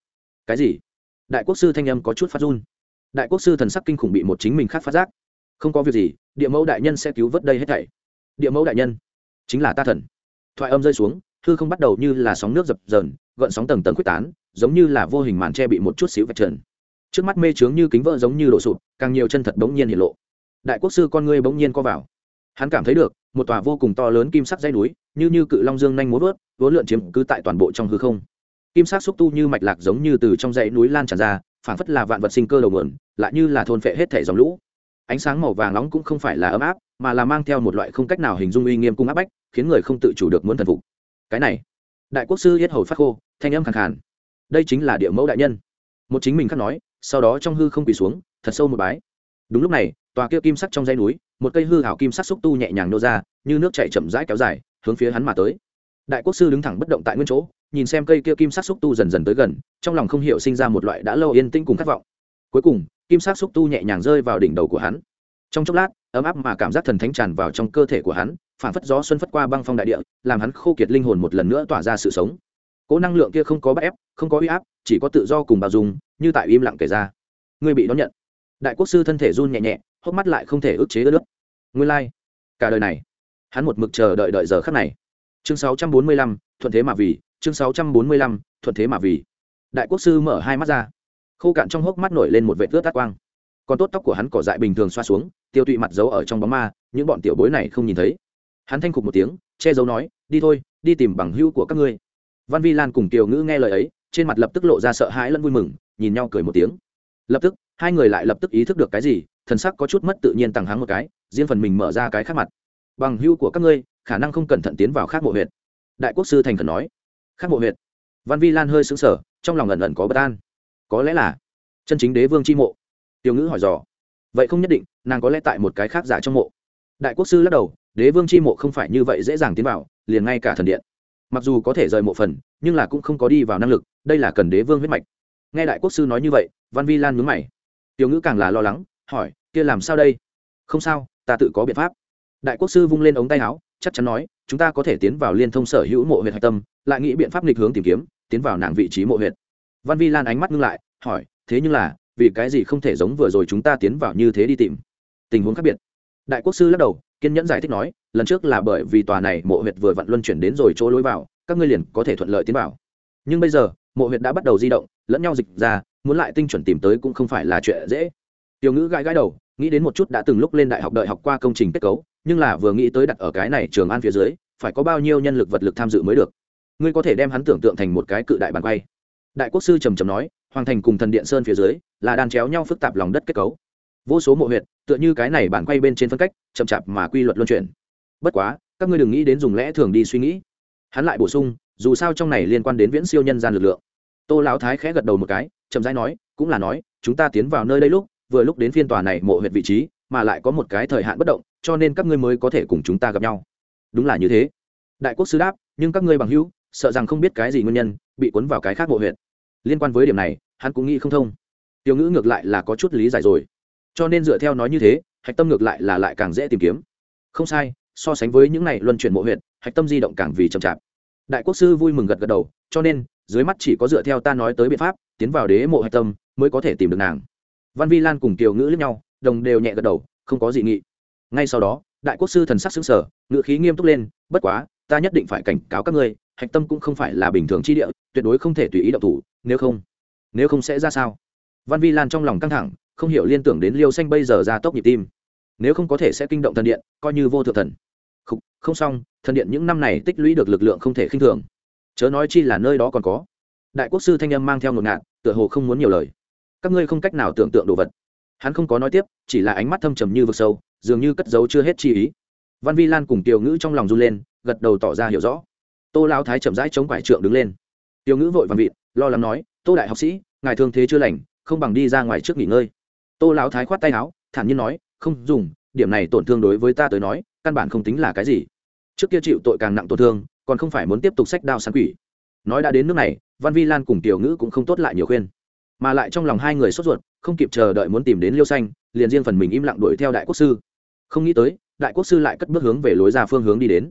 cái gì? Đại quốc sư thanh âm có chút phát run. Đại quốc sư thần sắc kinh khủng bị một chính mình khác phát giác. Không có việc gì, địa mẫu đại nhân sẽ cứu vớt đây hết thảy. Địa mẫu đại nhân, chính là ta thần. Thoại âm rơi xuống thư không bắt đầu như là sóng nước dập dờn, gợn sóng tầng tầng quyết tán, giống như là vô hình màn tre bị một chút xíu vạch trần. Trước mắt mê trướng như kính vỡ giống như đổ sụp, càng nhiều chân thật bỗng nhiên hiện lộ. Đại quốc sư con ngươi bỗng nhiên co vào hắn cảm thấy được, một tòa vô cùng to lớn kim sắc dây núi, như như cự long dương nhanh múa vớt, vốn lượn chiếm cứ tại toàn bộ trong hư không. Kim sắc xúc tu như mạch lạc giống như từ trong dãy núi lan tràn ra phản phất là vạn vật sinh cơ đầu nguồn, lại như là thôn phệ hết thể dòng lũ. Ánh sáng màu vàng nóng cũng không phải là ấm áp, mà là mang theo một loại không cách nào hình dung uy nghiêm cung áp bách, khiến người không tự chủ được muốn thần phục. Cái này, đại quốc sư yết hầu phát khô, thanh âm khẳng khàn. Đây chính là địa mẫu đại nhân. Một chính mình khắc nói, sau đó trong hư không quỳ xuống, thật sâu một bái. Đúng lúc này tòa kia kim sắc trong dây núi, một cây hư hảo kim sắc xúc tu nhẹ nhàng nô ra, như nước chạy chậm rãi kéo dài, hướng phía hắn mà tới. Đại quốc sư đứng thẳng bất động tại nguyên chỗ, nhìn xem cây kia kim sắc xúc tu dần dần tới gần, trong lòng không hiểu sinh ra một loại đã lâu yên tĩnh cùng khát vọng. Cuối cùng, kim sắc xúc tu nhẹ nhàng rơi vào đỉnh đầu của hắn. Trong chốc lát, ấm áp mà cảm giác thần thánh tràn vào trong cơ thể của hắn, phản phất gió xuân phất qua băng phong đại địa, làm hắn khô kiệt linh hồn một lần nữa tỏa ra sự sống. Cỗ năng lượng kia không có bắt ép, không có uy áp, chỉ có tự do cùng bao dung, như tại im lặng kể ra. Ngươi bị đón nhận. Đại quốc sư thân thể run nhẹ nhẹ hốc mắt lại không thể ức chế đỡ nước nguyên lai、like. cả đời này hắn một mực chờ đợi đợi giờ khắc này. Chương 645, thuận thế mà vì chương 645, thuận thế mà vì. Đại quốc sư mở hai mắt ra. Khô cạn trong hốc mắt nổi lên một vệt ướt tát quang. Còn tốt tóc của hắn cỏ dại bình thường xoa xuống tiêu tụy mặt giấu ở trong bóng ma những bọn tiểu bối này không nhìn thấy. Hắn thanh khục một tiếng che giấu nói đi thôi đi tìm bằng hữu của các ngươi. Văn vi lan cùng tiểu ngữ nghe lời ấy trên mặt lập tức lộ ra sợ hãi lẫn vui mừng nhìn nhau cười một tiếng. Lập tức hai người lại lập tức ý thức được cái gì thần sắc có chút mất tự nhiên tăng háng một cái, riêng phần mình mở ra cái khác mặt. Bằng hữu của các ngươi, khả năng không cẩn thận tiến vào khác mộ huyện đại quốc sư thành khẩn nói. Khác mộ huyện văn vi lan hơi xứng sở trong lòng ẩn ẩn có bất an. Có lẽ là chân chính đế vương c h i mộ. Tiểu ngữ hỏi dò. Vậy không nhất định, nàng có lẽ tại một cái khác giả trong mộ. Đại quốc sư lắc đầu, đế vương c h i mộ không phải như vậy dễ dàng tiến vào, liền ngay cả thần điện. Mặc dù có thể rời mộ phần, nhưng là cũng không có đi vào năng lực, đây là cần đế vương huyết mạch. Nghe đại quốc sư nói như vậy, văn vi lan nhúng mày. Tiểu ngữ càng là lo lắng hỏi, kia làm sao đây? Không sao, ta tự có biện pháp. Đại quốc sư vung lên ống tay áo, chắc chắn nói, chúng ta có thể tiến vào liên thông sở hữu mộ huyện hạch tâm, lại nghĩ biện pháp nghịch hướng tìm kiếm, tiến vào nàng vị trí mộ huyện văn vi lan ánh mắt ngưng lại, hỏi, thế nhưng là, vì cái gì không thể giống vừa rồi chúng ta tiến vào như thế đi tìm? Tình huống khác biệt. Đại quốc sư lắc đầu, kiên nhẫn giải thích nói, lần trước là bởi vì tòa này mộ huyệt vừa vặn luân chuyển đến rồi chỗ lối vào, các ngươi liền có thể thuận lợi tiến vào. Nhưng bây giờ, mộ huyệt đã bắt đầu di động, lẫn nhau dịch ra, muốn lại tinh chuẩn tìm tới cũng không phải là chuyện dễ tiểu ngữ gãi gãi đầu, nghĩ đến một chút đã từng lúc lên đại học đợi học qua công trình kết cấu, nhưng là vừa nghĩ tới đặt ở cái này trường an phía dưới, phải có bao nhiêu nhân lực vật lực tham dự mới được. Ngươi có thể đem hắn tưởng tượng thành một cái cự đại bàn quay. Đại quốc sư trầm trầm nói, hoàng thành cùng thần điện sơn phía dưới là đan chéo nhau phức tạp lòng đất kết cấu. Vô số mộ huyệt, tựa như cái này bản quay bên trên phân cách, chậm chạp mà quy luật luân chuyển. Bất quá, các ngươi đừng nghĩ đến dùng lẽ thường đi suy nghĩ. Hắn lại bổ sung, dù sao trong này liên quan đến viễn siêu nhân gian lực lượng. Tô lão thái khẽ gật đầu một cái, chậm rãi nói, cũng là nói, chúng ta tiến vào nơi đây lúc vừa lúc đến phiên tòa này mộ huyệt vị trí, mà lại có một cái thời hạn bất động, cho nên các ngươi mới có thể cùng chúng ta gặp nhau. Đúng là như thế. Đại quốc sư đáp, nhưng các ngươi bằng hữu, sợ rằng không biết cái gì nguyên nhân, bị cuốn vào cái khác mộ huyệt. Liên quan với điểm này, hắn cũng nghĩ không thông. Tiểu ngữ ngược lại là có chút lý giải rồi. Cho nên dựa theo nói như thế, hạch tâm ngược lại là lại càng dễ tìm kiếm. Không sai, so sánh với những này luân chuyển mộ huyện hạch tâm di động càng vì chậm chạp. Đại quốc sư vui mừng gật gật đầu, cho nên, dưới mắt chỉ có dựa theo ta nói tới biện pháp, tiến vào đế mộ hạch tâm, mới có thể tìm được nàng văn vi lan cùng kiều ngữ lẫn nhau đồng đều nhẹ gật đầu không có gì nghị. Ngay sau đó đại quốc sư thần sắc xứng sở ngữ khí nghiêm túc lên bất quá ta nhất định phải cảnh cáo các ngươi hạch tâm cũng không phải là bình thường chi địa tuyệt đối không thể tùy ý động thủ nếu không nếu không sẽ ra sao? Văn vi lan trong lòng căng thẳng không hiểu liên tưởng đến liêu xanh bây giờ ra tốc nhịp tim. Nếu không có thể sẽ kinh động thần điện coi như vô thượng thần. Không, không xong thần điện những năm này tích lũy được lực lượng không thể khinh thường. Chớ nói chi là nơi đó còn có. Đại quốc sư thanh âm mang theo ngột ngạt tựa hồ không muốn nhiều lời các ngươi không cách nào tưởng tượng đồ vật. Hắn không có nói tiếp, chỉ là ánh mắt thâm trầm như vực sâu, dường như cất giấu chưa hết chi ý. Văn vi lan cùng tiểu ngữ trong lòng run lên, gật đầu tỏ ra hiểu rõ. Tô lao thái chậm rãi chống quải trượng đứng lên. Tiểu ngữ vội vàng vịt lo lắng nói, tô đại học sĩ, ngài thương thế chưa lành, không bằng đi ra ngoài trước nghỉ ngơi. Tô lão thái khoát tay áo, thản nhiên nói, không dùng, điểm này tổn thương đối với ta tới nói, căn bản không tính là cái gì. Trước kia chịu tội càng nặng tổn thương, còn không phải muốn tiếp tục sách đao sáng quỷ. Nói đã đến nước này, văn vi lan cùng tiểu ngữ cũng không tốt lại nhiều khuyên mà lại trong lòng hai người sốt ruột, không kịp chờ đợi muốn tìm đến liêu xanh, liền riêng phần mình im lặng đuổi theo đại quốc sư. Không nghĩ tới, đại quốc sư lại cất bước hướng về lối ra phương hướng đi đến.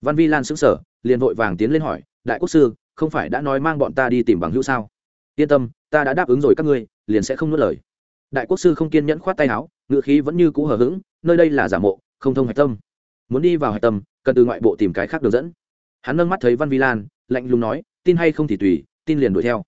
Văn vi lan xứng sở liền vội vàng tiến lên hỏi, đại quốc sư, không phải đã nói mang bọn ta đi tìm bằng hữu sao? Yên tâm, ta đã đáp ứng rồi các ngươi, liền sẽ không nuốt lời. Đại quốc sư không kiên nhẫn khoát tay áo ngự khí vẫn như cũ hờ hững, nơi đây là giả mộ, không thông hạch tâm. Muốn đi vào hạch tâm, cần từ ngoại bộ tìm cái khác đường dẫn. Hắn nâng mắt thấy văn vi lan, lạnh lùng nói, tin hay không thì tùy, tin liền đuổi theo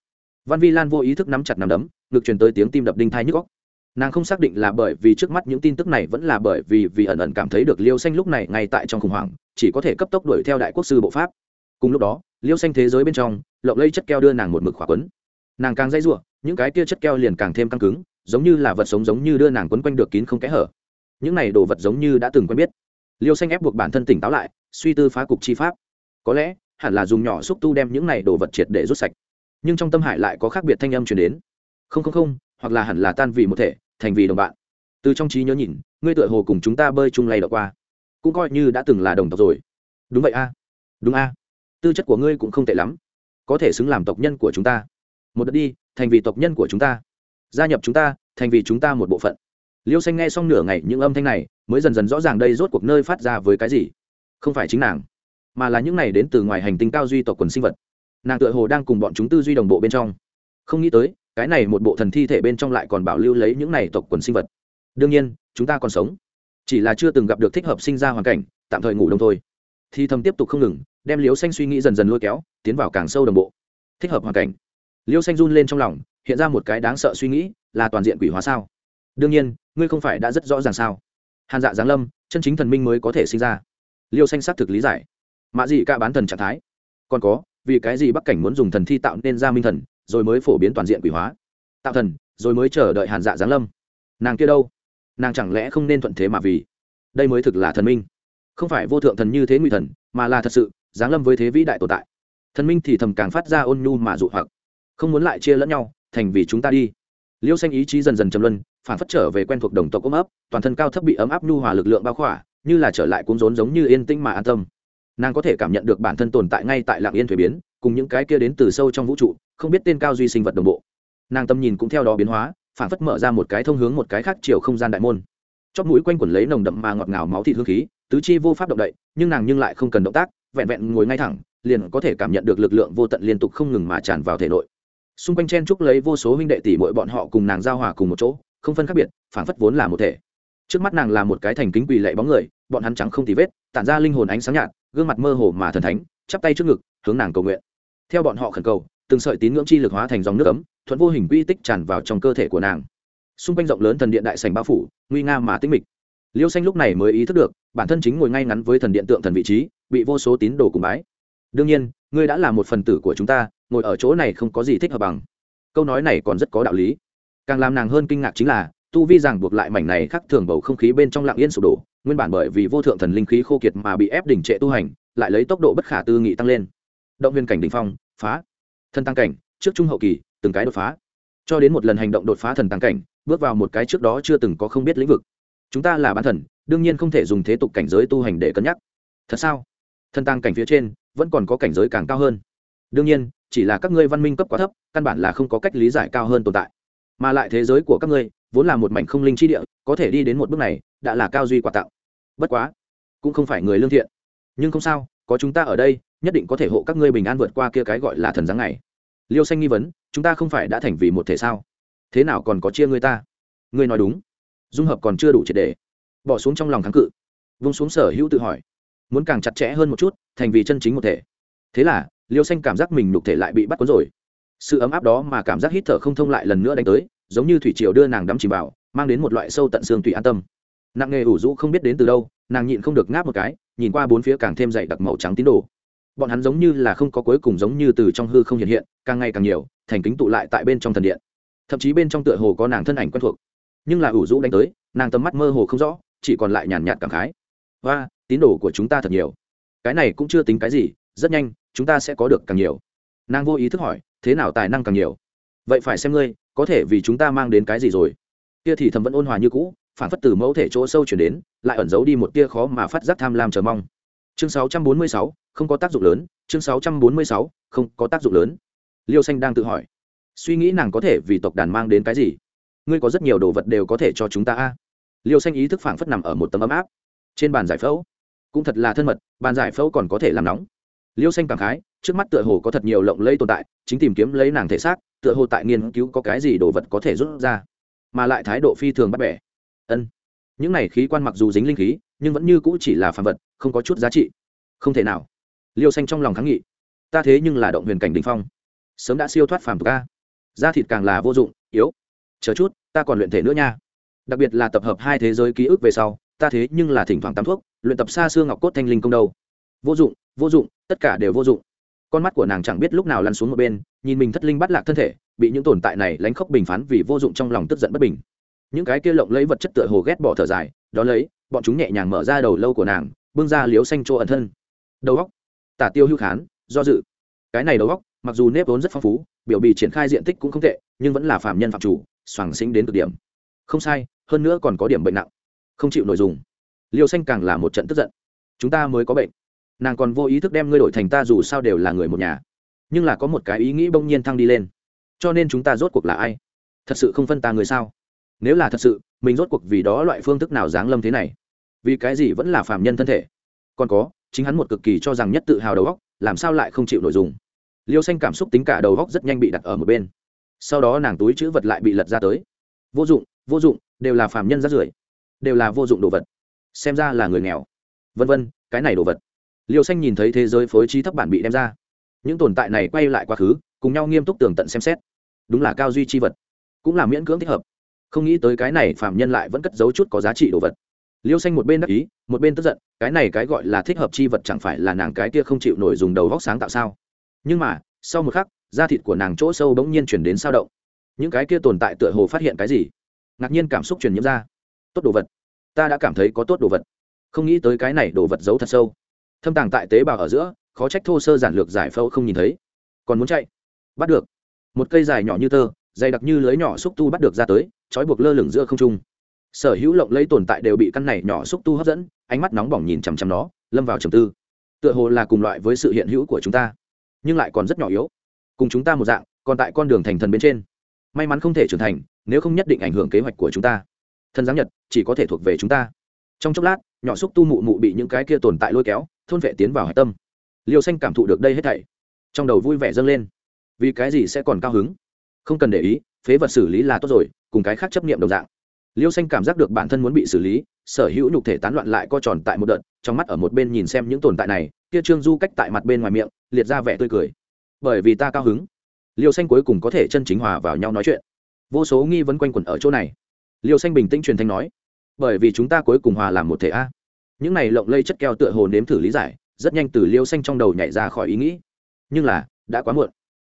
văn vi lan vô ý thức nắm chặt nắm đấm, ngực truyền tới tiếng tim đập đinh thai nhức góc nàng không xác định là bởi vì trước mắt những tin tức này vẫn là bởi vì vì ẩn ẩn cảm thấy được liêu xanh lúc này ngay tại trong khủng hoảng, chỉ có thể cấp tốc đuổi theo đại quốc sư bộ pháp. Cùng lúc đó, liêu xanh thế giới bên trong, lộng lây chất keo đưa nàng một mực khỏa quấn. Nàng càng dây r u ộ những cái tia chất keo liền càng thêm căng cứng, giống như là vật sống giống như đưa nàng quấn quanh được kín không kẽ hở. Những này đồ vật giống như đã từng quen biết. Liêu xanh ép buộc bản thân tỉnh táo lại, suy tư phá cục chi pháp. Có lẽ, hẳn là dùng nhỏ xúc tu đem những này đồ vật triệt để rút sạch nhưng trong tâm hải lại có khác biệt thanh âm chuyển đến. Không không không, hoặc là hẳn là tan vì một thể, thành vì đồng bạn. Từ trong trí nhớ nhìn, ngươi tựa hồ cùng chúng ta bơi chung lay đọc qua. Cũng coi như đã từng là đồng tộc rồi. Đúng vậy a. Đúng a. Tư chất của ngươi cũng không tệ lắm. Có thể xứng làm tộc nhân của chúng ta. Một đợt đi, thành vì tộc nhân của chúng ta. Gia nhập chúng ta, thành vì chúng ta một bộ phận. Liêu xanh nghe xong nửa ngày những âm thanh này, mới dần dần rõ ràng đây rốt cuộc nơi phát ra với cái gì. Không phải chính nàng, mà là những này đến từ ngoài hành tinh cao duy tộc quần sinh vật nàng tựa hồ đang cùng bọn chúng tư duy đồng bộ bên trong. Không nghĩ tới, cái này một bộ thần thi thể bên trong lại còn bảo lưu lấy những này tộc quần sinh vật. Đương nhiên, chúng ta còn sống. Chỉ là chưa từng gặp được thích hợp sinh ra hoàn cảnh, tạm thời ngủ đông thôi. Thi thầm tiếp tục không ngừng, đem liêu xanh suy nghĩ dần dần lôi kéo, tiến vào càng sâu đồng bộ. Thích hợp hoàn cảnh. Liêu xanh run lên trong lòng, hiện ra một cái đáng sợ suy nghĩ, là toàn diện quỷ hóa sao? Đương nhiên, ngươi không phải đã rất rõ ràng sao? Hàn dạ giáng lâm, chân chính thần minh mới có thể sinh ra. Liêu xanh xác thực lý giải. Mạ gì cả bán thần trạng thái. Còn có vì cái gì bắc cảnh muốn dùng thần thi tạo nên ra minh thần, rồi mới phổ biến toàn diện quỷ hóa? Tạo thần, rồi mới chờ đợi hàn dạ giáng lâm. Nàng kia đâu? Nàng chẳng lẽ không nên thuận thế mà vì? Đây mới thực là thần minh. Không phải vô thượng thần như thế nguy thần, mà là thật sự, giáng lâm với thế vĩ đại tồn tại. Thần minh thì thầm càng phát ra ôn nhu mà dụ hoặc. Không muốn lại chia lẫn nhau, thành vì chúng ta đi. Liêu xanh ý chí dần dần chầm luân, phản phất trở về quen thuộc đồng tộc ôm ấp, toàn thân cao thấp bị ấm áp nhu hòa lực lượng bao khỏa, như là trở lại cuốn rốn giống như yên tĩnh mà an tâm nàng có thể cảm nhận được bản thân tồn tại ngay tại lạng yên thuế biến, cùng những cái kia đến từ sâu trong vũ trụ, không biết tên cao duy sinh vật đồng bộ. Nàng tâm nhìn cũng theo đó biến hóa, phản phất mở ra một cái thông hướng một cái khác chiều không gian đại môn. Chóp mũi quanh quẩn lấy nồng đậm mà ngọt ngào máu thịt hương khí, tứ chi vô pháp động đậy, nhưng nàng nhưng lại không cần động tác, vẹn vẹn ngồi ngay thẳng, liền có thể cảm nhận được lực lượng vô tận liên tục không ngừng mà tràn vào thể nội. Xung quanh chen trúc lấy vô số huynh đệ tỷ mỗi bọn họ cùng nàng giao hòa cùng một chỗ, không phân khác biệt, phản phất vốn là một thể. Trước mắt nàng là một cái thành kính quỳ lệ bóng người, bọn hắn trắng không tì vết, tản ra linh hồn ánh sáng nhạt gương mặt mơ hồ mà thần thánh, chắp tay trước ngực, hướng nàng cầu nguyện. Theo bọn họ khẩn cầu, từng sợi tín ngưỡng chi lực hóa thành dòng nước ấm, thuận vô hình quy tích tràn vào trong cơ thể của nàng. Xung quanh rộng lớn thần điện đại sành bao phủ, nguy nga mà tĩnh mịch. Liêu xanh lúc này mới ý thức được, bản thân chính ngồi ngay ngắn với thần điện tượng thần vị trí, bị vô số tín đồ cùng bái. Đương nhiên, ngươi đã là một phần tử của chúng ta, ngồi ở chỗ này không có gì thích hợp bằng. Câu nói này còn rất có đạo lý. Càng làm nàng hơn kinh ngạc chính là, tu vi ràng buộc lại mảnh này khắc thường bầu không khí bên trong lặng yên sụp đổ nguyên bản bởi vì vô thượng thần linh khí khô kiệt mà bị ép đỉnh trệ tu hành, lại lấy tốc độ bất khả tư nghị tăng lên. Động viên cảnh đ ỉ n h phong, phá. Thân tăng cảnh, trước trung hậu kỳ, từng cái đột phá. Cho đến một lần hành động đột phá thần tăng cảnh, bước vào một cái trước đó chưa từng có không biết lĩnh vực. Chúng ta là bán thần, đương nhiên không thể dùng thế tục cảnh giới tu hành để cân nhắc. Thật sao? Thân tăng cảnh phía trên, vẫn còn có cảnh giới càng cao hơn. Đương nhiên, chỉ là các ngươi văn minh cấp quá thấp, căn bản là không có cách lý giải cao hơn tồn tại. Mà lại thế giới của các ngươi, vốn là một mảnh không linh chi địa, có thể đi đến một bước này đã là cao duy quà tặng. Bất quá, cũng không phải người lương thiện. Nhưng không sao, có chúng ta ở đây, nhất định có thể hộ các ngươi bình an vượt qua kia cái gọi là thần giáng này liêu xanh nghi vấn, chúng ta không phải đã thành vì một thể sao? Thế nào còn có chia ngươi ta? Ngươi nói đúng. Dung hợp còn chưa đủ triệt đề bỏ xuống trong lòng kháng cự. Vung xuống sở hữu tự hỏi. Muốn càng chặt chẽ hơn một chút, thành vì chân chính một thể. Thế là, liêu xanh cảm giác mình nhục thể lại bị bắt cuốn rồi. Sự ấm áp đó mà cảm giác hít thở không thông lại lần nữa đánh tới, giống như thủy triều đưa nàng đắm chìm vào, mang đến một loại sâu tận xương tùy an tâm nặng nghề ủ rũ không biết đến từ đâu, nàng nhịn không được ngáp một cái, nhìn qua bốn phía càng thêm dày đặc màu trắng tín đồ. Bọn hắn giống như là không có cuối cùng giống như từ trong hư không hiện hiện, càng ngày càng nhiều, thành kính tụ lại tại bên trong thần điện. Thậm chí bên trong tựa hồ có nàng thân ảnh quen thuộc. Nhưng là ủ rũ đánh tới, nàng tầm mắt mơ hồ không rõ, chỉ còn lại nhàn nhạt cảm khái. Và tín đồ của chúng ta thật nhiều. Cái này cũng chưa tính cái gì, rất nhanh, chúng ta sẽ có được càng nhiều. Nàng vô ý thức hỏi, thế nào tài năng càng nhiều? Vậy phải xem ngươi, có thể vì chúng ta mang đến cái gì rồi. Kia thì thầm vẫn ôn hòa như cũ phản phất từ mẫu thể chỗ sâu chuyển đến lại ẩn giấu đi một tia khó mà phát giác tham lam chờ mong. Chương 646, không có tác dụng lớn chương 646, không có tác dụng lớn. Liêu xanh đang tự hỏi suy nghĩ nàng có thể vì tộc đàn mang đến cái gì? Ngươi có rất nhiều đồ vật đều có thể cho chúng ta a. Liêu xanh ý thức phảng phất nằm ở một tấm ấm áp. Trên bàn giải phẫu cũng thật là thân mật bàn giải phẫu còn có thể làm nóng. Liêu xanh cảm khái trước mắt tựa hồ có thật nhiều lộng lây tồn tại chính tìm kiếm lấy nàng thể xác tựa hồ tại nghiên cứu có cái gì đồ vật có thể rút ra mà lại thái độ phi thường bắt bẻ ân. Những này khí quan mặc dù dính linh khí, nhưng vẫn như cũ chỉ là phàm vật, không có chút giá trị. Không thể nào. Liêu xanh trong lòng kháng nghị. Ta thế nhưng là động huyền cảnh đình phong. Sớm đã siêu thoát phàm tục ca da thịt càng là vô dụng, yếu. Chờ chút, ta còn luyện thể nữa nha. Đặc biệt là tập hợp hai thế giới ký ức về sau, ta thế nhưng là thỉnh thoảng tắm thuốc, luyện tập xa xương ngọc cốt thanh linh công đâu. Vô dụng vô dụng, tất cả đều vô dụng. Con mắt của nàng chẳng biết lúc nào lăn xuống một bên, nhìn mình thất linh bắt lạc thân thể, bị những tồn tại này lánh khóc bình phán vì vô dụng trong lòng tức giận bất bình những cái kia lộng lấy vật chất tựa hồ ghét bỏ thở dài đó lấy, bọn chúng nhẹ nhàng mở ra đầu lâu của nàng, bưng ra liếu xanh chỗ ẩn thân. Đầu góc tả tiêu hưu khán, do dự. Cái này đầu góc mặc dù nếp vốn rất phong phú, biểu bì triển khai diện tích cũng không tệ, nhưng vẫn là phạm nhân phạm chủ, soàng xính đến cực điểm. Không sai, hơn nữa còn có điểm bệnh nặng. Không chịu nội dùng. liêu xanh càng là một trận tức giận. Chúng ta mới có bệnh. Nàng còn vô ý thức đem ngươi đổi thành ta dù sao đều là người một nhà. Nhưng là có một cái ý nghĩ bỗng nhiên thăng đi lên. Cho nên chúng ta rốt cuộc là ai? Thật sự không phân ta người sao? Nếu là thật sự, mình rốt cuộc vì đó loại phương thức nào giáng lâm thế này? Vì cái gì vẫn là phạm nhân thân thể? Còn có, chính hắn một cực kỳ cho rằng nhất tự hào đầu góc làm sao lại không chịu nội dung liêu xanh cảm xúc tính cả đầu góc rất nhanh bị đặt ở một bên. Sau đó nàng túi chữ vật lại bị lật ra tới. Vô dụng vô dụng, đều là phạm nhân rát rưởi. Đều là vô dụng đồ vật. Xem ra là người nghèo. Vân vân, cái này đồ vật. Liêu xanh nhìn thấy thế giới phối trí thấp bản bị đem ra. Những tồn tại này quay lại quá khứ, cùng nhau nghiêm túc tường tận xem xét. Đúng là cao duy c h i vật. Cũng là miễn cưỡng thích hợp không nghĩ tới cái này phạm nhân lại vẫn cất giấu chút có giá trị đồ vật. Liêu xanh một bên đắc ý, một bên tức giận, cái này cái gọi là thích hợp chi vật chẳng phải là nàng cái kia không chịu nổi dùng đầu vóc sáng tạo sao? Nhưng mà, sau một khắc, da thịt của nàng chỗ sâu bỗng nhiên chuyển đến sao động. Những cái kia tồn tại tựa hồ phát hiện cái gì? Ngạc nhiên cảm xúc truyền nhiễm ra. Tốt đồ vật. Ta đã cảm thấy có tốt đồ vật. Không nghĩ tới cái này đồ vật giấu thật sâu. Thâm tàng tại tế bào ở giữa, khó trách thô sơ giản lược giải phẫu không nhìn thấy. Còn muốn chạy? Bắt được. Một cây dài nhỏ như tơ, dày đặc như lưới nhỏ xúc tu bắt được ra tới trói buộc lơ lửng giữa không trung. Sở hữu lộng lấy tồn tại đều bị căn này nhỏ xúc tu hấp dẫn, ánh mắt nóng bỏng nhìn chằm chằm nó, lâm vào trầm tư. Tựa hồ là cùng loại với sự hiện hữu của chúng ta, nhưng lại còn rất nhỏ yếu. Cùng chúng ta một dạng, còn tại con đường thành thần bên trên. May mắn không thể trưởng thành, nếu không nhất định ảnh hưởng kế hoạch của chúng ta. Thần giáng nhật, chỉ có thể thuộc về chúng ta. Trong chốc lát, nhỏ xúc tu mụ mụ bị những cái kia tồn tại lôi kéo, thôn vệ tiến vào hạch tâm. Liêu xanh cảm thụ được đây hết thảy. Trong đầu vui vẻ dâng lên. Vì cái gì sẽ còn cao hứng? Không cần để ý, phế vật xử lý là tốt rồi cùng cái khác chấp niệm đồng dạng. Liêu xanh cảm giác được bản thân muốn bị xử lý, sở hữu nhục thể tán loạn lại co tròn tại một đợt, trong mắt ở một bên nhìn xem những tồn tại này, kia trương du cách tại mặt bên ngoài miệng, liệt ra vẻ tươi cười. Bởi vì ta cao hứng. Liêu xanh cuối cùng có thể chân chính hòa vào nhau nói chuyện. Vô số nghi vấn quanh quẩn ở chỗ này. Liêu xanh bình tĩnh truyền thanh nói, bởi vì chúng ta cuối cùng hòa làm một thể a. Những này lộng lây chất keo tựa hồ nếm thử lý giải, rất nhanh từ liêu xanh trong đầu nhảy ra khỏi ý nghĩ. Nhưng là, đã quá muộn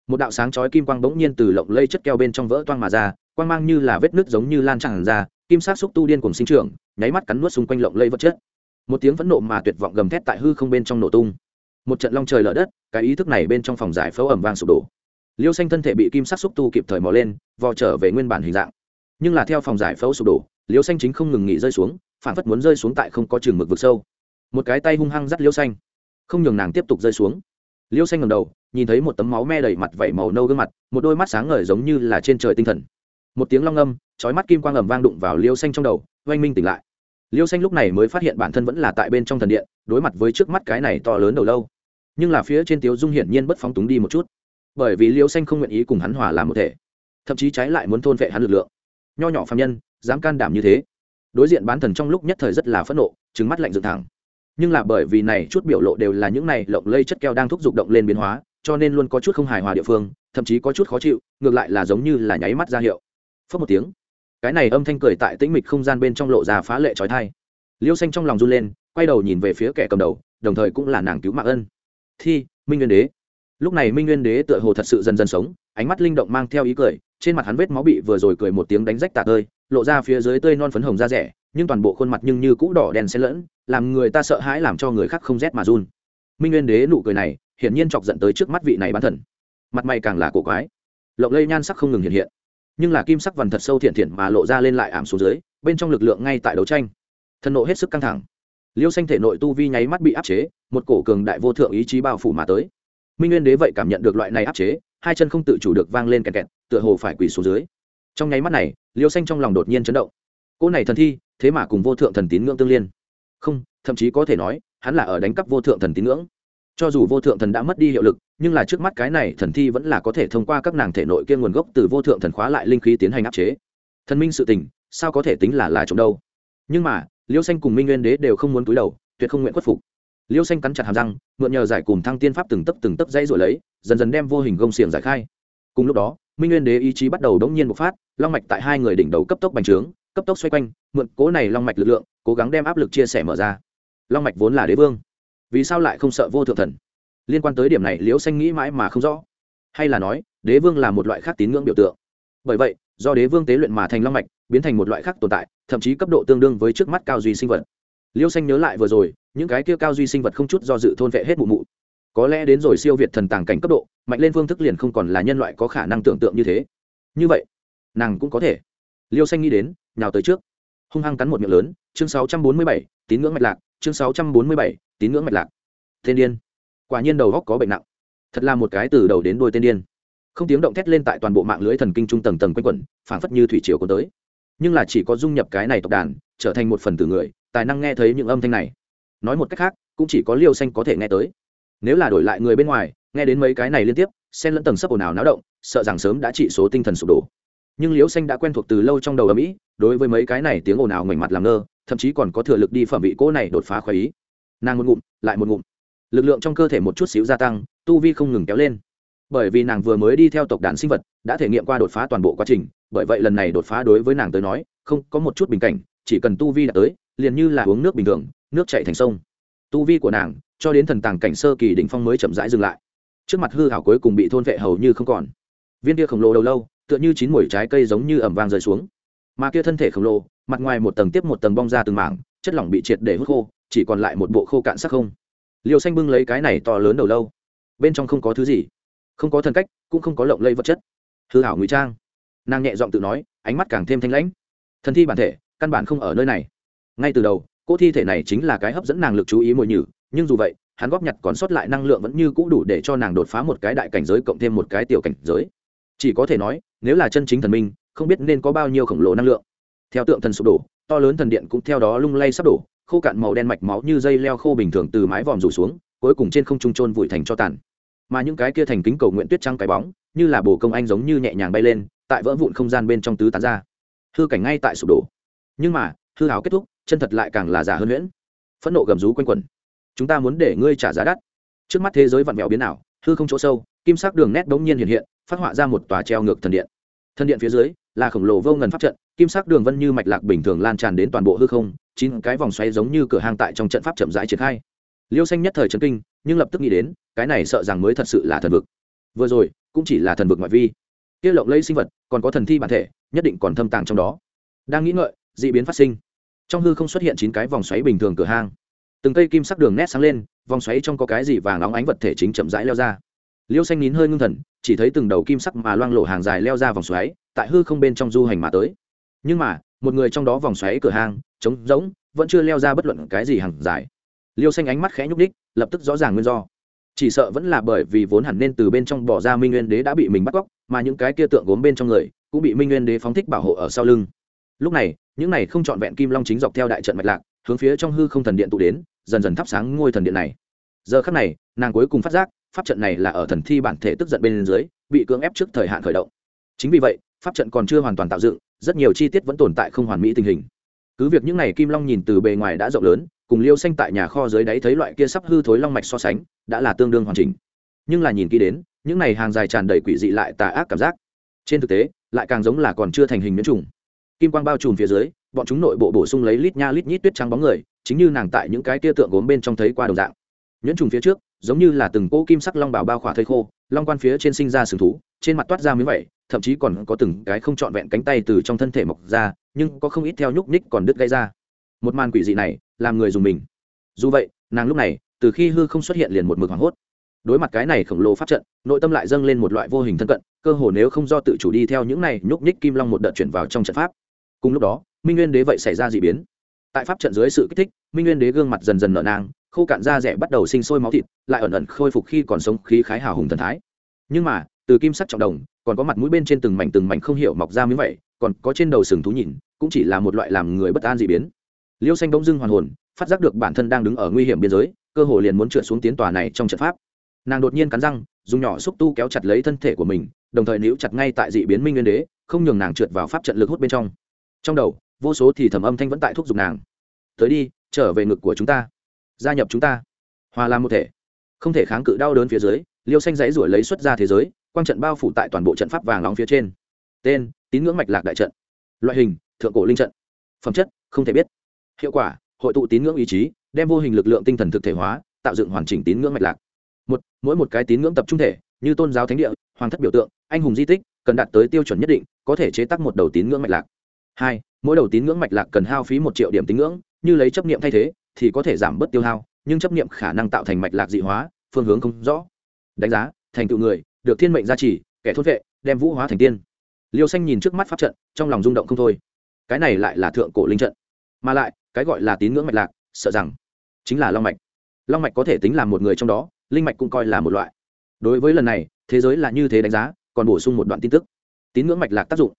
một đạo sáng chói kim quang bỗng nhiên từ lộng lây chất keo bên trong vỡ toang mà ra, quang mang như là vết nước giống như lan tràn ra, kim sát xúc tu điên cùng sinh trưởng, nháy mắt cắn nuốt xung quanh lộng lây vật chất. Một tiếng phẫn nộ mà tuyệt vọng gầm thét tại hư không bên trong nổ tung. Một trận long trời lở đất, cái ý thức này bên trong phòng giải phẫu ẩm vang sụp đổ. Liêu xanh thân thể bị kim sắc xúc tu kịp thời mò lên, vò trở về nguyên bản hình dạng. Nhưng là theo phòng giải phẫu sụp đổ, liêu xanh chính không ngừng nghỉ rơi xuống, phản phất muốn rơi xuống tại không có chừng mực vực sâu. Một cái tay hung hăng dắt liêu xanh. Không nhường nàng tiếp tục rơi xuống. Liêu xanh ngầm đầu nhìn thấy một tấm máu me đầy mặt vẩy màu nâu gương mặt, một đôi mắt sáng ngời giống như là trên trời tinh thần. Một tiếng long âm chói mắt kim quang ầm vang đụng vào liêu xanh trong đầu, oanh minh tỉnh lại. Liêu xanh lúc này mới phát hiện bản thân vẫn là tại bên trong thần điện, đối mặt với trước mắt cái này to lớn đầu lâu. Nhưng là phía trên tiếu dung hiển nhiên bất phóng túng đi một chút. Bởi vì liêu xanh không nguyện ý cùng hắn hòa làm một thể. Thậm chí trái lại muốn thôn vệ hắn lực lượng. Nho nhỏ phạm nhân, dám can đảm như thế. Đối diện bán thần trong lúc nhất thời rất là phẫn nộ trứng mắt lạnh dựng thẳng. Nhưng là bởi vì này chút biểu lộ đều là những này lộng lây chất keo đang thúc giục động lên biến hóa cho nên luôn có chút không hài hòa địa phương thậm chí có chút khó chịu ngược lại là giống như là nháy mắt ra hiệu. Phớt một tiếng cái này âm thanh cười tại tĩnh mịch không gian bên trong lộ ra phá lệ trói thai. Liêu xanh trong lòng run lên quay đầu nhìn về phía kẻ cầm đầu đồng thời cũng là nàng cứu mạng ân. Thi minh nguyên đế. Lúc này minh nguyên đế tựa hồ thật sự dần dần sống ánh mắt linh động mang theo ý cười trên mặt hắn vết máu bị vừa rồi cười một tiếng đánh rách tạt hơi, lộ ra phía dưới tươi non phấn hồng da rẻ nhưng toàn bộ khuôn mặt nhưng như cũ đỏ đen xen lẫn làm người ta sợ hãi làm cho người khác không rét mà run. Minh nguyên đế nụ cười này hiển nhiên chọc giận tới trước mắt vị này bán thần. Mặt mày càng là cổ quái. Lộng lây nhan sắc không ngừng hiện hiện. Nhưng là kim sắc vằn thật sâu thiện thiện mà lộ ra lên lại ảm xuống dưới, bên trong lực lượng ngay tại đấu tranh. Thần nộ hết sức căng thẳng. Liêu xanh thể nội tu vi nháy mắt bị áp chế, một cổ cường đại vô thượng ý chí bao phủ mà tới. Minh nguyên đế vậy cảm nhận được loại này áp chế, hai chân không tự chủ được vang lên kẹt kẹt, tựa hồ phải quỳ xuống dưới. Trong nháy mắt này, liêu xanh trong lòng đột nhiên chấn động. Cỗ này thần thi, thế mà cùng vô thượng thần tín ngưỡng tương liên. Không, thậm chí có thể nói, hắn là ở đánh cắp vô thượng thần tín ngưỡng cho dù vô thượng thần đã mất đi hiệu lực, nhưng là trước mắt cái này thần thi vẫn là có thể thông qua các nàng thể nội kia nguồn gốc từ vô thượng thần khóa lại linh khí tiến hành áp chế. Thần minh sự tình, sao có thể tính là là chống đâu? Nhưng mà, liêu xanh cùng minh nguyên đế đều không muốn túi đầu, tuyệt không nguyện khuất phục. Liêu xanh cắn chặt hàm răng, mượn nhờ giải cùng thăng tiên pháp từng tấc từng tấc dãy rồi lấy, dần dần đem vô hình gông xiềng giải khai. Cùng lúc đó, minh nguyên đế ý chí bắt đầu đống nhiên bộc phát, long mạch tại hai người đỉnh đầu cấp tốc bành trướng, cấp tốc xoay quanh, mượn cố này long mạch lực lượng, cố gắng đem áp lực chia sẻ mở ra. Long mạch vốn là đế vương vì sao lại không sợ vô thượng thần? Liên quan tới điểm này liễu xanh nghĩ mãi mà không rõ. Hay là nói đế vương là một loại khác tín ngưỡng biểu tượng? Bởi vậy do đế vương tế luyện mà thành long mạch biến thành một loại khác tồn tại thậm chí cấp độ tương đương với trước mắt cao duy sinh vật. Liêu xanh nhớ lại vừa rồi những cái kia cao duy sinh vật không chút do dự thôn vệ hết mụ mụ. Có lẽ đến rồi siêu việt thần tàng cảnh cấp độ mạnh lên phương thức liền không còn là nhân loại có khả năng tưởng tượng như thế. Như vậy nàng cũng có thể. Liêu xanh nghĩ đến nhào tới trước. Hung hăng cắn một miệng lớn chương 647, tín ngưỡng mạch lạc chương 647, tín ngưỡng mạch lạc. Tên điên. Quả nhiên đầu góc có bệnh nặng. Thật là một cái từ đầu đến đuôi tên điên. Không tiếng động thét lên tại toàn bộ mạng lưới thần kinh trung tầng tầng quanh quẩn, phảng phất như thủy triều có tới. Nhưng là chỉ có dung nhập cái này tộc đàn, trở thành một phần từ người, tài năng nghe thấy những âm thanh này. Nói một cách khác, cũng chỉ có liêu xanh có thể nghe tới. Nếu là đổi lại người bên ngoài, nghe đến mấy cái này liên tiếp, xen lẫn tầng sấp ồn ào náo động, sợ rằng sớm đã trị số tinh thần sụp đổ. Nhưng liêu xanh đã quen thuộc từ lâu trong đầu ở mỹ đối với mấy cái này tiếng ồn ào ngoảnh mặt làm ngơ, thậm chí còn có thừa lực đi phẩm vị cỗ này đột phá khoái ý nàng một ngụm, lại một ngụm. Lực lượng trong cơ thể một chút xíu gia tăng, tu vi không ngừng kéo lên. Bởi vì nàng vừa mới đi theo tộc đàn sinh vật, đã thể nghiệm qua đột phá toàn bộ quá trình, bởi vậy lần này đột phá đối với nàng tới nói, không có một chút bình cảnh, chỉ cần tu vi đã tới, liền như là uống nước bình thường, nước chạy thành sông. Tu vi của nàng, cho đến thần tàng cảnh sơ kỳ đỉnh phong mới chậm rãi dừng lại. Trước mặt hư hảo cuối cùng bị thôn vệ hầu như không còn. Viên kia khổng lồ đầu lâu, tựa như chín mùi trái cây giống như ẩm vang rơi xuống. Mà kia thân thể khổng lồ, mặt ngoài một tầng tiếp một tầng bong ra từng mảng chất lỏng bị triệt để hút khô, chỉ còn lại một bộ khô cạn sắc không. Liều xanh bưng lấy cái này to lớn đầu lâu. Bên trong không có thứ gì. Không có thân cách, cũng không có lộng lây vật chất. Hư hảo ngụy trang. Nàng nhẹ giọng tự nói, ánh mắt càng thêm thanh lãnh. Thần thi bản thể, căn bản không ở nơi này. Ngay từ đầu cỗ thi thể này chính là cái hấp dẫn nàng lực chú ý mồi nhử, nhưng dù vậy, hắn góp nhặt còn sót lại năng lượng vẫn như cũ đủ để cho nàng đột phá một cái đại cảnh giới cộng thêm một cái tiểu cảnh giới. Chỉ có thể nói, nếu là chân chính thần minh, không biết nên có bao nhiêu khổng lồ năng lượng. Theo tượng thần sụp đổ to lớn thần điện cũng theo đó lung lay sắp đổ khô cạn màu đen mạch máu như dây leo khô bình thường từ mái vòm rủ xuống cuối cùng trên không trung trôn vùi thành cho tàn. Mà những cái kia thành kính cầu nguyện tuyết trăng cái bóng như là bồ công anh giống như nhẹ nhàng bay lên tại vỡ vụn không gian bên trong tứ tán ra. Hư cảnh ngay tại sụp đổ. Nhưng mà hư hào kết thúc chân thật lại càng là giả hơn nguyễn, phẫn nộ gầm rú quanh quẩn. Chúng ta muốn để ngươi trả giá đắt. Trước mắt thế giới vặn vẹo biến ảo hư không chỗ sâu kim sắc đường nét đống nhiên hiện hiện phát họa ra một tòa treo ngược thần điện. Thần điện phía dưới là khổng lồ vô ngần pháp trận kim sắc đường vân như mạch lạc bình thường lan tràn đến toàn bộ hư không, chín cái vòng xoay giống như cửa hang tại trong trận pháp chậm rãi triển khai. Liêu xanh nhất thời trấn kinh, nhưng lập tức nghĩ đến, cái này sợ rằng mới thật sự là thần vực. Vừa rồi, cũng chỉ là thần vực ngoại vi. Tiết lộng lấy sinh vật, còn có thần thi bản thể, nhất định còn thâm tàng trong đó. Đang nghĩ ngợi, d ị biến phát sinh. Trong hư không xuất hiện chín cái vòng xoáy bình thường cửa hang. Từng cây kim sắc đường nét sáng lên, vòng xoáy trong có cái gì vàng óng ánh vật thể chính chậm rãi leo ra. Liêu xanh nín hơi ngưng thần, chỉ thấy từng đầu kim sắc mà loang lộ hàng dài leo ra vòng xoáy, tại hư không bên trong du hành mà tới nhưng mà, một người trong đó vòng xoáy cửa hàng trống rỗng, vẫn chưa leo ra bất luận cái gì hàng dài. Liêu xanh ánh mắt khẽ nhúc đích lập tức rõ ràng nguyên do. Chỉ sợ vẫn là bởi vì vốn hẳn nên từ bên trong bỏ ra minh nguyên đế đã bị mình bắt cóc, mà những cái kia tượng gốm bên trong người cũng bị minh nguyên đế phóng thích bảo hộ ở sau lưng. Lúc này, những này không trọn vẹn kim long chính dọc theo đại trận mạch lạc, hướng phía trong hư không thần điện tụ đến, dần dần thắp sáng ngôi thần điện này. Giờ khắc này, nàng cuối cùng phát giác, pháp trận này là ở thần thi bản thể tức giận bên dưới, bị cưỡng ép trước thời hạn khởi động. Chính vì vậy pháp trận còn chưa hoàn toàn tạo dựng, rất nhiều chi tiết vẫn tồn tại không hoàn mỹ tình hình. Cứ việc những này kim long nhìn từ bề ngoài đã rộng lớn, cùng liêu xanh tại nhà kho dưới đáy thấy loại kia sắp hư thối long mạch so sánh, đã là tương đương hoàn chỉnh. Nhưng là nhìn kỹ đến, những này hàng dài tràn đầy quỷ dị lại tà ác cảm giác. Trên thực tế, lại càng giống là còn chưa thành hình nhiễm trùng. Kim quang bao trùm phía dưới, bọn chúng nội bộ bổ sung lấy lít nha lít nhít tuyết trắng bóng người, chính như nàng tại những cái tia tượng gốm bên trong thấy qua đồng dạng. Nhuyễn trùng phía trước giống như là từng cỗ kim sắc long bảo bao khỏa thây khô, long quan phía trên sinh ra sừng thú, trên mặt toát ra miếng vậy thậm chí còn có từng cái không trọn vẹn cánh tay từ trong thân thể mọc ra, nhưng có không ít theo nhúc nhích còn đứt gây ra. Một màn quỷ dị này, làm người dùng mình. Dù vậy, nàng lúc này, từ khi hư không xuất hiện liền một mực hoảng hốt. Đối mặt cái này khổng lồ pháp trận, nội tâm lại dâng lên một loại vô hình thân cận, cơ hồ nếu không do tự chủ đi theo những này nhúc nhích kim long một đợt chuyển vào trong trận pháp. Cùng lúc đó, minh nguyên đế vậy xảy ra d ị biến. Tại pháp trận dưới sự kích thích, minh nguyên đế gương mặt dần dần nở nang khô cạn da rẻ bắt đầu sinh sôi máu thịt, lại ẩn ẩn khôi phục khi còn sống khí khái hào hùng thần thái. Nhưng mà, từ kim sắc trọng đồng, còn có mặt mũi bên trên từng mảnh từng mảnh không hiểu mọc ra miếng vậy, còn có trên đầu sừng thú nhìn, cũng chỉ là một loại làm người bất an dị biến. Liêu xanh bỗng dưng hoàn hồn, phát giác được bản thân đang đứng ở nguy hiểm biên giới, cơ hồ liền muốn trượt xuống tiến tòa này trong trận pháp. Nàng đột nhiên cắn răng, dùng nhỏ xúc tu kéo chặt lấy thân thể của mình, đồng thời níu chặt ngay tại dị biến minh nguyên đế, không nhường nàng trượt vào pháp trận lực hút bên trong. Trong đầu, vô số thì thầm âm thanh vẫn tại thúc giục nàng. Tới đi, trở về ngực của chúng ta gia nhập chúng ta. Hòa làm một thể. Không thể kháng cự đau đớn phía dưới, liêu xanh dãy ruổi lấy xuất ra thế giới, quang trận bao phủ tại toàn bộ trận pháp vàng nóng phía trên. Tên, tín ngưỡng mạch lạc đại trận. Loại hình, thượng cổ linh trận. Phẩm chất, không thể biết. Hiệu quả, hội tụ tín ngưỡng ý chí, đem vô hình lực lượng tinh thần thực thể hóa, tạo dựng hoàn chỉnh tín ngưỡng mạch lạc. Một, mỗi một cái tín ngưỡng tập trung thể, như tôn giáo thánh địa, hoàng thất biểu tượng, anh hùng di tích, cần đạt tới tiêu chuẩn nhất định, có thể chế tác một đầu tín ngưỡng mạch lạc. Hai, mỗi đầu tín ngưỡng mạch lạc cần hao phí một triệu điểm tín ngưỡng, như lấy chấp niệm thay thế thì có thể giảm bớt tiêu hao, nhưng chấp niệm khả năng tạo thành mạch lạc dị hóa, phương hướng không rõ. Đánh giá, thành tựu người, được thiên mệnh gia trì, kẻ thốt vệ, đem vũ hóa thành tiên. Liêu xanh nhìn trước mắt pháp trận, trong lòng rung động không thôi. Cái này lại là thượng cổ linh trận. Mà lại, cái gọi là tín ngưỡng mạch lạc, sợ rằng chính là long mạch. Long mạch có thể tính là một người trong đó, linh mạch cũng coi là một loại. Đối với lần này, thế giới là như thế đánh giá, còn bổ sung một đoạn tin tức. Tín ngưỡng mạch lạc tác dụng.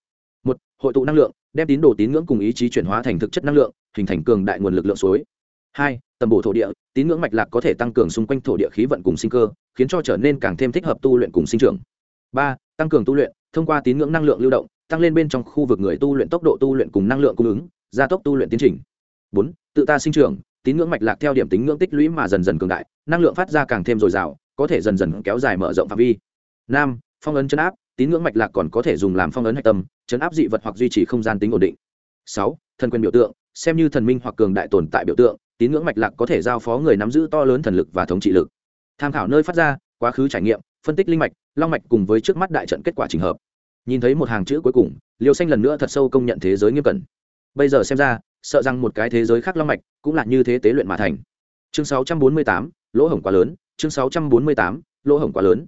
Một, hội tụ năng lượng, đem tín đồ tín ngưỡng cùng ý chí chuyển hóa thành thực chất năng lượng, hình thành cường đại nguồn lực lượng suối hai, tầm bổ thổ địa, tín ngưỡng mạch lạc có thể tăng cường xung quanh thổ địa khí vận cùng sinh cơ, khiến cho trở nên càng thêm thích hợp tu luyện cùng sinh trưởng. Ba, tăng cường tu luyện, thông qua tín ngưỡng năng lượng lưu động, tăng lên bên trong khu vực người tu luyện tốc độ tu luyện cùng năng lượng cung ứng, gia tốc tu luyện tiến trình. Bốn, tự ta sinh trưởng, tín ngưỡng mạch lạc theo điểm tính ngưỡng tích lũy mà dần dần cường đại, năng lượng phát ra càng thêm dồi dào, có thể dần dần kéo dài mở rộng phạm vi. Năm, phong ấn chấn áp, tín ngưỡng mạch lạc còn có thể dùng làm phong ấn hạch tâm, chấn áp dị vật hoặc duy trì không gian tính ổn định. Sáu, thần quyền biểu tượng, xem như thần minh hoặc cường đại tồn tại biểu tượng tín ngưỡng mạch lạc có thể giao phó người nắm giữ to lớn thần lực và thống trị lực. Tham khảo nơi phát ra quá khứ trải nghiệm phân tích linh mạch long mạch cùng với trước mắt đại trận kết quả trình hợp. Nhìn thấy một hàng chữ cuối cùng liều xanh lần nữa thật sâu công nhận thế giới nghiêm cẩn. Bây giờ xem ra sợ rằng một cái thế giới khác long mạch cũng là như thế tế luyện mà thành. Chương 648, lỗ hổng quá lớn chương 648, lỗ hổng quá lớn.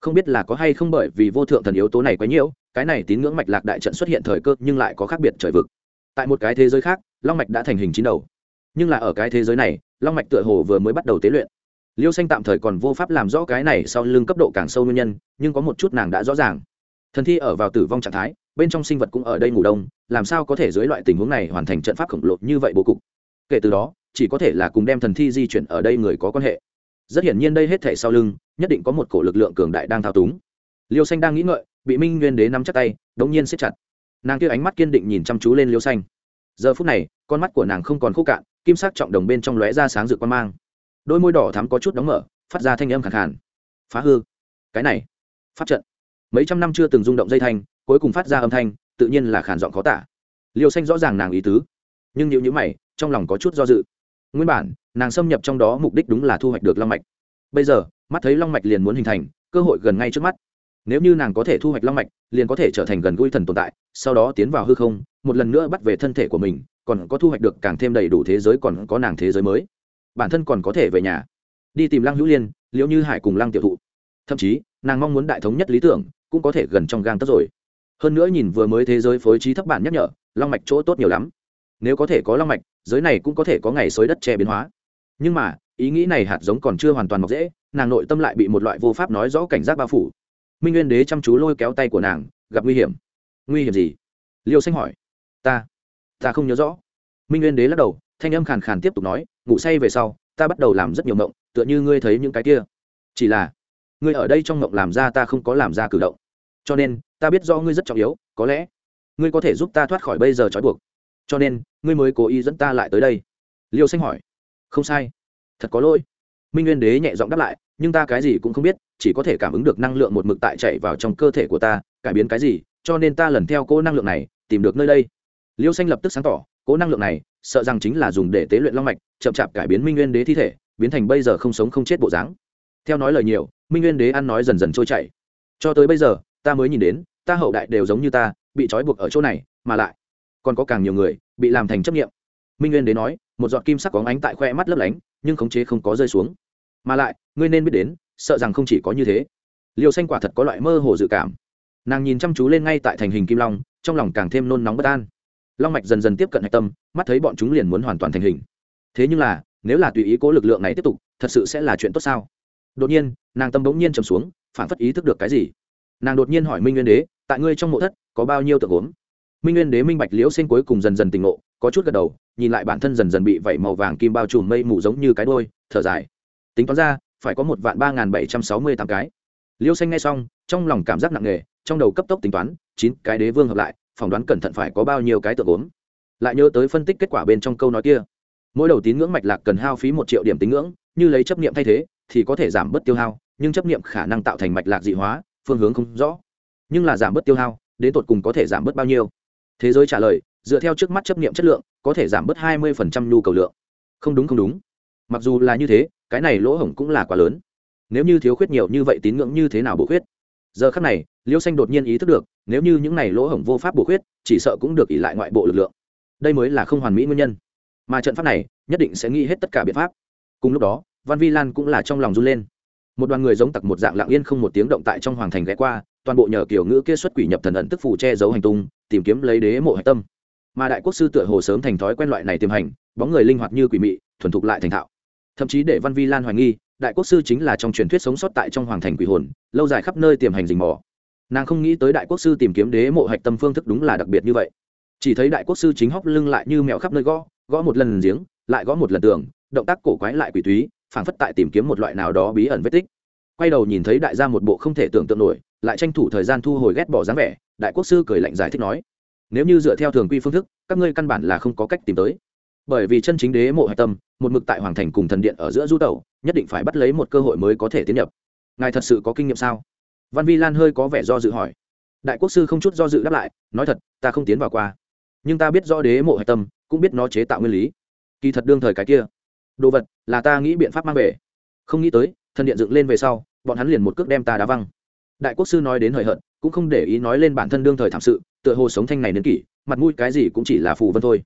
Không biết là có hay không bởi vì vô thượng thần yếu tố này quá nhiễu cái này tín ngưỡng mạch lạc đại trận xuất hiện thời cơ nhưng lại có khác biệt trời vực. Tại một cái thế giới khác long mạch đã thành hình chín đầu nhưng là ở cái thế giới này, long mạch tựa hồ vừa mới bắt đầu tế luyện. Liêu xanh tạm thời còn vô pháp làm rõ cái này sau lưng cấp độ càng sâu nguyên nhân, nhưng có một chút nàng đã rõ ràng. Thần thi ở vào tử vong trạng thái, bên trong sinh vật cũng ở đây ngủ đông, làm sao có thể dưới loại tình huống này hoàn thành trận pháp khổng lồ như vậy bố cục? Kể từ đó, chỉ có thể là cùng đem thần thi di chuyển ở đây người có quan hệ. Rất hiển nhiên đây hết thể sau lưng, nhất định có một cổ lực lượng cường đại đang thao túng. Liêu xanh đang nghĩ ngợi, bị minh nguyên đế nắm chắc tay, đống nhiên siết chặt. Nàng kia ánh mắt kiên định nhìn chăm chú lên liêu xanh. Giờ phút này, con mắt của nàng không còn khô cạn kim sắc trọng đồng bên trong lóe ra sáng rực quan mang. Đôi môi đỏ thắm có chút đóng mở, phát ra thanh âm khẳng khàn. Phá hư. Cái này. Phát trận. Mấy trăm năm chưa từng rung động dây thanh, cuối cùng phát ra âm thanh, tự nhiên là khản giọng khó tả. Liêu xanh rõ ràng nàng ý tứ. Nhưng nhịu nhữ mày, trong lòng có chút do dự. Nguyên bản, nàng xâm nhập trong đó mục đích đúng là thu hoạch được long mạch. Bây giờ, mắt thấy long mạch liền muốn hình thành, cơ hội gần ngay trước mắt. Nếu như nàng có thể thu hoạch long mạch, liền có thể trở thành gần gũi thần tồn tại, sau đó tiến vào hư không một lần nữa bắt về thân thể của mình, còn có thu hoạch được càng thêm đầy đủ thế giới còn có nàng thế giới mới. Bản thân còn có thể về nhà, đi tìm lăng hữu liên liệu như hải cùng lăng tiểu thụ. Thậm chí, nàng mong muốn đại thống nhất lý tưởng cũng có thể gần trong gang tất rồi. Hơn nữa nhìn vừa mới thế giới phối trí thấp bản nhắc nhở, long mạch chỗ tốt nhiều lắm. Nếu có thể có long mạch, giới này cũng có thể có ngày xới đất che biến hóa. Nhưng mà, ý nghĩ này hạt giống còn chưa hoàn toàn mọc dễ, nàng nội tâm lại bị một loại vô pháp nói rõ cảnh giác bao phủ. Minh nguyên đế chăm chú lôi kéo tay của nàng, gặp nguy hiểm. Nguy hiểm gì? Liêu xanh hỏi ta ta không nhớ rõ. Minh nguyên đế lắc đầu, thanh âm khàn khàn tiếp tục nói, ngủ say về sau, ta bắt đầu làm rất nhiều mộng tựa như ngươi thấy những cái kia. Chỉ là, ngươi ở đây trong mộng làm ra ta không có làm ra cử động. Cho nên, ta biết do ngươi rất trọng yếu, có lẽ, ngươi có thể giúp ta thoát khỏi bây giờ trói buộc. Cho nên, ngươi mới cố ý dẫn ta lại tới đây. Liêu xanh hỏi, không sai, thật có lỗi. Minh nguyên đế nhẹ giọng đáp lại, nhưng ta cái gì cũng không biết, chỉ có thể cảm ứng được năng lượng một mực tại chạy vào trong cơ thể của ta, cải biến cái gì, cho nên ta lần theo cô năng lượng này, tìm được nơi đây liêu xanh lập tức sáng tỏ, cố năng lượng này, sợ rằng chính là dùng để tế luyện long mạch, chậm chạp cải biến minh nguyên đế thi thể, biến thành bây giờ không sống không chết bộ dáng. Theo nói lời nhiều, minh nguyên đế ăn nói dần dần trôi chảy. Cho tới bây giờ, ta mới nhìn đến, ta hậu đại đều giống như ta, bị trói buộc ở chỗ này, mà lại còn có càng nhiều người bị làm thành chấp nghiệm minh nguyên đế nói, một giọt kim sắc có ánh tại khoe mắt lấp lánh, nhưng khống chế không có rơi xuống. Mà lại, ngươi nên biết đến, sợ rằng không chỉ có như thế. Liều xanh quả thật có loại mơ hồ dự cảm. Nàng nhìn chăm chú lên ngay tại thành hình kim long, trong lòng càng thêm nôn nóng bất an long mạch dần dần tiếp cận hạch tâm, mắt thấy bọn chúng liền muốn hoàn toàn thành hình. Thế nhưng là, nếu là tùy ý cố lực lượng này tiếp tục, thật sự sẽ là chuyện tốt sao? Đột nhiên, nàng tâm bỗng nhiên trầm xuống, phản phất ý thức được cái gì. Nàng đột nhiên hỏi minh nguyên đế, tại ngươi trong mộ thất, có bao nhiêu tượng gốm? Minh nguyên đế minh bạch liễu sinh cuối cùng dần dần tỉnh ngộ, có chút gật đầu, nhìn lại bản thân dần dần bị vẩy màu vàng kim bao trùm mây mù giống như cái đôi thở dài. Tính toán ra, phải có một vạn ba n g h n bảy trăm sáu mươi tám cái. Liêu xanh nghe xong, trong lòng cảm giác nặng nề, trong đầu cấp tốc tính toán, chín cái đế vương hợp lại phỏng đoán cẩn thận phải có bao nhiêu cái tượng gốm. Lại nhớ tới phân tích kết quả bên trong câu nói kia. Mỗi đầu tín ngưỡng mạch lạc cần hao phí một triệu điểm tín ngưỡng, như lấy chấp niệm thay thế, thì có thể giảm bớt tiêu hao, nhưng chấp niệm khả năng tạo thành mạch lạc dị hóa, phương hướng không rõ. Nhưng là giảm bớt tiêu hao, đến tột cùng có thể giảm bớt bao nhiêu? Thế giới trả lời, dựa theo trước mắt chấp niệm chất lượng, có thể giảm bớt hai mươi nhu cầu lượng. Không đúng không đúng. Mặc dù là như thế, cái này lỗ hổng cũng là quá lớn. Nếu như thiếu khuyết nhiều như vậy tín ngưỡng như thế nào bổ khuyết? Giờ khắc này, liêu xanh đột nhiên ý thức được, nếu như những này lỗ hổng vô pháp bổ khuyết, chỉ sợ cũng được ỉ lại ngoại bộ lực lượng. Đây mới là không hoàn mỹ nguyên nhân. Mà trận pháp này, nhất định sẽ nghĩ hết tất cả biện pháp. Cùng lúc đó, văn vi lan cũng là trong lòng run lên. Một đoàn người giống tặc một dạng lạng yên không một tiếng động tại trong hoàng thành ghé qua, toàn bộ nhờ kiểu ngữ kia xuất quỷ nhập thần ẩn tức phủ che giấu hành tung, tìm kiếm lấy đế mộ hạch tâm. Mà đại quốc sư tựa hồ sớm thành thói quen loại này tiềm hành, bóng người linh hoạt như quỷ mị, thuần thục lại thành thạo. Thậm chí để văn vi lan hoài nghi đại quốc sư chính là trong truyền thuyết sống sót tại trong hoàng thành quỷ hồn, lâu dài khắp nơi tiềm hành rình mò. Nàng không nghĩ tới đại quốc sư tìm kiếm đế mộ hạch tâm phương thức đúng là đặc biệt như vậy. Chỉ thấy đại quốc sư chính hóc lưng lại như mèo khắp nơi gõ gõ một lần giếng, lại gõ một lần tường, động tác cổ quái lại quỷ túy, phảng phất tại tìm kiếm một loại nào đó bí ẩn vết tích. Quay đầu nhìn thấy đại gia một bộ không thể tưởng tượng nổi, lại tranh thủ thời gian thu hồi ghét bỏ dáng vẻ, đại quốc sư cười lạnh giải thích nói, nếu như dựa theo thường quy phương thức, các ngươi căn bản là không có cách tìm tới bởi vì chân chính đế mộ hạch tâm, một mực tại hoàng thành cùng thần điện ở giữa du tẩu, nhất định phải bắt lấy một cơ hội mới có thể tiến nhập. Ngài thật sự có kinh nghiệm sao? Văn vi lan hơi có vẻ do dự hỏi. Đại quốc sư không chút do dự đáp lại, nói thật, ta không tiến vào qua. Nhưng ta biết rõ đế mộ hạch tâm, cũng biết nó chế tạo nguyên lý. Kỳ thật đương thời cái kia, đồ vật là ta nghĩ biện pháp mang về. Không nghĩ tới, thần điện dựng lên về sau, bọn hắn liền một cước đem ta đá văng. Đại quốc sư nói đến hời hợt, cũng không để ý nói lên bản thân đương thời thảm sự, tựa hồ sống thanh này đến kỷ, mặt mũi cái gì cũng chỉ là phù vân thôi.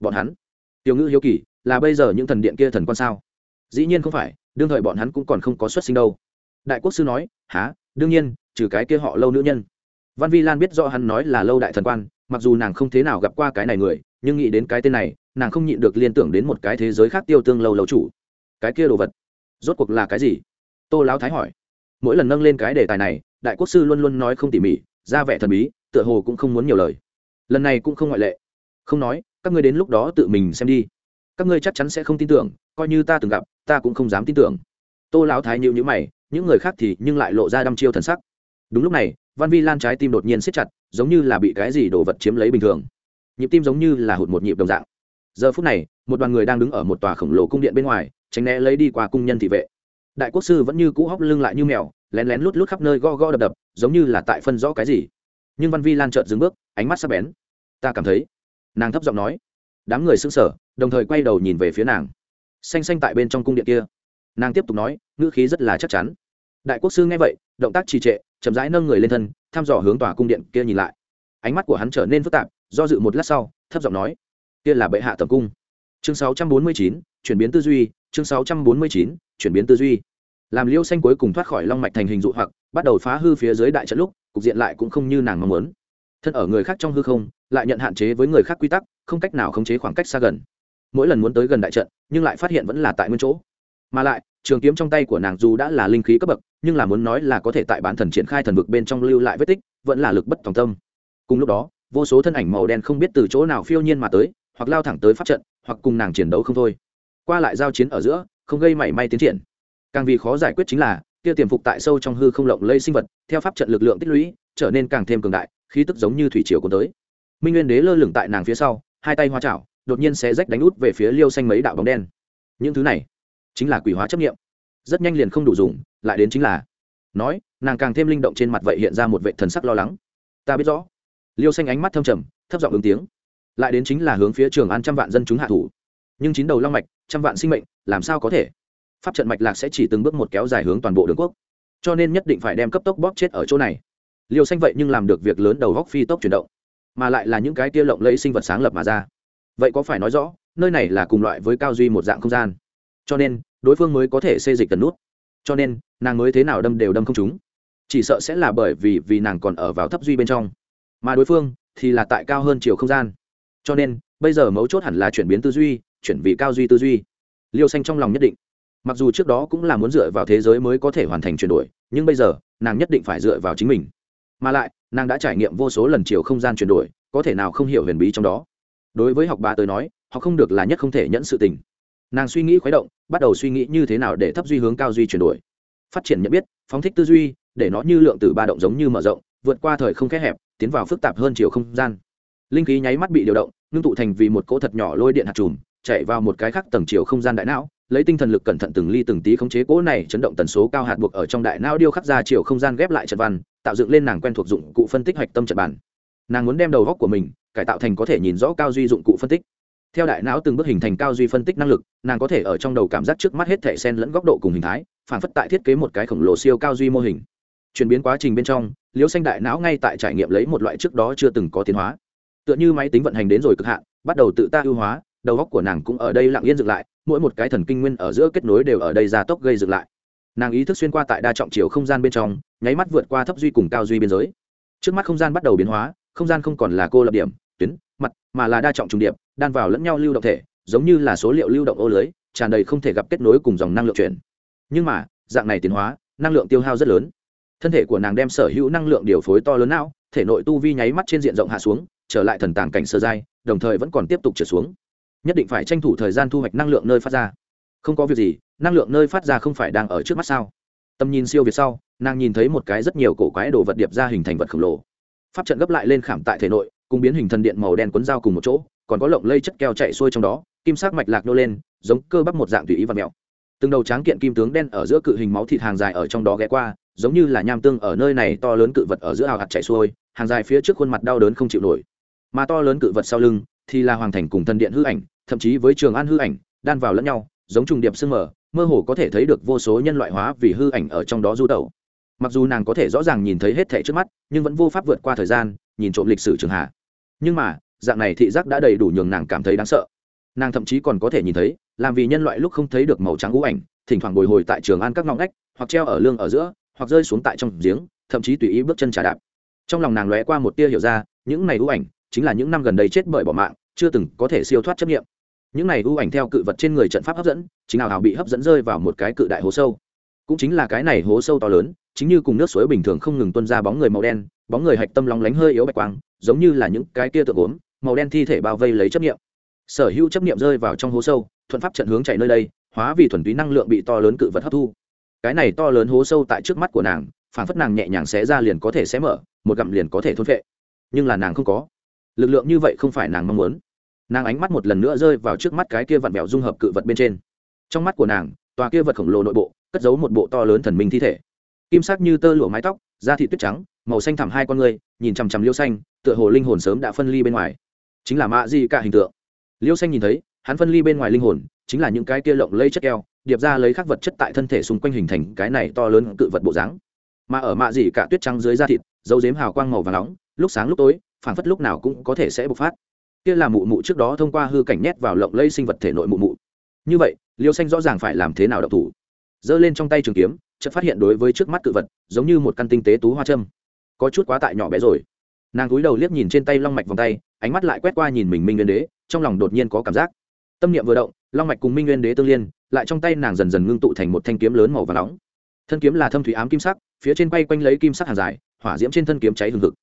Bọn hắn tiểu ngữ hiếu kỳ, là bây giờ những thần điện kia thần quan sao? Dĩ nhiên không phải, đương thời bọn hắn cũng còn không có xuất sinh đâu. Đại quốc sư nói há đương nhiên, trừ cái kia họ lâu nữ nhân. Văn vi lan biết rõ hắn nói là lâu đại thần quan, mặc dù nàng không thế nào gặp qua cái này người, nhưng nghĩ đến cái tên này, nàng không nhịn được liên tưởng đến một cái thế giới khác tiêu tương lâu lâu chủ. Cái kia đồ vật, rốt cuộc là cái gì? Tô lão thái hỏi. Mỗi lần nâng lên cái đề tài này, đại quốc sư luôn luôn nói không tỉ mỉ, ra vẻ thần bí, tựa hồ cũng không muốn nhiều lời. Lần này cũng không ngoại lệ. Không nói các ngươi đến lúc đó tự mình xem đi. Các ngươi chắc chắn sẽ không tin tưởng, coi như ta từng gặp, ta cũng không dám tin tưởng. Tô lão thái nhịu nhữ mày, những người khác thì nhưng lại lộ ra đăm chiêu thần sắc. Đúng lúc này, văn vi lan trái tim đột nhiên siết chặt, giống như là bị cái gì đồ vật chiếm lấy bình thường. Nhịp tim giống như là hụt một nhịp đồng dạng. Giờ phút này, một đoàn người đang đứng ở một tòa khổng lồ cung điện bên ngoài, tránh né lấy đi qua cung nhân thị vệ. Đại quốc sư vẫn như cũ hóc lưng lại như mèo, lén lén lút lút khắp nơi go go đập đập, giống như là tại phân rõ cái gì. Nhưng văn vi lan trợn dừng bước, ánh mắt sắc bén. Ta cảm thấy nàng thấp giọng nói. Đám người xứng sở đồng thời quay đầu nhìn về phía nàng. Xanh xanh tại bên trong cung điện kia. Nàng tiếp tục nói ngữ khí rất là chắc chắn. Đại quốc sư nghe vậy động tác trì trệ chậm rãi nâng người lên thân thăm dò hướng tòa cung điện kia nhìn lại. Ánh mắt của hắn trở nên phức tạp do dự một lát sau thấp giọng nói kia là bệ hạ tầm cung. Chương 649, chuyển biến tư duy chương 649, chuyển biến tư duy. Làm liêu xanh cuối cùng thoát khỏi long mạch thành hình dụ hoặc bắt đầu phá hư phía dưới đại trận lúc cục diện lại cũng không như nàng mong muốn. Thân ở người khác trong hư không lại nhận hạn chế với người khác quy tắc, không cách nào khống chế khoảng cách xa gần. Mỗi lần muốn tới gần đại trận, nhưng lại phát hiện vẫn là tại nguyên chỗ. Mà lại, trường kiếm trong tay của nàng dù đã là linh khí cấp bậc, nhưng là muốn nói là có thể tại bán thần triển khai thần vực bên trong lưu lại vết tích, vẫn là lực bất tòng tâm. Cùng lúc đó, vô số thân ảnh màu đen không biết từ chỗ nào phiêu nhiên mà tới, hoặc lao thẳng tới pháp trận, hoặc cùng nàng chiến đấu không thôi. Qua lại giao chiến ở giữa, không gây mảy may tiến triển. Càng vì khó giải quyết chính là, kia tiềm phục tại sâu trong hư không lộng lây sinh vật, theo pháp trận lực lượng tích lũy, trở nên càng thêm cường đại, khí tức giống như thủy triều cuốn tới minh nguyên đế lơ lửng tại nàng phía sau, hai tay hoa chảo, đột nhiên sẽ rách đánh út về phía liêu xanh mấy đạo bóng đen. Những thứ này chính là quỷ hóa chấp nghiệm rất nhanh liền không đủ dùng, lại đến chính là nói, nàng càng thêm linh động trên mặt vậy hiện ra một vệ thần sắc lo lắng. Ta biết rõ. Liêu xanh ánh mắt thâm trầm, thấp giọng ứng tiếng. Lại đến chính là hướng phía trường an trăm vạn dân chúng hạ thủ. Nhưng chín đầu long mạch, trăm vạn sinh mệnh, làm sao có thể? Pháp trận mạch lạc sẽ chỉ từng bước một kéo dài hướng toàn bộ đường quốc. Cho nên nhất định phải đem cấp tốc bóp chết ở chỗ này. Liều xanh vậy nhưng làm được việc lớn đầu góc phi tốc chuyển động mà lại là những cái tia lộng lẫy sinh vật sáng lập mà ra. Vậy có phải nói rõ, nơi này là cùng loại với cao duy một dạng không gian? Cho nên, đối phương mới có thể xê dịch tần nút. Cho nên, nàng mới thế nào đâm đều đâm không chúng chỉ sợ sẽ là bởi vì vì nàng còn ở vào thấp duy bên trong. Mà đối phương thì là tại cao hơn chiều không gian. Cho nên, bây giờ mấu chốt hẳn là chuyển biến tư duy, chuyển vị cao duy tư duy. Liêu xanh trong lòng nhất định. Mặc dù trước đó cũng là muốn dựa vào thế giới mới có thể hoàn thành chuyển đổi, nhưng bây giờ, nàng nhất định phải dựa vào chính mình mà lại, nàng đã trải nghiệm vô số lần chiều không gian chuyển đổi, có thể nào không hiểu huyền bí trong đó. Đối với học bà tới nói, họ không được là nhất không thể nhẫn sự tình. Nàng suy nghĩ khuấy động, bắt đầu suy nghĩ như thế nào để thấp duy hướng cao duy chuyển đổi. Phát triển nhận biết, phóng thích tư duy, để nó như lượng từ ba động giống như mở rộng, vượt qua thời không khẽ hẹp, tiến vào phức tạp hơn chiều không gian. Linh khí nháy mắt bị điều động, ngưng tụ thành vì một cỗ thật nhỏ lôi điện hạt trùm, chạy vào một cái khác tầng chiều không gian đại não lấy tinh thần lực cẩn thận từng ly từng tí khống chế cỗ này chấn động tần số cao hạt buộc ở trong đại não điêu khắc ra chiều không gian ghép lại trận văn, tạo dựng lên nàng quen thuộc dụng cụ phân tích hạch tâm trận bản. Nàng muốn đem đầu góc của mình cải tạo thành có thể nhìn rõ cao duy dụng cụ phân tích. Theo đại não từng bước hình thành cao duy phân tích năng lực, nàng có thể ở trong đầu cảm giác trước mắt hết thể sen lẫn góc độ cùng hình thái, phản phất tại thiết kế một cái khổng lồ siêu cao duy mô hình. Chuyển biến quá trình bên trong, liễu xanh đại não ngay tại trải nghiệm lấy một loại trước đó chưa từng có tiến hóa. Tựa như máy tính vận hành đến rồi cực hạn, bắt đầu tự ta ưu hóa, đầu góc của nàng cũng ở đây lặng yên dựng lại mỗi một cái thần kinh nguyên ở giữa kết nối đều ở đây gia tốc gây dựng lại. Nàng ý thức xuyên qua tại đa trọng chiều không gian bên trong, nháy mắt vượt qua thấp duy cùng cao duy biên giới. Trước mắt không gian bắt đầu biến hóa, không gian không còn là cô lập điểm, tuyến, mặt, mà là đa trọng trùng điệp, đan vào lẫn nhau lưu động thể, giống như là số liệu lưu động ô lưới, tràn đầy không thể gặp kết nối cùng dòng năng lượng chuyển. Nhưng mà, dạng này tiến hóa, năng lượng tiêu hao rất lớn. Thân thể của nàng đem sở hữu năng lượng điều phối to lớn não thể nội tu vi nháy mắt trên diện rộng hạ xuống, trở lại thần tàng cảnh sơ giai, đồng thời vẫn còn tiếp tục trở xuống nhất định phải tranh thủ thời gian thu hoạch năng lượng nơi phát ra. Không có việc gì, năng lượng nơi phát ra không phải đang ở trước mắt sao? Tầm nhìn siêu việt sau, nàng nhìn thấy một cái rất nhiều cổ quái đồ vật điệp ra hình thành vật khổng lồ. Pháp trận gấp lại lên khảm tại thể nội, cùng biến hình thần điện màu đen quấn dao cùng một chỗ, còn có lộng lây chất keo chạy xuôi trong đó, kim sắc mạch lạc nô lên, giống cơ bắp một dạng tùy ý và mèo. Từng đầu tráng kiện kim tướng đen ở giữa cự hình máu thịt hàng dài ở trong đó ghé qua, giống như là nham tương ở nơi này to lớn cự vật ở giữa hào hạt chạy xuôi, hàng dài phía trước khuôn mặt đau đớn không chịu nổi. Mà to lớn cự vật sau lưng thì là hoàng thành cùng thần điện hư ảnh, thậm chí với trường an hư ảnh, đan vào lẫn nhau, giống trùng điệp sương mờ, mơ hồ có thể thấy được vô số nhân loại hóa vì hư ảnh ở trong đó du tẩu. Mặc dù nàng có thể rõ ràng nhìn thấy hết thẻ trước mắt, nhưng vẫn vô pháp vượt qua thời gian, nhìn trộm lịch sử trường hạ. Nhưng mà, dạng này thị giác đã đầy đủ nhường nàng cảm thấy đáng sợ. Nàng thậm chí còn có thể nhìn thấy, làm vì nhân loại lúc không thấy được màu trắng ngũ ảnh, thỉnh thoảng bồi hồi tại trường an các ngõ ngách, hoặc treo ở lương ở giữa, hoặc rơi xuống tại trong giếng, thậm chí tùy ý bước chân trà đạp. Trong lòng nàng lóe qua một tia hiểu ra, những này ưu ảnh, chính là những năm gần đây chết bởi bỏ mạng chưa từng có thể siêu thoát chấp nghiệm. Những này ưu ảnh theo cự vật trên người trận pháp hấp dẫn, chính nào hào bị hấp dẫn rơi vào một cái cự đại hố sâu. Cũng chính là cái này hố sâu to lớn, chính như cùng nước suối bình thường không ngừng tuân ra bóng người màu đen, bóng người hạch tâm lóng lánh hơi yếu bạch quang, giống như là những cái kia tượng ốm màu đen thi thể bao vây lấy chấp nghiệm. Sở hữu chấp nghiệm rơi vào trong hố sâu, thuận pháp trận hướng chạy nơi đây, hóa vì thuần túy năng lượng bị to lớn cự vật hấp thu. Cái này to lớn hố sâu tại trước mắt của nàng phản phất nàng nhẹ nhàng xé ra liền có thể xé mở, một gặm liền có thể thôn vệ nhưng là nàng không có lực lượng như vậy không phải nàng mong muốn. Nàng ánh mắt một lần nữa rơi vào trước mắt cái kia vặn vẹo dung hợp cự vật bên trên. Trong mắt của nàng, tòa kia vật khổng lồ nội bộ, cất giấu một bộ to lớn thần minh thi thể. Kim sắc như tơ lụa mái tóc, da thị tuyết trắng, màu xanh thẳm hai con người, nhìn chằm chằm liêu xanh, tựa hồ linh hồn sớm đã phân ly bên ngoài. Chính là mạ gì cả hình tượng. Liêu xanh nhìn thấy, hắn phân ly bên ngoài linh hồn, chính là những cái kia lộng lây chất keo, điệp ra lấy các vật chất tại thân thể xung quanh hình thành cái này to lớn cự vật bộ dáng. Mà ở mạ gì cả tuyết trắng dưới da thịt, dấu dếm hào quang màu và nóng, lúc sáng lúc tối phản phất lúc nào cũng có thể sẽ bộc phát. Kia là mụ mụ trước đó thông qua hư cảnh nhét vào lộng lây sinh vật thể nội mụ mụ. Như vậy, liêu xanh rõ ràng phải làm thế nào độc thủ? Giơ lên trong tay trường kiếm, chợt phát hiện đối với trước mắt cự vật, giống như một căn tinh tế tú hoa châm. Có chút quá tại nhỏ bé rồi. Nàng cúi đầu liếc nhìn trên tay long mạch vòng tay, ánh mắt lại quét qua nhìn mình minh nguyên đế, trong lòng đột nhiên có cảm giác. Tâm niệm vừa động, long mạch cùng minh nguyên đế tương liên, lại trong tay nàng dần dần ngưng tụ thành một thanh kiếm lớn màu và nóng. Thân kiếm là thâm thủy ám kim sắc, phía trên quay quanh lấy kim sắc hàng dài, hỏa diễm trên thân kiếm cháy hừng hực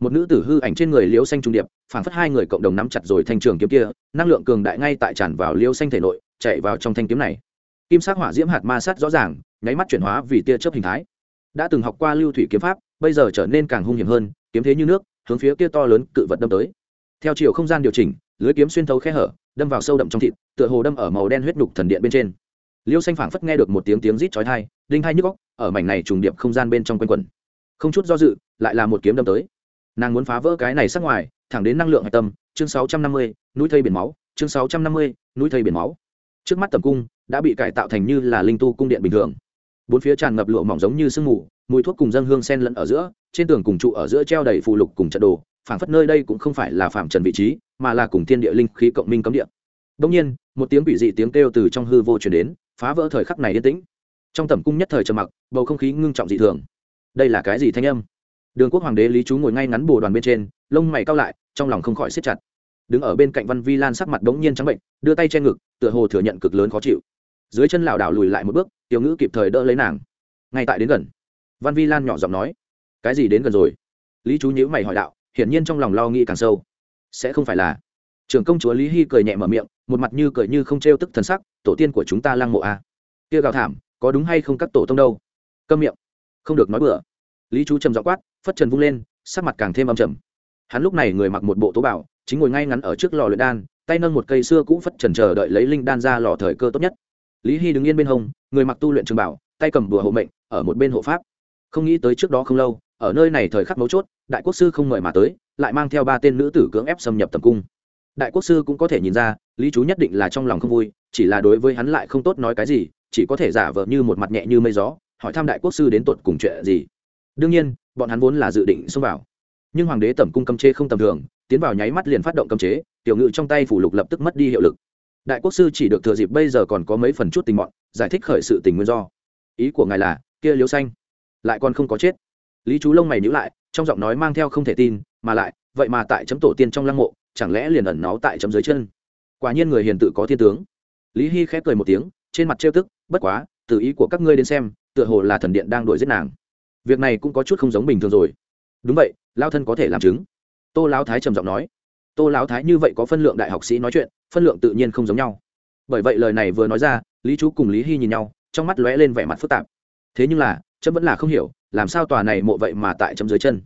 một nữ tử hư ảnh trên người liễu xanh trung điệp phản phất hai người cộng đồng nắm chặt rồi thanh trường kiếm kia, năng lượng cường đại ngay tại tràn vào liễu xanh thể nội, chạy vào trong thanh kiếm này. Kim sắc hỏa diễm hạt ma sát rõ ràng, nháy mắt chuyển hóa vì tia chớp hình thái. Đã từng học qua lưu thủy kiếm pháp, bây giờ trở nên càng hung hiểm hơn, kiếm thế như nước, hướng phía kia to lớn cự vật đâm tới. Theo chiều không gian điều chỉnh, lưới kiếm xuyên thấu khe hở, đâm vào sâu đậm trong thịt, tựa hồ đâm ở màu đen huyết nhục thần điện bên trên. Liêu xanh phảng phất nghe được một tiếng tiếng rít chói tai, đinh hai nhức góc ở mảnh này trùng điệp không gian bên trong quanh quần không chút do dự, lại là một kiếm đâm tới nàng muốn phá vỡ cái này sắc ngoài thẳng đến năng lượng hạch tâm chương 650, núi thây biển máu chương 650, núi thây biển máu. Trước mắt tầm cung đã bị cải tạo thành như là linh tu cung điện bình thường. Bốn phía tràn ngập lụa mỏng giống như sương mù mùi thuốc cùng dân hương sen lẫn ở giữa trên tường cùng trụ ở giữa treo đầy phù lục cùng trận đồ phảng phất nơi đây cũng không phải là phạm trần vị trí mà là cùng thiên địa linh khí cộng minh cấm địa. Đông nhiên một tiếng quỷ dị tiếng kêu từ trong hư vô truyền đến phá vỡ thời khắc này yên tĩnh. Trong tầm cung nhất thời trầm mặc bầu không khí ngưng trọng dị thường. Đây là cái gì thanh âm? Đường quốc hoàng đế lý chú ngồi ngay ngắn bồ đoàn bên trên, lông mày cao lại, trong lòng không khỏi siết chặt. Đứng ở bên cạnh văn vi lan sắc mặt đống nhiên trắng bệnh, đưa tay che ngực, tựa hồ thừa nhận cực lớn khó chịu. Dưới chân lảo đảo lùi lại một bước, tiểu ngữ kịp thời đỡ lấy nàng. Ngay tại đến gần, văn vi lan nhỏ giọng nói, cái gì đến gần rồi? Lý chú nhữ mày hỏi đạo, hiển nhiên trong lòng lo nghĩ càng sâu. Sẽ không phải là. Trưởng công chúa lý hy cười nhẹ mở miệng, một mặt như cười như không trêu tức thần sắc, tổ tiên của chúng ta lăng mộ a à. kia gào thảm, có đúng hay không các tổ tông đâu? Câm miệng, không được nói bừa lý chú trầm dọ quát, phất trần vung lên, sắc mặt càng thêm âm trầm. Hắn lúc này người mặc một bộ tố bảo, chính ngồi ngay ngắn ở trước lò luyện đan, tay nâng một cây xưa cũ phất trần chờ đợi lấy linh đan ra lò thời cơ tốt nhất. Lý hy đứng yên bên hông, người mặc tu luyện trường bảo, tay cầm bùa hộ mệnh, ở một bên hộ pháp. Không nghĩ tới trước đó không lâu, ở nơi này thời khắc mấu chốt, đại quốc sư không mời mà tới, lại mang theo ba tên nữ tử cưỡng ép xâm nhập tầm cung. Đại quốc sư cũng có thể nhìn ra, lý chú nhất định là trong lòng không vui, chỉ là đối với hắn lại không tốt nói cái gì, chỉ có thể giả vờ như một mặt nhẹ như mây gió, hỏi thăm đại quốc sư đến tột cùng chuyện gì đương nhiên, bọn hắn vốn là dự định xông vào. Nhưng hoàng đế tẩm cung cấm chế không tầm thường, tiến vào nháy mắt liền phát động cấm chế, tiểu ngự trong tay phủ lục lập tức mất đi hiệu lực. Đại quốc sư chỉ được thừa dịp bây giờ còn có mấy phần chút tình mọn, giải thích khởi sự tình nguyên do. Ý của ngài là, kia liếu xanh, lại còn không có chết. Lý chú lông mày nhữ lại, trong giọng nói mang theo không thể tin, mà lại, vậy mà tại chấm tổ tiên trong lăng mộ, chẳng lẽ liền ẩn náu tại chấm dưới chân? Quả nhiên người hiền tự có thiên tướng. Lý hy khép cười một tiếng, trên mặt trêu tức, bất quá, từ ý của các ngươi đến xem, tựa hồ là thần điện đang đuổi giết nàng việc này cũng có chút không giống bình thường rồi. Đúng vậy lao thân có thể làm chứng. Tô lão thái trầm giọng nói. Tô lão thái như vậy có phân lượng đại học sĩ nói chuyện, phân lượng tự nhiên không giống nhau. Bởi vậy lời này vừa nói ra, lý chú cùng lý hy nhìn nhau, trong mắt lóe lên vẻ mặt phức tạp. Thế nhưng là, chấm vẫn là không hiểu, làm sao tòa này mộ vậy mà tại chấm dưới chân?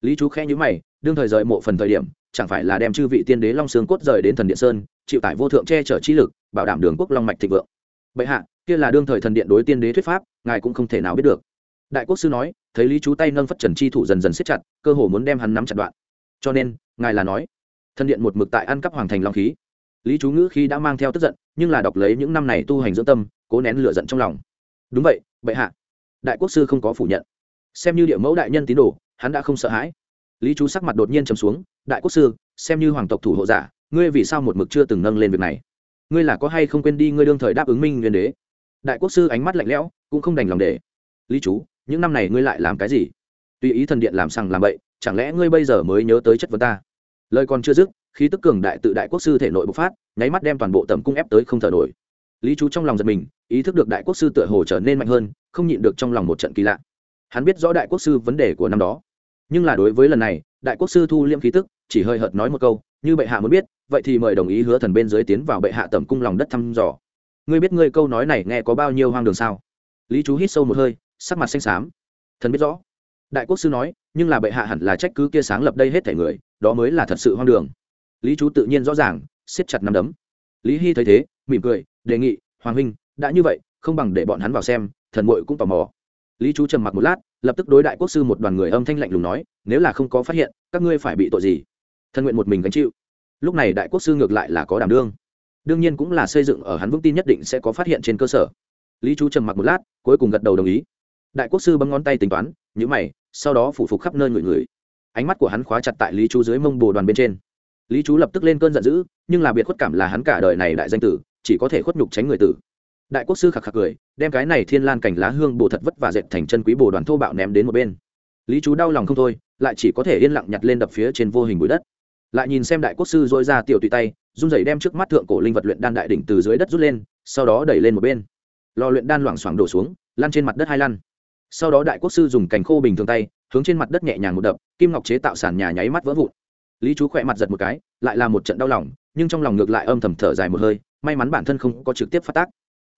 Lý chú khẽ nhữ mày, đương thời rời mộ phần thời điểm, chẳng phải là đem chư vị tiên đế long sương cốt rời đến thần điện sơn, chịu tải vô thượng che chở chi lực, bảo đảm đường quốc long mạch thịnh vượng. Bệ hạ, kia là đương thời thần điện đối tiên đế thuyết pháp, ngài cũng không thể nào biết được. Đại quốc sư nói thấy lý chú tay nâng phất trần chi thủ dần dần siết chặt, cơ hồ muốn đem hắn nắm chặt đoạn. Cho nên, ngài là nói, thân điện một mực tại ăn cắp hoàng thành long khí. Lý chú ngữ khi đã mang theo tức giận, nhưng là đọc lấy những năm này tu hành dưỡng tâm, cố nén lửa giận trong lòng. Đúng vậy, bệ hạ. Đại quốc sư không có phủ nhận. Xem như địa mẫu đại nhân tín đồ, hắn đã không sợ hãi. Lý chú sắc mặt đột nhiên trầm xuống, đại quốc sư, xem như hoàng tộc thủ hộ giả, ngươi vì sao một mực chưa từng nâng lên việc này? Ngươi là có hay không quên đi ngươi đương thời đáp ứng minh nguyên đế? Đại quốc sư ánh mắt lạnh lẽo, cũng không đành lòng để. Lý chú những năm này ngươi lại làm cái gì? Tùy ý thần điện làm sằng làm bậy, chẳng lẽ ngươi bây giờ mới nhớ tới chất vấn ta? Lời còn chưa dứt, khí tức cường đại tự đại quốc sư thể nội bộc phát, nháy mắt đem toàn bộ tầm cung ép tới không thở nổi. Lý chú trong lòng giật mình, ý thức được đại quốc sư tựa hồ trở nên mạnh hơn, không nhịn được trong lòng một trận kỳ lạ. Hắn biết rõ đại quốc sư vấn đề của năm đó. Nhưng là đối với lần này, đại quốc sư thu liêm khí tức, chỉ hơi hợt nói một câu, như bệ hạ muốn biết, vậy thì mời đồng ý hứa thần bên dưới tiến vào bệ hạ tầm cung lòng đất thăm dò. Ngươi biết ngươi câu nói này nghe có bao nhiêu hoang đường sao? Lý chú hít sâu một hơi sắc mặt xanh xám. Thần biết rõ. Đại quốc sư nói, nhưng là bệ hạ hẳn là trách cứ kia sáng lập đây hết thể người, đó mới là thật sự hoang đường. Lý chú tự nhiên rõ ràng, siết chặt nắm đấm. Lý hy thấy thế, mỉm cười, đề nghị, hoàng huynh, đã như vậy, không bằng để bọn hắn vào xem, thần mội cũng tò mò. Lý chú trầm mặc một lát, lập tức đối đại quốc sư một đoàn người âm thanh lạnh lùng nói, nếu là không có phát hiện, các ngươi phải bị tội gì? Thần nguyện một mình gánh chịu. Lúc này đại quốc sư ngược lại là có đảm đương. Đương nhiên cũng là xây dựng ở hắn vững tin nhất định sẽ có phát hiện trên cơ sở. Lý chú trầm mặc một lát, cuối cùng gật đầu đồng ý đại quốc sư bấm ngón tay tính toán nhữ mày, sau đó phủ phục khắp nơi người người ánh mắt của hắn khóa chặt tại lý chú dưới mông bồ đoàn bên trên. Lý chú lập tức lên cơn giận dữ, nhưng là biệt khuất cảm là hắn cả đời này đại danh tử, chỉ có thể khuất nhục tránh người tử. Đại quốc sư khạc khạc cười, đem cái này thiên lan cảnh lá hương bồ thật vất và dệt thành chân quý bồ đoàn thô bạo ném đến một bên. Lý chú đau lòng không thôi, lại chỉ có thể yên lặng nhặt lên đập phía trên vô hình bụi đất. Lại nhìn xem đại quốc sư dôi ra tiểu tùy tay, run rẩy đem trước mắt thượng cổ linh vật luyện đan đại đỉnh từ dưới đất rút lên, sau đó đẩy lên một bên. Lò luyện đan loảng xoảng đổ xuống, lăn trên mặt đất hai lăn sau đó đại quốc sư dùng cành khô bình thường tay, hướng trên mặt đất nhẹ nhàng một đập, kim ngọc chế tạo sàn nhà nháy mắt vỡ vụn. Lý chú khỏe mặt giật một cái, lại là một trận đau lòng, nhưng trong lòng ngược lại âm thầm thở dài một hơi, may mắn bản thân không có trực tiếp phát tác.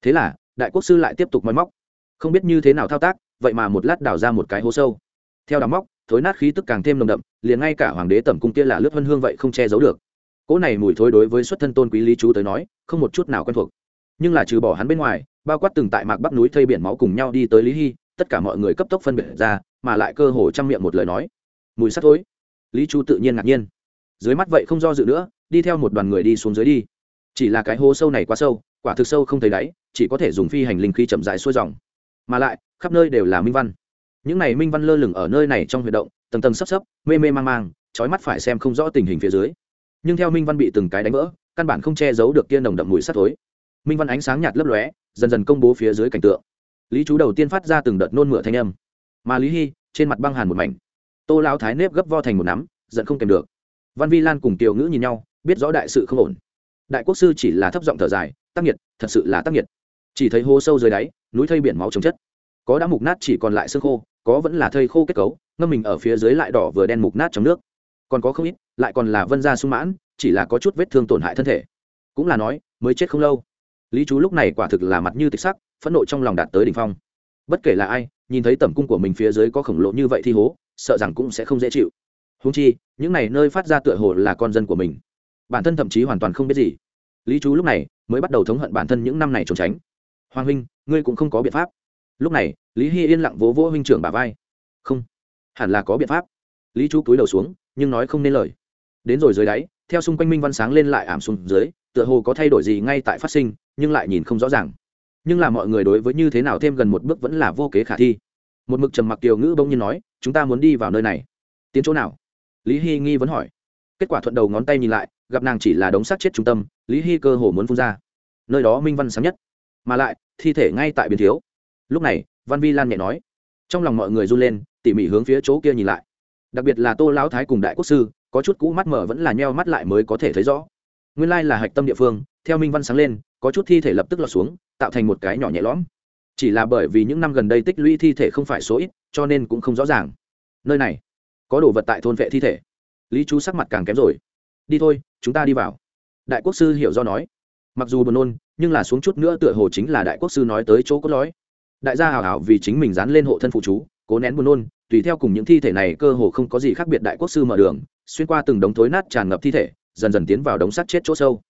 Thế là, đại quốc sư lại tiếp tục máy móc. Không biết như thế nào thao tác, vậy mà một lát đào ra một cái hố sâu. Theo đào móc, thối nát khí tức càng thêm nồng đậm, liền ngay cả hoàng đế tẩm cung kia là lướt vân hương vậy không che giấu được. Cỗ này mùi thối đối với xuất thân tôn quý lý chú tới nói, không một chút nào quen thuộc. Nhưng là trừ bỏ hắn bên ngoài, bao quát từng tại mạc bắc núi thây biển máu cùng nhau đi tới lý hy tất cả mọi người cấp tốc phân biệt ra, mà lại cơ hồ chăm miệng một lời nói. Mùi sắt thối. Lý Chu tự nhiên ngạc nhiên. Dưới mắt vậy không do dự nữa, đi theo một đoàn người đi xuống dưới đi. Chỉ là cái hố sâu này quá sâu, quả thực sâu không thấy đáy, chỉ có thể dùng phi hành linh khí chậm rãi xuôi dòng. Mà lại, khắp nơi đều là minh văn. Những này minh văn lơ lửng ở nơi này trong huy động, tầng tầng sấp sấp, mê mê mang mang trói mắt phải xem không rõ tình hình phía dưới. Nhưng theo minh văn bị từng cái đánh vỡ, căn bản không che giấu được kia nồng đậm mùi sắt thối. Minh văn ánh sáng nhạt lấp lóe, dần dần công bố phía dưới cảnh tượng lý chú đầu tiên phát ra từng đợt nôn mửa thanh âm. Mà lý hy, trên mặt băng hàn một mảnh. Tô lão thái nếp gấp vo thành một nắm, giận không kèm được. Văn vi lan cùng tiểu ngữ nhìn nhau, biết rõ đại sự không ổn. Đại quốc sư chỉ là thấp giọng thở dài tác nghiệt, thật sự là tác nghiệt. Chỉ thấy hố sâu dưới đáy, núi thây biển máu trồng chất. Có đã mục nát chỉ còn lại xương khô, có vẫn là thây khô kết cấu, ngâm mình ở phía dưới lại đỏ vừa đen mục nát trong nước. Còn có không ít, lại còn là vân gia sung mãn, chỉ là có chút vết thương tổn hại thân thể. Cũng là nói, mới chết không lâu lý chú lúc này quả thực là mặt như tịch sắc phẫn nộ trong lòng đạt tới đỉnh phong. Bất kể là ai, nhìn thấy tẩm cung của mình phía dưới có khổng lồ như vậy thì hố, sợ rằng cũng sẽ không dễ chịu. Húng chi, những này nơi phát ra tựa hồ là con dân của mình. Bản thân thậm chí hoàn toàn không biết gì. Lý chú lúc này mới bắt đầu thống hận bản thân những năm này trốn tránh. Hoàng huynh, ngươi cũng không có biện pháp. Lúc này, lý hy yên lặng vỗ vỗ huynh trưởng bà vai. Không, hẳn là có biện pháp. Lý chú cúi đầu xuống, nhưng nói không nên lời. Đến rồi dưới đáy theo xung quanh minh văn sáng lên lại ảm xuống dưới, tựa hồ có thay đổi gì ngay tại phát sinh, nhưng lại nhìn không rõ ràng. Nhưng là mọi người đối với như thế nào thêm gần một bước vẫn là vô kế khả thi. Một mực trầm mặc tiểu ngữ bỗng nhiên nói, chúng ta muốn đi vào nơi này. Tiến chỗ nào? Lý hy nghi vẫn hỏi. Kết quả thuận đầu ngón tay nhìn lại, gặp nàng chỉ là đống xác chết trung tâm, lý hy cơ hồ muốn phun ra. Nơi đó minh văn sáng nhất. Mà lại, thi thể ngay tại biến thiếu. Lúc này, văn vi lan nhẹ nói. Trong lòng mọi người run lên, tỉ mỉ hướng phía chỗ kia nhìn lại. Đặc biệt là tô lão thái cùng đại quốc sư có chút cũ mắt mở vẫn là nheo mắt lại mới có thể thấy rõ. Nguyên lai là hạch tâm địa phương, theo minh văn sáng lên, có chút thi thể lập tức lọt xuống, tạo thành một cái nhỏ nhẹ lõm. Chỉ là bởi vì những năm gần đây tích lũy thi thể không phải số ít, cho nên cũng không rõ ràng. Nơi này, có đồ vật tại thôn vệ thi thể. Lý chú sắc mặt càng kém rồi. Đi thôi, chúng ta đi vào. Đại quốc sư hiểu do nói. Mặc dù buồn nôn, nhưng là xuống chút nữa tựa hồ chính là đại quốc sư nói tới chỗ cốt lõi. Đại gia hào hào vì chính mình dán lên hộ thân phụ chú, cố nén buồn nôn tùy theo cùng những thi thể này cơ hồ không có gì khác biệt đại quốc sư mở đường, xuyên qua từng đống thối nát tràn ngập thi thể, dần dần tiến vào đống sắt chết chỗ sâu.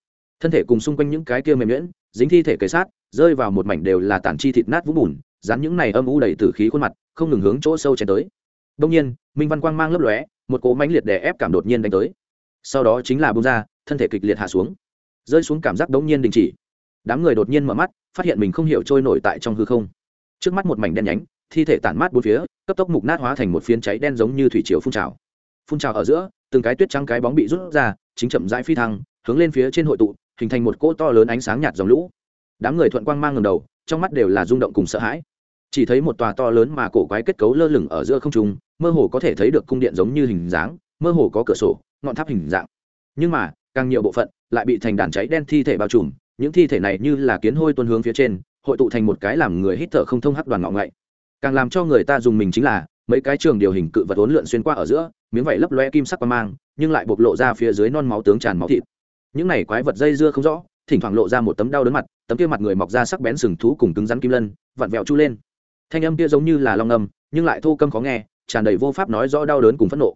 Thân thể cùng xung quanh những cái kia mềm nhuyễn, dính thi thể kề sát, rơi vào một mảnh đều là tản chi thịt nát vũng bùn, dán những này âm u đầy tử khí khuôn mặt, không ngừng hướng chỗ sâu chém tới. Đông nhiên, minh văn quang mang lấp lóe, một cỗ mãnh liệt đè ép cảm đột nhiên đánh tới. Sau đó chính là bung ra, thân thể kịch liệt hạ xuống. Rơi xuống cảm giác đống nhiên đình chỉ. Đám người đột nhiên mở mắt, phát hiện mình không hiểu trôi nổi tại trong hư không. Trước mắt một mảnh đen nhánh thi thể tản mát bốn phía, cấp tốc mục nát hóa thành một phiến cháy đen giống như thủy chiều phun trào. Phun trào ở giữa, từng cái tuyết trắng cái bóng bị rút ra, chính chậm rãi phi thăng, hướng lên phía trên hội tụ, hình thành một cỗ to lớn ánh sáng nhạt dòng lũ. Đám người thuận quang mang ngầm đầu, trong mắt đều là rung động cùng sợ hãi. Chỉ thấy một tòa to lớn mà cổ quái kết cấu lơ lửng ở giữa không trung, mơ hồ có thể thấy được cung điện giống như hình dáng, mơ hồ có cửa sổ, ngọn tháp hình dạng. Nhưng mà, càng nhiều bộ phận lại bị thành đàn cháy đen thi thể bao trùm, những thi thể này như là kiến hôi tuôn hướng phía trên, hội tụ thành một cái làm người hít thở không thông hắc đoàn ngọ ngậy càng làm cho người ta dùng mình chính là mấy cái trường điều hình cự vật uốn lượn xuyên qua ở giữa miếng vảy lấp loe kim sắc qua mang nhưng lại bộc lộ ra phía dưới non máu tướng tràn máu thịt. Những này quái vật dây dưa không rõ thỉnh thoảng lộ ra một tấm đau đớn mặt tấm kia mặt người mọc ra sắc bén sừng thú cùng cứng rắn kim lân vặn vẹo chu lên. Thanh âm kia giống như là long âm nhưng lại thô câm khó nghe tràn đầy vô pháp nói rõ đau đớn cùng phẫn nộ.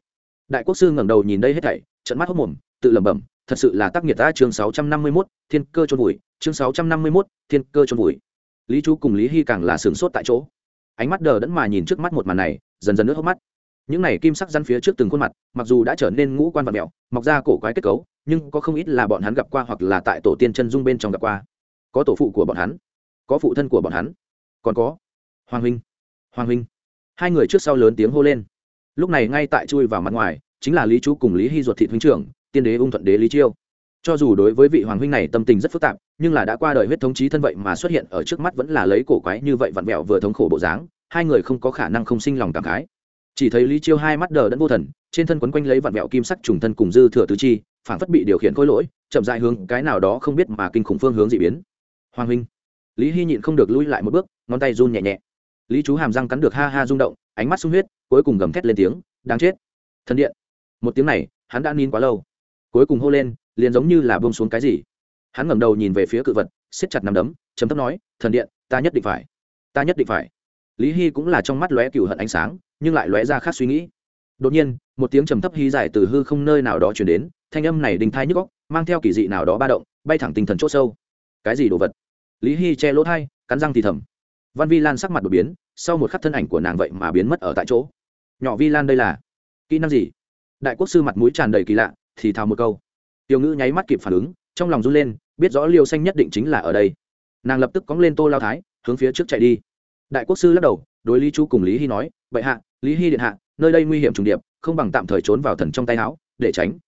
Đại quốc sư ngẩng đầu nhìn đây hết thảy trận mắt hốc mồm tự lẩm bẩm thật sự là tác nghiệt ta chương sáu trăm năm mươi 651, thiên cơ chôn vùi chương sáu trăm năm mươi 651, thiên cơ chôn vùi. Lý chú cùng lý hy càng là sửng sốt tại chỗ ánh mắt đờ đẫn mà nhìn trước mắt một màn này, dần dần nước hốc mắt. Những này kim sắc rắn phía trước từng khuôn mặt, mặc dù đã trở nên ngũ quan vật mẹo, mọc ra cổ quái kết cấu, nhưng có không ít là bọn hắn gặp qua hoặc là tại tổ tiên chân dung bên trong gặp qua. Có tổ phụ của bọn hắn, có phụ thân của bọn hắn, còn có hoàng huynh hoàng huynh. Hai người trước sau lớn tiếng hô lên. Lúc này ngay tại chui vào mặt ngoài, chính là lý chú cùng lý hy ruột thị huynh trưởng, tiên đế ung thuận đế lý chiêu. Cho dù đối với vị hoàng huynh này tâm tình rất phức tạp nhưng là đã qua đời huyết thống chí thân vậy mà xuất hiện ở trước mắt vẫn là lấy cổ quái như vậy vặn vẹo vừa thống khổ bộ dáng, hai người không có khả năng không sinh lòng cảm khái. Chỉ thấy lý chiêu hai mắt đờ đẫn vô thần, trên thân quấn quanh lấy vặn vẹo kim sắc trùng thân cùng dư thừa tứ chi phản phất bị điều khiển khối lỗi, chậm dại hướng cái nào đó không biết mà kinh khủng phương hướng dị biến. Hoàng huynh. Lý hy nhịn không được lui lại một bước, ngón tay run nhẹ nhẹ. Lý chú hàm răng cắn được ha ha rung động, ánh mắt sung huyết, cuối cùng gầm thét lên tiếng, đáng chết. Thân điện. Một tiếng này, hắn đã nín quá lâu. Cuối cùng hô lên, liền giống như là bông xuống cái gì hắn ngẩng đầu nhìn về phía cự vật, siết chặt nằm đấm chấm thấp nói, thần điện, ta nhất định phải, ta nhất định phải. Lý hy cũng là trong mắt lóe cựu hận ánh sáng, nhưng lại lóe ra khác suy nghĩ. Đột nhiên, một tiếng trầm thấp hy dài từ hư không nơi nào đó chuyển đến, thanh âm này đình thai nhức góc mang theo kỳ dị nào đó ba động, bay thẳng tinh thần c h ỗ sâu. Cái gì đồ vật? Lý hy che lỗ thai, cắn răng thì thầm. Văn vi lan sắc mặt đột biến, sau một khắc thân ảnh của nàng vậy mà biến mất ở tại chỗ. Nhỏ vi lan đây là, kỹ năng gì? Đại quốc sư mặt mũi tràn đầy kỳ lạ, thì thào một câu. Tiểu ngữ nháy mắt kịp phản ứng trong lòng run lên, biết rõ liêu xanh nhất định chính là ở đây. Nàng lập tức cóng lên tô lao thái, hướng phía trước chạy đi. Đại quốc sư lắc đầu, đối lý chu cùng lý hy nói vậy hạ, lý hy điện hạ, nơi đây nguy hiểm trùng điệp, không bằng tạm thời trốn vào thần trong tay áo, để tránh.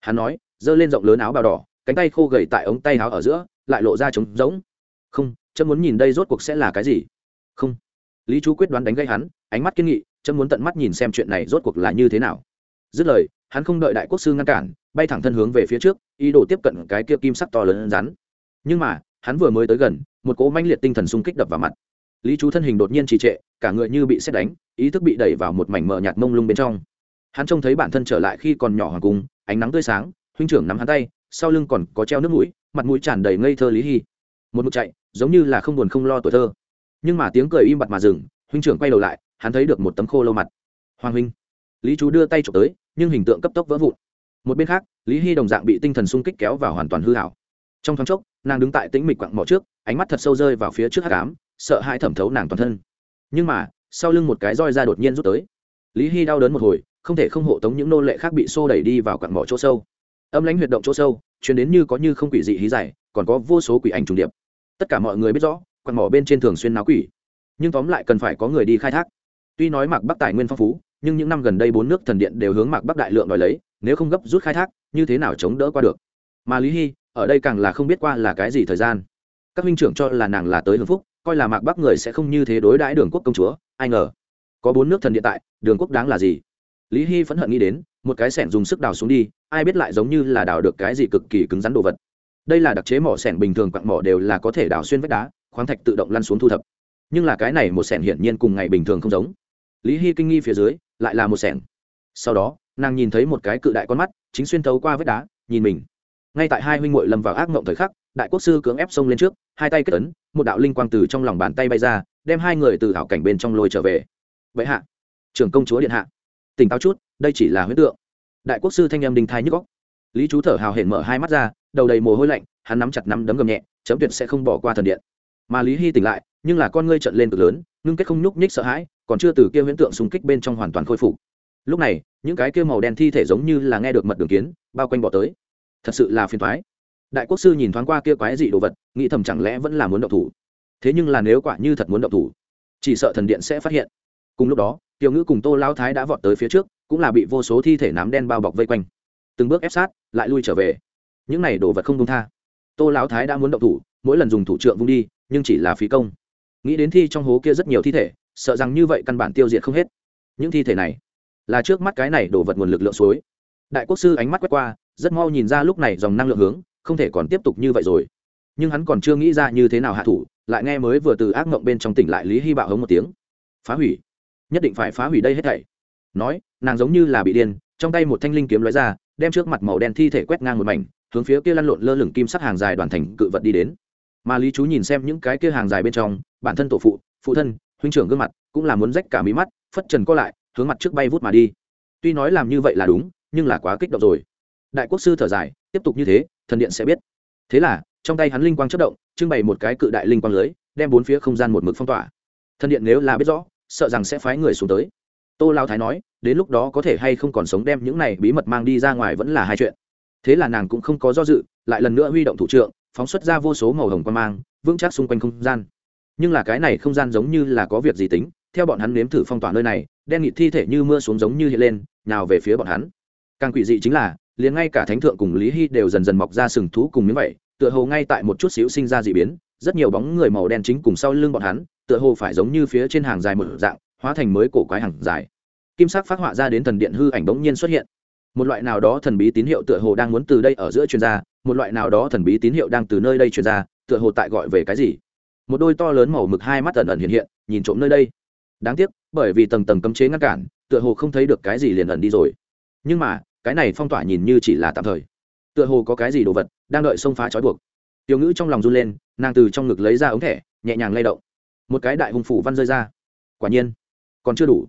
Hắn nói, giơ lên rộng lớn áo bào đỏ, cánh tay khô gầy tại ống tay áo ở giữa, lại lộ ra trống rỗng. Không, chấm muốn nhìn đây rốt cuộc sẽ là cái gì? Không. Lý chú quyết đoán đánh gây hắn, ánh mắt kiên nghị, chấm muốn tận mắt nhìn xem chuyện này rốt cuộc là như thế nào. Dứt lời hắn không đợi đại quốc sư ngăn cản, bay thẳng thân hướng về phía trước, ý đồ tiếp cận cái kia kim sắc to lớn rắn. Nhưng mà, hắn vừa mới tới gần, một cỗ manh liệt tinh thần xung kích đập vào mặt. Lý chú thân hình đột nhiên trì trệ, cả người như bị xét đánh, ý thức bị đẩy vào một mảnh mờ nhạt mông lung bên trong. Hắn trông thấy bản thân trở lại khi còn nhỏ hoàng cung, ánh nắng tươi sáng, huynh trưởng nắm hắn tay, sau lưng còn có treo nước mũi, mặt mũi tràn đầy ngây thơ lý hy một mực chạy, giống như là không buồn không lo tuổi thơ. Nhưng mà tiếng cười im bặt mà dừng, huynh trưởng quay đầu lại, hắn thấy được một tấm khô lâu mặt. Hoàng huynh. Lý chú đưa tay trộm tới nhưng hình tượng cấp tốc vỡ vụn. Một bên khác, lý hy đồng dạng bị tinh thần sung kích kéo vào hoàn toàn hư hảo trong thoáng chốc, nàng đứng tại tĩnh mịch quặng mỏ trước, ánh mắt thật sâu rơi vào phía trước hát cám sợ hãi thẩm thấu nàng toàn thân. Nhưng mà, sau lưng một cái roi ra đột nhiên rút tới. Lý hy đau đớn một hồi, không thể không hộ tống những nô lệ khác bị xô đẩy đi vào quặng mỏ chỗ sâu. Âm lãnh huyệt động chỗ sâu chuyển đến như có như không quỷ dị hí dài, còn có vô số quỷ ảnh trùng điệp. Tất cả mọi người biết rõ, quặng mỏ bên trên thường xuyên náo quỷ. Nhưng tóm lại cần phải có người đi khai thác. Tuy nói mạc bắc tài nguyên phong phú nhưng những năm gần đây bốn nước thần điện đều hướng mạc bắc đại lượng đòi lấy, nếu không gấp rút khai thác, như thế nào chống đỡ qua được? Mà lý hy, ở đây càng là không biết qua là cái gì thời gian. Các huynh trưởng cho là nàng là tới hưng phúc, coi là mạc bắc người sẽ không như thế đối đãi đường quốc công chúa, ai ngờ, có bốn nước thần điện tại, đường quốc đáng là gì? Lý hy phẫn hận nghĩ đến, một cái sẻn dùng sức đào xuống đi, ai biết lại giống như là đào được cái gì cực kỳ cứng rắn đồ vật. Đây là đặc chế mỏ sẻn bình thường, quặng mỏ đều là có thể đào xuyên vách đá, khoáng thạch tự động lăn xuống thu thập. Nhưng là cái này một sẻn hiển nhiên cùng ngày bình thường không giống lý hy kinh nghi phía dưới, lại là một sẻng. Sau đó, nàng nhìn thấy một cái cự đại con mắt, chính xuyên thấu qua vách đá, nhìn mình. Ngay tại hai huynh muội lâm vào ác mộng thời khắc, đại quốc sư cưỡng ép xông lên trước, hai tay kết ấn, một đạo linh quang từ trong lòng bàn tay bay ra, đem hai người từ thảo cảnh bên trong lôi trở về. Vậy hạ, trưởng công chúa điện hạ, tỉnh táo chút, đây chỉ là huyết tượng. Đại quốc sư thanh em đình thai nhức góc lý chú thở hào hển mở hai mắt ra, đầu đầy mồ hôi lạnh, hắn nắm chặt nắm đấm gầm nhẹ, chấm tuyệt sẽ không bỏ qua thần điện mà lý hy tỉnh lại nhưng là con ngươi trận lên cực lớn ngưng kết không nhúc nhích sợ hãi còn chưa từ kia huyễn tượng xung kích bên trong hoàn toàn khôi phục lúc này những cái kia màu đen thi thể giống như là nghe được mật đường kiến bao quanh bỏ tới thật sự là phiền thoái đại quốc sư nhìn thoáng qua kia quái dị đồ vật nghĩ thầm chẳng lẽ vẫn là muốn động thủ thế nhưng là nếu quả như thật muốn động thủ chỉ sợ thần điện sẽ phát hiện cùng lúc đó tiểu ngữ cùng tô lao thái đã vọt tới phía trước cũng là bị vô số thi thể nám đen bao bọc vây quanh từng bước ép sát lại lui trở về những này đồ vật không công tha tô lão thái đã muốn động thủ mỗi lần dùng thủ trượng vung đi, nhưng chỉ là phí công. Nghĩ đến thi trong hố kia rất nhiều thi thể, sợ rằng như vậy căn bản tiêu diệt không hết. Những thi thể này là trước mắt cái này đổ vật nguồn lực lượng suối. Đại quốc sư ánh mắt quét qua, rất mau nhìn ra lúc này dòng năng lượng hướng, không thể còn tiếp tục như vậy rồi. Nhưng hắn còn chưa nghĩ ra như thế nào hạ thủ, lại nghe mới vừa từ ác mộng bên trong tỉnh lại lý hy bạo hống một tiếng. Phá hủy. Nhất định phải phá hủy đây hết thảy. Nói, nàng giống như là bị điên, trong tay một thanh linh kiếm lóe ra, đem trước mặt màu đen thi thể quét ngang một mảnh, hướng phía kia lăn lộn lơ lửng kim sắc hàng dài đoàn thành cự vật đi đến mà lý chú nhìn xem những cái kia hàng dài bên trong, bản thân tổ phụ phụ thân, huynh trưởng gương mặt, cũng là muốn rách cả mí mắt, phất trần co lại, hướng mặt trước bay vút mà đi. Tuy nói làm như vậy là đúng, nhưng là quá kích động rồi. Đại quốc sư thở dài, tiếp tục như thế, thần điện sẽ biết. Thế là, trong tay hắn linh quang chất động, trưng bày một cái cự đại linh quang lưới, đem bốn phía không gian một mực phong tỏa. Thần điện nếu là biết rõ, sợ rằng sẽ phái người xuống tới. Tô lao thái nói, đến lúc đó có thể hay không còn sống đem những này bí mật mang đi ra ngoài vẫn là hai chuyện. Thế là nàng cũng không có do dự, lại lần nữa huy động thủ trưởng phóng xuất ra vô số màu hồng quan mang, vững chắc xung quanh không gian. Nhưng là cái này không gian giống như là có việc gì tính, theo bọn hắn nếm thử phong tỏa nơi này, đen nghịt thi thể như mưa xuống giống như hiện lên, nào về phía bọn hắn. Càng quỷ dị chính là, liền ngay cả thánh thượng cùng lý hy đều dần dần mọc ra sừng thú cùng miếng vậy, tựa hồ ngay tại một chút xíu sinh ra d ị biến, rất nhiều bóng người màu đen chính cùng sau lưng bọn hắn, tựa hồ phải giống như phía trên hàng dài một dạng, hóa thành mới cổ quái hàng dài. Kim sắc phát họa ra đến thần điện hư ảnh bỗng nhiên xuất hiện một loại nào đó thần bí tín hiệu tựa hồ đang muốn từ đây ở giữa chuyên gia một loại nào đó thần bí tín hiệu đang từ nơi đây truyền ra, tựa hồ tại gọi về cái gì? Một đôi to lớn màu mực hai mắt ẩn ẩn hiện hiện, nhìn trộm nơi đây. Đáng tiếc, bởi vì tầng tầng cấm chế ngăn cản, tựa hồ không thấy được cái gì liền ẩn đi rồi. Nhưng mà, cái này phong tỏa nhìn như chỉ là tạm thời. Tựa hồ có cái gì đồ vật đang đợi xông phá trói buộc. Tiểu ngữ trong lòng run lên, nàng từ trong ngực lấy ra ống thẻ, nhẹ nhàng lay động. Một cái đại hùng phủ văn rơi ra. Quả nhiên, còn chưa đủ.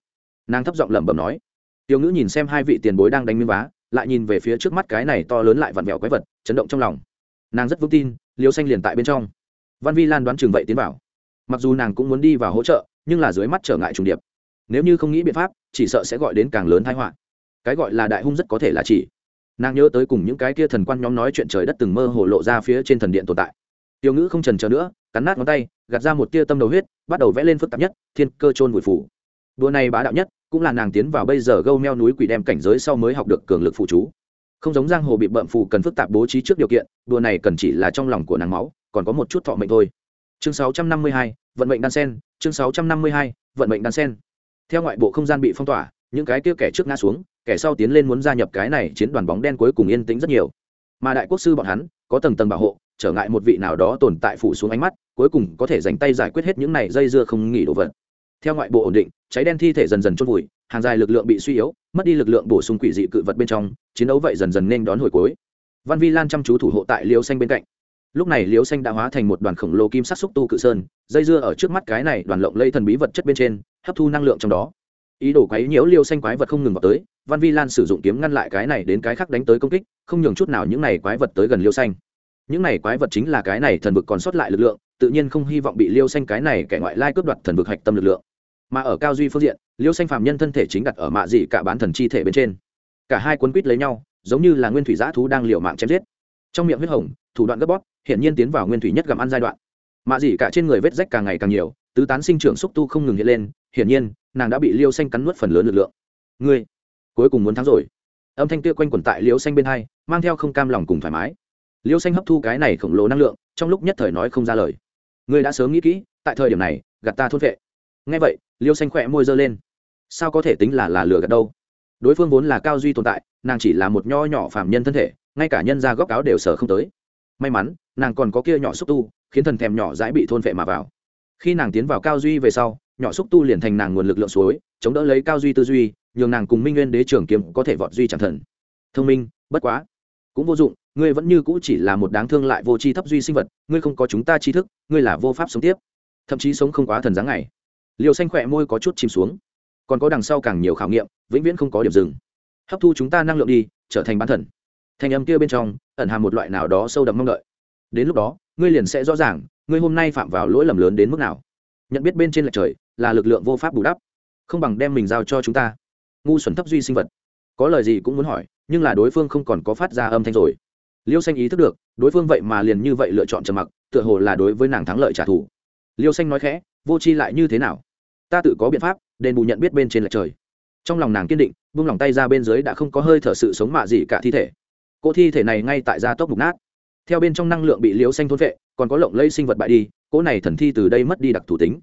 Nàng thấp giọng lẩm bẩm nói tiểu ngữ nhìn xem hai vị tiền bối đang đánh miếng vá, lại nhìn về phía trước mắt cái này to lớn lại vặn vẹo quái vật, chấn động trong lòng. Nàng rất vững tin, liêu xanh liền tại bên trong. Văn vi lan đoán chừng vậy tiến vào. Mặc dù nàng cũng muốn đi vào hỗ trợ, nhưng là dưới mắt trở ngại trùng điệp. Nếu như không nghĩ biện pháp, chỉ sợ sẽ gọi đến càng lớn thái họa. Cái gọi là đại hung rất có thể là chỉ. Nàng nhớ tới cùng những cái kia thần quan nhóm nói chuyện trời đất từng mơ hồ lộ ra phía trên thần điện tồn tại. Tiêu ngữ không trần chờ nữa, cắn nát ngón tay, gạt ra một tia tâm đầu huyết, bắt đầu vẽ lên phức tạp nhất, thiên cơ trôn vùi phủ. Đua này bá đạo nhất cũng là nàng tiến vào bây giờ gâu meo núi quỷ đem cảnh giới sau mới học được cường lực phụ chú. Không giống giang hồ bị bợm phù cần phức tạp bố trí trước điều kiện đùa này cần chỉ là trong lòng của nàng máu còn có một chút thọ mệnh thôi. Chương 652, vận mệnh đan sen chương 652, vận mệnh đan sen. Theo ngoại bộ không gian bị phong tỏa những cái kia kẻ trước ngã xuống kẻ sau tiến lên muốn gia nhập cái này chiến đoàn bóng đen cuối cùng yên tĩnh rất nhiều. Mà đại quốc sư bọn hắn có tầng tầng bảo hộ trở ngại một vị nào đó tồn tại phủ xuống ánh mắt cuối cùng có thể dành tay giải quyết hết những này dây dưa không nghỉ đồ vật theo ngoại bộ ổn định, cháy đen thi thể dần dần chôn vùi, hàng dài lực lượng bị suy yếu, mất đi lực lượng bổ sung quỷ dị cự vật bên trong, chiến đấu vậy dần dần nên đón hồi cuối. Văn vi lan chăm chú thủ hộ tại liêu xanh bên cạnh. Lúc này liêu xanh đã hóa thành một đoàn khổng lồ kim sắc xúc tu cự sơn, dây dưa ở trước mắt cái này đoàn lộng lây thần bí vật chất bên trên, hấp thu năng lượng trong đó. Ý đồ quấy nhiễu liêu xanh quái vật không ngừng vào tới, văn vi lan sử dụng kiếm ngăn lại cái này đến cái khác đánh tới công kích, không nhường chút nào những này quái vật tới gần liêu xanh. Những này quái vật chính là cái này thần vực còn sót lại lực lượng, tự nhiên không hy vọng bị liêu xanh cái này kẻ ngoại lai cướp đoạt thần vực hạch tâm lực lượng mà ở cao duy phương diện, liêu xanh phạm nhân thân thể chính đặt ở mạ dị cả bán thần chi thể bên trên. Cả hai quấn quýt lấy nhau, giống như là nguyên thủy giã thú đang liều mạng chém giết. Trong miệng huyết hồng, thủ đoạn gấp bót hiển nhiên tiến vào nguyên thủy nhất gặm ăn giai đoạn. Mạ dị cả trên người vết rách càng ngày càng nhiều, tứ tán sinh trưởng xúc tu không ngừng hiện lên, hiển nhiên, nàng đã bị liêu xanh cắn nuốt phần lớn lực lượng. Ngươi, cuối cùng muốn thắng rồi. Âm thanh kia quanh quẩn tại liêu xanh bên hai, mang theo không cam lòng cùng thoải mái. Liêu xanh hấp thu cái này khổng lồ năng lượng, trong lúc nhất thời nói không ra lời. Ngươi đã sớm nghĩ kỹ, tại thời điểm này, gạt ta thốt vệ ngay vậy, liêu xanh khỏe môi giơ lên. Sao có thể tính là là lừa gạt đâu? Đối phương vốn là cao duy tồn tại, nàng chỉ là một nho nhỏ phạm nhân thân thể, ngay cả nhân ra góc áo đều sở không tới. May mắn, nàng còn có kia nhỏ xúc tu, khiến thần thèm nhỏ dãi bị thôn vệ mà vào. Khi nàng tiến vào cao duy về sau, nhỏ xúc tu liền thành nàng nguồn lực lượng suối, chống đỡ lấy cao duy tư duy, nhường nàng cùng minh nguyên đế trưởng kiếm có thể vọt duy chẳng thần. Thông minh, bất quá, cũng vô dụng, ngươi vẫn như cũ chỉ là một đáng thương lại vô tri thấp duy sinh vật, ngươi không có chúng ta tri thức, ngươi là vô pháp sống tiếp. Thậm chí sống không quá thần dáng ngày liều xanh khỏe môi có chút chìm xuống. Còn có đằng sau càng nhiều khảo nghiệm, vĩnh viễn không có điểm dừng. Hấp thu chúng ta năng lượng đi, trở thành bán thần. Thanh âm kia bên trong, ẩn hàm một loại nào đó sâu đậm mong đợi. Đến lúc đó, ngươi liền sẽ rõ ràng, ngươi hôm nay phạm vào lỗi lầm lớn đến mức nào. Nhận biết bên trên lệch trời, là lực lượng vô pháp bù đắp. Không bằng đem mình giao cho chúng ta. Ngu xuẩn thấp duy sinh vật. Có lời gì cũng muốn hỏi, nhưng là đối phương không còn có phát ra âm thanh rồi. Liêu xanh ý thức được, đối phương vậy mà liền như vậy lựa chọn trầm mặc, tựa hồ là đối với nàng thắng lợi trả thù. Liêu xanh nói khẽ vô c h i lại như thế nào? Ta tự có biện pháp, đền bù nhận biết bên trên lệch trời. Trong lòng nàng kiên định vung lòng tay ra bên dưới đã không có hơi thở sự sống mạ gì cả thi thể. Cỗ thi thể này ngay tại gia tốc mục nát. Theo bên trong năng lượng bị liếu xanh thôn vệ, còn có lộng lây sinh vật bại đi cỗ này thần thi từ đây mất đi đặc thủ tính.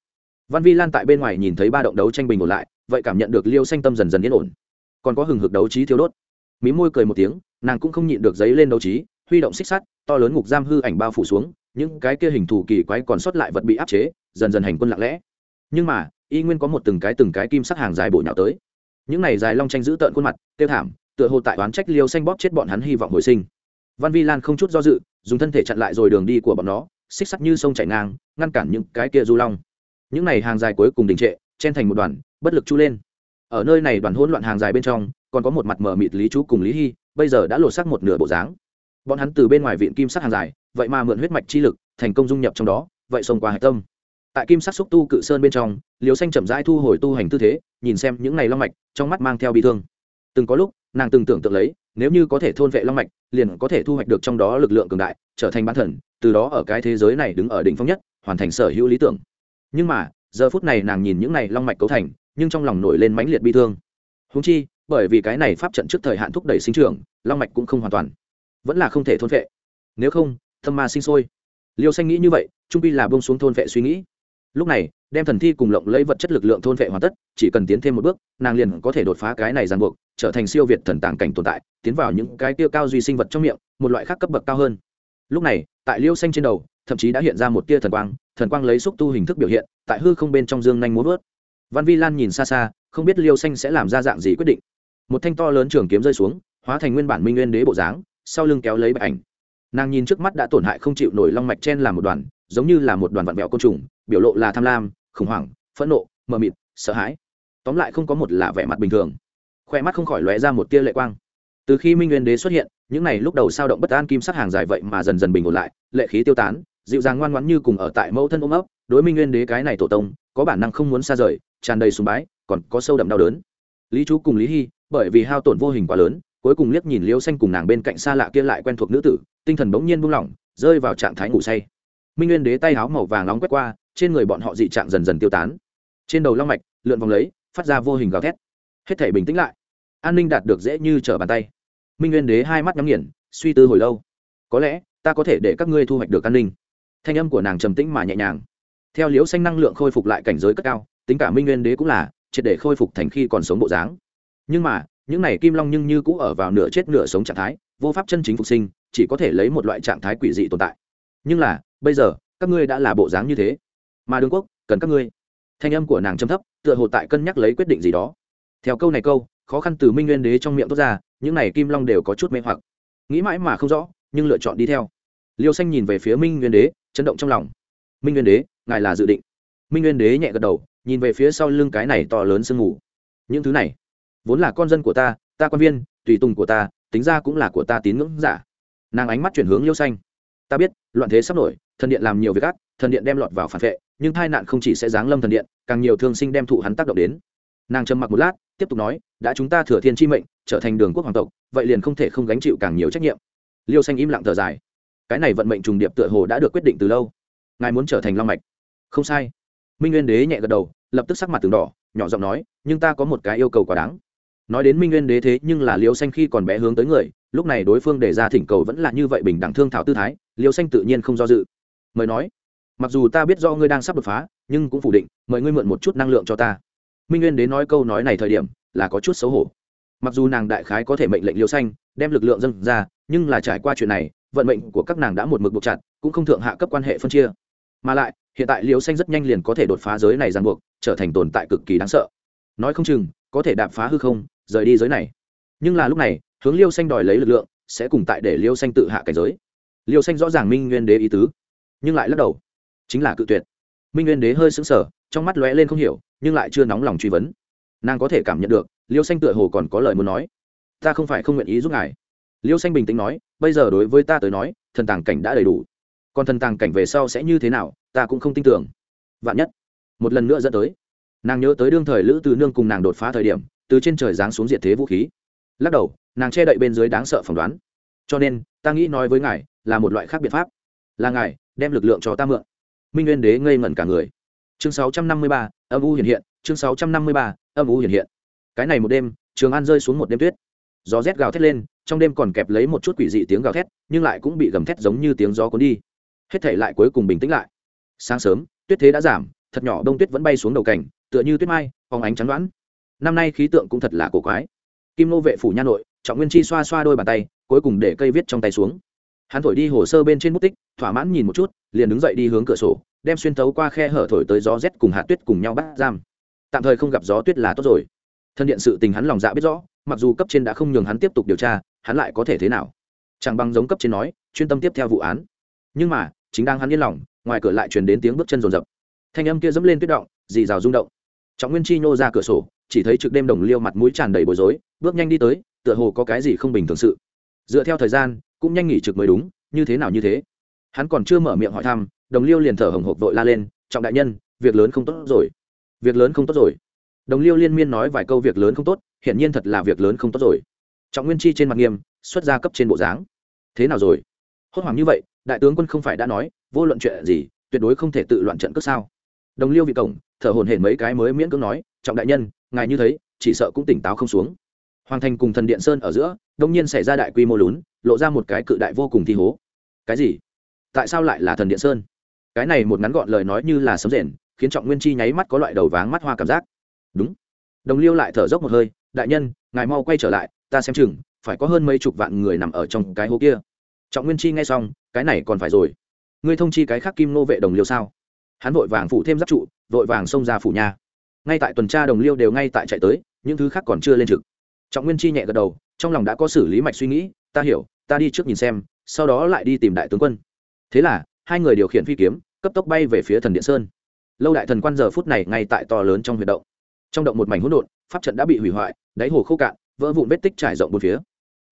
Văn vi lan tại bên ngoài nhìn thấy ba động đấu tranh bình ổn lại, vậy cảm nhận được liêu xanh tâm dần dần yên ổn. Còn có hừng hực đấu trí thiếu đốt. Mí môi cười một tiếng, nàng cũng không nhịn được giấy lên đấu trí, huy động xích sắt, to lớn ngục giam hư ảnh bao phủ xuống, những cái kia hình thù kỳ quái còn sót lại vật bị áp chế dần dần hành quân lặng lẽ. Nhưng mà, y nguyên có một từng cái từng cái kim sắc hàng dài bổ nhào tới. Những này dài long tranh giữ tợn khuôn mặt, tiêu thảm, tựa hồ tại oán trách liêu xanh bóp chết bọn hắn hy vọng hồi sinh. Văn vi lan không chút do dự, dùng thân thể chặn lại rồi đường đi của bọn nó, xích sắt như sông chảy ngang, ngăn cản những cái kia du long. Những này hàng dài cuối cùng đình trệ, chen thành một đoàn, bất lực chu lên. Ở nơi này đoàn hỗn loạn hàng dài bên trong, còn có một mặt mở mịt lý chú cùng lý hy bây giờ đã lột sắc một nửa bộ dáng. Bọn hắn từ bên ngoài viện kim sắc hàng dài, vậy mà mượn huyết mạch chi lực, thành công dung nhập trong đó, vậy xông qua hạch tâm tại kim sắc xúc tu cự sơn bên trong liều xanh chậm rãi thu hồi tu hành tư thế, nhìn xem những này long mạch, trong mắt mang theo bi thương. Từng có lúc, nàng từng tưởng tượng lấy, nếu như có thể thôn vệ long mạch, liền có thể thu hoạch được trong đó lực lượng cường đại, trở thành bán thần, từ đó ở cái thế giới này đứng ở đỉnh phong nhất, hoàn thành sở hữu lý tưởng. Nhưng mà, giờ phút này nàng nhìn những này long mạch cấu thành, nhưng trong lòng nổi lên mãnh liệt bi thương. Húng chi, bởi vì cái này pháp trận trước thời hạn thúc đẩy sinh trưởng, long mạch cũng không hoàn toàn, vẫn là không thể thôn vệ. Nếu không, thâm ma sinh sôi. Liêu xanh nghĩ như vậy, trung pi là bông xuống thôn vệ suy nghĩ lúc này, đem thần thi cùng lộng lấy vật chất lực lượng thôn vệ hoàn tất, chỉ cần tiến thêm một bước, nàng liền có thể đột phá cái này ràng buộc, trở thành siêu việt thần tàng cảnh tồn tại, tiến vào những cái tiêu cao duy sinh vật trong miệng, một loại khác cấp bậc cao hơn. Lúc này, tại liêu xanh trên đầu, thậm chí đã hiện ra một tia thần quang thần quang lấy xúc tu hình thức biểu hiện, tại hư không bên trong dương nhanh muốn vớt. Văn vi lan nhìn xa xa, không biết liêu xanh sẽ làm ra dạng gì quyết định. Một thanh to lớn trường kiếm rơi xuống, hóa thành nguyên bản minh nguyên đế bộ dáng, sau lưng kéo lấy bạch ảnh. Nàng nhìn trước mắt đã tổn hại không chịu nổi long mạch chen làm một đoàn, giống như là một đoàn vặn vẹo côn trùng biểu lộ là tham lam, khủng hoảng, phẫn nộ, mờ mịt, sợ hãi. Tóm lại không có một là vẻ mặt bình thường. Khoe mắt không khỏi lóe ra một tia lệ quang. Từ khi minh nguyên đế xuất hiện, những n à y lúc đầu sao động bất an kim sắc hàng dài vậy mà dần dần bình ổn lại, lệ khí tiêu tán, dịu dàng ngoan ngoãn như cùng ở tại mẫu thân ôm ấp. Đối minh nguyên đế cái này tổ tông, có bản năng không muốn xa rời, tràn đầy sùng bái, còn có sâu đậm đau đớn. Lý chú cùng lý hy, bởi vì hao tổn vô hình quá lớn, cuối cùng liếc nhìn liêu xanh cùng nàng bên cạnh xa lạ kia lại quen thuộc nữ tử, tinh thần bỗng nhiên buông lỏng, rơi vào trạng thái ngủ say. Minh nguyên đế tay áo màu vàng nóng quét qua trên người bọn họ dị trạng dần dần tiêu tán. Trên đầu long mạch, lượn vòng lấy, phát ra vô hình gào thét. Hết thể bình tĩnh lại. An ninh đạt được dễ như trở bàn tay. Minh nguyên đế hai mắt nhắm nghiền, suy tư hồi lâu. Có lẽ, ta có thể để các ngươi thu hoạch được an ninh. Thanh âm của nàng trầm tĩnh mà nhẹ nhàng. Theo liễu xanh năng lượng khôi phục lại cảnh giới cất cao, tính cả minh nguyên đế cũng là, triệt để khôi phục thành khi còn sống bộ dáng. Nhưng mà, những này kim long nhưng như cũ ở vào nửa chết nửa sống trạng thái, vô pháp chân chính phục sinh, chỉ có thể lấy một loại trạng thái quỷ dị tồn tại. Nhưng là, bây giờ, các ngươi đã là bộ dáng như thế mà đường quốc, cần các ngươi. Thanh âm của nàng châm thấp, tựa hồ tại cân nhắc lấy quyết định gì đó. Theo câu này câu, khó khăn từ minh nguyên đế trong miệng tốt ra, những này kim long đều có chút mê hoặc. Nghĩ mãi mà không rõ, nhưng lựa chọn đi theo. Liêu xanh nhìn về phía minh nguyên đế, chấn động trong lòng. Minh nguyên đế, ngài là dự định. Minh nguyên đế nhẹ gật đầu, nhìn về phía sau lưng cái này to lớn sương mù. Những thứ này, vốn là con dân của ta ta quan viên, tùy tùng của ta, tính ra cũng là của ta tín ngưỡng giả. Nàng ánh mắt chuyển hướng liêu xanh. Ta biết, loạn thế sắp nổi, thần điện làm nhiều việc ác, thần điện đem lọt vào phản vệ nhưng tai nạn không chỉ sẽ giáng lâm thần điện, càng nhiều thương sinh đem thụ hắn tác động đến. Nàng trầm mặc một lát, tiếp tục nói, đã chúng ta thừa thiên chi mệnh, trở thành đường quốc hoàng tộc, vậy liền không thể không gánh chịu càng nhiều trách nhiệm. Liêu xanh im lặng thở dài. Cái này vận mệnh trùng điệp tựa hồ đã được quyết định từ lâu. Ngài muốn trở thành long mạch? Không sai. Minh nguyên đế nhẹ gật đầu, lập tức sắc mặt từng đỏ, nhỏ giọng nói, nhưng ta có một cái yêu cầu quá đáng. Nói đến minh nguyên đế thế nhưng là liêu xanh khi còn bé hướng tới người, lúc này đối phương đề ra thỉnh cầu vẫn là như vậy bình đẳng thương thảo tư thái, liêu xanh tự nhiên không do dự. Mời nói mặc dù ta biết do ngươi đang sắp đột phá, nhưng cũng phủ định, mời ngươi mượn một chút năng lượng cho ta. Minh nguyên đế nói câu nói này thời điểm, là có chút xấu hổ. Mặc dù nàng đại khái có thể mệnh lệnh liêu xanh, đem lực lượng dâng ra, nhưng là trải qua chuyện này, vận mệnh của các nàng đã một mực buộc chặt, cũng không thượng hạ cấp quan hệ phân chia. Mà lại, hiện tại liêu xanh rất nhanh liền có thể đột phá giới này ràng buộc, trở thành tồn tại cực kỳ đáng sợ. Nói không chừng, có thể đạp phá hư không, rời đi giới này. Nhưng là lúc này, hướng liêu xanh đòi lấy lực lượng, sẽ cùng tại để liêu xanh tự hạ cảnh giới. Liêu xanh rõ ràng minh nguyên đế ý tứ, nhưng lại lắc đầu chính là cự tuyệt. Minh nguyên đế hơi sững sờ, trong mắt lóe lên không hiểu, nhưng lại chưa nóng lòng truy vấn. Nàng có thể cảm nhận được, liêu xanh tựa hồ còn có lời muốn nói. Ta không phải không nguyện ý giúp ngài. Liêu xanh bình tĩnh nói, bây giờ đối với ta tới nói, thần tàng cảnh đã đầy đủ. Còn thần tàng cảnh về sau sẽ như thế nào, ta cũng không tin tưởng. Vạn nhất, một lần nữa dẫn tới. Nàng nhớ tới đương thời lữ từ nương cùng nàng đột phá thời điểm, từ trên trời giáng xuống diệt thế vũ khí. Lắc đầu, nàng che đậy bên dưới đáng sợ phỏng đoán. Cho nên, ta nghĩ nói với ngài là một loại khác biện pháp. Là ngài, đem lực lượng cho ta mượn minh nguyên đế ngây ngẩn cả người. Chương 653, âm u hiện hiện chương 653, âm u hiện hiện. Cái này một đêm trường an rơi xuống một đêm tuyết. Gió rét gào thét lên trong đêm còn kẹp lấy một chút quỷ dị tiếng gào thét nhưng lại cũng bị gầm thét giống như tiếng gió cuốn đi. Hết thể lại cuối cùng bình tĩnh lại. Sáng sớm tuyết thế đã giảm thật nhỏ đông tuyết vẫn bay xuống đầu cảnh tựa như tuyết mai phóng ánh chắn đoán. Năm nay khí tượng cũng thật là cổ quái. Kim nô vệ phủ nha nội trọng nguyên chi xoa xoa đôi bàn tay cuối cùng để cây viết trong tay xuống hắn thổi đi hồ sơ bên trên bút tích, thỏa mãn nhìn một chút, liền đứng dậy đi hướng cửa sổ, đem xuyên thấu qua khe hở thổi tới gió rét cùng hạt tuyết cùng nhau bắt giam. Tạm thời không gặp gió tuyết là tốt rồi. Thân điện sự tình hắn lòng dạ biết rõ, mặc dù cấp trên đã không nhường hắn tiếp tục điều tra, hắn lại có thể thế nào? Chẳng bằng giống cấp trên nói, chuyên tâm tiếp theo vụ án. Nhưng mà, chính đang hắn yên lòng, ngoài cửa lại truyền đến tiếng bước chân rồn rập thanh âm kia dẫm lên tuyết động, dì rào rung động. Trọng nguyên chi nhô ra cửa sổ, chỉ thấy trực đêm đồng liêu mặt mũi tràn đầy bối rối, bước nhanh đi tới, tựa hồ có cái gì không bình thường sự. Dựa theo thời gian cũng nhanh nghỉ trực mới đúng, như thế nào như thế. Hắn còn chưa mở miệng hỏi thăm, đồng liêu liền thở hồng hộc vội la lên, trọng đại nhân, việc lớn không tốt rồi. Việc lớn không tốt rồi. Đồng liêu liên miên nói vài câu việc lớn không tốt, hiển nhiên thật là việc lớn không tốt rồi. Trọng nguyên chi trên mặt nghiêm, xuất ra cấp trên bộ dáng. Thế nào rồi? Hốt hoảng như vậy, đại tướng quân không phải đã nói, vô luận chuyện gì, tuyệt đối không thể tự loạn trận cướp sao? Đồng liêu vị cổng, thở hồn hển mấy cái mới miễn cưỡng nói, trọng đại nhân, ngài như thấy, chỉ sợ cũng tỉnh táo không xuống. Hoàng thành cùng thần điện sơn ở giữa đông nhiên xảy ra đại quy mô lún, lộ ra một cái cự đại vô cùng thi hố. Cái gì? Tại sao lại là thần điện sơn? Cái này một ngắn gọn lời nói như là sấm rền, khiến trọng nguyên chi nháy mắt có loại đầu váng mắt hoa cảm giác. Đúng. Đồng liêu lại thở dốc một hơi, đại nhân, ngài mau quay trở lại, ta xem chừng phải có hơn mấy chục vạn người nằm ở trong cái hố kia. Trọng nguyên chi nghe xong, cái này còn phải rồi. Ngươi thông chi cái khác kim nô vệ đồng liêu sao? Hắn vội vàng phủ thêm giáp trụ, vội vàng xông ra phủ nhà. Ngay tại tuần tra đồng liêu đều ngay tại chạy tới, những thứ khác còn chưa lên trực. Trọng nguyên chi nhẹ gật đầu trong lòng đã có xử lý mạch suy nghĩ, ta hiểu, ta đi trước nhìn xem, sau đó lại đi tìm đại tướng quân. Thế là, hai người điều khiển phi kiếm, cấp tốc bay về phía thần điện sơn. Lâu đại thần quan giờ phút này ngay tại to lớn trong huyệt động. Trong động một mảnh hỗn độn, pháp trận đã bị hủy hoại, đáy hồ khô cạn, vỡ vụn vết tích trải rộng bốn phía.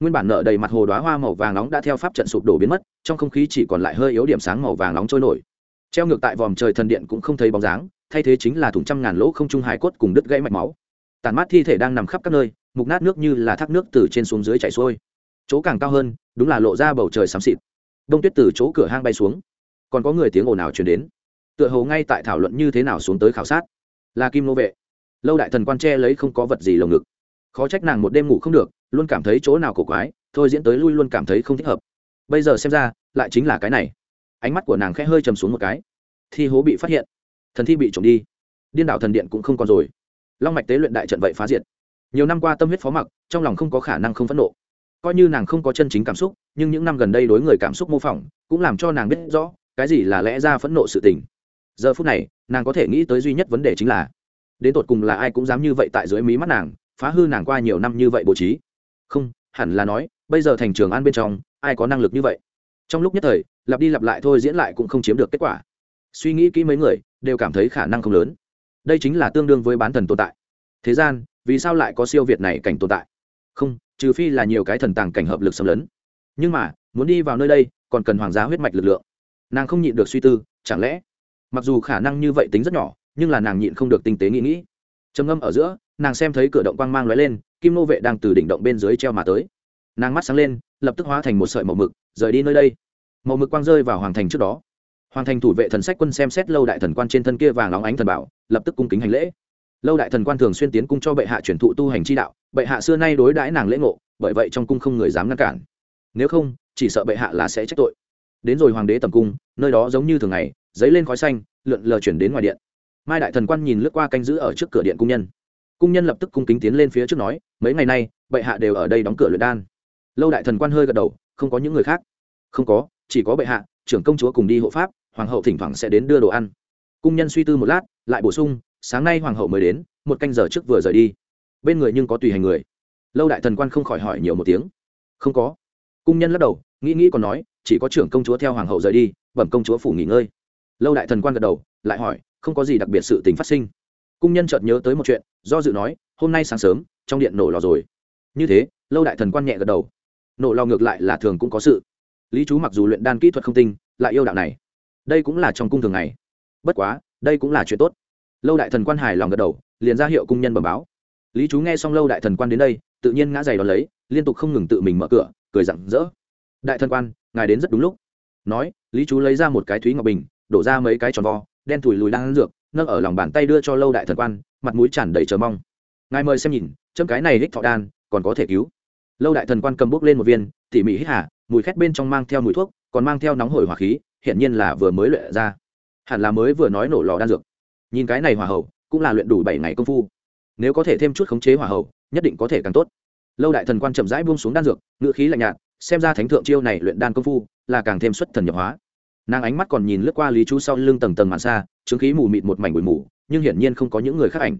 Nguyên bản nở đầy mặt hồ đoá hoa màu vàng nóng đã theo pháp trận sụp đổ biến mất, trong không khí chỉ còn lại hơi yếu điểm sáng màu vàng nóng trôi nổi. Treo ngược tại vòm trời thần điện cũng không thấy bóng dáng, thay thế chính là thùng trăm ngàn lỗ không trung hải cốt cùng đứt gãy mạch máu. Tàn mát thi thể đang nằm khắp các nơi mục nát nước như là thác nước từ trên xuống dưới chảy xuôi. Chỗ càng cao hơn, đúng là lộ ra bầu trời xám xịt. Đông tuyết từ chỗ cửa hang bay xuống. Còn có người tiếng ồn ào chuyển đến. Tựa hồ ngay tại thảo luận như thế nào xuống tới khảo sát. Là kim nô vệ. Lâu đại thần quan tre lấy không có vật gì lồng ngực. Khó trách nàng một đêm ngủ không được, luôn cảm thấy chỗ nào cổ quái, thôi diễn tới lui luôn cảm thấy không thích hợp. Bây giờ xem ra, lại chính là cái này. Ánh mắt của nàng khẽ hơi chầm xuống một cái. Thi hố bị phát hiện. Thần thi bị trộm đi. Điên đảo thần điện cũng không còn rồi. Long mạch tế luyện đại trận vậy phá diệt nhiều năm qua tâm huyết phó mặc, trong lòng không có khả năng không phẫn nộ. Coi như nàng không có chân chính cảm xúc, nhưng những năm gần đây đối người cảm xúc mô phỏng, cũng làm cho nàng biết rõ, cái gì là lẽ ra phẫn nộ sự tình. Giờ phút này, nàng có thể nghĩ tới duy nhất vấn đề chính là, đến tột cùng là ai cũng dám như vậy tại dưới mí mắt nàng, phá hư nàng qua nhiều năm như vậy bố trí. Không, hẳn là nói, bây giờ thành trường an bên trong, ai có năng lực như vậy? Trong lúc nhất thời, lặp đi lặp lại thôi diễn lại cũng không chiếm được kết quả. Suy nghĩ kỹ mấy người, đều cảm thấy khả năng không lớn. Đây chính là tương đương với bán thần tồn tại. Thế gian vì sao lại có siêu việt này cảnh tồn tại? Không, trừ phi là nhiều cái thần tàng cảnh hợp lực xâm lấn. Nhưng mà, muốn đi vào nơi đây, còn cần hoàng gia huyết mạch lực lượng. Nàng không nhịn được suy tư, chẳng lẽ, mặc dù khả năng như vậy tính rất nhỏ, nhưng là nàng nhịn không được tinh tế nghĩ nghĩ. Trầm ngâm ở giữa, nàng xem thấy cửa động quang mang lóe lên, kim nô vệ đang từ đỉnh động bên dưới treo mà tới. Nàng mắt sáng lên, lập tức hóa thành một sợi màu mực, rời đi nơi đây. Màu mực quang rơi vào hoàng thành trước đó. Hoàng thành thủ vệ thần sách quân xem xét lâu đại thần quan trên thân kia vàng óng ánh thần bảo, lập tức cung kính hành lễ lâu đại thần quan thường xuyên tiến cung cho bệ hạ truyền thụ tu hành chi đạo, bệ hạ xưa nay đối đãi nàng lễ ngộ, bởi vậy trong cung không người dám ngăn cản. Nếu không, chỉ sợ bệ hạ là sẽ trách tội. Đến rồi hoàng đế tầm cung, nơi đó giống như thường ngày giấy lên khói xanh, lượn lờ chuyển đến ngoài điện. Mai đại thần quan nhìn lướt qua canh giữ ở trước cửa điện cung nhân. Cung nhân lập tức cung kính tiến lên phía trước nói, mấy ngày nay, bệ hạ đều ở đây đóng cửa luyện đan. Lâu đại thần quan hơi gật đầu, không có những người khác. Không có, chỉ có bệ hạ, trưởng công chúa cùng đi hộ pháp, hoàng hậu thỉnh thoảng sẽ đến đưa đồ ăn. Cung nhân suy tư một lát, lại bổ sung sáng nay hoàng hậu mới đến, một canh giờ trước vừa rời đi. Bên người nhưng có tùy hành người. Lâu đại thần quan không khỏi hỏi nhiều một tiếng. Không có. Cung nhân lắc đầu, nghĩ nghĩ còn nói, chỉ có trưởng công chúa theo hoàng hậu rời đi, bẩm công chúa phủ nghỉ ngơi. Lâu đại thần quan gật đầu, lại hỏi, không có gì đặc biệt sự tình phát sinh. Cung nhân chợt nhớ tới một chuyện, do dự nói, hôm nay sáng sớm, trong điện nổ lò rồi. Như thế, lâu đại thần quan nhẹ gật đầu. Nổ lò ngược lại là thường cũng có sự. Lý chú mặc dù luyện đan kỹ thuật không tinh, lại yêu đạo này. Đây cũng là trong cung thường ngày. Bất quá, đây cũng là chuyện tốt lâu đại thần quan hài lòng gật đầu, liền ra hiệu cung nhân bẩm báo. Lý chú nghe xong lâu đại thần quan đến đây, tự nhiên ngã giày đón lấy, liên tục không ngừng tự mình mở cửa, cười rặng rỡ. Đại thần quan, ngài đến rất đúng lúc. Nói, lý chú lấy ra một cái thúy ngọc bình, đổ ra mấy cái tròn vo, đen thùi lùi đang ăn dược, nâng ở lòng bàn tay đưa cho lâu đại thần quan, mặt mũi tràn đầy chờ mong. Ngài mời xem nhìn, chấm cái này hích thọ đan, còn có thể cứu. Lâu đại thần quan cầm bốc lên một viên, tỉ mỉ hít hà, mùi khét bên trong mang theo mùi thuốc, còn mang theo nóng hổi hỏa khí hiện nhiên là vừa mới luyện ra. Hẳn là mới vừa nói nổ lò đan dược nhìn cái này hỏa hậu, cũng là luyện đủ bảy ngày công phu. Nếu có thể thêm chút khống chế hỏa hậu, nhất định có thể càng tốt. Lâu đại thần quan chậm rãi buông xuống đan dược ngựa khí lạnh nhạt, xem ra thánh thượng chiêu này luyện đan công phu là càng thêm xuất thần nhập hóa. Nàng ánh mắt còn nhìn lướt qua lý chú sau lưng tầng tầng màn xa, chứng khí mù mịt một mảnh bụi mù, nhưng hiển nhiên không có những người khác ảnh.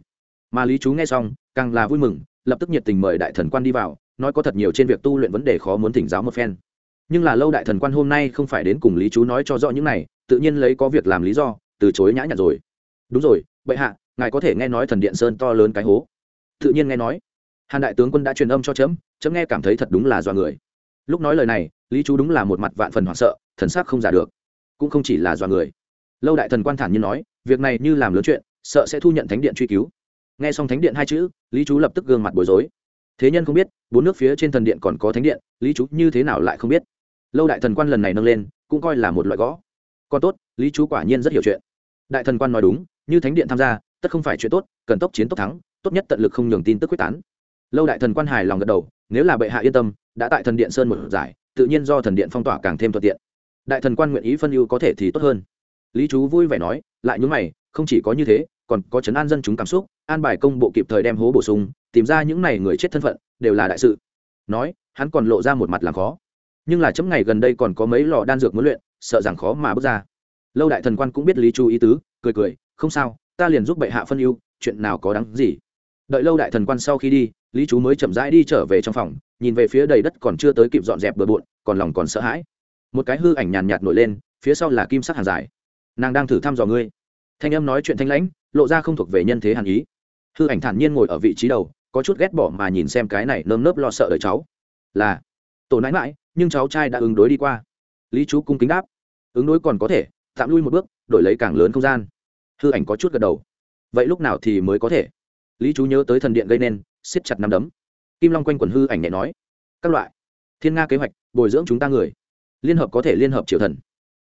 Mà lý chú nghe xong, càng là vui mừng, lập tức nhiệt tình mời đại thần quan đi vào, nói có thật nhiều trên việc tu luyện vấn đề khó muốn thỉnh giáo một phen. Nhưng là lâu đại thần quan hôm nay không phải đến cùng lý chú nói cho rõ những này, tự nhiên lấy có việc làm lý do, từ chối nhã nhặn rồi đúng rồi, bệ hạ, ngài có thể nghe nói thần điện sơn to lớn cái hố. Tự nhiên nghe nói. Hàn đại tướng quân đã truyền âm cho chấm chấm nghe cảm thấy thật đúng là do người. Lúc nói lời này, lý chú đúng là một mặt vạn phần hoảng sợ, thần sắc không giả được. Cũng không chỉ là do người. Lâu đại thần quan thản như nói, việc này như làm lớn chuyện, sợ sẽ thu nhận thánh điện truy cứu. Nghe xong thánh điện hai chữ, lý chú lập tức gương mặt bối rối. Thế nhân không biết, bốn nước phía trên thần điện còn có thánh điện, lý chú như thế nào lại không biết? Lâu đại thần quan lần này nâng lên, cũng coi là một loại gõ. Còn tốt, lý chú quả nhiên rất hiểu chuyện. Đại thần quan nói đúng như thánh điện tham gia, tất không phải chuyện tốt, cần tốc chiến tốc thắng, tốt nhất tận lực không nhường tin tức quyết tán. Lâu đại thần quan hài lòng gật đầu, nếu là bệ hạ yên tâm, đã tại thần điện sơn một giải, tự nhiên do thần điện phong tỏa càng thêm thuận tiện. Đại thần quan nguyện ý phân ưu có thể thì tốt hơn. Lý chú vui vẻ nói, lại nhúng mày, không chỉ có như thế, còn có chấn an dân chúng cảm xúc, an bài công bộ kịp thời đem hố bổ sung, tìm ra những này người chết thân phận, đều là đại sự. Nói, hắn còn lộ ra một mặt làm khó. Nhưng là chấm ngày gần đây còn có mấy lò đan dược muốn luyện, sợ rằng khó mà bước ra. Lâu đại thần quan cũng biết lý chú ý tứ, cười cười không sao, ta liền giúp bệ hạ phân ưu, chuyện nào có đáng gì. Đợi lâu đại thần quan sau khi đi, lý chú mới chậm rãi đi trở về trong phòng, nhìn về phía đầy đất còn chưa tới kịp dọn dẹp bừa bộn, còn lòng còn sợ hãi. Một cái hư ảnh nhàn nhạt nổi lên, phía sau là kim sắc hàn dài. Nàng đang thử thăm dò ngươi. Thanh âm nói chuyện thanh lãnh, lộ ra không thuộc về nhân thế hàn ý. Hư ảnh thản nhiên ngồi ở vị trí đầu, có chút ghét bỏ mà nhìn xem cái này nơm nớp lo sợ đời cháu. Là, tổ nãi mãi, nhưng cháu trai đã ứng đối đi qua. Lý chú cung kính đáp. Ứng đối còn có thể, tạm lui một bước, đổi lấy càng lớn không gian hư ảnh có chút gật đầu. Vậy lúc nào thì mới có thể? Lý chú nhớ tới thần điện gây nên, siết chặt nắm đấm. Kim long quanh quần hư ảnh nhẹ nói, các loại, thiên nga kế hoạch, bồi dưỡng chúng ta người. Liên hợp có thể liên hợp triều thần.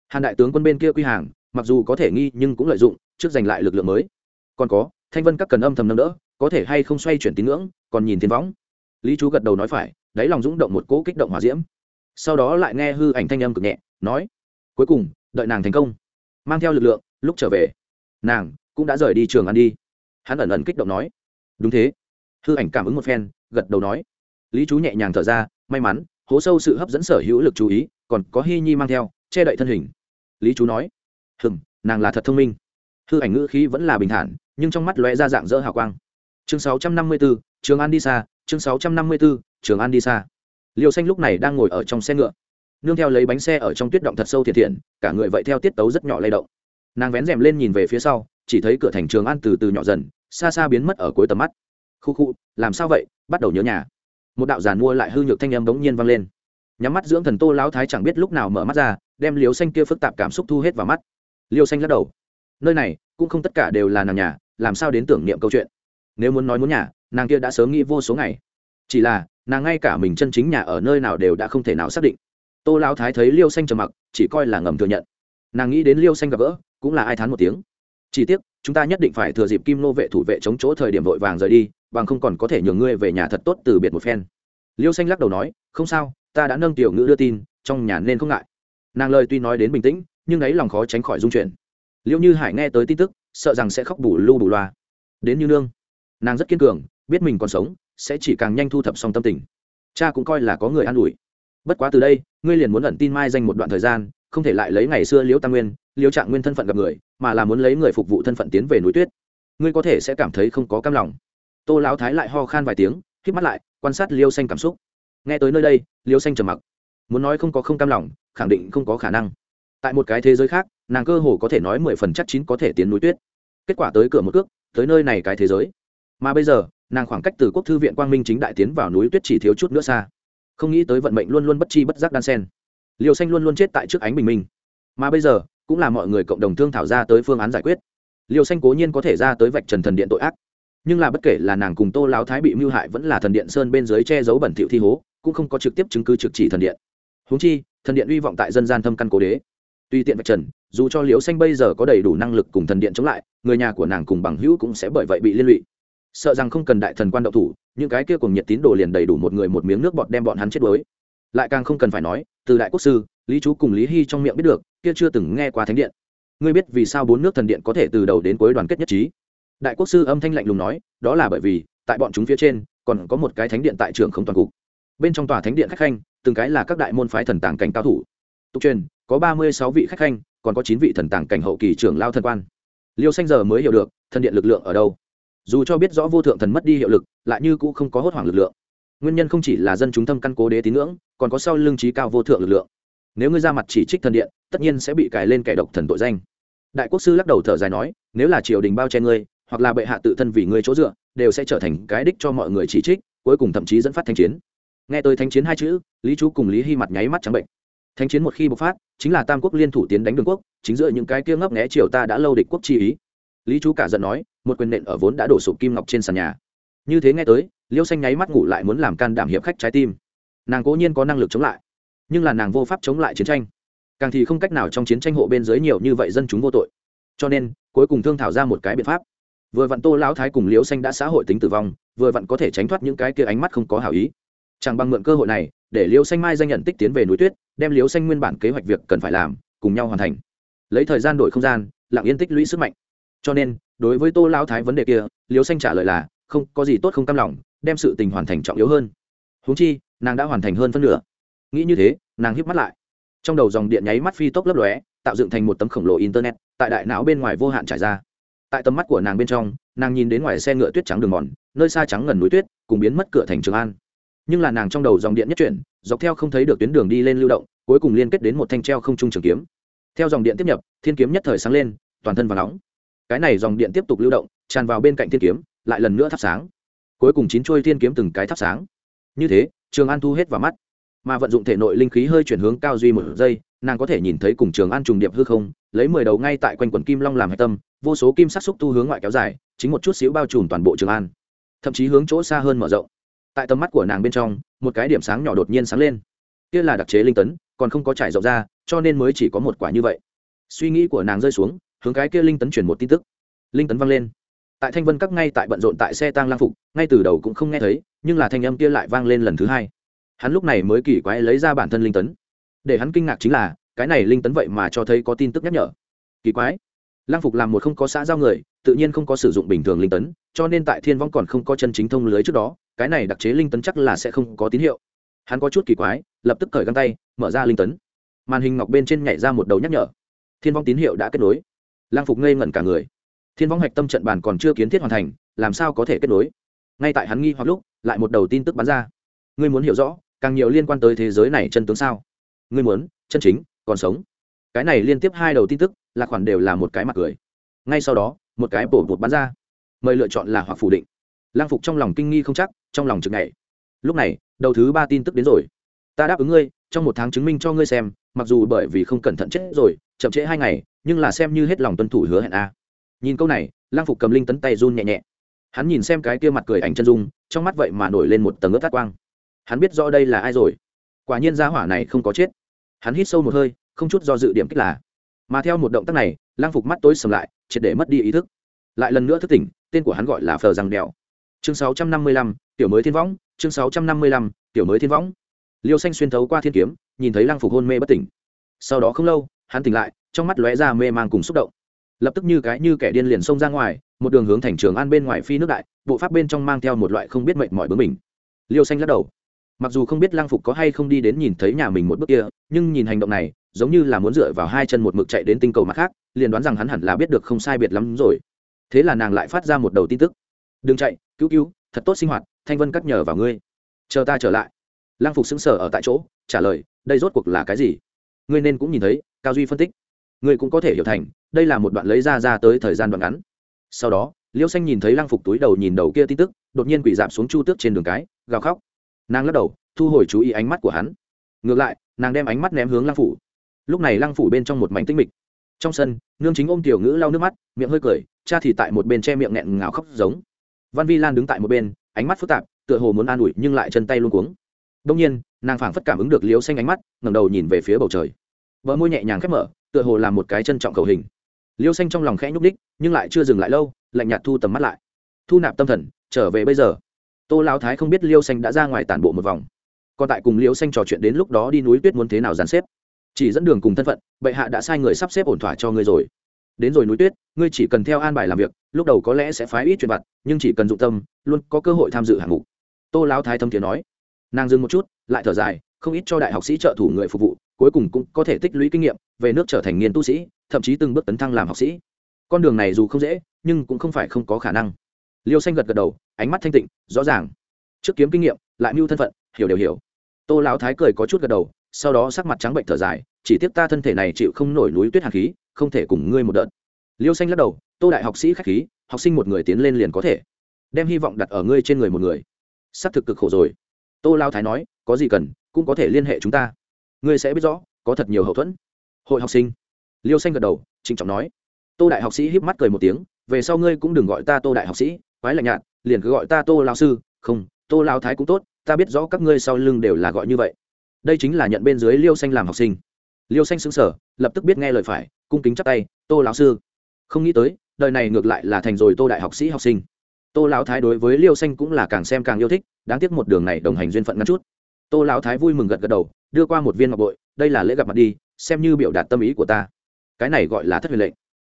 Hàn đại tướng quân bên kia quy hàng, mặc dù có thể nghi nhưng cũng lợi dụng, trước giành lại lực lượng mới. Còn có, thanh vân các cần âm thầm nâng đỡ, có thể hay không xoay chuyển tín ngưỡng, còn nhìn thiên võng. Lý chú gật đầu nói phải, đáy lòng rúng động một cỗ kích động hòa diễm. Sau đó lại nghe hư ảnh thanh âm cực nhẹ, nói, cuối cùng, đợi nàng thành công, mang theo lực lượng, lúc trở về nàng cũng đã rời đi trường ăn đi. Hắn ẩn ẩn kích động nói. Đúng thế. Hư ảnh cảm ứng một phen gật đầu nói. Lý chú nhẹ nhàng thở ra may mắn hố sâu sự hấp dẫn sở hữu lực chú ý còn có hy nhi mang theo che đậy thân hình. Lý chú nói. Hừm nàng là thật thông minh. Hư ảnh ngữ khí vẫn là bình thản nhưng trong mắt lóe ra dạng dỡ hào quang. Chương 654, trường an đi xa chương 654, trường an đi xa. Liêu xanh lúc này đang ngồi ở trong xe ngựa. Nương theo lấy bánh xe ở trong tuyết động thật sâu thiệt thiện cả người vậy theo tiết tấu rất nhỏ lay động nàng vén rèm lên nhìn về phía sau, chỉ thấy cửa thành trường an từ từ nhỏ dần, xa xa biến mất ở cuối tầm mắt. Khu khu, làm sao vậy? Bắt đầu nhớ nhà. Một đạo giàn mua lại hư nhược thanh âm bỗng nhiên vang lên. Nhắm mắt dưỡng thần tô lão thái chẳng biết lúc nào mở mắt ra, đem liều xanh kia phức tạp cảm xúc thu hết vào mắt. Liêu xanh lắc đầu. Nơi này, cũng không tất cả đều là nàng nhà, làm sao đến tưởng niệm câu chuyện? Nếu muốn nói muốn nhà, nàng kia đã sớm nghĩ vô số ngày. Chỉ là, nàng ngay cả mình chân chính nhà ở nơi nào đều đã không thể nào xác định. Tô lão thái thấy liêu xanh trầm mặc, chỉ coi là ngầm thừa nhận. Nàng nghĩ đến liêu xanh gặp gỡ cũng là ai thán một tiếng. Chỉ tiếc, chúng ta nhất định phải thừa dịp kim nô vệ thủ vệ chống chỗ thời điểm vội vàng rời đi, bằng không còn có thể nhường ngươi về nhà thật tốt từ biệt một phen. Liêu xanh lắc đầu nói, không sao, ta đã nâng tiểu ngữ đưa tin, trong nhà nên không ngại. Nàng lời tuy nói đến bình tĩnh, nhưng ấy lòng khó tránh khỏi dung chuyển. Liệu như hải nghe tới tin tức, sợ rằng sẽ khóc bù lu bù loa. Đến như nương, nàng rất kiên cường, biết mình còn sống, sẽ chỉ càng nhanh thu thập xong tâm tình. Cha cũng coi là có người an ủi. Bất quá từ đây, ngươi liền muốn ẩn tin mai danh một đoạn thời gian, không thể lại lấy ngày xưa liễu tam nguyên Liêu trạng nguyên thân phận gặp người, mà là muốn lấy người phục vụ thân phận tiến về núi tuyết. Ngươi có thể sẽ cảm thấy không có cam lòng. Tô lão thái lại ho khan vài tiếng k mắt lại, quan sát liêu xanh cảm xúc. Nghe tới nơi đây, liêu xanh trầm mặc. Muốn nói không có không cam lòng, khẳng định không có khả năng. Tại một cái thế giới khác, nàng cơ hồ có thể nói mười phần chắc chín có thể tiến núi tuyết. Kết quả tới cửa một cước, tới nơi này cái thế giới. Mà bây giờ, nàng khoảng cách từ quốc thư viện quang minh chính đại tiến vào núi tuyết chỉ thiếu chút nữa xa. Không nghĩ tới vận mệnh luôn luôn bất chi bất giác đan sen. Liều xanh luôn luôn chết tại trước ánh bình minh. Mà bây giờ cũng là mọi người cộng đồng thương thảo ra tới phương án giải quyết. Liêu xanh cố nhiên có thể ra tới vạch trần thần điện tội ác, nhưng là bất kể là nàng cùng tô lão thái bị mưu hại vẫn là thần điện sơn bên dưới che giấu bẩn thỉu thi hố, cũng không có trực tiếp chứng cứ trực chỉ thần điện. Húng chi, thần điện hy vọng tại dân gian thâm căn cố đế. Tuy tiện vạch trần, dù cho liễu xanh bây giờ có đầy đủ năng lực cùng thần điện chống lại, người nhà của nàng cùng bằng hữu cũng sẽ bởi vậy bị liên lụy. Sợ rằng không cần đại thần quan động thủ, những cái kia cùng nhiệt tín đồ liền đầy đủ một người một miếng nước bọt đem bọn hắn chết đuối. Lại càng không cần phải nói, từ đại quốc sư lý chú cùng lý hy trong miệng biết được, kia chưa từng nghe qua thánh điện. Ngươi biết vì sao bốn nước thần điện có thể từ đầu đến cuối đoàn kết nhất trí? Đại quốc sư âm thanh lạnh lùng nói, đó là bởi vì, tại bọn chúng phía trên, còn có một cái thánh điện tại trường không toàn cục. Bên trong tòa thánh điện khách khanh, từng cái là các đại môn phái thần tàng cảnh cao thủ. Tục truyền, có ba mươi sáu vị khách khanh, còn có chín vị thần tàng cảnh hậu kỳ trưởng lao thần quan. Liêu xanh giờ mới hiểu được, thần điện lực lượng ở đâu. Dù cho biết rõ vô thượng thần mất đi hiệu lực, lại như cũng không có hốt hoảng lực lượng. Nguyên nhân không chỉ là dân chúng thâm căn cố đế tín ngưỡng, còn có sau lưng trí cao vô thượng lực lượng nếu ngươi ra mặt chỉ trích thần điện, tất nhiên sẽ bị cài lên kẻ độc thần tội danh. Đại quốc sư lắc đầu thở dài nói, nếu là triều đình bao che ngươi, hoặc là bệ hạ tự thân vì ngươi chỗ dựa, đều sẽ trở thành cái đích cho mọi người chỉ trích, cuối cùng thậm chí dẫn phát thanh chiến. Nghe tới thanh chiến hai chữ, lý chú cùng lý hy mặt nháy mắt trắng bệnh. Thanh chiến một khi bộc phát, chính là tam quốc liên thủ tiến đánh đường quốc, chính giữa những cái kia ngấp nghé triều ta đã lâu địch quốc chi ý. Lý chú cả giận nói, một quyền nện ở vốn đã đổ sụp kim ngọc trên sàn nhà. Như thế nghe tới, liêu xanh nháy mắt ngủ lại muốn làm can đảm hiệp khách trái tim. Nàng cố nhiên có năng lực chống lại nhưng là nàng vô pháp chống lại chiến tranh. Càng thì không cách nào trong chiến tranh hộ bên dưới nhiều như vậy dân chúng vô tội. Cho nên, cuối cùng thương thảo ra một cái biện pháp. Vừa vặn tô lão thái cùng liễu xanh đã xã hội tính tử vong, vừa vặn có thể tránh thoát những cái kia ánh mắt không có hảo ý. Chẳng bằng mượn cơ hội này, để liễu xanh mai danh nhận tích tiến về núi tuyết, đem liễu xanh nguyên bản kế hoạch việc cần phải làm, cùng nhau hoàn thành. Lấy thời gian đổi không gian, lặng yên tích lũy sức mạnh. Cho nên, đối với tô lão thái vấn đề kia, liễu xanh trả lời là, không, có gì tốt không cam lòng, đem sự tình hoàn thành trọng yếu hơn. Huống chi, nàng đã hoàn thành hơn phân nửa nghĩ như thế, nàng híp mắt lại. Trong đầu dòng điện nháy mắt phi tốc lấp lóe, tạo dựng thành một tấm khổng lồ internet, tại đại não bên ngoài vô hạn trải ra. Tại tầm mắt của nàng bên trong, nàng nhìn đến ngoài xe ngựa tuyết trắng đường mòn, nơi xa trắng ngần núi tuyết, cùng biến mất cửa thành trường an. Nhưng là nàng trong đầu dòng điện nhất chuyển, dọc theo không thấy được tuyến đường đi lên lưu động, cuối cùng liên kết đến một thanh treo không trung trường kiếm. Theo dòng điện tiếp nhập, thiên kiếm nhất thời sáng lên, toàn thân và nóng. Cái này dòng điện tiếp tục lưu động, tràn vào bên cạnh thiên kiếm, lại lần nữa thắp sáng. Cuối cùng chín chuôi thiên kiếm từng cái thắp sáng. Như thế, trường an thu hết vào mắt mà vận dụng thể nội linh khí hơi chuyển hướng cao duy một giây, nàng có thể nhìn thấy cùng trường an trùng điệp hư không, lấy mười đầu ngay tại quanh quần kim long làm hạch tâm, vô số kim sắc xúc tu hướng ngoại kéo dài, chính một chút xíu bao trùm toàn bộ trường an. Thậm chí hướng chỗ xa hơn mở rộng. Tại tầm mắt của nàng bên trong, một cái điểm sáng nhỏ đột nhiên sáng lên. Kia là đặc chế linh tấn, còn không có trải rộng ra, cho nên mới chỉ có một quả như vậy. Suy nghĩ của nàng rơi xuống, hướng cái kia linh tấn chuyển một tin tức. Linh tấn vang lên. Tại thanh vân các ngay tại bận rộn tại xe tang lang phục, ngay từ đầu cũng không nghe thấy, nhưng là thanh âm kia lại vang lên lần thứ hai hắn lúc này mới kỳ quái lấy ra bản thân linh tấn. Để hắn kinh ngạc chính là, cái này linh tấn vậy mà cho thấy có tin tức nhắc nhở. Kỳ quái. Lang phục làm một không có xã giao người, tự nhiên không có sử dụng bình thường linh tấn, cho nên tại thiên vong còn không có chân chính thông lưới trước đó, cái này đặc chế linh tấn chắc là sẽ không có tín hiệu. Hắn có chút kỳ quái, lập tức cởi găng tay, mở ra linh tấn. Màn hình ngọc bên trên nhảy ra một đầu nhắc nhở. Thiên vong tín hiệu đã kết nối. Lang phục ngây ngẩn cả người. Thiên vong hạch tâm trận bàn còn chưa kiến thiết hoàn thành, làm sao có thể kết nối? Ngay tại hắn nghi hoặc lúc, lại một đầu tin tức bắn ra. Ngươi muốn hiểu rõ càng nhiều liên quan tới thế giới này chân tướng sao? Ngươi muốn, chân chính, còn sống. Cái này liên tiếp hai đầu tin tức, là khoản đều là một cái mặt cười. Ngay sau đó, một cái bổ bột bắn ra. Mời lựa chọn là hoặc phủ định. Lang phục trong lòng kinh nghi không chắc, trong lòng chừng ngày lúc này, đầu thứ ba tin tức đến rồi. Ta đáp ứng ngươi, trong một tháng chứng minh cho ngươi xem, mặc dù bởi vì không cẩn thận chết rồi, chậm trễ hai ngày, nhưng là xem như hết lòng tuân thủ hứa hẹn a. Nhìn câu này lang phục cầm linh tấn tay run nhẹ nhẹ. Hắn nhìn xem cái kia mặt cười ảnh chân dung, trong mắt vậy mà nổi lên một tầng ướt tát quang hắn biết rõ đây là ai rồi. Quả nhiên gia hỏa này không có chết. Hắn hít sâu một hơi không chút do dự điểm kích là. Mà theo một động tác này lang phục mắt tối sầm lại triệt để mất đi ý thức. Lại lần nữa thức tỉnh tên của hắn gọi là phờ răng đèo. Chương 655, tiểu mới thiên võng chương 655, tiểu mới thiên võng. Liêu xanh xuyên thấu qua thiên kiếm nhìn thấy lang phục hôn mê bất tỉnh. Sau đó không lâu hắn tỉnh lại trong mắt lóe ra mê mang cùng xúc động. Lập tức như cái như kẻ điên liền xông ra ngoài một đường hướng thành trường an bên ngoài phi nước đại bộ pháp bên trong mang theo một loại không biết mệnh mọi bướng mình liêu xanh lắc đầu mặc dù không biết lang phục có hay không đi đến nhìn thấy nhà mình một bước kia, nhưng nhìn hành động này, giống như là muốn dựa vào hai chân một mực chạy đến tinh cầu mặt khác, liền đoán rằng hắn hẳn là biết được không sai biệt lắm rồi. Thế là nàng lại phát ra một đầu tin tức. Đừng chạy, cứu cứu, thật tốt sinh hoạt, thanh vân cắt nhờ vào ngươi. Chờ ta trở lại. Lang phục xứng sở ở tại chỗ, trả lời, đây rốt cuộc là cái gì? Ngươi nên cũng nhìn thấy, cao duy phân tích. Ngươi cũng có thể hiểu thành, đây là một đoạn lấy ra ra tới thời gian đoạn ngắn. Sau đó, liêu xanh nhìn thấy lang phục túi đầu nhìn đầu kia tin tức, đột nhiên quỷ giảm xuống chu tước trên đường cái, gào khóc nàng lắc đầu, thu hồi chú ý ánh mắt của hắn. Ngược lại, nàng đem ánh mắt ném hướng lang phủ. Lúc này lang phủ bên trong một mảnh tinh mịch. Trong sân, nương chính ôm tiểu ngữ lau nước mắt, miệng hơi cười, cha thì tại một bên che miệng nghẹn ngào khóc giống. Văn vi lan đứng tại một bên, ánh mắt phức tạp, tựa hồ muốn an ủi nhưng lại chân tay luôn cuống. Đông nhiên, nàng phảng phất cảm ứng được liếu xanh ánh mắt, ngẩng đầu nhìn về phía bầu trời. Vợ môi nhẹ nhàng khép mở, tựa hồ làm một cái chân trọng cầu hình. Liêu xanh trong lòng khẽ nhúc đích nhưng lại chưa dừng lại lâu, lạnh nhạt thu tầm mắt lại. Thu nạp tâm thần, trở về bây giờ tô lão thái không biết liêu xanh đã ra ngoài tản bộ một vòng. Còn tại cùng liêu xanh trò chuyện đến lúc đó đi núi tuyết muốn thế nào dàn xếp? Chỉ dẫn đường cùng thân phận, bệ hạ đã sai người sắp xếp ổn thỏa cho ngươi rồi. Đến rồi núi tuyết, ngươi chỉ cần theo an bài làm việc, lúc đầu có lẽ sẽ phái ít chuyện vặt, nhưng chỉ cần dụng tâm, luôn có cơ hội tham dự hạng mục. Tô lão thái thâm thiền nói. Nàng dừng một chút, lại thở dài, không ít cho đại học sĩ trợ thủ người phục vụ, cuối cùng cũng có thể tích lũy kinh nghiệm, về nước trở thành nghiên tu sĩ, thậm chí từng bước tấn thăng làm học sĩ. Con đường này dù không dễ, nhưng cũng không phải không có khả năng liêu xanh gật gật đầu, ánh mắt thanh tịnh, rõ ràng. Trước kiếm kinh nghiệm, lại mưu thân phận, hiểu đều hiểu. Tô lão thái cười có chút gật đầu, sau đó sắc mặt trắng bệnh thở dài, chỉ tiếc ta thân thể này chịu không nổi núi tuyết hàn khí, không thể cùng ngươi một đợt. Liêu xanh lắc đầu, tô đại học sĩ khách khí, học sinh một người tiến lên liền có thể. Đem hy vọng đặt ở ngươi trên người một người. S c thực cực khổ rồi. Tô lao thái nói, có gì cần, cũng có thể liên hệ chúng ta. Ngươi sẽ biết rõ, có thật nhiều hậu thuẫn. Hội học sinh. Liêu xanh gật đầu, trịnh trọng nói. Tô đại học sĩ híp mắt cười một tiếng, về sau ngươi cũng đừng gọi ta tô đại học sĩ quái lạnh nhạt, liền cứ gọi ta tô lao sư, không, tô lao thái cũng tốt, ta biết rõ các ngươi sau lưng đều là gọi như vậy. Đây chính là nhận bên dưới liêu xanh làm học sinh. Liêu xanh xứng sở lập tức biết nghe lời phải, cung kính chắp tay, tô lão sư. Không nghĩ tới, đời này ngược lại là thành rồi tô đại học sĩ học sinh. Tô lão thái đối với liêu xanh cũng là càng xem càng yêu thích, đáng tiếc một đường này đồng hành duyên phận ngắn chút. Tô lão thái vui mừng gật gật đầu, đưa qua một viên ngọc bội, đây là lễ gặp mặt đi, xem như biểu đạt tâm ý của ta. Cái này gọi là thất huyền lệnh.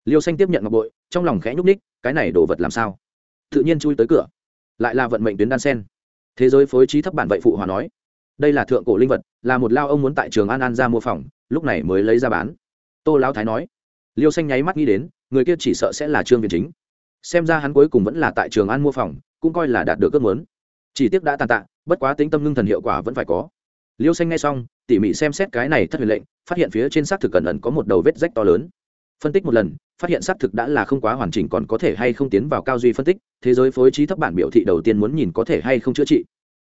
Liêu xanh tiếp nhận ngọc bội, trong lòng khẽ nhúc ních cái này đồ vật làm sao? Tự nhiên chui tới cửa. Lại là vận mệnh tuyến đan sen. Thế giới phối trí thấp bản vậy phụ hòa nói, đây là thượng cổ linh vật, là một lao ông muốn tại trường an an ra mua phòng, lúc này mới lấy ra bán. Tô lão thái nói, liêu xanh nháy mắt nghĩ đến, người kia chỉ sợ sẽ là trương viên chính. Xem ra hắn cuối cùng vẫn là tại trường an mua phòng, cũng coi là đạt được ước muốn. Chỉ tiếc đã tàn tạ, bất quá tính tâm ngưng thần hiệu quả vẫn phải có. Liêu xanh nghe xong, tỉ mỉ xem xét cái này thất huyền lệnh, phát hiện phía trên xác thực cẩn ẩn có một đầu vết rách to lớn. Phân tích một lần phát hiện xác thực đã là không quá hoàn chỉnh còn có thể hay không tiến vào cao duy phân tích, thế giới phối trí thấp bản biểu thị đầu tiên muốn nhìn có thể hay không chữa trị.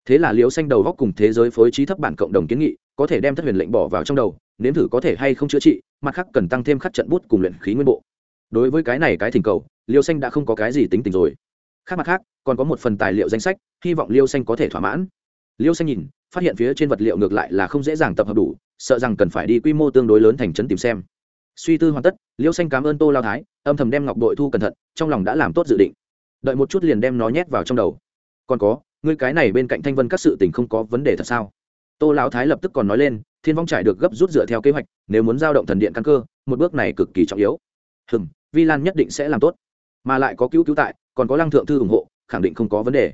Thế là liêu xanh đầu góc cùng thế giới phối trí thấp bản cộng đồng kiến nghị, có thể đem thất huyền lệnh bỏ vào trong đầu, nếm thử có thể hay không chữa trị, mặt khác cần tăng thêm khắc trận bút cùng luyện khí nguyên bộ. Đối với cái này cái thỉnh cầu liêu xanh đã không có cái gì tính tình rồi. Khác mặt khác, còn có một phần tài liệu danh sách, hy vọng liêu xanh có thể thỏa mãn. Liêu xanh nhìn, phát hiện phía trên vật liệu ngược lại là không dễ dàng tập hợp đủ, sợ rằng cần phải đi quy mô tương đối lớn thành trấn tìm xem suy tư hoàn tất liêu xanh cảm ơn tô lao thái, âm thầm đem ngọc đội thu cẩn thận, trong lòng đã làm tốt dự định. Đợi một chút liền đem nó nhét vào trong đầu. Còn có, ngươi cái này bên cạnh thanh vân các sự tình không có vấn đề thật sao? Tô lão thái lập tức còn nói lên, thiên vong trải được gấp rút dựa theo kế hoạch, nếu muốn giao động thần điện căn cơ, một bước này cực kỳ trọng yếu. Hừm, vi lan nhất định sẽ làm tốt. Mà lại có cứu cứu tại, còn có lăng thượng thư ủng hộ, khẳng định không có vấn đề.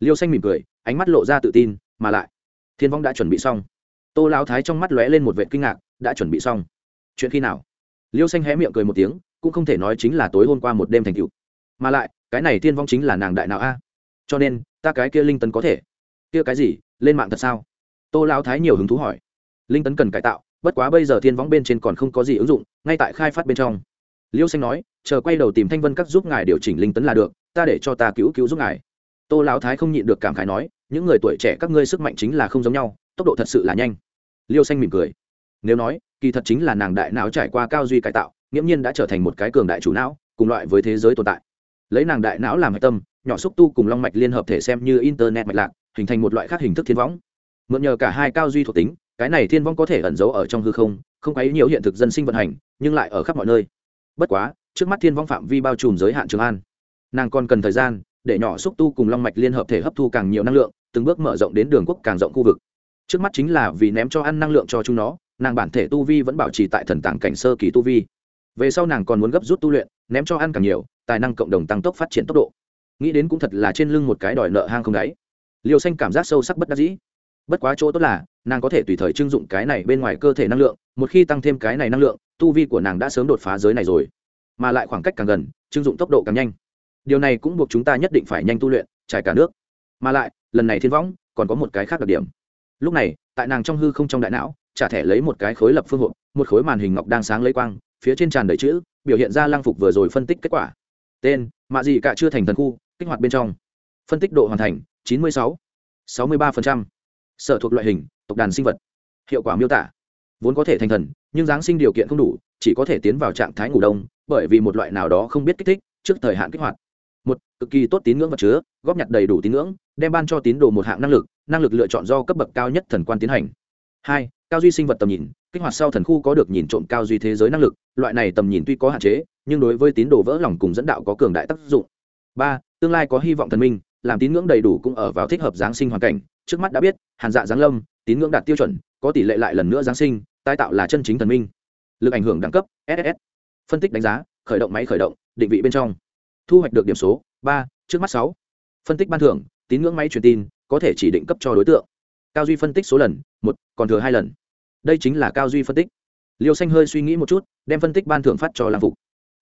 Liêu xanh mỉm cười, ánh mắt lộ ra tự tin, mà lại, thiên vong đã chuẩn bị xong. Tô lão thái trong mắt lóe lên một vệ kinh ngạc, đã chuẩn bị xong. Chuyện khi nào? Liêu xanh hé miệng cười một tiếng, cũng không thể nói chính là tối hôm qua một đêm thành cựu mà lại, cái này thiên vong chính là nàng đại nào a. Cho nên, ta cái kia linh tấn có thể. Kia cái gì? Lên mạng thật sao? Tô lao thái nhiều hứng thú hỏi. Linh tấn cần cải tạo, bất quá bây giờ thiên vong bên trên còn không có gì ứng dụng, ngay tại khai phát bên trong. Liêu xanh nói, chờ quay đầu tìm thanh vân các giúp ngài điều chỉnh linh tấn là được, ta để cho ta cứu cứu giúp ngài. Tô lão thái không nhịn được cảm khái nói, những người tuổi trẻ các ngươi sức mạnh chính là không giống nhau, tốc độ thật sự là nhanh. Liêu xanh mỉm cười. Nếu nói kỳ thật chính là nàng đại não trải qua cao duy cải tạo, nghiễm nhiên đã trở thành một cái cường đại chủ não, cùng loại với thế giới tồn tại. Lấy nàng đại não làm hạch tâm, nhỏ xúc tu cùng long mạch liên hợp thể xem như internet mạch lạc, hình thành một loại khác hình thức thiên võng. Mượn nhờ cả hai cao duy thuộc tính, cái này thiên võng có thể ẩn giấu ở trong hư không không quấy nhiều hiện thực dân sinh vận hành, nhưng lại ở khắp mọi nơi. Bất quá, trước mắt thiên võng phạm vi bao trùm giới hạn trường an. Nàng còn cần thời gian, để nhỏ xúc tu cùng long mạch liên hợp thể hấp thu càng nhiều năng lượng, từng bước mở rộng đến đường quốc càng rộng khu vực. Trước mắt chính là vì ném cho ăn năng lượng cho chúng nó nàng bản thể tu vi vẫn bảo trì tại thần tàng cảnh sơ kỳ tu vi. Về sau nàng còn muốn gấp rút tu luyện, ném cho ăn càng nhiều, tài năng cộng đồng tăng tốc phát triển tốc độ. Nghĩ đến cũng thật là trên lưng một cái đòi nợ hang không đáy. Liều xanh cảm giác sâu sắc bất đắc dĩ. Bất quá chỗ tốt là, nàng có thể tùy thời trưng dụng cái này bên ngoài cơ thể năng lượng, một khi tăng thêm cái này năng lượng, tu vi của nàng đã sớm đột phá giới này rồi. Mà lại khoảng cách càng gần trưng dụng tốc độ càng nhanh. Điều này cũng buộc chúng ta nhất định phải nhanh tu luyện, trải cả nước. Mà lại, lần này thiên võng, còn có một cái khác đặc điểm. Lúc này, tại nàng trong hư không trong đại não trả thẻ lấy một cái khối lập phương hộp, một khối màn hình ngọc đang sáng lấy quang, phía trên tràn đầy chữ, biểu hiện ra lang phục vừa rồi phân tích kết quả. Tên, mạ gì cả chưa thành thần khu, kích hoạt bên trong. Phân tích độ hoàn thành, chín mươi sáu sáu mươi ba sở thuộc loại hình, tộc đàn sinh vật. Hiệu quả miêu tả. Vốn có thể thành thần, nhưng giáng sinh điều kiện không đủ, chỉ có thể tiến vào trạng thái ngủ đông, bởi vì một loại nào đó không biết kích thích, trước thời hạn kích hoạt. Một, cực kỳ tốt tín ngưỡng vật chứa, góp nhặt đầy đủ tín ngưỡng, đem ban cho tín đồ một hạng năng lực năng lực lựa chọn do cấp bậc cao nhất thần quan tiến hành. Hai cao duy sinh vật tầm nhìn, kích hoạt sau thần khu có được nhìn trộm cao duy thế giới năng lực, loại này tầm nhìn tuy có hạn chế, nhưng đối với tín đồ vỡ lòng cùng dẫn đạo có cường đại tác dụng. Ba, tương lai có hy vọng thần minh, làm tín ngưỡng đầy đủ cũng ở vào thích hợp giáng sinh hoàn cảnh. Trước mắt đã biết, hàn dạ giáng lâm, tín ngưỡng đạt tiêu chuẩn, có tỷ lệ lại lần nữa giáng sinh, tái tạo là chân chính thần minh. Lực ảnh hưởng đẳng cấp ss phân tích đánh giá, khởi động máy khởi động, định vị bên trong. Thu hoạch được điểm số, ba, trước mắt sáu. Phân tích ban thưởng, tín ngưỡng máy truyền tin, có thể chỉ định cấp cho đối tượng. Cao duy phân tích số lần một, còn thừa hai lần. Đây chính là cao duy phân tích. Liêu xanh hơi suy nghĩ một chút, đem phân tích ban thưởng phát cho lang phục.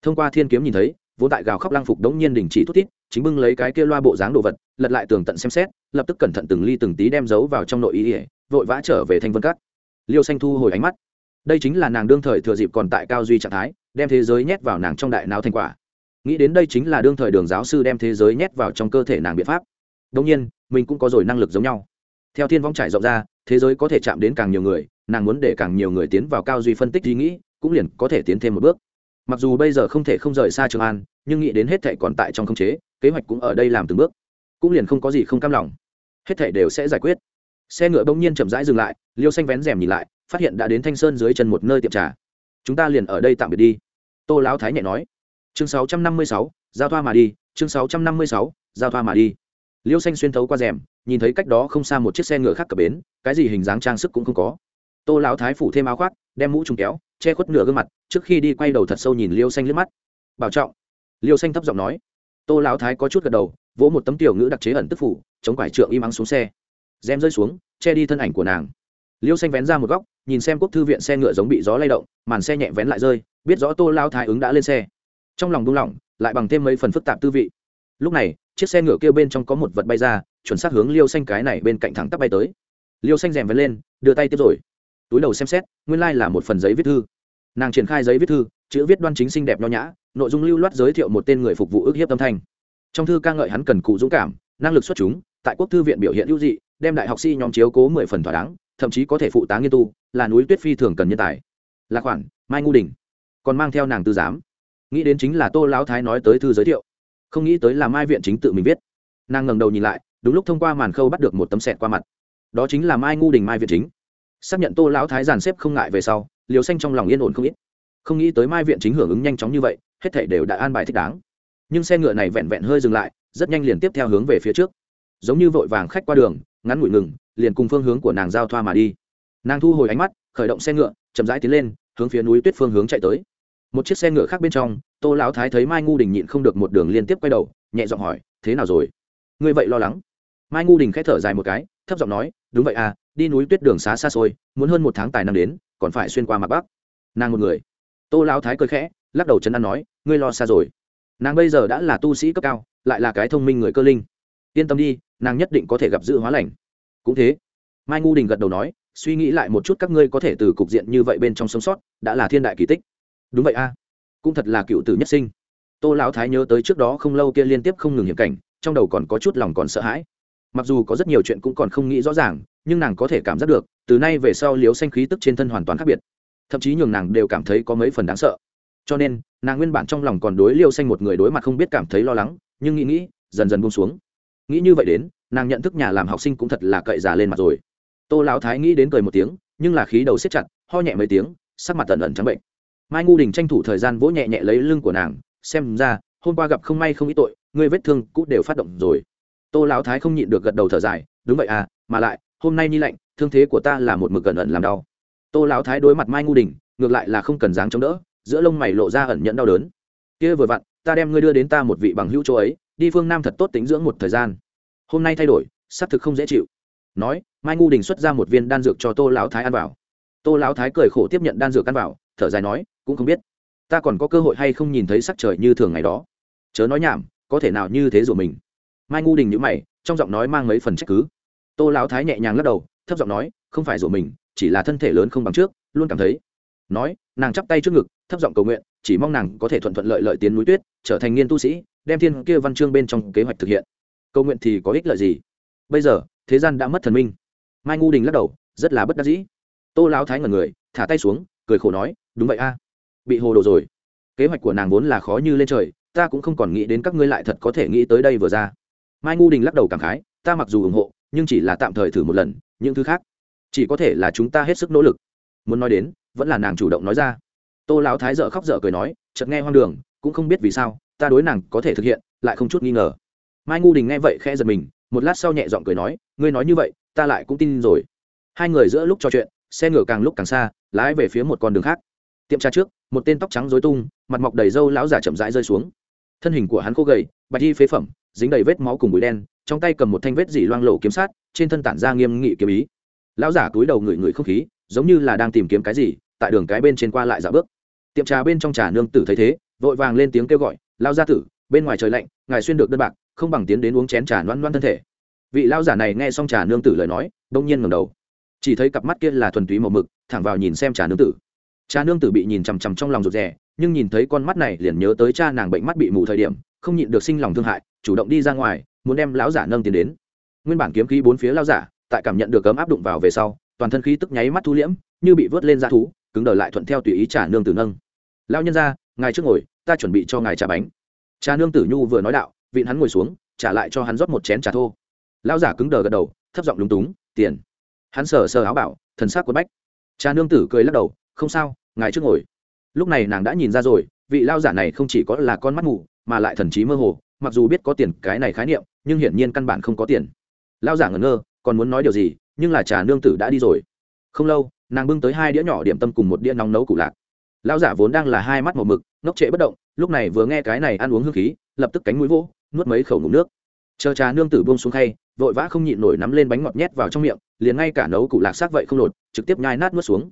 Thông qua thiên kiếm nhìn thấy, vốn tại gào khóc lang phục đống nhiên đình chỉ thút tít chính bưng lấy cái kia loa bộ dáng đồ vật, lật lại tường tận xem xét, lập tức cẩn thận từng ly từng tí đem giấu vào trong nội ý ỉa vội vã trở về thanh vân cát liêu xanh thu hồi ánh mắt. Đây chính là nàng đương thời thừa dịp còn tại cao duy trạng thái, đem thế giới nhét vào nàng trong đại não thành quả. Nghĩ đến đây chính là đương thời đường giáo sư đem thế giới nhét vào trong cơ thể nàng biện pháp. Đông nhiên, mình cũng có rồi năng lực giống nhau theo thiên vong trải rộng ra thế giới có thể chạm đến càng nhiều người nàng muốn để càng nhiều người tiến vào cao duy phân tích ý nghĩ cũng liền có thể tiến thêm một bước. Mặc dù bây giờ không thể không rời xa trường an nhưng nghĩ đến hết thệ còn tại trong khống chế kế hoạch cũng ở đây làm từng bước. Cũng liền không có gì không cam lòng. Hết thệ đều sẽ giải quyết. Xe ngựa bỗng nhiên chậm rãi dừng lại liêu xanh vén rèm nhìn lại phát hiện đã đến thanh sơn dưới chân một nơi tiệm trà. Chúng ta liền ở đây tạm biệt đi. Tô lão thái nhẹ nói. Chương 656, giao thoa mà đi chương 656, giao thoa mà đi liêu xanh xuyên thấu qua rèm, nhìn thấy cách đó không xa một chiếc xe ngựa khác cập bến, cái gì hình dáng trang sức cũng không có. Tô lão thái phủ thêm áo khoác, đem mũ trùng kéo, che khuất nửa gương mặt, trước khi đi quay đầu thật sâu nhìn liêu xanh liếc mắt. Bảo trọng. Liêu xanh thấp giọng nói. Tô lão thái có chút gật đầu, vỗ một tấm tiểu ngữ đặc chế ẩn tức phủ, chống quải trượng im ắng xuống xe. Rèm rơi xuống, che đi thân ảnh của nàng. Liêu xanh vén ra một góc, nhìn xem quốc thư viện xe ngựa giống bị gió lay động, màn xe nhẹ vén lại rơi, biết rõ tô lao thái ứng đã lên xe. Trong lòng buông lỏng, lại bằng thêm mấy phần phức tạp tư vị lúc này, chiếc xe ngựa kia bên trong có một vật bay ra, chuẩn xác hướng liêu xanh cái này bên cạnh thẳng tắp bay tới. Liêu xanh rèm vén lên, đưa tay tiếp rồi. Túi đầu xem xét, nguyên lai、like、là một phần giấy viết thư. Nàng triển khai giấy viết thư, chữ viết đoan chính xinh đẹp nho nhã, nội dung lưu loát giới thiệu một tên người phục vụ ức hiếp tâm thanh. Trong thư ca ngợi hắn cần cụ dũng cảm, năng lực xuất chúng, tại quốc thư viện biểu hiện hữu dị, đem đại học sĩ nhóm chiếu cố mười phần thỏa đáng, thậm chí có thể phụ tá nghiên tu, là núi tuyết phi thường cần nhân tài. Là khoản mai ngu đình, còn mang theo nàng tư giám. Nghĩ đến chính là tô lão thái nói tới thư giới thiệu không nghĩ tới là mai viện chính tự mình viết. Nàng ngẩng đầu nhìn lại, đúng lúc thông qua màn khâu bắt được một tấm sẹt qua mặt. Đó chính là mai ngu đình mai viện chính. Xác nhận tô lão thái giàn xếp không ngại về sau liều xanh trong lòng yên ổn không ít. Không nghĩ tới mai viện chính hưởng ứng nhanh chóng như vậy, hết thảy đều đã an bài thích đáng. Nhưng xe ngựa này vẹn vẹn hơi dừng lại, rất nhanh liền tiếp theo hướng về phía trước. Giống như vội vàng khách qua đường, ngắn ngủi ngừng, liền cùng phương hướng của nàng giao thoa mà đi. Nàng thu hồi ánh mắt, khởi động xe ngựa, chậm rãi tiến lên, hướng phía núi tuyết phương hướng chạy tới một chiếc xe ngựa khác bên trong, tô lão thái thấy mai ngu đình nhịn không được một đường liên tiếp quay đầu, nhẹ giọng hỏi, thế nào rồi? Ngươi vậy lo lắng? Mai ngu đình k h ẽ thở dài một cái, thấp giọng nói, đúng vậy à đi núi tuyết đường xá xa xôi, muốn hơn một tháng tài năng đến, còn phải xuyên qua mặt bắc. Nàng một người. Tô lão thái cười khẽ, lắc đầu chấn an nói, ngươi lo xa rồi. Nàng bây giờ đã là tu sĩ cấp cao, lại là cái thông minh người cơ linh. Yên tâm đi, nàng nhất định có thể gặp dự hóa lành. Cũng thế. Mai ngu đình gật đầu nói, suy nghĩ lại một chút các ngươi có thể từ cục diện như vậy bên trong sống sót, đã là thiên đại kỳ tích đúng vậy a. Cũng thật là cựu tử nhất sinh. Tô lão thái nhớ tới trước đó không lâu kia liên tiếp không ngừng hiểm cảnh, trong đầu còn có chút lòng còn sợ hãi. Mặc dù có rất nhiều chuyện cũng còn không nghĩ rõ ràng, nhưng nàng có thể cảm giác được, từ nay về sau liếu xanh khí tức trên thân hoàn toàn khác biệt. Thậm chí nhường nàng đều cảm thấy có mấy phần đáng sợ. Cho nên, nàng nguyên bản trong lòng còn đối liêu xanh một người đối mặt không biết cảm thấy lo lắng, nhưng nghĩ nghĩ, dần dần buông xuống. Nghĩ như vậy đến, nàng nhận thức nhà làm học sinh cũng thật là cậy già lên mặt rồi. Tô lão thái nghĩ đến cười một tiếng, nhưng là khí đầu siết chặt, ho nhẹ mấy tiếng, sắc mặt tần ẩn trắng bệnh mai ngu đình tranh thủ thời gian vỗ nhẹ nhẹ lấy lưng của nàng, xem ra, hôm qua gặp không may không ít tội, người vết thương cũ đều phát động rồi. Tô lão thái không nhịn được gật đầu thở dài, đúng vậy à mà lại, hôm nay ni lạnh, thương thế của ta là một mực gần ẩn làm đau. Tô lão thái đối mặt mai ngu đình, ngược lại là không cần dáng chống đỡ, giữa lông mày lộ ra ẩn nhẫn đau đớn. Kia vừa vặn, ta đem ngươi đưa đến ta một vị bằng hữu chỗ ấy, đi phương nam thật tốt tính dưỡng một thời gian. Hôm nay thay đổi, xác thực không dễ chịu. Nói, mai ngu đình xuất ra một viên đan dược cho tô lão thái ăn vào. Tô lão thái cười khổ tiếp nhận đan dược ăn vào, thở dài nói cũng không biết. Ta còn có cơ hội hay không nhìn thấy sắc trời như thường ngày đó? Chớ nói nhảm, có thể nào như thế rồi mình? Mai ngu đình nhữ mày, trong giọng nói mang mấy phần trách cứ. Tô lão thái nhẹ nhàng lắc đầu, thấp giọng nói, không phải rồi mình, chỉ là thân thể lớn không bằng trước, luôn cảm thấy. Nói, nàng chắp tay trước ngực, thấp giọng cầu nguyện, chỉ mong nàng có thể thuận thuận lợi lợi tiến núi tuyết, trở thành nghiên tu sĩ, đem thiên kia văn chương bên trong kế hoạch thực hiện. Cầu nguyện thì có ích lợi gì? Bây giờ, thế gian đã mất thần minh. Mai ngu đình lắc đầu, rất là bất đắc dĩ. Tô lão thái ngẩn người, thả tay xuống, cười khổ nói, đúng vậy a bị hồ đồ rồi. Kế hoạch của nàng vốn là khó như lên trời, ta cũng không còn nghĩ đến các ngươi lại thật có thể nghĩ tới đây vừa ra. Mai ngu đình lắc đầu cảm khái, ta mặc dù ủng hộ, nhưng chỉ là tạm thời thử một lần, những thứ khác chỉ có thể là chúng ta hết sức nỗ lực. Muốn nói đến, vẫn là nàng chủ động nói ra. Tô lão thái dợ khóc dở cười nói, chợt nghe hoang đường, cũng không biết vì sao, ta đối nàng có thể thực hiện, lại không chút nghi ngờ. Mai ngu đình nghe vậy khẽ giật mình, một lát sau nhẹ giọng cười nói, ngươi nói như vậy, ta lại cũng tin rồi. Hai người giữa lúc trò chuyện, xe ngựa càng lúc càng xa, lái về phía một con đường khác. Tiệm trà trước một tên tóc trắng dối tung, mặt mọc đầy râu lão giả chậm rãi rơi xuống. Thân hình của hắn khô gầy, bạch y phế phẩm, dính đầy vết máu cùng bụi đen, trong tay cầm một thanh vết dỉ loang lộ kiếm sát, trên thân tản ra nghiêm nghị kiếm ý. Lão giả túi đầu ngửi ngửi không khí, giống như là đang tìm kiếm cái gì, tại đường cái bên trên qua lại dạo bước. Tiệm trà bên trong trà nương tử thấy thế, vội vàng lên tiếng kêu gọi lao gia tử, bên ngoài trời lạnh, ngài xuyên được đơn bạc, không bằng tiến đến uống chén trà loan loan thân thể. Vị lao giả này nghe xong trà nương tử lời nói, đông nhiên ngầm đầu. Chỉ thấy cặp mắt kia là thuần túy màu mực, thẳng vào nhìn xem trà nương tử. Cha nương tử bị nhìn chằm chằm trong lòng rụt rè, nhưng nhìn thấy con mắt này liền nhớ tới cha nàng bệnh mắt bị mù thời điểm, không nhịn được sinh lòng thương hại, chủ động đi ra ngoài, muốn đem lão giả nâng tiến đến. Nguyên bản kiếm khí bốn phía lao giả, tại cảm nhận được cấm áp đụng vào về sau, toàn thân khí tức nháy mắt thu liễm, như bị vớt lên ra thú, cứng đờ lại thuận theo tùy ý trả nương tử nâng. Lao nhân ra ngài trước ngồi, ta chuẩn bị cho ngài trà bánh. Cha nương tử nhu vừa nói đạo, vịn hắn ngồi xuống, trả lại cho hắn rót một chén trà thô. Lao giả cứng đờ gật đầu, thấp giọng lúng túng, tiền. Hắn sờ sờ áo bảo, thần sắc quất bách. Cha nương tử cười lắc đầu không sao, ngài trước ngồi. Lúc này nàng đã nhìn ra rồi, vị lao giả này không chỉ có là con mắt mù, mà lại thần trí mơ hồ, mặc dù biết có tiền cái này khái niệm, nhưng hiển nhiên căn bản không có tiền. Lao giả ngẩn ngơ, còn muốn nói điều gì, nhưng là trà nương tử đã đi rồi. Không lâu, nàng bưng tới hai đĩa nhỏ điểm tâm cùng một đĩa nóng nấu củ lạc. Lão giả vốn đang là hai mắt màu mực, ngốc trệ bất động, lúc này vừa nghe cái này ăn uống hương khí, lập tức cánh mũi vỗ, nuốt mấy khẩu ngủ nước. Chờ trà nương tử buông xuống khay, vội vã không nhịn nổi nắm lên bánh ngọt nhét vào trong miệng, liền ngay cả nấu củ lạc xác vậy không lột, trực tiếp nhai nát nuốt xuống.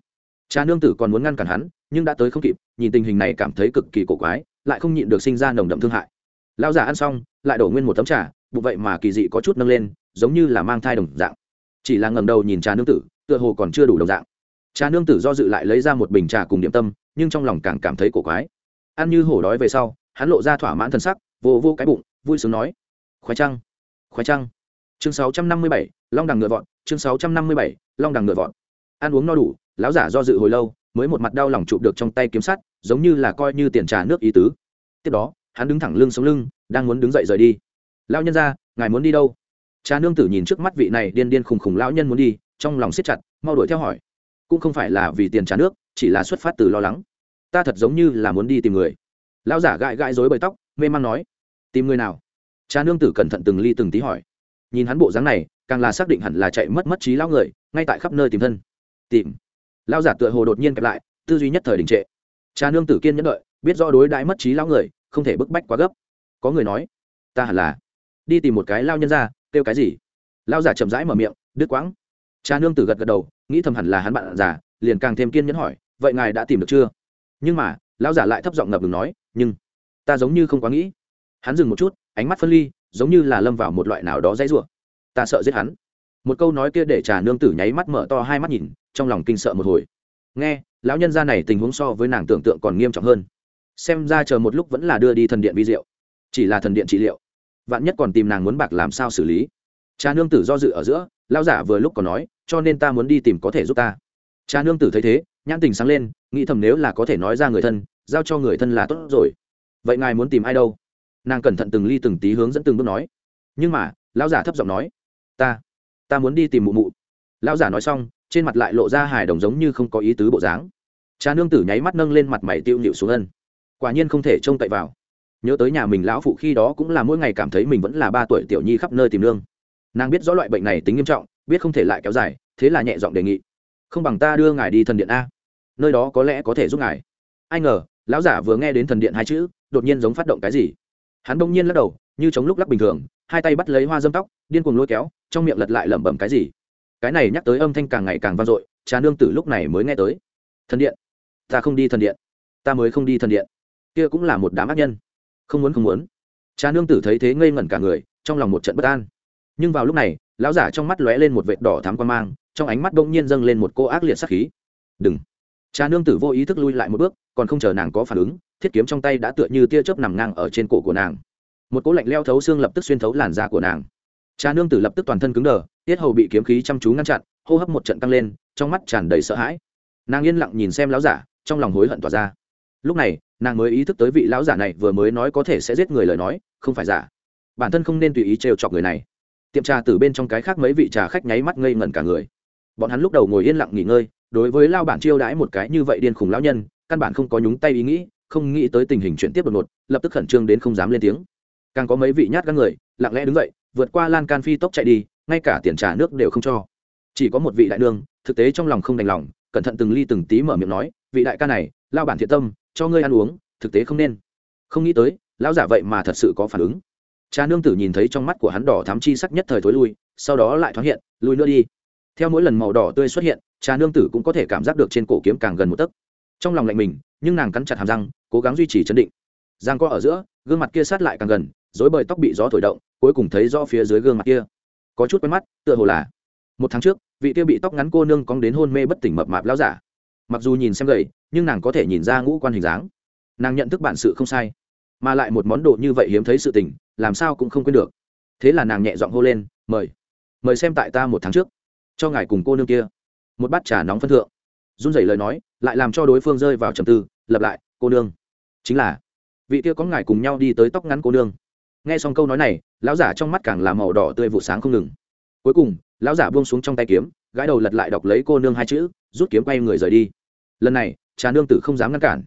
Cha nương tử còn muốn ngăn cản hắn, nhưng đã tới không kịp, nhìn tình hình này cảm thấy cực kỳ cổ quái, lại không nhịn được sinh ra nồng đậm thương hại. Lão giả ăn xong, lại đổ nguyên một tấm trà, bụng vậy mà kỳ dị có chút nâng lên, giống như là mang thai đồng dạng. Chỉ là ngầm đầu nhìn trà nương tử, tựa hồ còn chưa đủ đồng dạng. Trà nương tử do dự lại lấy ra một bình trà cùng điểm tâm, nhưng trong lòng càng cảm thấy cổ quái. Ăn như hổ đói về sau, hắn lộ ra thỏa mãn thân sắc, vô vô cái bụng, vui sướng nói, khoái trăng khoái trăng. Chương sáu trăm năm mươi bảy, long đằng ngựa vọt, chương sáu trăm năm mươi bảy, long đằng ngựa vọt. Ăn uống no đủ lão giả do dự hồi lâu, mới một mặt đau lòng chụp được trong tay kiếm sắt, giống như là coi như tiền trà nước ý tứ. Tiếp đó, hắn đứng thẳng lưng sống lưng, đang muốn đứng dậy rời đi. Lão nhân ra ngài muốn đi đâu? Cha nương tử nhìn trước mắt vị này điên điên khùng khùng lão nhân muốn đi, trong lòng siết chặt, mau đuổi theo hỏi. Cũng không phải là vì tiền trả nước, chỉ là xuất phát từ lo lắng. Ta thật giống như là muốn đi tìm người. Lão giả gãi gãi rối bời tóc, mê man nói. Tìm người nào? Cha nương tử cẩn thận từng ly từng tí hỏi. Nhìn hắn bộ dáng này, càng là xác định hẳn là chạy mất mất trí lão người, ngay tại khắp nơi tìm thân. Tìm lão giả tựa hồ đột nhiên kẹp lại, tư duy nhất thời đình trệ. Cha nương tử kiên nhẫn đợi, biết rõ đối đãi mất trí lão người, không thể bức bách quá gấp. Có người nói, ta hẳn là đi tìm một cái lao nhân ra kêu cái gì? Lao giả chậm rãi mở miệng đứt quãng. Cha nương tử gật gật đầu, nghĩ thầm hẳn là hắn bạn già, liền càng thêm kiên nhẫn hỏi, vậy ngài đã tìm được chưa? Nhưng mà, lão giả lại thấp giọng ngập ngừng nói, nhưng, ta giống như không quá nghĩ. Hắn dừng một chút, ánh mắt phân ly, giống như là lâm vào một loại nào đó dãy rủa. Ta sợ giết hắn. Một câu nói kia để trà nương tử nháy mắt mở to hai mắt nhìn trong lòng kinh sợ một hồi. Nghe, lão nhân gia này tình huống so với nàng tưởng tượng còn nghiêm trọng hơn. Xem ra chờ một lúc vẫn là đưa đi thần điện vi diệu. Chỉ là thần điện trị liệu. Vạn nhất còn tìm nàng muốn bạc làm sao xử lý. Cha nương tử do dự ở giữa, lão giả vừa lúc còn nói, cho nên ta muốn đi tìm có thể giúp ta. Cha nương tử thấy thế, nhãn tình sáng lên, nghĩ thầm nếu là có thể nói ra người thân, giao cho người thân là tốt rồi. Vậy ngài muốn tìm ai đâu? Nàng cẩn thận từng ly từng tí hướng dẫn từng bước nói. Nhưng mà, lão giả thấp giọng nói, ta ta muốn đi tìm mụ mụ. Lão giả nói xong trên mặt lại lộ ra hài đồng giống như không có ý tứ bộ dáng. Cha nương tử nháy mắt nâng lên mặt mày tiêu nhịu xuống ân. Quả nhiên không thể trông cậy vào. Nhớ tới nhà mình lão phụ khi đó cũng là mỗi ngày cảm thấy mình vẫn là ba tuổi tiểu nhi khắp nơi tìm lương nàng biết rõ loại bệnh này tính nghiêm trọng, biết không thể lại kéo dài, thế là nhẹ giọng đề nghị. Không bằng ta đưa ngài đi thần điện a. Nơi đó có lẽ có thể giúp ngài. Ai ngờ, lão giả vừa nghe đến thần điện hai chữ, đột nhiên giống phát động cái gì. Hắn bỗng nhiên lắc đầu, như chống lúc lắc bình thường, hai tay bắt lấy hoa dâm tóc, điên cuồng lôi kéo, trong miệng lật lại lẩm bẩm cái gì cái này nhắc tới âm thanh càng ngày càng vang dội trà nương tử lúc này mới nghe tới. Thần điện, ta không đi thần điện, ta mới không đi thần điện. Kia cũng là một đám ác nhân. Không muốn không muốn. Trà nương tử thấy thế ngây ngẩn cả người, trong lòng một trận bất an. Nhưng vào lúc này, lão giả trong mắt lóe lên một vệt đỏ thám quan mang, trong ánh mắt bỗng nhiên dâng lên một cô ác liệt sắc khí. Đừng. Trà nương tử vô ý thức lui lại một bước, còn không chờ nàng có phản ứng, thiết kiếm trong tay đã tựa như tia chớp nằm ngang ở trên cổ của nàng. Một cỗ lạnh leo thấu xương lập tức xuyên thấu làn da của nàng trà nương tử lập tức toàn thân cứng đờ, tiết hầu bị kiếm khí chăm chú ngăn chặn, hô hấp một trận tăng lên, trong mắt tràn đầy sợ hãi. Nàng yên lặng nhìn xem lão giả, trong lòng hối hận tỏa ra. Lúc này, nàng mới ý thức tới vị lão giả này vừa mới nói có thể sẽ giết người lời nói, không phải giả. Bản thân không nên tùy ý trêu chọc người này. Tiệm trà từ bên trong cái khác mấy vị trà khách nháy mắt ngây ngẩn cả người. Bọn hắn lúc đầu ngồi yên lặng nghỉ ngơi, đối với lao bản chiêu đãi một cái như vậy điên khùng lão nhân, căn bản không có nhúng tay ý nghĩ, không nghĩ tới tình hình chuyển tiếp đột ngột, lập tức khẩn trương đến không dám lên tiếng. Càng có mấy vị nhát các người, lặng lẽ đứng dậy vượt qua lan can phi tốc chạy đi, ngay cả tiền trả nước đều không cho. Chỉ có một vị đại nương, thực tế trong lòng không đành lòng, cẩn thận từng ly từng tí mở miệng nói, vị đại ca này lao bản thiện tâm, cho ngươi ăn uống, thực tế không nên. Không nghĩ tới, lão giả vậy mà thật sự có phản ứng. Cha nương tử nhìn thấy trong mắt của hắn đỏ thắm chi sắc nhất thời thối lui, sau đó lại thoáng hiện, lui nữa đi. Theo mỗi lần màu đỏ tươi xuất hiện, cha nương tử cũng có thể cảm giác được trên cổ kiếm càng gần một tấc. Trong lòng lạnh mình, nhưng nàng cắn chặt hàm răng, cố gắng duy trì chấn định. Giang co ở giữa, gương mặt kia sát lại càng gần dối bời tóc bị gió thổi động, cuối cùng thấy rõ phía dưới gương mặt kia. Có chút quen mắt, tựa hồ là một tháng trước, vị kia bị tóc ngắn cô nương cóng đến hôn mê bất tỉnh mập mạp lao giả. Mặc dù nhìn xem gầy, nhưng nàng có thể nhìn ra ngũ quan hình dáng. Nàng nhận thức bản sự không sai, mà lại một món đồ như vậy hiếm thấy sự tình, làm sao cũng không quên được. Thế là nàng nhẹ giọng hô lên, mời mời xem tại ta một tháng trước, cho ngài cùng cô nương kia một bát trà nóng phân thượng. Run rẩy lời nói, lại làm cho đối phương rơi vào trầm tư, lập lại, cô nương. Chính là vị kia có ngài cùng nhau đi tới tóc ngắn cô nương nghe xong câu nói này, lão giả trong mắt càng là màu đỏ tươi vụ sáng không ngừng. Cuối cùng, lão giả buông xuống trong tay kiếm, gãi đầu lật lại đọc lấy cô nương hai chữ, rút kiếm quay người rời đi. Lần này, trà nương tử không dám ngăn cản.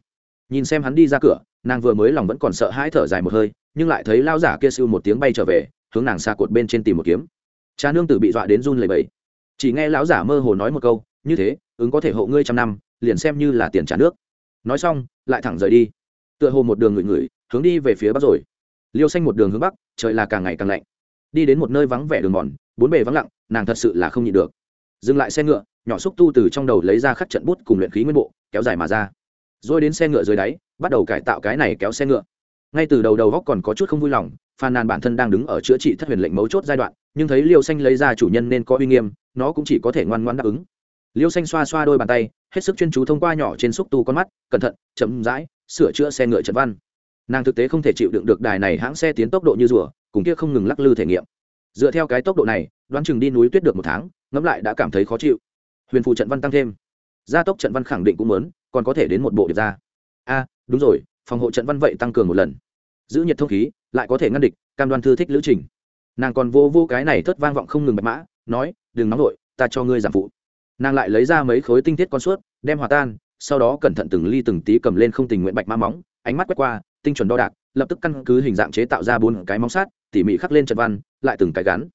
Nhìn xem hắn đi ra cửa, nàng vừa mới lòng vẫn còn sợ hãi thở dài một hơi, nhưng lại thấy lão giả kia sưu một tiếng bay trở về, hướng nàng xa cột bên trên tìm một kiếm. Trà nương tử bị dọa đến run lầy bẫy chỉ nghe lão giả mơ hồ nói một câu, như thế, ứng có thể hộ ngươi trăm năm, liền xem như là tiền trả nước. Nói xong, lại thẳng rời đi. Tựa hồ một đường ngửi ngửi, hướng đi về phía bắc rồi liêu xanh một đường hướng bắc, trời là càng ngày càng lạnh. Đi đến một nơi vắng vẻ đường mòn, bốn bề vắng lặng, nàng thật sự là không nhịn được. Dừng lại xe ngựa, nhỏ xúc tu từ trong đầu lấy ra khắc trận bút cùng luyện khí nguyên bộ, kéo dài mà ra. Rồi đến xe ngựa dưới đáy, bắt đầu cải tạo cái này kéo xe ngựa. Ngay từ đầu đầu góc còn có chút không vui lòng, phàn nàn bản thân đang đứng ở chữa trị thất huyền lệnh mấu chốt giai đoạn, nhưng thấy liêu xanh lấy ra chủ nhân nên có uy nghiêm, nó cũng chỉ có thể ngoan ngoan đáp ứng. Liêu xanh xoa xoa đôi bàn tay, hết sức chuyên chú thông qua nhỏ trên xúc tu con mắt, cẩn thận, chậm rãi sửa chữa xe ngựa trận văn nàng thực tế không thể chịu đựng được đài này hãng xe tiến tốc độ như rùa, cùng kia không ngừng lắc lư thể nghiệm. Dựa theo cái tốc độ này, đoán chừng đi núi tuyết được một tháng, ngẫm lại đã cảm thấy khó chịu. Huyền phụ trận văn tăng thêm. Gia tốc trận văn khẳng định cũng muốn, còn có thể đến một bộ điệp ra. A, đúng rồi, phòng hộ trận văn vậy tăng cường một lần. Giữ nhiệt thông khí, lại có thể ngăn địch, cam đoan thư thích lữ trình. Nàng còn vô vô cái này thất vang vọng không ngừng bạch mã, nói, đừng nóng vội, ta cho ngươi giảm phụ. Nàng lại lấy ra mấy khối tinh thiết con suốt, đem hòa tan, sau đó cẩn thận từng ly từng tí cầm lên không tình nguyện bạch mã móng, ánh mắt quét qua tinh chuẩn đo đạc, lập tức căn cứ hình dạng chế tạo ra bốn cái móng sát, tỉ mỉ khắc lên trận văn, lại từng cái gắn.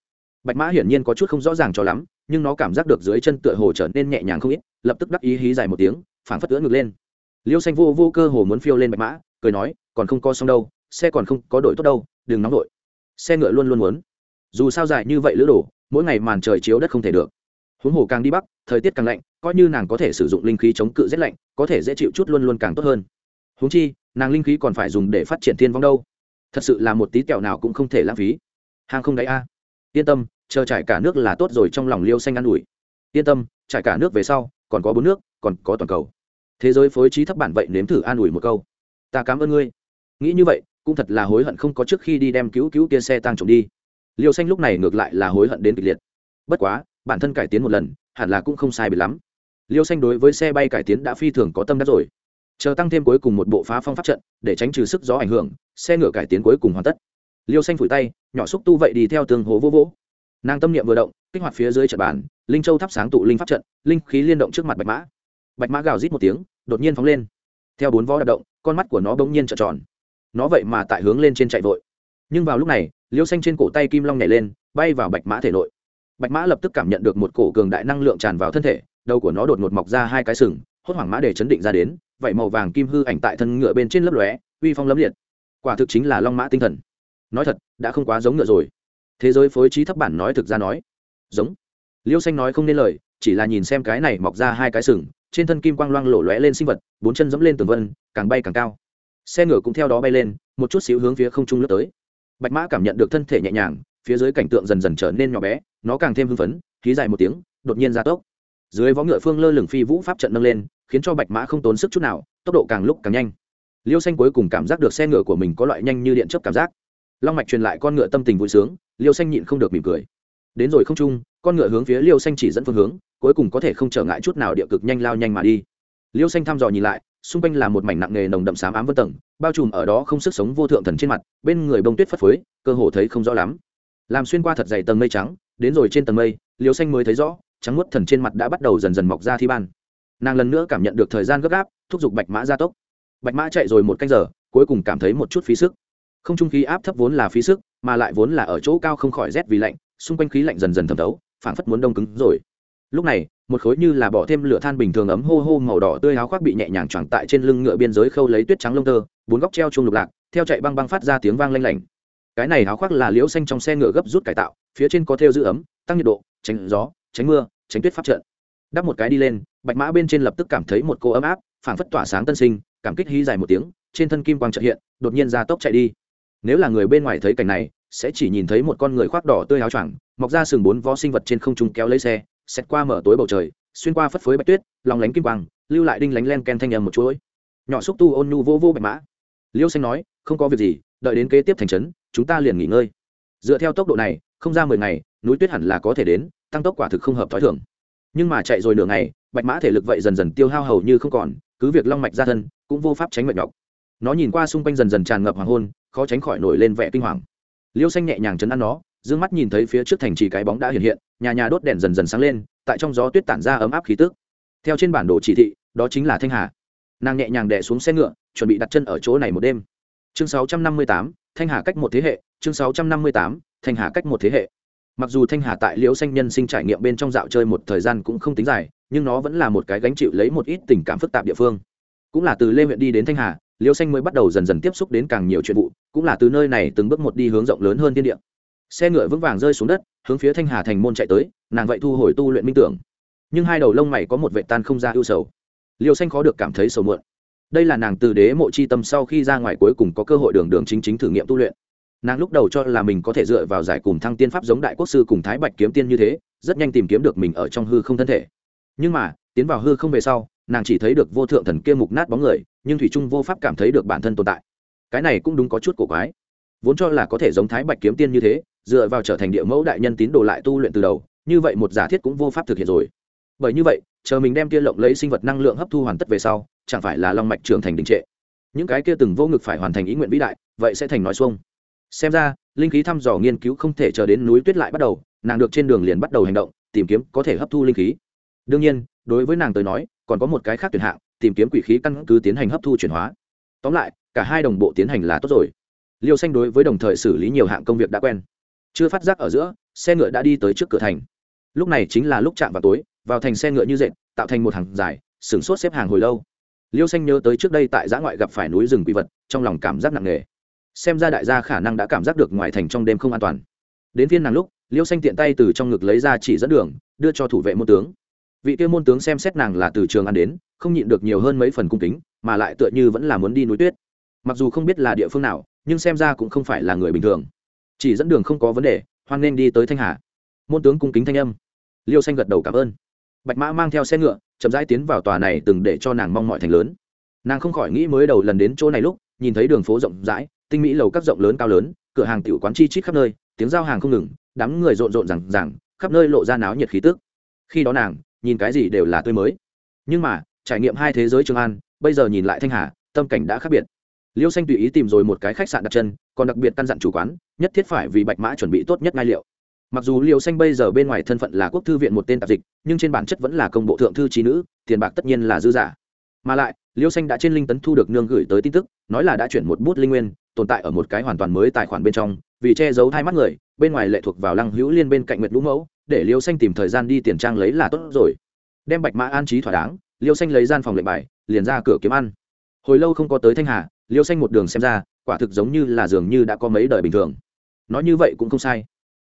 Bạch mã hiển nhiên có chút không rõ ràng cho lắm, nhưng nó cảm giác được dưới chân tựa hồ trở nên nhẹ nhàng không ít, lập tức đắc ý hí dài một tiếng, phảng phất ưỡn ngực lên. Liêu xanh vô vô cơ hồ muốn phiêu lên bạch mã, cười nói, còn không co xong đâu, xe còn không có đội tốt đâu, đừng nóng đội xe ngựa luôn luôn muốn. Dù sao dài như vậy lữ đổ mỗi ngày màn trời chiếu đất không thể được. Huống hồ càng đi bắc, thời tiết càng lạnh, coi như nàng có thể sử dụng linh khí chống cự rét lạnh, có thể dễ chịu chút luôn luôn càng tốt hơn huống chi, nàng linh khí còn phải dùng để phát triển thiên vong đâu. Thật sự là một tí kẹo nào cũng không thể lãng phí. Hàng không đáy a. Yên tâm, chờ trải cả nước là tốt rồi trong lòng liêu xanh ă n ủi. Yên tâm, trải cả nước về sau, còn có bốn nước, còn có toàn cầu. Thế giới phối trí thấp bản vậy nếm thử an ủi một câu. Ta cảm ơn ngươi. Nghĩ như vậy, cũng thật là hối hận không có trước khi đi đem cứu cứu kia xe tăng trộm đi. Liêu xanh lúc này ngược lại là hối hận đến kịch liệt. Bất quá, bản thân cải tiến một lần, hẳn là cũng không sai bị lắm. Liêu xanh đối với xe bay cải tiến đã phi thường có tâm đắc rồi chờ tăng thêm cuối cùng một bộ phá phong pháp trận, để tránh trừ sức gió ảnh hưởng, xe ngựa cải tiến cuối cùng hoàn tất. Liêu xanh phủi tay, nhỏ xúc tu vậy đi theo tường hố vô vỗ. Nàng tâm niệm vừa động, kích hoạt phía dưới trận bàn, linh châu thắp sáng tụ linh pháp trận, linh khí liên động trước mặt bạch mã. Bạch mã gào rít một tiếng, đột nhiên phóng lên. Theo bốn vó đạp động, con mắt của nó bỗng nhiên trợn tròn. Nó vậy mà tại hướng lên trên chạy vội. Nhưng vào lúc này, liêu xanh trên cổ tay kim long nhảy lên, bay vào bạch mã thể nội. Bạch mã lập tức cảm nhận được một cổ cường đại năng lượng tràn vào thân thể, đầu của nó đột ngột mọc ra hai cái sừng, hốt hoảng mã để chấn định ra đến vậy màu vàng kim hư ảnh tại thân ngựa bên trên lớp lóe, uy phong lấm liệt. Quả thực chính là long mã tinh thần. Nói thật, đã không quá giống ngựa rồi. Thế giới phối trí thấp bản nói thực ra nói. Giống. Liêu xanh nói không nên lời, chỉ là nhìn xem cái này mọc ra hai cái sừng, trên thân kim quang loang lổ lóe lên sinh vật, bốn chân dẫm lên tường vân, càng bay càng cao. Xe ngựa cũng theo đó bay lên, một chút xíu hướng phía không trung lướt tới. Bạch mã cảm nhận được thân thể nhẹ nhàng, phía dưới cảnh tượng dần dần trở nên nhỏ bé, nó càng thêm hưng phấn khí dài một tiếng, đột nhiên ra tốc. Dưới vó ngựa phương lơ lửng phi vũ pháp trận nâng lên khiến cho bạch mã không tốn sức chút nào, tốc độ càng lúc càng nhanh. Liêu xanh cuối cùng cảm giác được xe ngựa của mình có loại nhanh như điện chấp cảm giác. Long mạch truyền lại con ngựa tâm tình vui sướng, liêu xanh nhịn không được mỉm cười. Đến rồi không trung, con ngựa hướng phía liêu xanh chỉ dẫn phương hướng, cuối cùng có thể không trở ngại chút nào địa cực nhanh lao nhanh mà đi. Liêu xanh thăm dò nhìn lại, xung quanh là một mảnh nặng nề nồng đậm xám ám vân tầng, bao trùm ở đó không sức sống vô thượng thần trên mặt, bên người bông tuyết phất phới, cơ hồ thấy không rõ lắm. Làm xuyên qua thật dày tầng mây trắng, đến rồi trên tầng mây, liêu xanh mới thấy rõ, trắng muốt thần trên mặt đã bắt đầu dần dần mọc ra thi ban nàng lần nữa cảm nhận được thời gian gấp gáp, thúc giục bạch mã gia tốc. Bạch mã chạy rồi một canh giờ, cuối cùng cảm thấy một chút phí sức. Không trung khí áp thấp vốn là phí sức, mà lại vốn là ở chỗ cao không khỏi rét vì lạnh, xung quanh khí lạnh dần dần thẩm thấu, phảng phất muốn đông cứng rồi. Lúc này, một khối như là bỏ thêm lửa than bình thường ấm hô hô màu đỏ tươi áo khoác bị nhẹ nhàng choàng tại trên lưng ngựa biên giới khâu lấy tuyết trắng lông tơ, bốn góc treo chuông lục lạc, theo chạy băng băng phát ra tiếng vang lanh lảnh. Cái này áo khoác là liễu xanh trong xe ngựa gấp rút cải tạo, phía trên có thêu giữ ấm, tăng nhiệt độ, tránh gió, tránh mưa, tránh tuyết pháp trận. Đắp một cái đi lên bạch mã bên trên lập tức cảm thấy một cô ấm áp, phảng phất tỏa sáng tân sinh, cảm kích hí dài một tiếng, trên thân kim quang trợ hiện, đột nhiên ra tốc chạy đi. Nếu là người bên ngoài thấy cảnh này, sẽ chỉ nhìn thấy một con người khoác đỏ tươi áo choàng, mọc ra sừng bốn vó sinh vật trên không trung kéo lấy xe xét qua mở tối bầu trời, xuyên qua phất phới bạch tuyết, lòng lánh kim quang, lưu lại đinh lánh len ken thanh âm một chuỗi. Nhỏ xúc tu ôn nhu vô vô bạch mã. Liêu xanh nói, không có việc gì, đợi đến kế tiếp thành trấn, chúng ta liền nghỉ ngơi. Dựa theo tốc độ này, không ra mười ngày, núi tuyết hẳn là có thể đến, tăng tốc quả thực không hợp t h ó i thưởng nhưng mà chạy rồi nửa ngày bạch mã thể lực vậy dần dần tiêu hao hầu như không còn cứ việc long mạch ra thân cũng vô pháp tránh mệt nhọc. Nó nhìn qua xung quanh dần dần tràn ngập hoàng hôn khó tránh khỏi nổi lên vẻ kinh hoàng. Liêu xanh nhẹ nhàng chấn an nó d ư ơ n g mắt nhìn thấy phía trước thành trì cái bóng đã hiện hiện nhà nhà đốt đèn dần dần sáng lên tại trong gió tuyết tản ra ấm áp khí tức. Theo trên bản đồ chỉ thị đó chính là thanh hà. Nàng nhẹ nhàng đẻ xuống xe ngựa chuẩn bị đặt chân ở chỗ này một đêm. Chương 658, thanh hà cách một thế hệ chương 658, thanh hà cách một thế hệ. Mặc dù thanh hà tại liễu xanh nhân sinh trải nghiệm bên trong dạo chơi một thời gian cũng không tính dài nhưng nó vẫn là một cái gánh chịu lấy một ít tình cảm phức tạp địa phương. Cũng là từ lê huyện đi đến thanh hà, liêu xanh mới bắt đầu dần dần tiếp xúc đến càng nhiều chuyện vụ, cũng là từ nơi này từng bước một đi hướng rộng lớn hơn thiên địa. Xe ngựa vững vàng rơi xuống đất, hướng phía thanh hà thành môn chạy tới, nàng vậy thu hồi tu luyện minh tưởng. Nhưng hai đầu lông mày có một vệ tan không ra ưu sầu. Liêu xanh khó được cảm thấy sầu muộn. Đây là nàng từ đế mộ chi tâm sau khi ra ngoài cuối cùng có cơ hội đường đường chính chính thử nghiệm tu luyện. Nàng lúc đầu cho là mình có thể dựa vào giải cùng thăng tiên pháp giống đại quốc sư cùng thái bạch kiếm tiên như thế, rất nhanh tìm kiếm được mình ở trong hư không thân thể nhưng mà, tiến vào hư không về sau, nàng chỉ thấy được vô thượng thần kia mục nát bóng người, nhưng thủy trung vô pháp cảm thấy được bản thân tồn tại. Cái này cũng đúng có chút cổ quái. Vốn cho là có thể giống thái bạch kiếm tiên như thế, dựa vào trở thành địa mẫu đại nhân tín đồ lại tu luyện từ đầu, như vậy một giả thiết cũng vô pháp thực hiện rồi. Bởi như vậy, chờ mình đem kia lộng lấy sinh vật năng lượng hấp thu hoàn tất về sau, chẳng phải là long mạch trưởng thành đình trệ. Những cái kia từng vô ngực phải hoàn thành ý nguyện vĩ đại, vậy sẽ thành nói xuông. Xem ra, linh khí thăm dò nghiên cứu không thể chờ đến núi tuyết lại bắt đầu, nàng được trên đường liền bắt đầu hành động, tìm kiếm có thể hấp thu linh khí đương nhiên, đối với nàng tới nói, còn có một cái khác tuyệt hạng, tìm kiếm quỷ khí căn cứ tiến hành hấp thu chuyển hóa. Tóm lại, cả hai đồng bộ tiến hành là tốt rồi. Liêu xanh đối với đồng thời xử lý nhiều hạng công việc đã quen. Chưa phát giác ở giữa, xe ngựa đã đi tới trước cửa thành. Lúc này chính là lúc chạm vào tối, vào thành xe ngựa như dệt, tạo thành một hàng dài sửng sốt xếp hàng hồi lâu. Liêu xanh nhớ tới trước đây tại giã ngoại gặp phải núi rừng quỷ vật, trong lòng cảm giác nặng nề. Xem ra đại gia khả năng đã cảm giác được ngoài thành trong đêm không an toàn. Đến phiên nàng lúc, liêu xanh tiện tay từ trong ngực lấy ra chỉ dẫn đường, đưa cho thủ vệ môn tướng vị kia môn tướng xem xét nàng là từ trường ăn đến, không nhịn được nhiều hơn mấy phần cung kính, mà lại tựa như vẫn là muốn đi núi tuyết. Mặc dù không biết là địa phương nào, nhưng xem ra cũng không phải là người bình thường. Chỉ dẫn đường không có vấn đề, hoan nên đi tới thanh hà. Môn tướng cung kính thanh âm. Liêu xanh gật đầu cảm ơn. Bạch mã mang theo xe ngựa, chậm rãi tiến vào tòa này từng để cho nàng mong mọi thành lớn. Nàng không khỏi nghĩ mới đầu lần đến chỗ này lúc, nhìn thấy đường phố rộng rãi, tinh mỹ lầu các rộng lớn cao lớn, cửa hàng tiểu quán chi chít khắp nơi, tiếng giao hàng không ngừng, đám người rộn rộn rằng rằng khắp nơi lộ ra náo nhiệt khí tức. Khi đó nàng nhìn cái gì đều là tươi mới. Nhưng mà, trải nghiệm hai thế giới trường an, bây giờ nhìn lại thanh hà, tâm cảnh đã khác biệt. Liêu xanh tùy ý tìm rồi một cái khách sạn đặt chân, còn đặc biệt căn dặn chủ quán, nhất thiết phải vì bạch mã chuẩn bị tốt nhất ngai liệu. Mặc dù liêu xanh bây giờ bên ngoài thân phận là quốc thư viện một tên tạp dịch, nhưng trên bản chất vẫn là công bộ thượng thư trí nữ, tiền bạc tất nhiên là dư giả. Mà lại, liêu xanh đã trên linh tấn thu được nương gửi tới tin tức, nói là đã chuyển một bút linh nguyên, tồn tại ở một cái hoàn toàn mới tài khoản bên trong, vì che giấu hai mắt người, bên ngoài lệ thuộc vào lăng hữu liên bên cạnh nguyệt lũ mẫu để liêu xanh tìm thời gian đi tiền trang lấy là tốt rồi. Đem bạch mã an trí thỏa đáng, liêu xanh lấy gian phòng lệnh bài, liền ra cửa kiếm ăn. Hồi lâu không có tới thanh hà, liêu xanh một đường xem ra, quả thực giống như là dường như đã có mấy đời bình thường. Nói như vậy cũng không sai.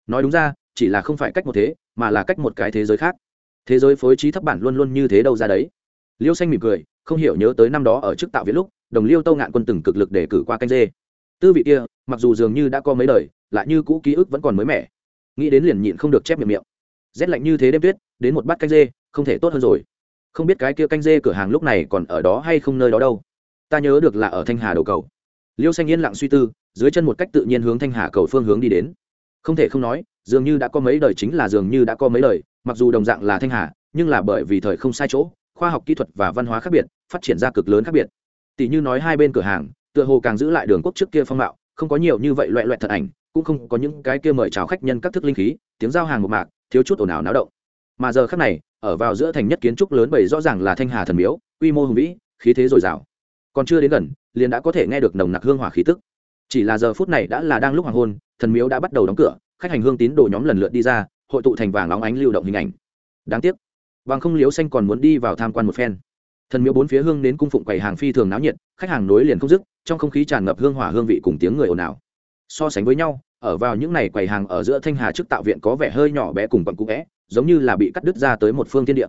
Nói đúng ra, chỉ là không phải cách một thế, mà là cách một cái thế giới khác. Thế giới phối trí thấp bản luôn luôn như thế đâu ra đấy. Liêu xanh mỉm cười, không hiểu nhớ tới năm đó ở trước tạo viết lúc, đồng liêu tâu ngạn quân từng cực lực để cử qua canh dê. Tư vị kia, mặc dù dường như đã có mấy đời, lại như cũ ký ức vẫn còn mới mẻ. Nghĩ đến liền nhịn không được chép miệng miệng rét lạnh như thế đêm tuyết, đến một bát canh dê, không thể tốt hơn rồi. Không biết cái kia canh dê cửa hàng lúc này còn ở đó hay không nơi đó đâu. Ta nhớ được là ở thanh hà đầu cầu. Liêu xanh yên lặng suy tư, dưới chân một cách tự nhiên hướng thanh hà cầu phương hướng đi đến. Không thể không nói, dường như đã có mấy đời chính là dường như đã có mấy đời, mặc dù đồng dạng là thanh hà, nhưng là bởi vì thời không sai chỗ, khoa học kỹ thuật và văn hóa khác biệt, phát triển ra cực lớn khác biệt. Tỷ như nói hai bên cửa hàng, tựa hồ càng giữ lại đường quốc trước kia phong mạo, không có nhiều như vậy loại loại thật ảnh, cũng không có những cái kia mời chào khách nhân các thức linh khí, tiếng giao hàng một mạc thiếu chút ồn ào náo động. Mà giờ khác này, ở vào giữa thành nhất kiến trúc lớn bầy rõ ràng là thanh hà thần miếu, quy mô hùng vĩ, khí thế dồi dào. Còn chưa đến gần, liền đã có thể nghe được nồng nặc hương hỏa khí tức. Chỉ là giờ phút này đã là đang lúc hoàng hôn, thần miếu đã bắt đầu đóng cửa, khách hành hương tín đồ nhóm lần lượt đi ra, hội tụ thành vàng óng ánh lưu động hình ảnh. Đáng tiếc, vàng không liếu xanh còn muốn đi vào tham quan một phen. Thần miếu bốn phía hương đến cung phụng quầy hàng phi thường náo nhiệt, khách hàng nối liền không dứt, trong không khí tràn ngập hương hỏa hương vị cùng tiếng người ồn ào. So sánh với nhau ở vào những này quầy hàng ở giữa thanh hà trước tạo viện có vẻ hơi nhỏ bé cùng quận cũ vẽ, giống như là bị cắt đứt ra tới một phương tiên địa.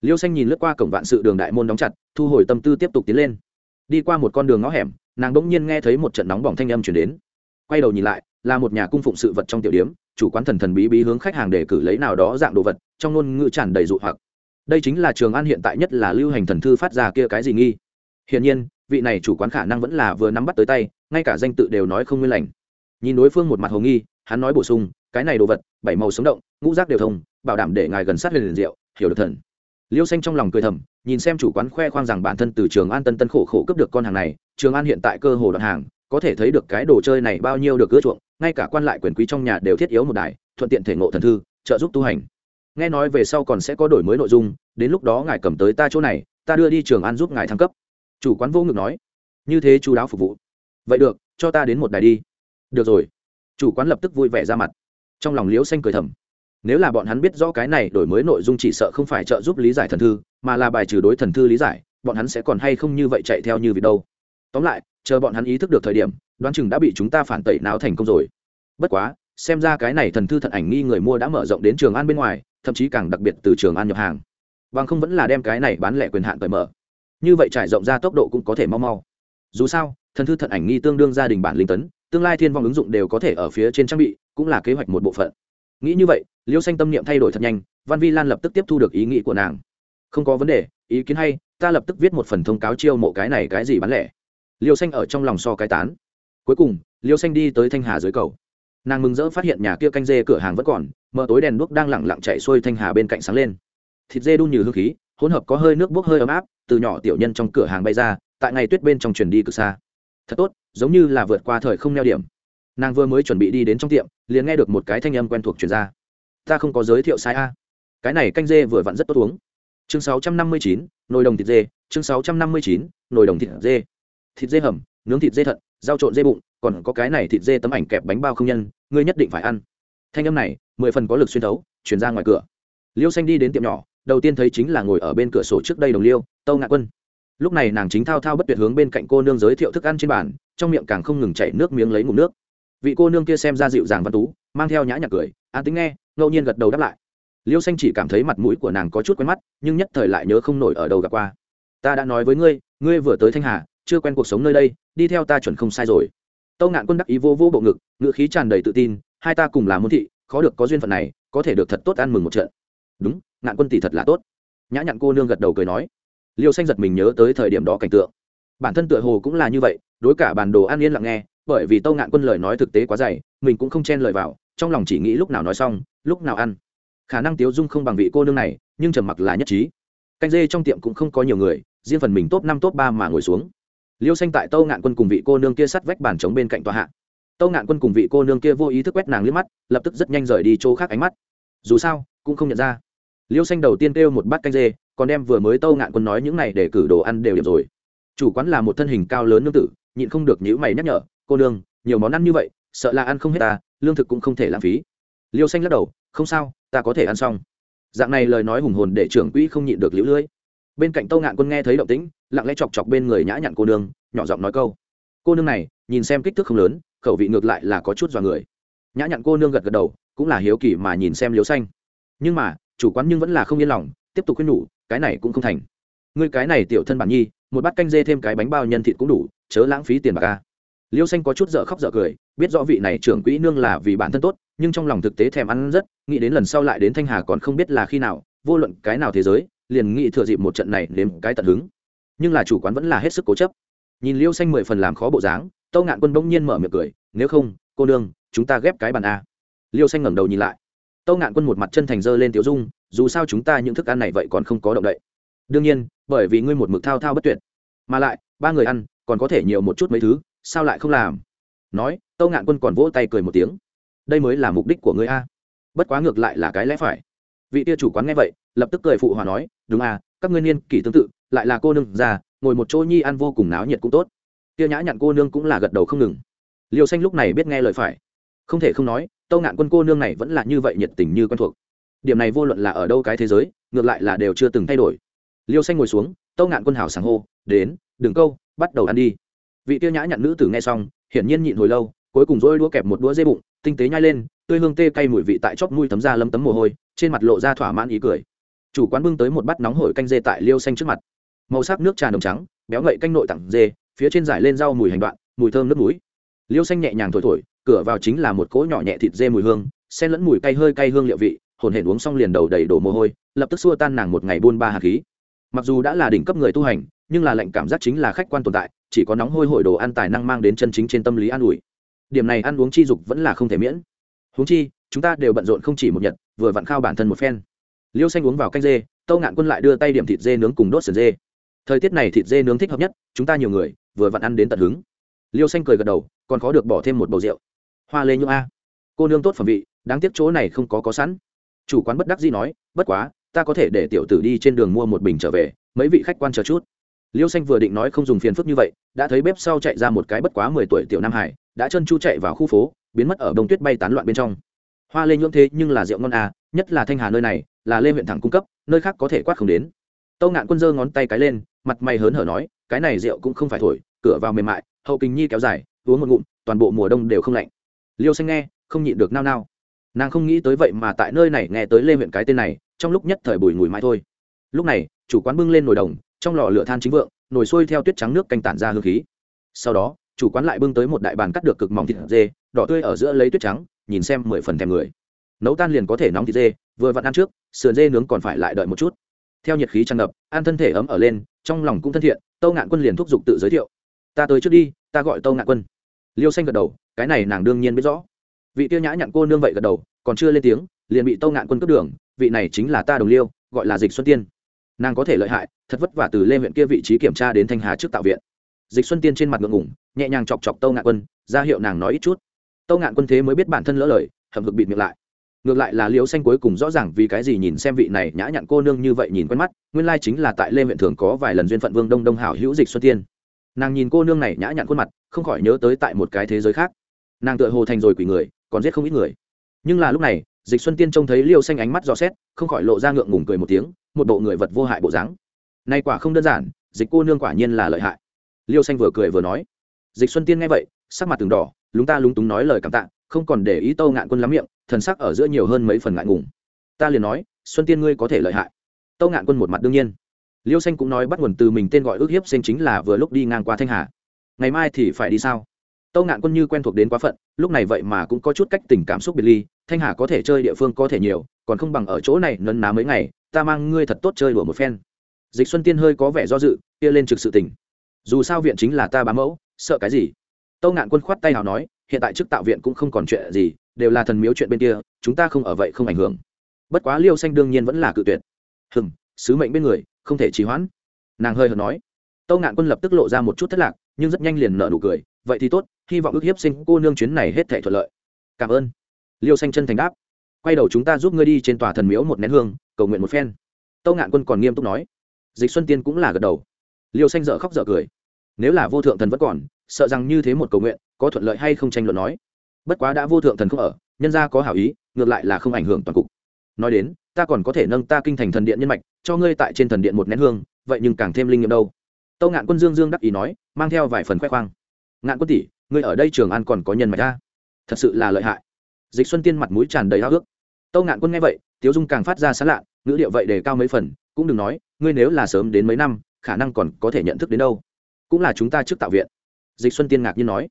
Liêu xanh nhìn lướt qua cổng vạn sự đường đại môn đóng chặt, thu hồi tâm tư tiếp tục tiến lên. Đi qua một con đường ngõ hẻm, nàng đ ỗ n g nhiên nghe thấy một trận nóng bỏng thanh âm chuyển đến. Quay đầu nhìn lại, là một nhà cung phụng sự vật trong tiểu điếm, chủ quán thần thần bí bí hướng khách hàng để cử lấy nào đó dạng đồ vật, trong ngôn ngữ tràn đầy dụ hoặc. Đây chính là trường an hiện tại nhất là lưu hành thần thư phát ra kia cái gì nghi? Hiển nhiên, vị này chủ quán khả năng vẫn là vừa nắm bắt tới tay, ngay cả danh tự đều nói không nguyên lành nhìn đối phương một mặt hồ nghi hắn nói bổ sung cái này đồ vật bảy màu sống động ngũ rác đều thông bảo đảm để ngài gần sát huyền liền rượu, hiểu được thần. Liêu xanh trong lòng cười thầm nhìn xem chủ quán khoe khoang rằng bản thân từ trường an tân tân khổ khổ cướp được con hàng này trường an hiện tại cơ hồ đoạn hàng có thể thấy được cái đồ chơi này bao nhiêu được ưa chuộng ngay cả quan lại quyền quý trong nhà đều thiết yếu một đài thuận tiện thể ngộ thần thư trợ giúp tu hành. Nghe nói về sau còn sẽ có đổi mới nội dung đến lúc đó ngài cầm tới ta chỗ này ta đưa đi trường an giúp ngài thăng cấp. Chủ quán vô ngực nói như thế chú đáo phục vụ. Vậy được cho ta đến một đài đi được rồi. Chủ quán lập tức vui vẻ ra mặt. Trong lòng liễu xanh cười thầm. Nếu là bọn hắn biết rõ cái này đổi mới nội dung chỉ sợ không phải trợ giúp lý giải thần thư, mà là bài trừ đối thần thư lý giải, bọn hắn sẽ còn hay không như vậy chạy theo như việc đâu. Tóm lại, chờ bọn hắn ý thức được thời điểm, đoán chừng đã bị chúng ta phản tẩy não thành công rồi. Bất quá, xem ra cái này thần thư thận ảnh nghi người mua đã mở rộng đến trường an bên ngoài, thậm chí càng đặc biệt từ trường an nhập hàng. Bằng không vẫn là đem cái này bán lẻ quyền hạn cởi mở. Như vậy trải rộng ra tốc độ cũng có thể mau mau. Dù sao, thần thư thận ảnh nghi tương đương gia đình bản linh tấn tương lai thiên vong ứng dụng đều có thể ở phía trên trang bị, cũng là kế hoạch một bộ phận. Nghĩ như vậy, liêu xanh tâm niệm thay đổi thật nhanh, văn vi lan lập tức tiếp thu được ý nghĩ của nàng. Không có vấn đề, ý kiến hay, ta lập tức viết một phần thông cáo chiêu mộ cái này cái gì bán lẻ. Liêu xanh ở trong lòng so cái tán. Cuối cùng, liêu xanh đi tới thanh hà dưới cầu. Nàng mừng rỡ phát hiện nhà kia canh dê cửa hàng vẫn còn, mở tối đèn đuốc đang lẳng lặng chạy xuôi thanh hà bên cạnh sáng lên. Thịt dê đun như hương khí, hỗn hợp có hơi nước bốc hơi ấm áp, từ nhỏ tiểu nhân trong cửa hàng bay ra, tại ngày tuyết bên trong chuyển đi cực xa. Thật tốt giống như là vượt qua thời không neo điểm. Nàng vừa mới chuẩn bị đi đến trong tiệm liền nghe được một cái thanh âm quen thuộc chuyển ra. Ta không có giới thiệu sai a. Cái này canh dê vừa vặn rất tốt uống. Chương 659, nồi đồng thịt dê. Chương 659, nồi đồng thịt dê. Thịt dê hầm nướng thịt dê thận rau trộn dê bụng còn có cái này thịt dê tấm ảnh kẹp bánh bao không nhân ngươi nhất định phải ăn. Thanh âm này mười phần có lực xuyên thấu chuyển ra ngoài cửa. Liêu xanh đi đến tiệm nhỏ đầu tiên thấy chính là ngồi ở bên cửa sổ trước đây đồng liêu tâu ngạ quân lúc này nàng chính thao thao bất tuyệt hướng bên cạnh cô nương giới thiệu thức ăn trên bàn, trong miệng càng không ngừng chảy nước miếng lấy ngụm nước. Vị cô nương kia xem ra dịu dàng văn tú, mang theo nhã nhạc cười, an tính nghe, ngẫu nhiên gật đầu đáp lại. Liêu xanh chỉ cảm thấy mặt mũi của nàng có chút quen mắt, nhưng nhất thời lại nhớ không nổi ở đâu gặp qua. Ta đã nói với ngươi ngươi vừa tới thanh hà, chưa quen cuộc sống nơi đây, đi theo ta chuẩn không sai rồi. Tâu ngạn quân đắc ý vô vô bộ ngực ngự khí tràn đầy tự tin, hai ta cùng làm môn thị, khó được có duyên phận này, có thể được thật tốt ăn mừng một trận. Đúng, ngạn quân tỷ thật là tốt. Nhã nhặn cô nương gật đầu cười nói liêu xanh giật mình nhớ tới thời điểm đó cảnh tượng. Bản thân tựa hồ cũng là như vậy, đối cả bản đồ An yên lặng nghe, bởi vì tâu ngạn quân lời nói thực tế quá dày, mình cũng không chen lời vào, trong lòng chỉ nghĩ lúc nào nói xong, lúc nào ăn. Khả năng tiếu dung không bằng vị cô nương này, nhưng trầm mặc là nhất trí. Canh dê trong tiệm cũng không có nhiều người, riêng phần mình top năm, top ba mà ngồi xuống. Liêu xanh tại tâu ngạn quân cùng vị cô nương kia sắt vách bàn chống bên cạnh tòa hạ. Tâu ngạn quân cùng vị cô nương kia vô ý thức quét nàng liếc mắt, lập tức rất nhanh rời đi chỗ khác ánh mắt. Dù sao, cũng không nhận ra. Liêu xanh đầu tiên kêu một bát canh dê còn đem vừa mới tâu ngạn quân nói những này để cử đồ ăn đều điểm rồi. Chủ quán là một thân hình cao lớn nương tử, nhịn không được nhữ mày nhắc nhở, cô nương, nhiều món ăn như vậy, sợ là ăn không hết ta, lương thực cũng không thể lãng phí. Liêu xanh lắc đầu, không sao, ta có thể ăn xong. Dạng này lời nói hùng hồn để trưởng quỹ không nhịn được lũ lưỡi bên cạnh tâu ngạn quân nghe thấy động tĩnh, lặng lẽ chọc chọc bên người nhã nhặn cô nương, nhỏ giọng nói câu, cô nương này, nhìn xem kích thước không lớn, khẩu vị ngược lại là có chút dọa người. Nhã nhặn cô nương gật gật đầu, cũng là hiếu kỳ mà nhìn xem liêu xanh. Nhưng mà, chủ quán nhưng vẫn là không yên lòng, tiếp tục khuyên nhủ cái này cũng không thành. Ngươi cái này tiểu thân bản nhi, một bát canh dê thêm cái bánh bao nhân thịt cũng đủ, chớ lãng phí tiền bạc ca liêu xanh có chút dở khóc dở cười, biết rõ vị này trưởng quỹ nương là vì bản thân tốt, nhưng trong lòng thực tế thèm ăn rất, nghĩ đến lần sau lại đến thanh hà còn không biết là khi nào, vô luận cái nào thế giới, liền nghĩ thừa dịp một trận này đến cái tận hứng. Nhưng là chủ quán vẫn là hết sức cố chấp. Nhìn liêu xanh mười phần làm khó bộ dáng, tâu ngạn quân bỗng nhiên mở miệng cười, nếu không, cô nương, chúng ta ghép cái bàn a. Liêu xanh ngẩng đầu nhìn lại. Tâu ngạn quân một mặt chân thành dơ lên tiểu dung dù sao chúng ta những thức ăn này vậy còn không có động đậy. Đương nhiên, bởi vì ngươi một mực thao thao bất tuyệt. Mà lại, ba người ăn, còn có thể nhiều một chút mấy thứ, sao lại không làm? Nói, tâu ngạn quân còn vỗ tay cười một tiếng. Đây mới là mục đích của ngươi a. Bất quá ngược lại là cái lẽ phải. Vị tia chủ quán nghe vậy, lập tức cười phụ hòa nói, đúng à các ngươi niên kỷ tương tự, lại là cô nương già, ngồi một chỗ nhi ăn vô cùng náo nhiệt cũng tốt. Tia nhã nhặn cô nương cũng là gật đầu không ngừng. Liêu xanh lúc này biết nghe lời phải. Không thể không nói, tâu ngạn quân cô nương này vẫn là như vậy nhiệt tình như quen thuộc điểm này vô luận là ở đâu cái thế giới, ngược lại là đều chưa từng thay đổi. Liêu xanh ngồi xuống, tâu ngạn quân hào sáng hô, đến, đừng câu, bắt đầu ăn đi. Vị tiêu nhã nhặn nữ tử nghe xong, hiển nhiên nhịn hồi lâu, cuối cùng dỗi đũa kẹp một đũa dây bụng, tinh tế nhai lên, tươi hương tê cay mùi vị tại chóp mũi thấm ra lấm tấm mồ hôi, trên mặt lộ ra thỏa mãn ý cười. Chủ quán bưng tới một bát nóng hổi canh dê tại liêu xanh trước mặt. Màu sắc nước trà đồng trắng, béo ngậy canh nội tặng dê, phía trên dải lên rau mùi hành đoạn, mùi thơm nước mũi liêu xanh nhẹ nhàng thổi thổi, cửa vào chính là một cỗ nhỏ nhẹ thịt dê mùi hương, xen lẫn mùi cay hơi cay hương liệu vị hồn hển uống xong liền đầu đầy đổ mồ hôi, lập tức xua tan nàng một ngày buôn ba hạt khí. Mặc dù đã là đỉnh cấp người tu hành, nhưng là lệnh cảm giác chính là khách quan tồn tại, chỉ có nóng hôi hổi đồ ăn tài năng mang đến chân chính trên tâm lý an ủi. Điểm này ăn uống chi dục vẫn là không thể miễn. Huống chi, chúng ta đều bận rộn không chỉ một nhật, vừa vặn khao bản thân một phen. Liêu xanh uống vào canh dê, tâu ngạn quân lại đưa tay điểm thịt dê nướng cùng đốt sườn dê. Thời tiết này thịt dê nướng thích hợp nhất, chúng ta nhiều người, vừa vặn ăn đến tận hứng. Liêu xanh cười gật đầu, còn khó được bỏ thêm một bầu rượu. Hoa lê nhung a. Cô nương tốt phẩm vị, đáng tiếc chỗ này không có có sẵn chủ quán bất đắc dĩ nói, bất quá, ta có thể để tiểu tử đi trên đường mua một bình trở về, mấy vị khách quan chờ chút. Liêu xanh vừa định nói không dùng phiền phức như vậy, đã thấy bếp sau chạy ra một cái bất quá mười tuổi tiểu nam hải, đã chân chu chạy vào khu phố, biến mất ở đông tuyết bay tán loạn bên trong. Hoa lê nhưỡng thế nhưng là rượu ngon à nhất là thanh hà nơi này, là lê huyện thẳng cung cấp, nơi khác có thể quát không đến. Tâu ngạn quân giơ ngón tay cái lên, mặt mày hớn hở nói, cái này rượu cũng không phải thổi, cửa vào mềm mại, hậu kinh nhi kéo dài, uống một ngụm, toàn bộ mùa đông đều không lạnh. Liêu xanh nghe, không nhịn được nao nao nàng không nghĩ tới vậy mà tại nơi này nghe tới lê huyện cái tên này, trong lúc nhất thời bùi ngùi mãi thôi. Lúc này, chủ quán bưng lên nồi đồng, trong lò lửa than chính vượng, nồi sôi theo tuyết trắng nước canh tản ra hương khí. Sau đó, chủ quán lại bưng tới một đại bàn cắt được cực mỏng thịt dê, đỏ tươi ở giữa lấy tuyết trắng, nhìn xem mười phần thèm người. Nấu tan liền có thể nóng thịt dê, vừa vặn ăn trước, sườn dê nướng còn phải lại đợi một chút. Theo nhiệt khí tràn ngập, ăn thân thể ấm ở lên, trong lòng cũng thân thiện, tâu ngạn quân liền thúc giục tự giới thiệu. Ta tới trước đi, ta gọi tâu ngạn quân. Liêu xanh gật đầu, cái này nàng đương nhiên biết rõ vị tiêu nhã nhặn cô nương vậy gật đầu, còn chưa lên tiếng, liền bị tâu ngạn quân cướp đường, vị này chính là ta đồng liêu, gọi là dịch xuân tiên. Nàng có thể lợi hại, thật vất vả từ lê huyện kia vị trí kiểm tra đến thanh hà trước tạo viện. Dịch xuân tiên trên mặt ngượng ngủng nhẹ nhàng chọc chọc tâu ngạn quân, ra hiệu nàng nói ít chút. Tâu ngạn quân thế mới biết bản thân lỡ lời hầm hực bịt miệng lại. Ngược lại là liễu xanh cuối cùng rõ ràng vì cái gì nhìn xem vị này nhã nhặn cô nương như vậy nhìn quen mắt, nguyên lai chính là tại lê huyện thường có vài lần duyên phận vương đông đông hảo hữu dịch xuân tiên. Nàng nhìn cô nương này nhã nhặn khuôn mặt, không khỏi nhớ tới tại một cái thế giới khác. Nàng tựa hồ thành rồi quỷ người còn giết không ít người. Nhưng là lúc này, dịch xuân tiên trông thấy liêu xanh ánh mắt dò xét, không khỏi lộ ra ngượng ngùng cười một tiếng, một bộ người vật vô hại bộ dáng. Nay quả không đơn giản, dịch cô nương quả nhiên là lợi hại. Liêu xanh vừa cười vừa nói. Dịch xuân tiên nghe vậy, sắc mặt từng đỏ, lúng ta lúng túng nói lời cảm tạ, không còn để ý tâu ngạn quân lắm miệng, thần sắc ở giữa nhiều hơn mấy phần ngại ngùng. Ta liền nói, xuân tiên ngươi có thể lợi hại. Tâu ngạn quân một mặt đương nhiên. Liêu xanh cũng nói bắt nguồn từ mình tên gọi ước hiếp xanh chính là vừa lúc đi ngang qua thanh hà. Ngày mai thì phải đi sao? Tâu ngạn quân như quen thuộc đến quá phận, lúc này vậy mà cũng có chút cách tình cảm xúc biệt ly, thanh hà có thể chơi địa phương có thể nhiều, còn không bằng ở chỗ này nấn ná mấy ngày, ta mang ngươi thật tốt chơi đùa một phen. Dịch xuân tiên hơi có vẻ do dự, kia lên trực sự tình. Dù sao viện chính là ta bám mẫu, sợ cái gì? Tâu ngạn quân khoát tay nào nói, hiện tại chức tạo viện cũng không còn chuyện gì, đều là thần miếu chuyện bên kia, chúng ta không ở vậy không ảnh hưởng. Bất quá liêu xanh đương nhiên vẫn là cự tuyệt. Hừng sứ mệnh bên người, không thể trì hoãn. Nàng hơi hợt nói tâu ngạn quân lập tức lộ ra một chút thất lạc, nhưng rất nhanh liền nở nụ cười, vậy thì tốt, hy vọng ước hiếp sinh cô nương chuyến này hết thể thuận lợi. Cảm ơn. Liêu xanh chân thành đáp. Quay đầu chúng ta giúp ngươi đi trên tòa thần miếu một nén hương, cầu nguyện một phen. Tâu ngạn quân còn nghiêm túc nói. Dịch xuân tiên cũng là gật đầu. Liêu xanh dở khóc dở cười. Nếu là vô thượng thần vẫn còn, sợ rằng như thế một cầu nguyện, có thuận lợi hay không tranh luận nói. Bất quá đã vô thượng thần không ở, nhân ra có hảo ý, ngược lại là không ảnh hưởng toàn cục. Nói đến, ta còn có thể nâng ta kinh thành thần điện nhân mạch, cho ngươi tại trên thần điện một nén hương, vậy nhưng càng thêm linh nghiệm đâu tâu ngạn quân dương dương đắc ý nói mang theo vài phần khoe khoang. Ngạn quân tỷ ngươi ở đây trường an còn có nhân mạch ta thật sự là lợi hại. Dịch xuân tiên mặt mũi tràn đầy háo ước. Tâu ngạn quân nghe vậy tiếu dung càng phát ra xa lạ ngữ điệu vậy để cao mấy phần cũng đừng nói ngươi nếu là sớm đến mấy năm khả năng còn có thể nhận thức đến đâu. Cũng là chúng ta trước tạo viện. Dịch xuân tiên ngạc nhiên nói.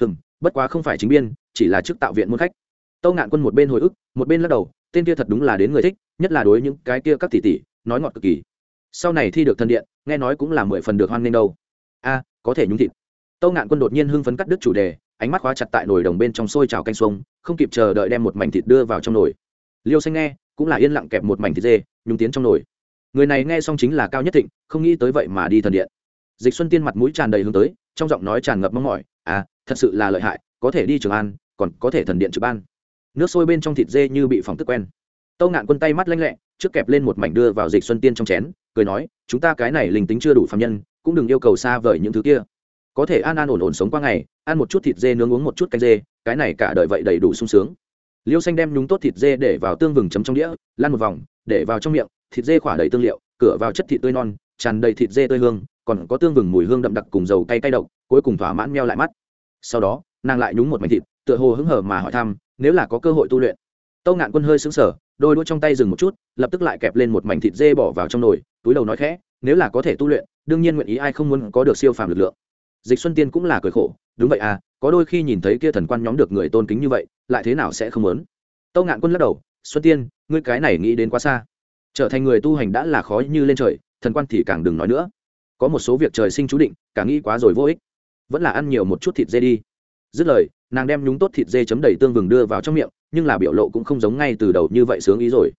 Hừm, bất quá không phải chính biên chỉ là trước tạo viện muôn khách. Tâu ngạn quân một bên hồi ức một bên lắc đầu tên kia thật đúng là đến người thích nhất là đối những cái kia các tỷ tỷ nói ngọt cực kỳ sau này thi được thân điện, nghe nói cũng là mười phần được hoan nghênh đâu. A, có thể nhúng thịt. Tâu ngạn quân đột nhiên hưng phấn cắt đứt chủ đề, ánh mắt khóa chặt tại nồi đồng bên trong sôi trào canh xuông, không kịp chờ đợi đem một mảnh thịt đưa vào trong nồi. Liêu xanh nghe, cũng là yên lặng kẹp một mảnh thịt dê, nhúng tiến trong nồi. Người này nghe xong chính là cao nhất thịnh, không nghĩ tới vậy mà đi thần điện. Dịch xuân tiên mặt mũi tràn đầy hướng tới, trong giọng nói tràn ngập mong mỏi à thật sự là lợi hại, có thể đi trường an, còn có thể thần điện trực ban. Nước sôi bên trong thịt dê như bị phỏng tức quen. Tâu ngạn quân tay mắt lanh lẹ, trước kẹp lên một mảnh đưa vào dịch xuân tiên trong chén cười nói, chúng ta cái này linh tính chưa đủ phạm nhân, cũng đừng yêu cầu xa vời những thứ kia. Có thể an an ổn ổn sống qua ngày, ăn một chút thịt dê, nướng uống một chút canh dê, cái này cả đời vậy đầy đủ sung sướng. Liêu xanh đem nhúng tốt thịt dê để vào tương vừng chấm trong đĩa lan một vòng, để vào trong miệng, thịt dê khỏa đầy tương liệu, cửa vào chất thịt tươi non, tràn đầy thịt dê tươi hương, còn có tương vừng mùi hương đậm đặc cùng dầu cay cay độc, cuối cùng thỏa mãn meo lại mắt. Sau đó, nàng lại nhúng một mảnh thịt, tựa hồ hứng hở mà hỏi thăm, nếu là có cơ hội tu luyện? Tâu ngạn quân hơi xứng sở đôi đũa trong tay dừng một chút lập tức lại kẹp lên một mảnh thịt dê bỏ vào trong nồi, túi đầu nói khẽ, nếu là có thể tu luyện, đương nhiên nguyện ý ai không muốn có được siêu phàm lực lượng. Dịch xuân tiên cũng là cười khổ, đúng vậy à có đôi khi nhìn thấy kia thần quan nhóm được người tôn kính như vậy, lại thế nào sẽ không muốn? Tâu ngạn quân lắc đầu, xuân tiên, ngươi cái này nghĩ đến quá xa. Trở thành người tu hành đã là khó như lên trời, thần quan thì càng đừng nói nữa. Có một số việc trời sinh chú định càng nghĩ quá rồi vô ích. Vẫn là ăn nhiều một chút thịt dê đi. Dứt lời, nàng đem nhúng tốt thịt dê chấm đầy tương vừng đưa vào trong miệng, nhưng là biểu lộ cũng không giống ngay từ đầu như vậy sướng ý rồi.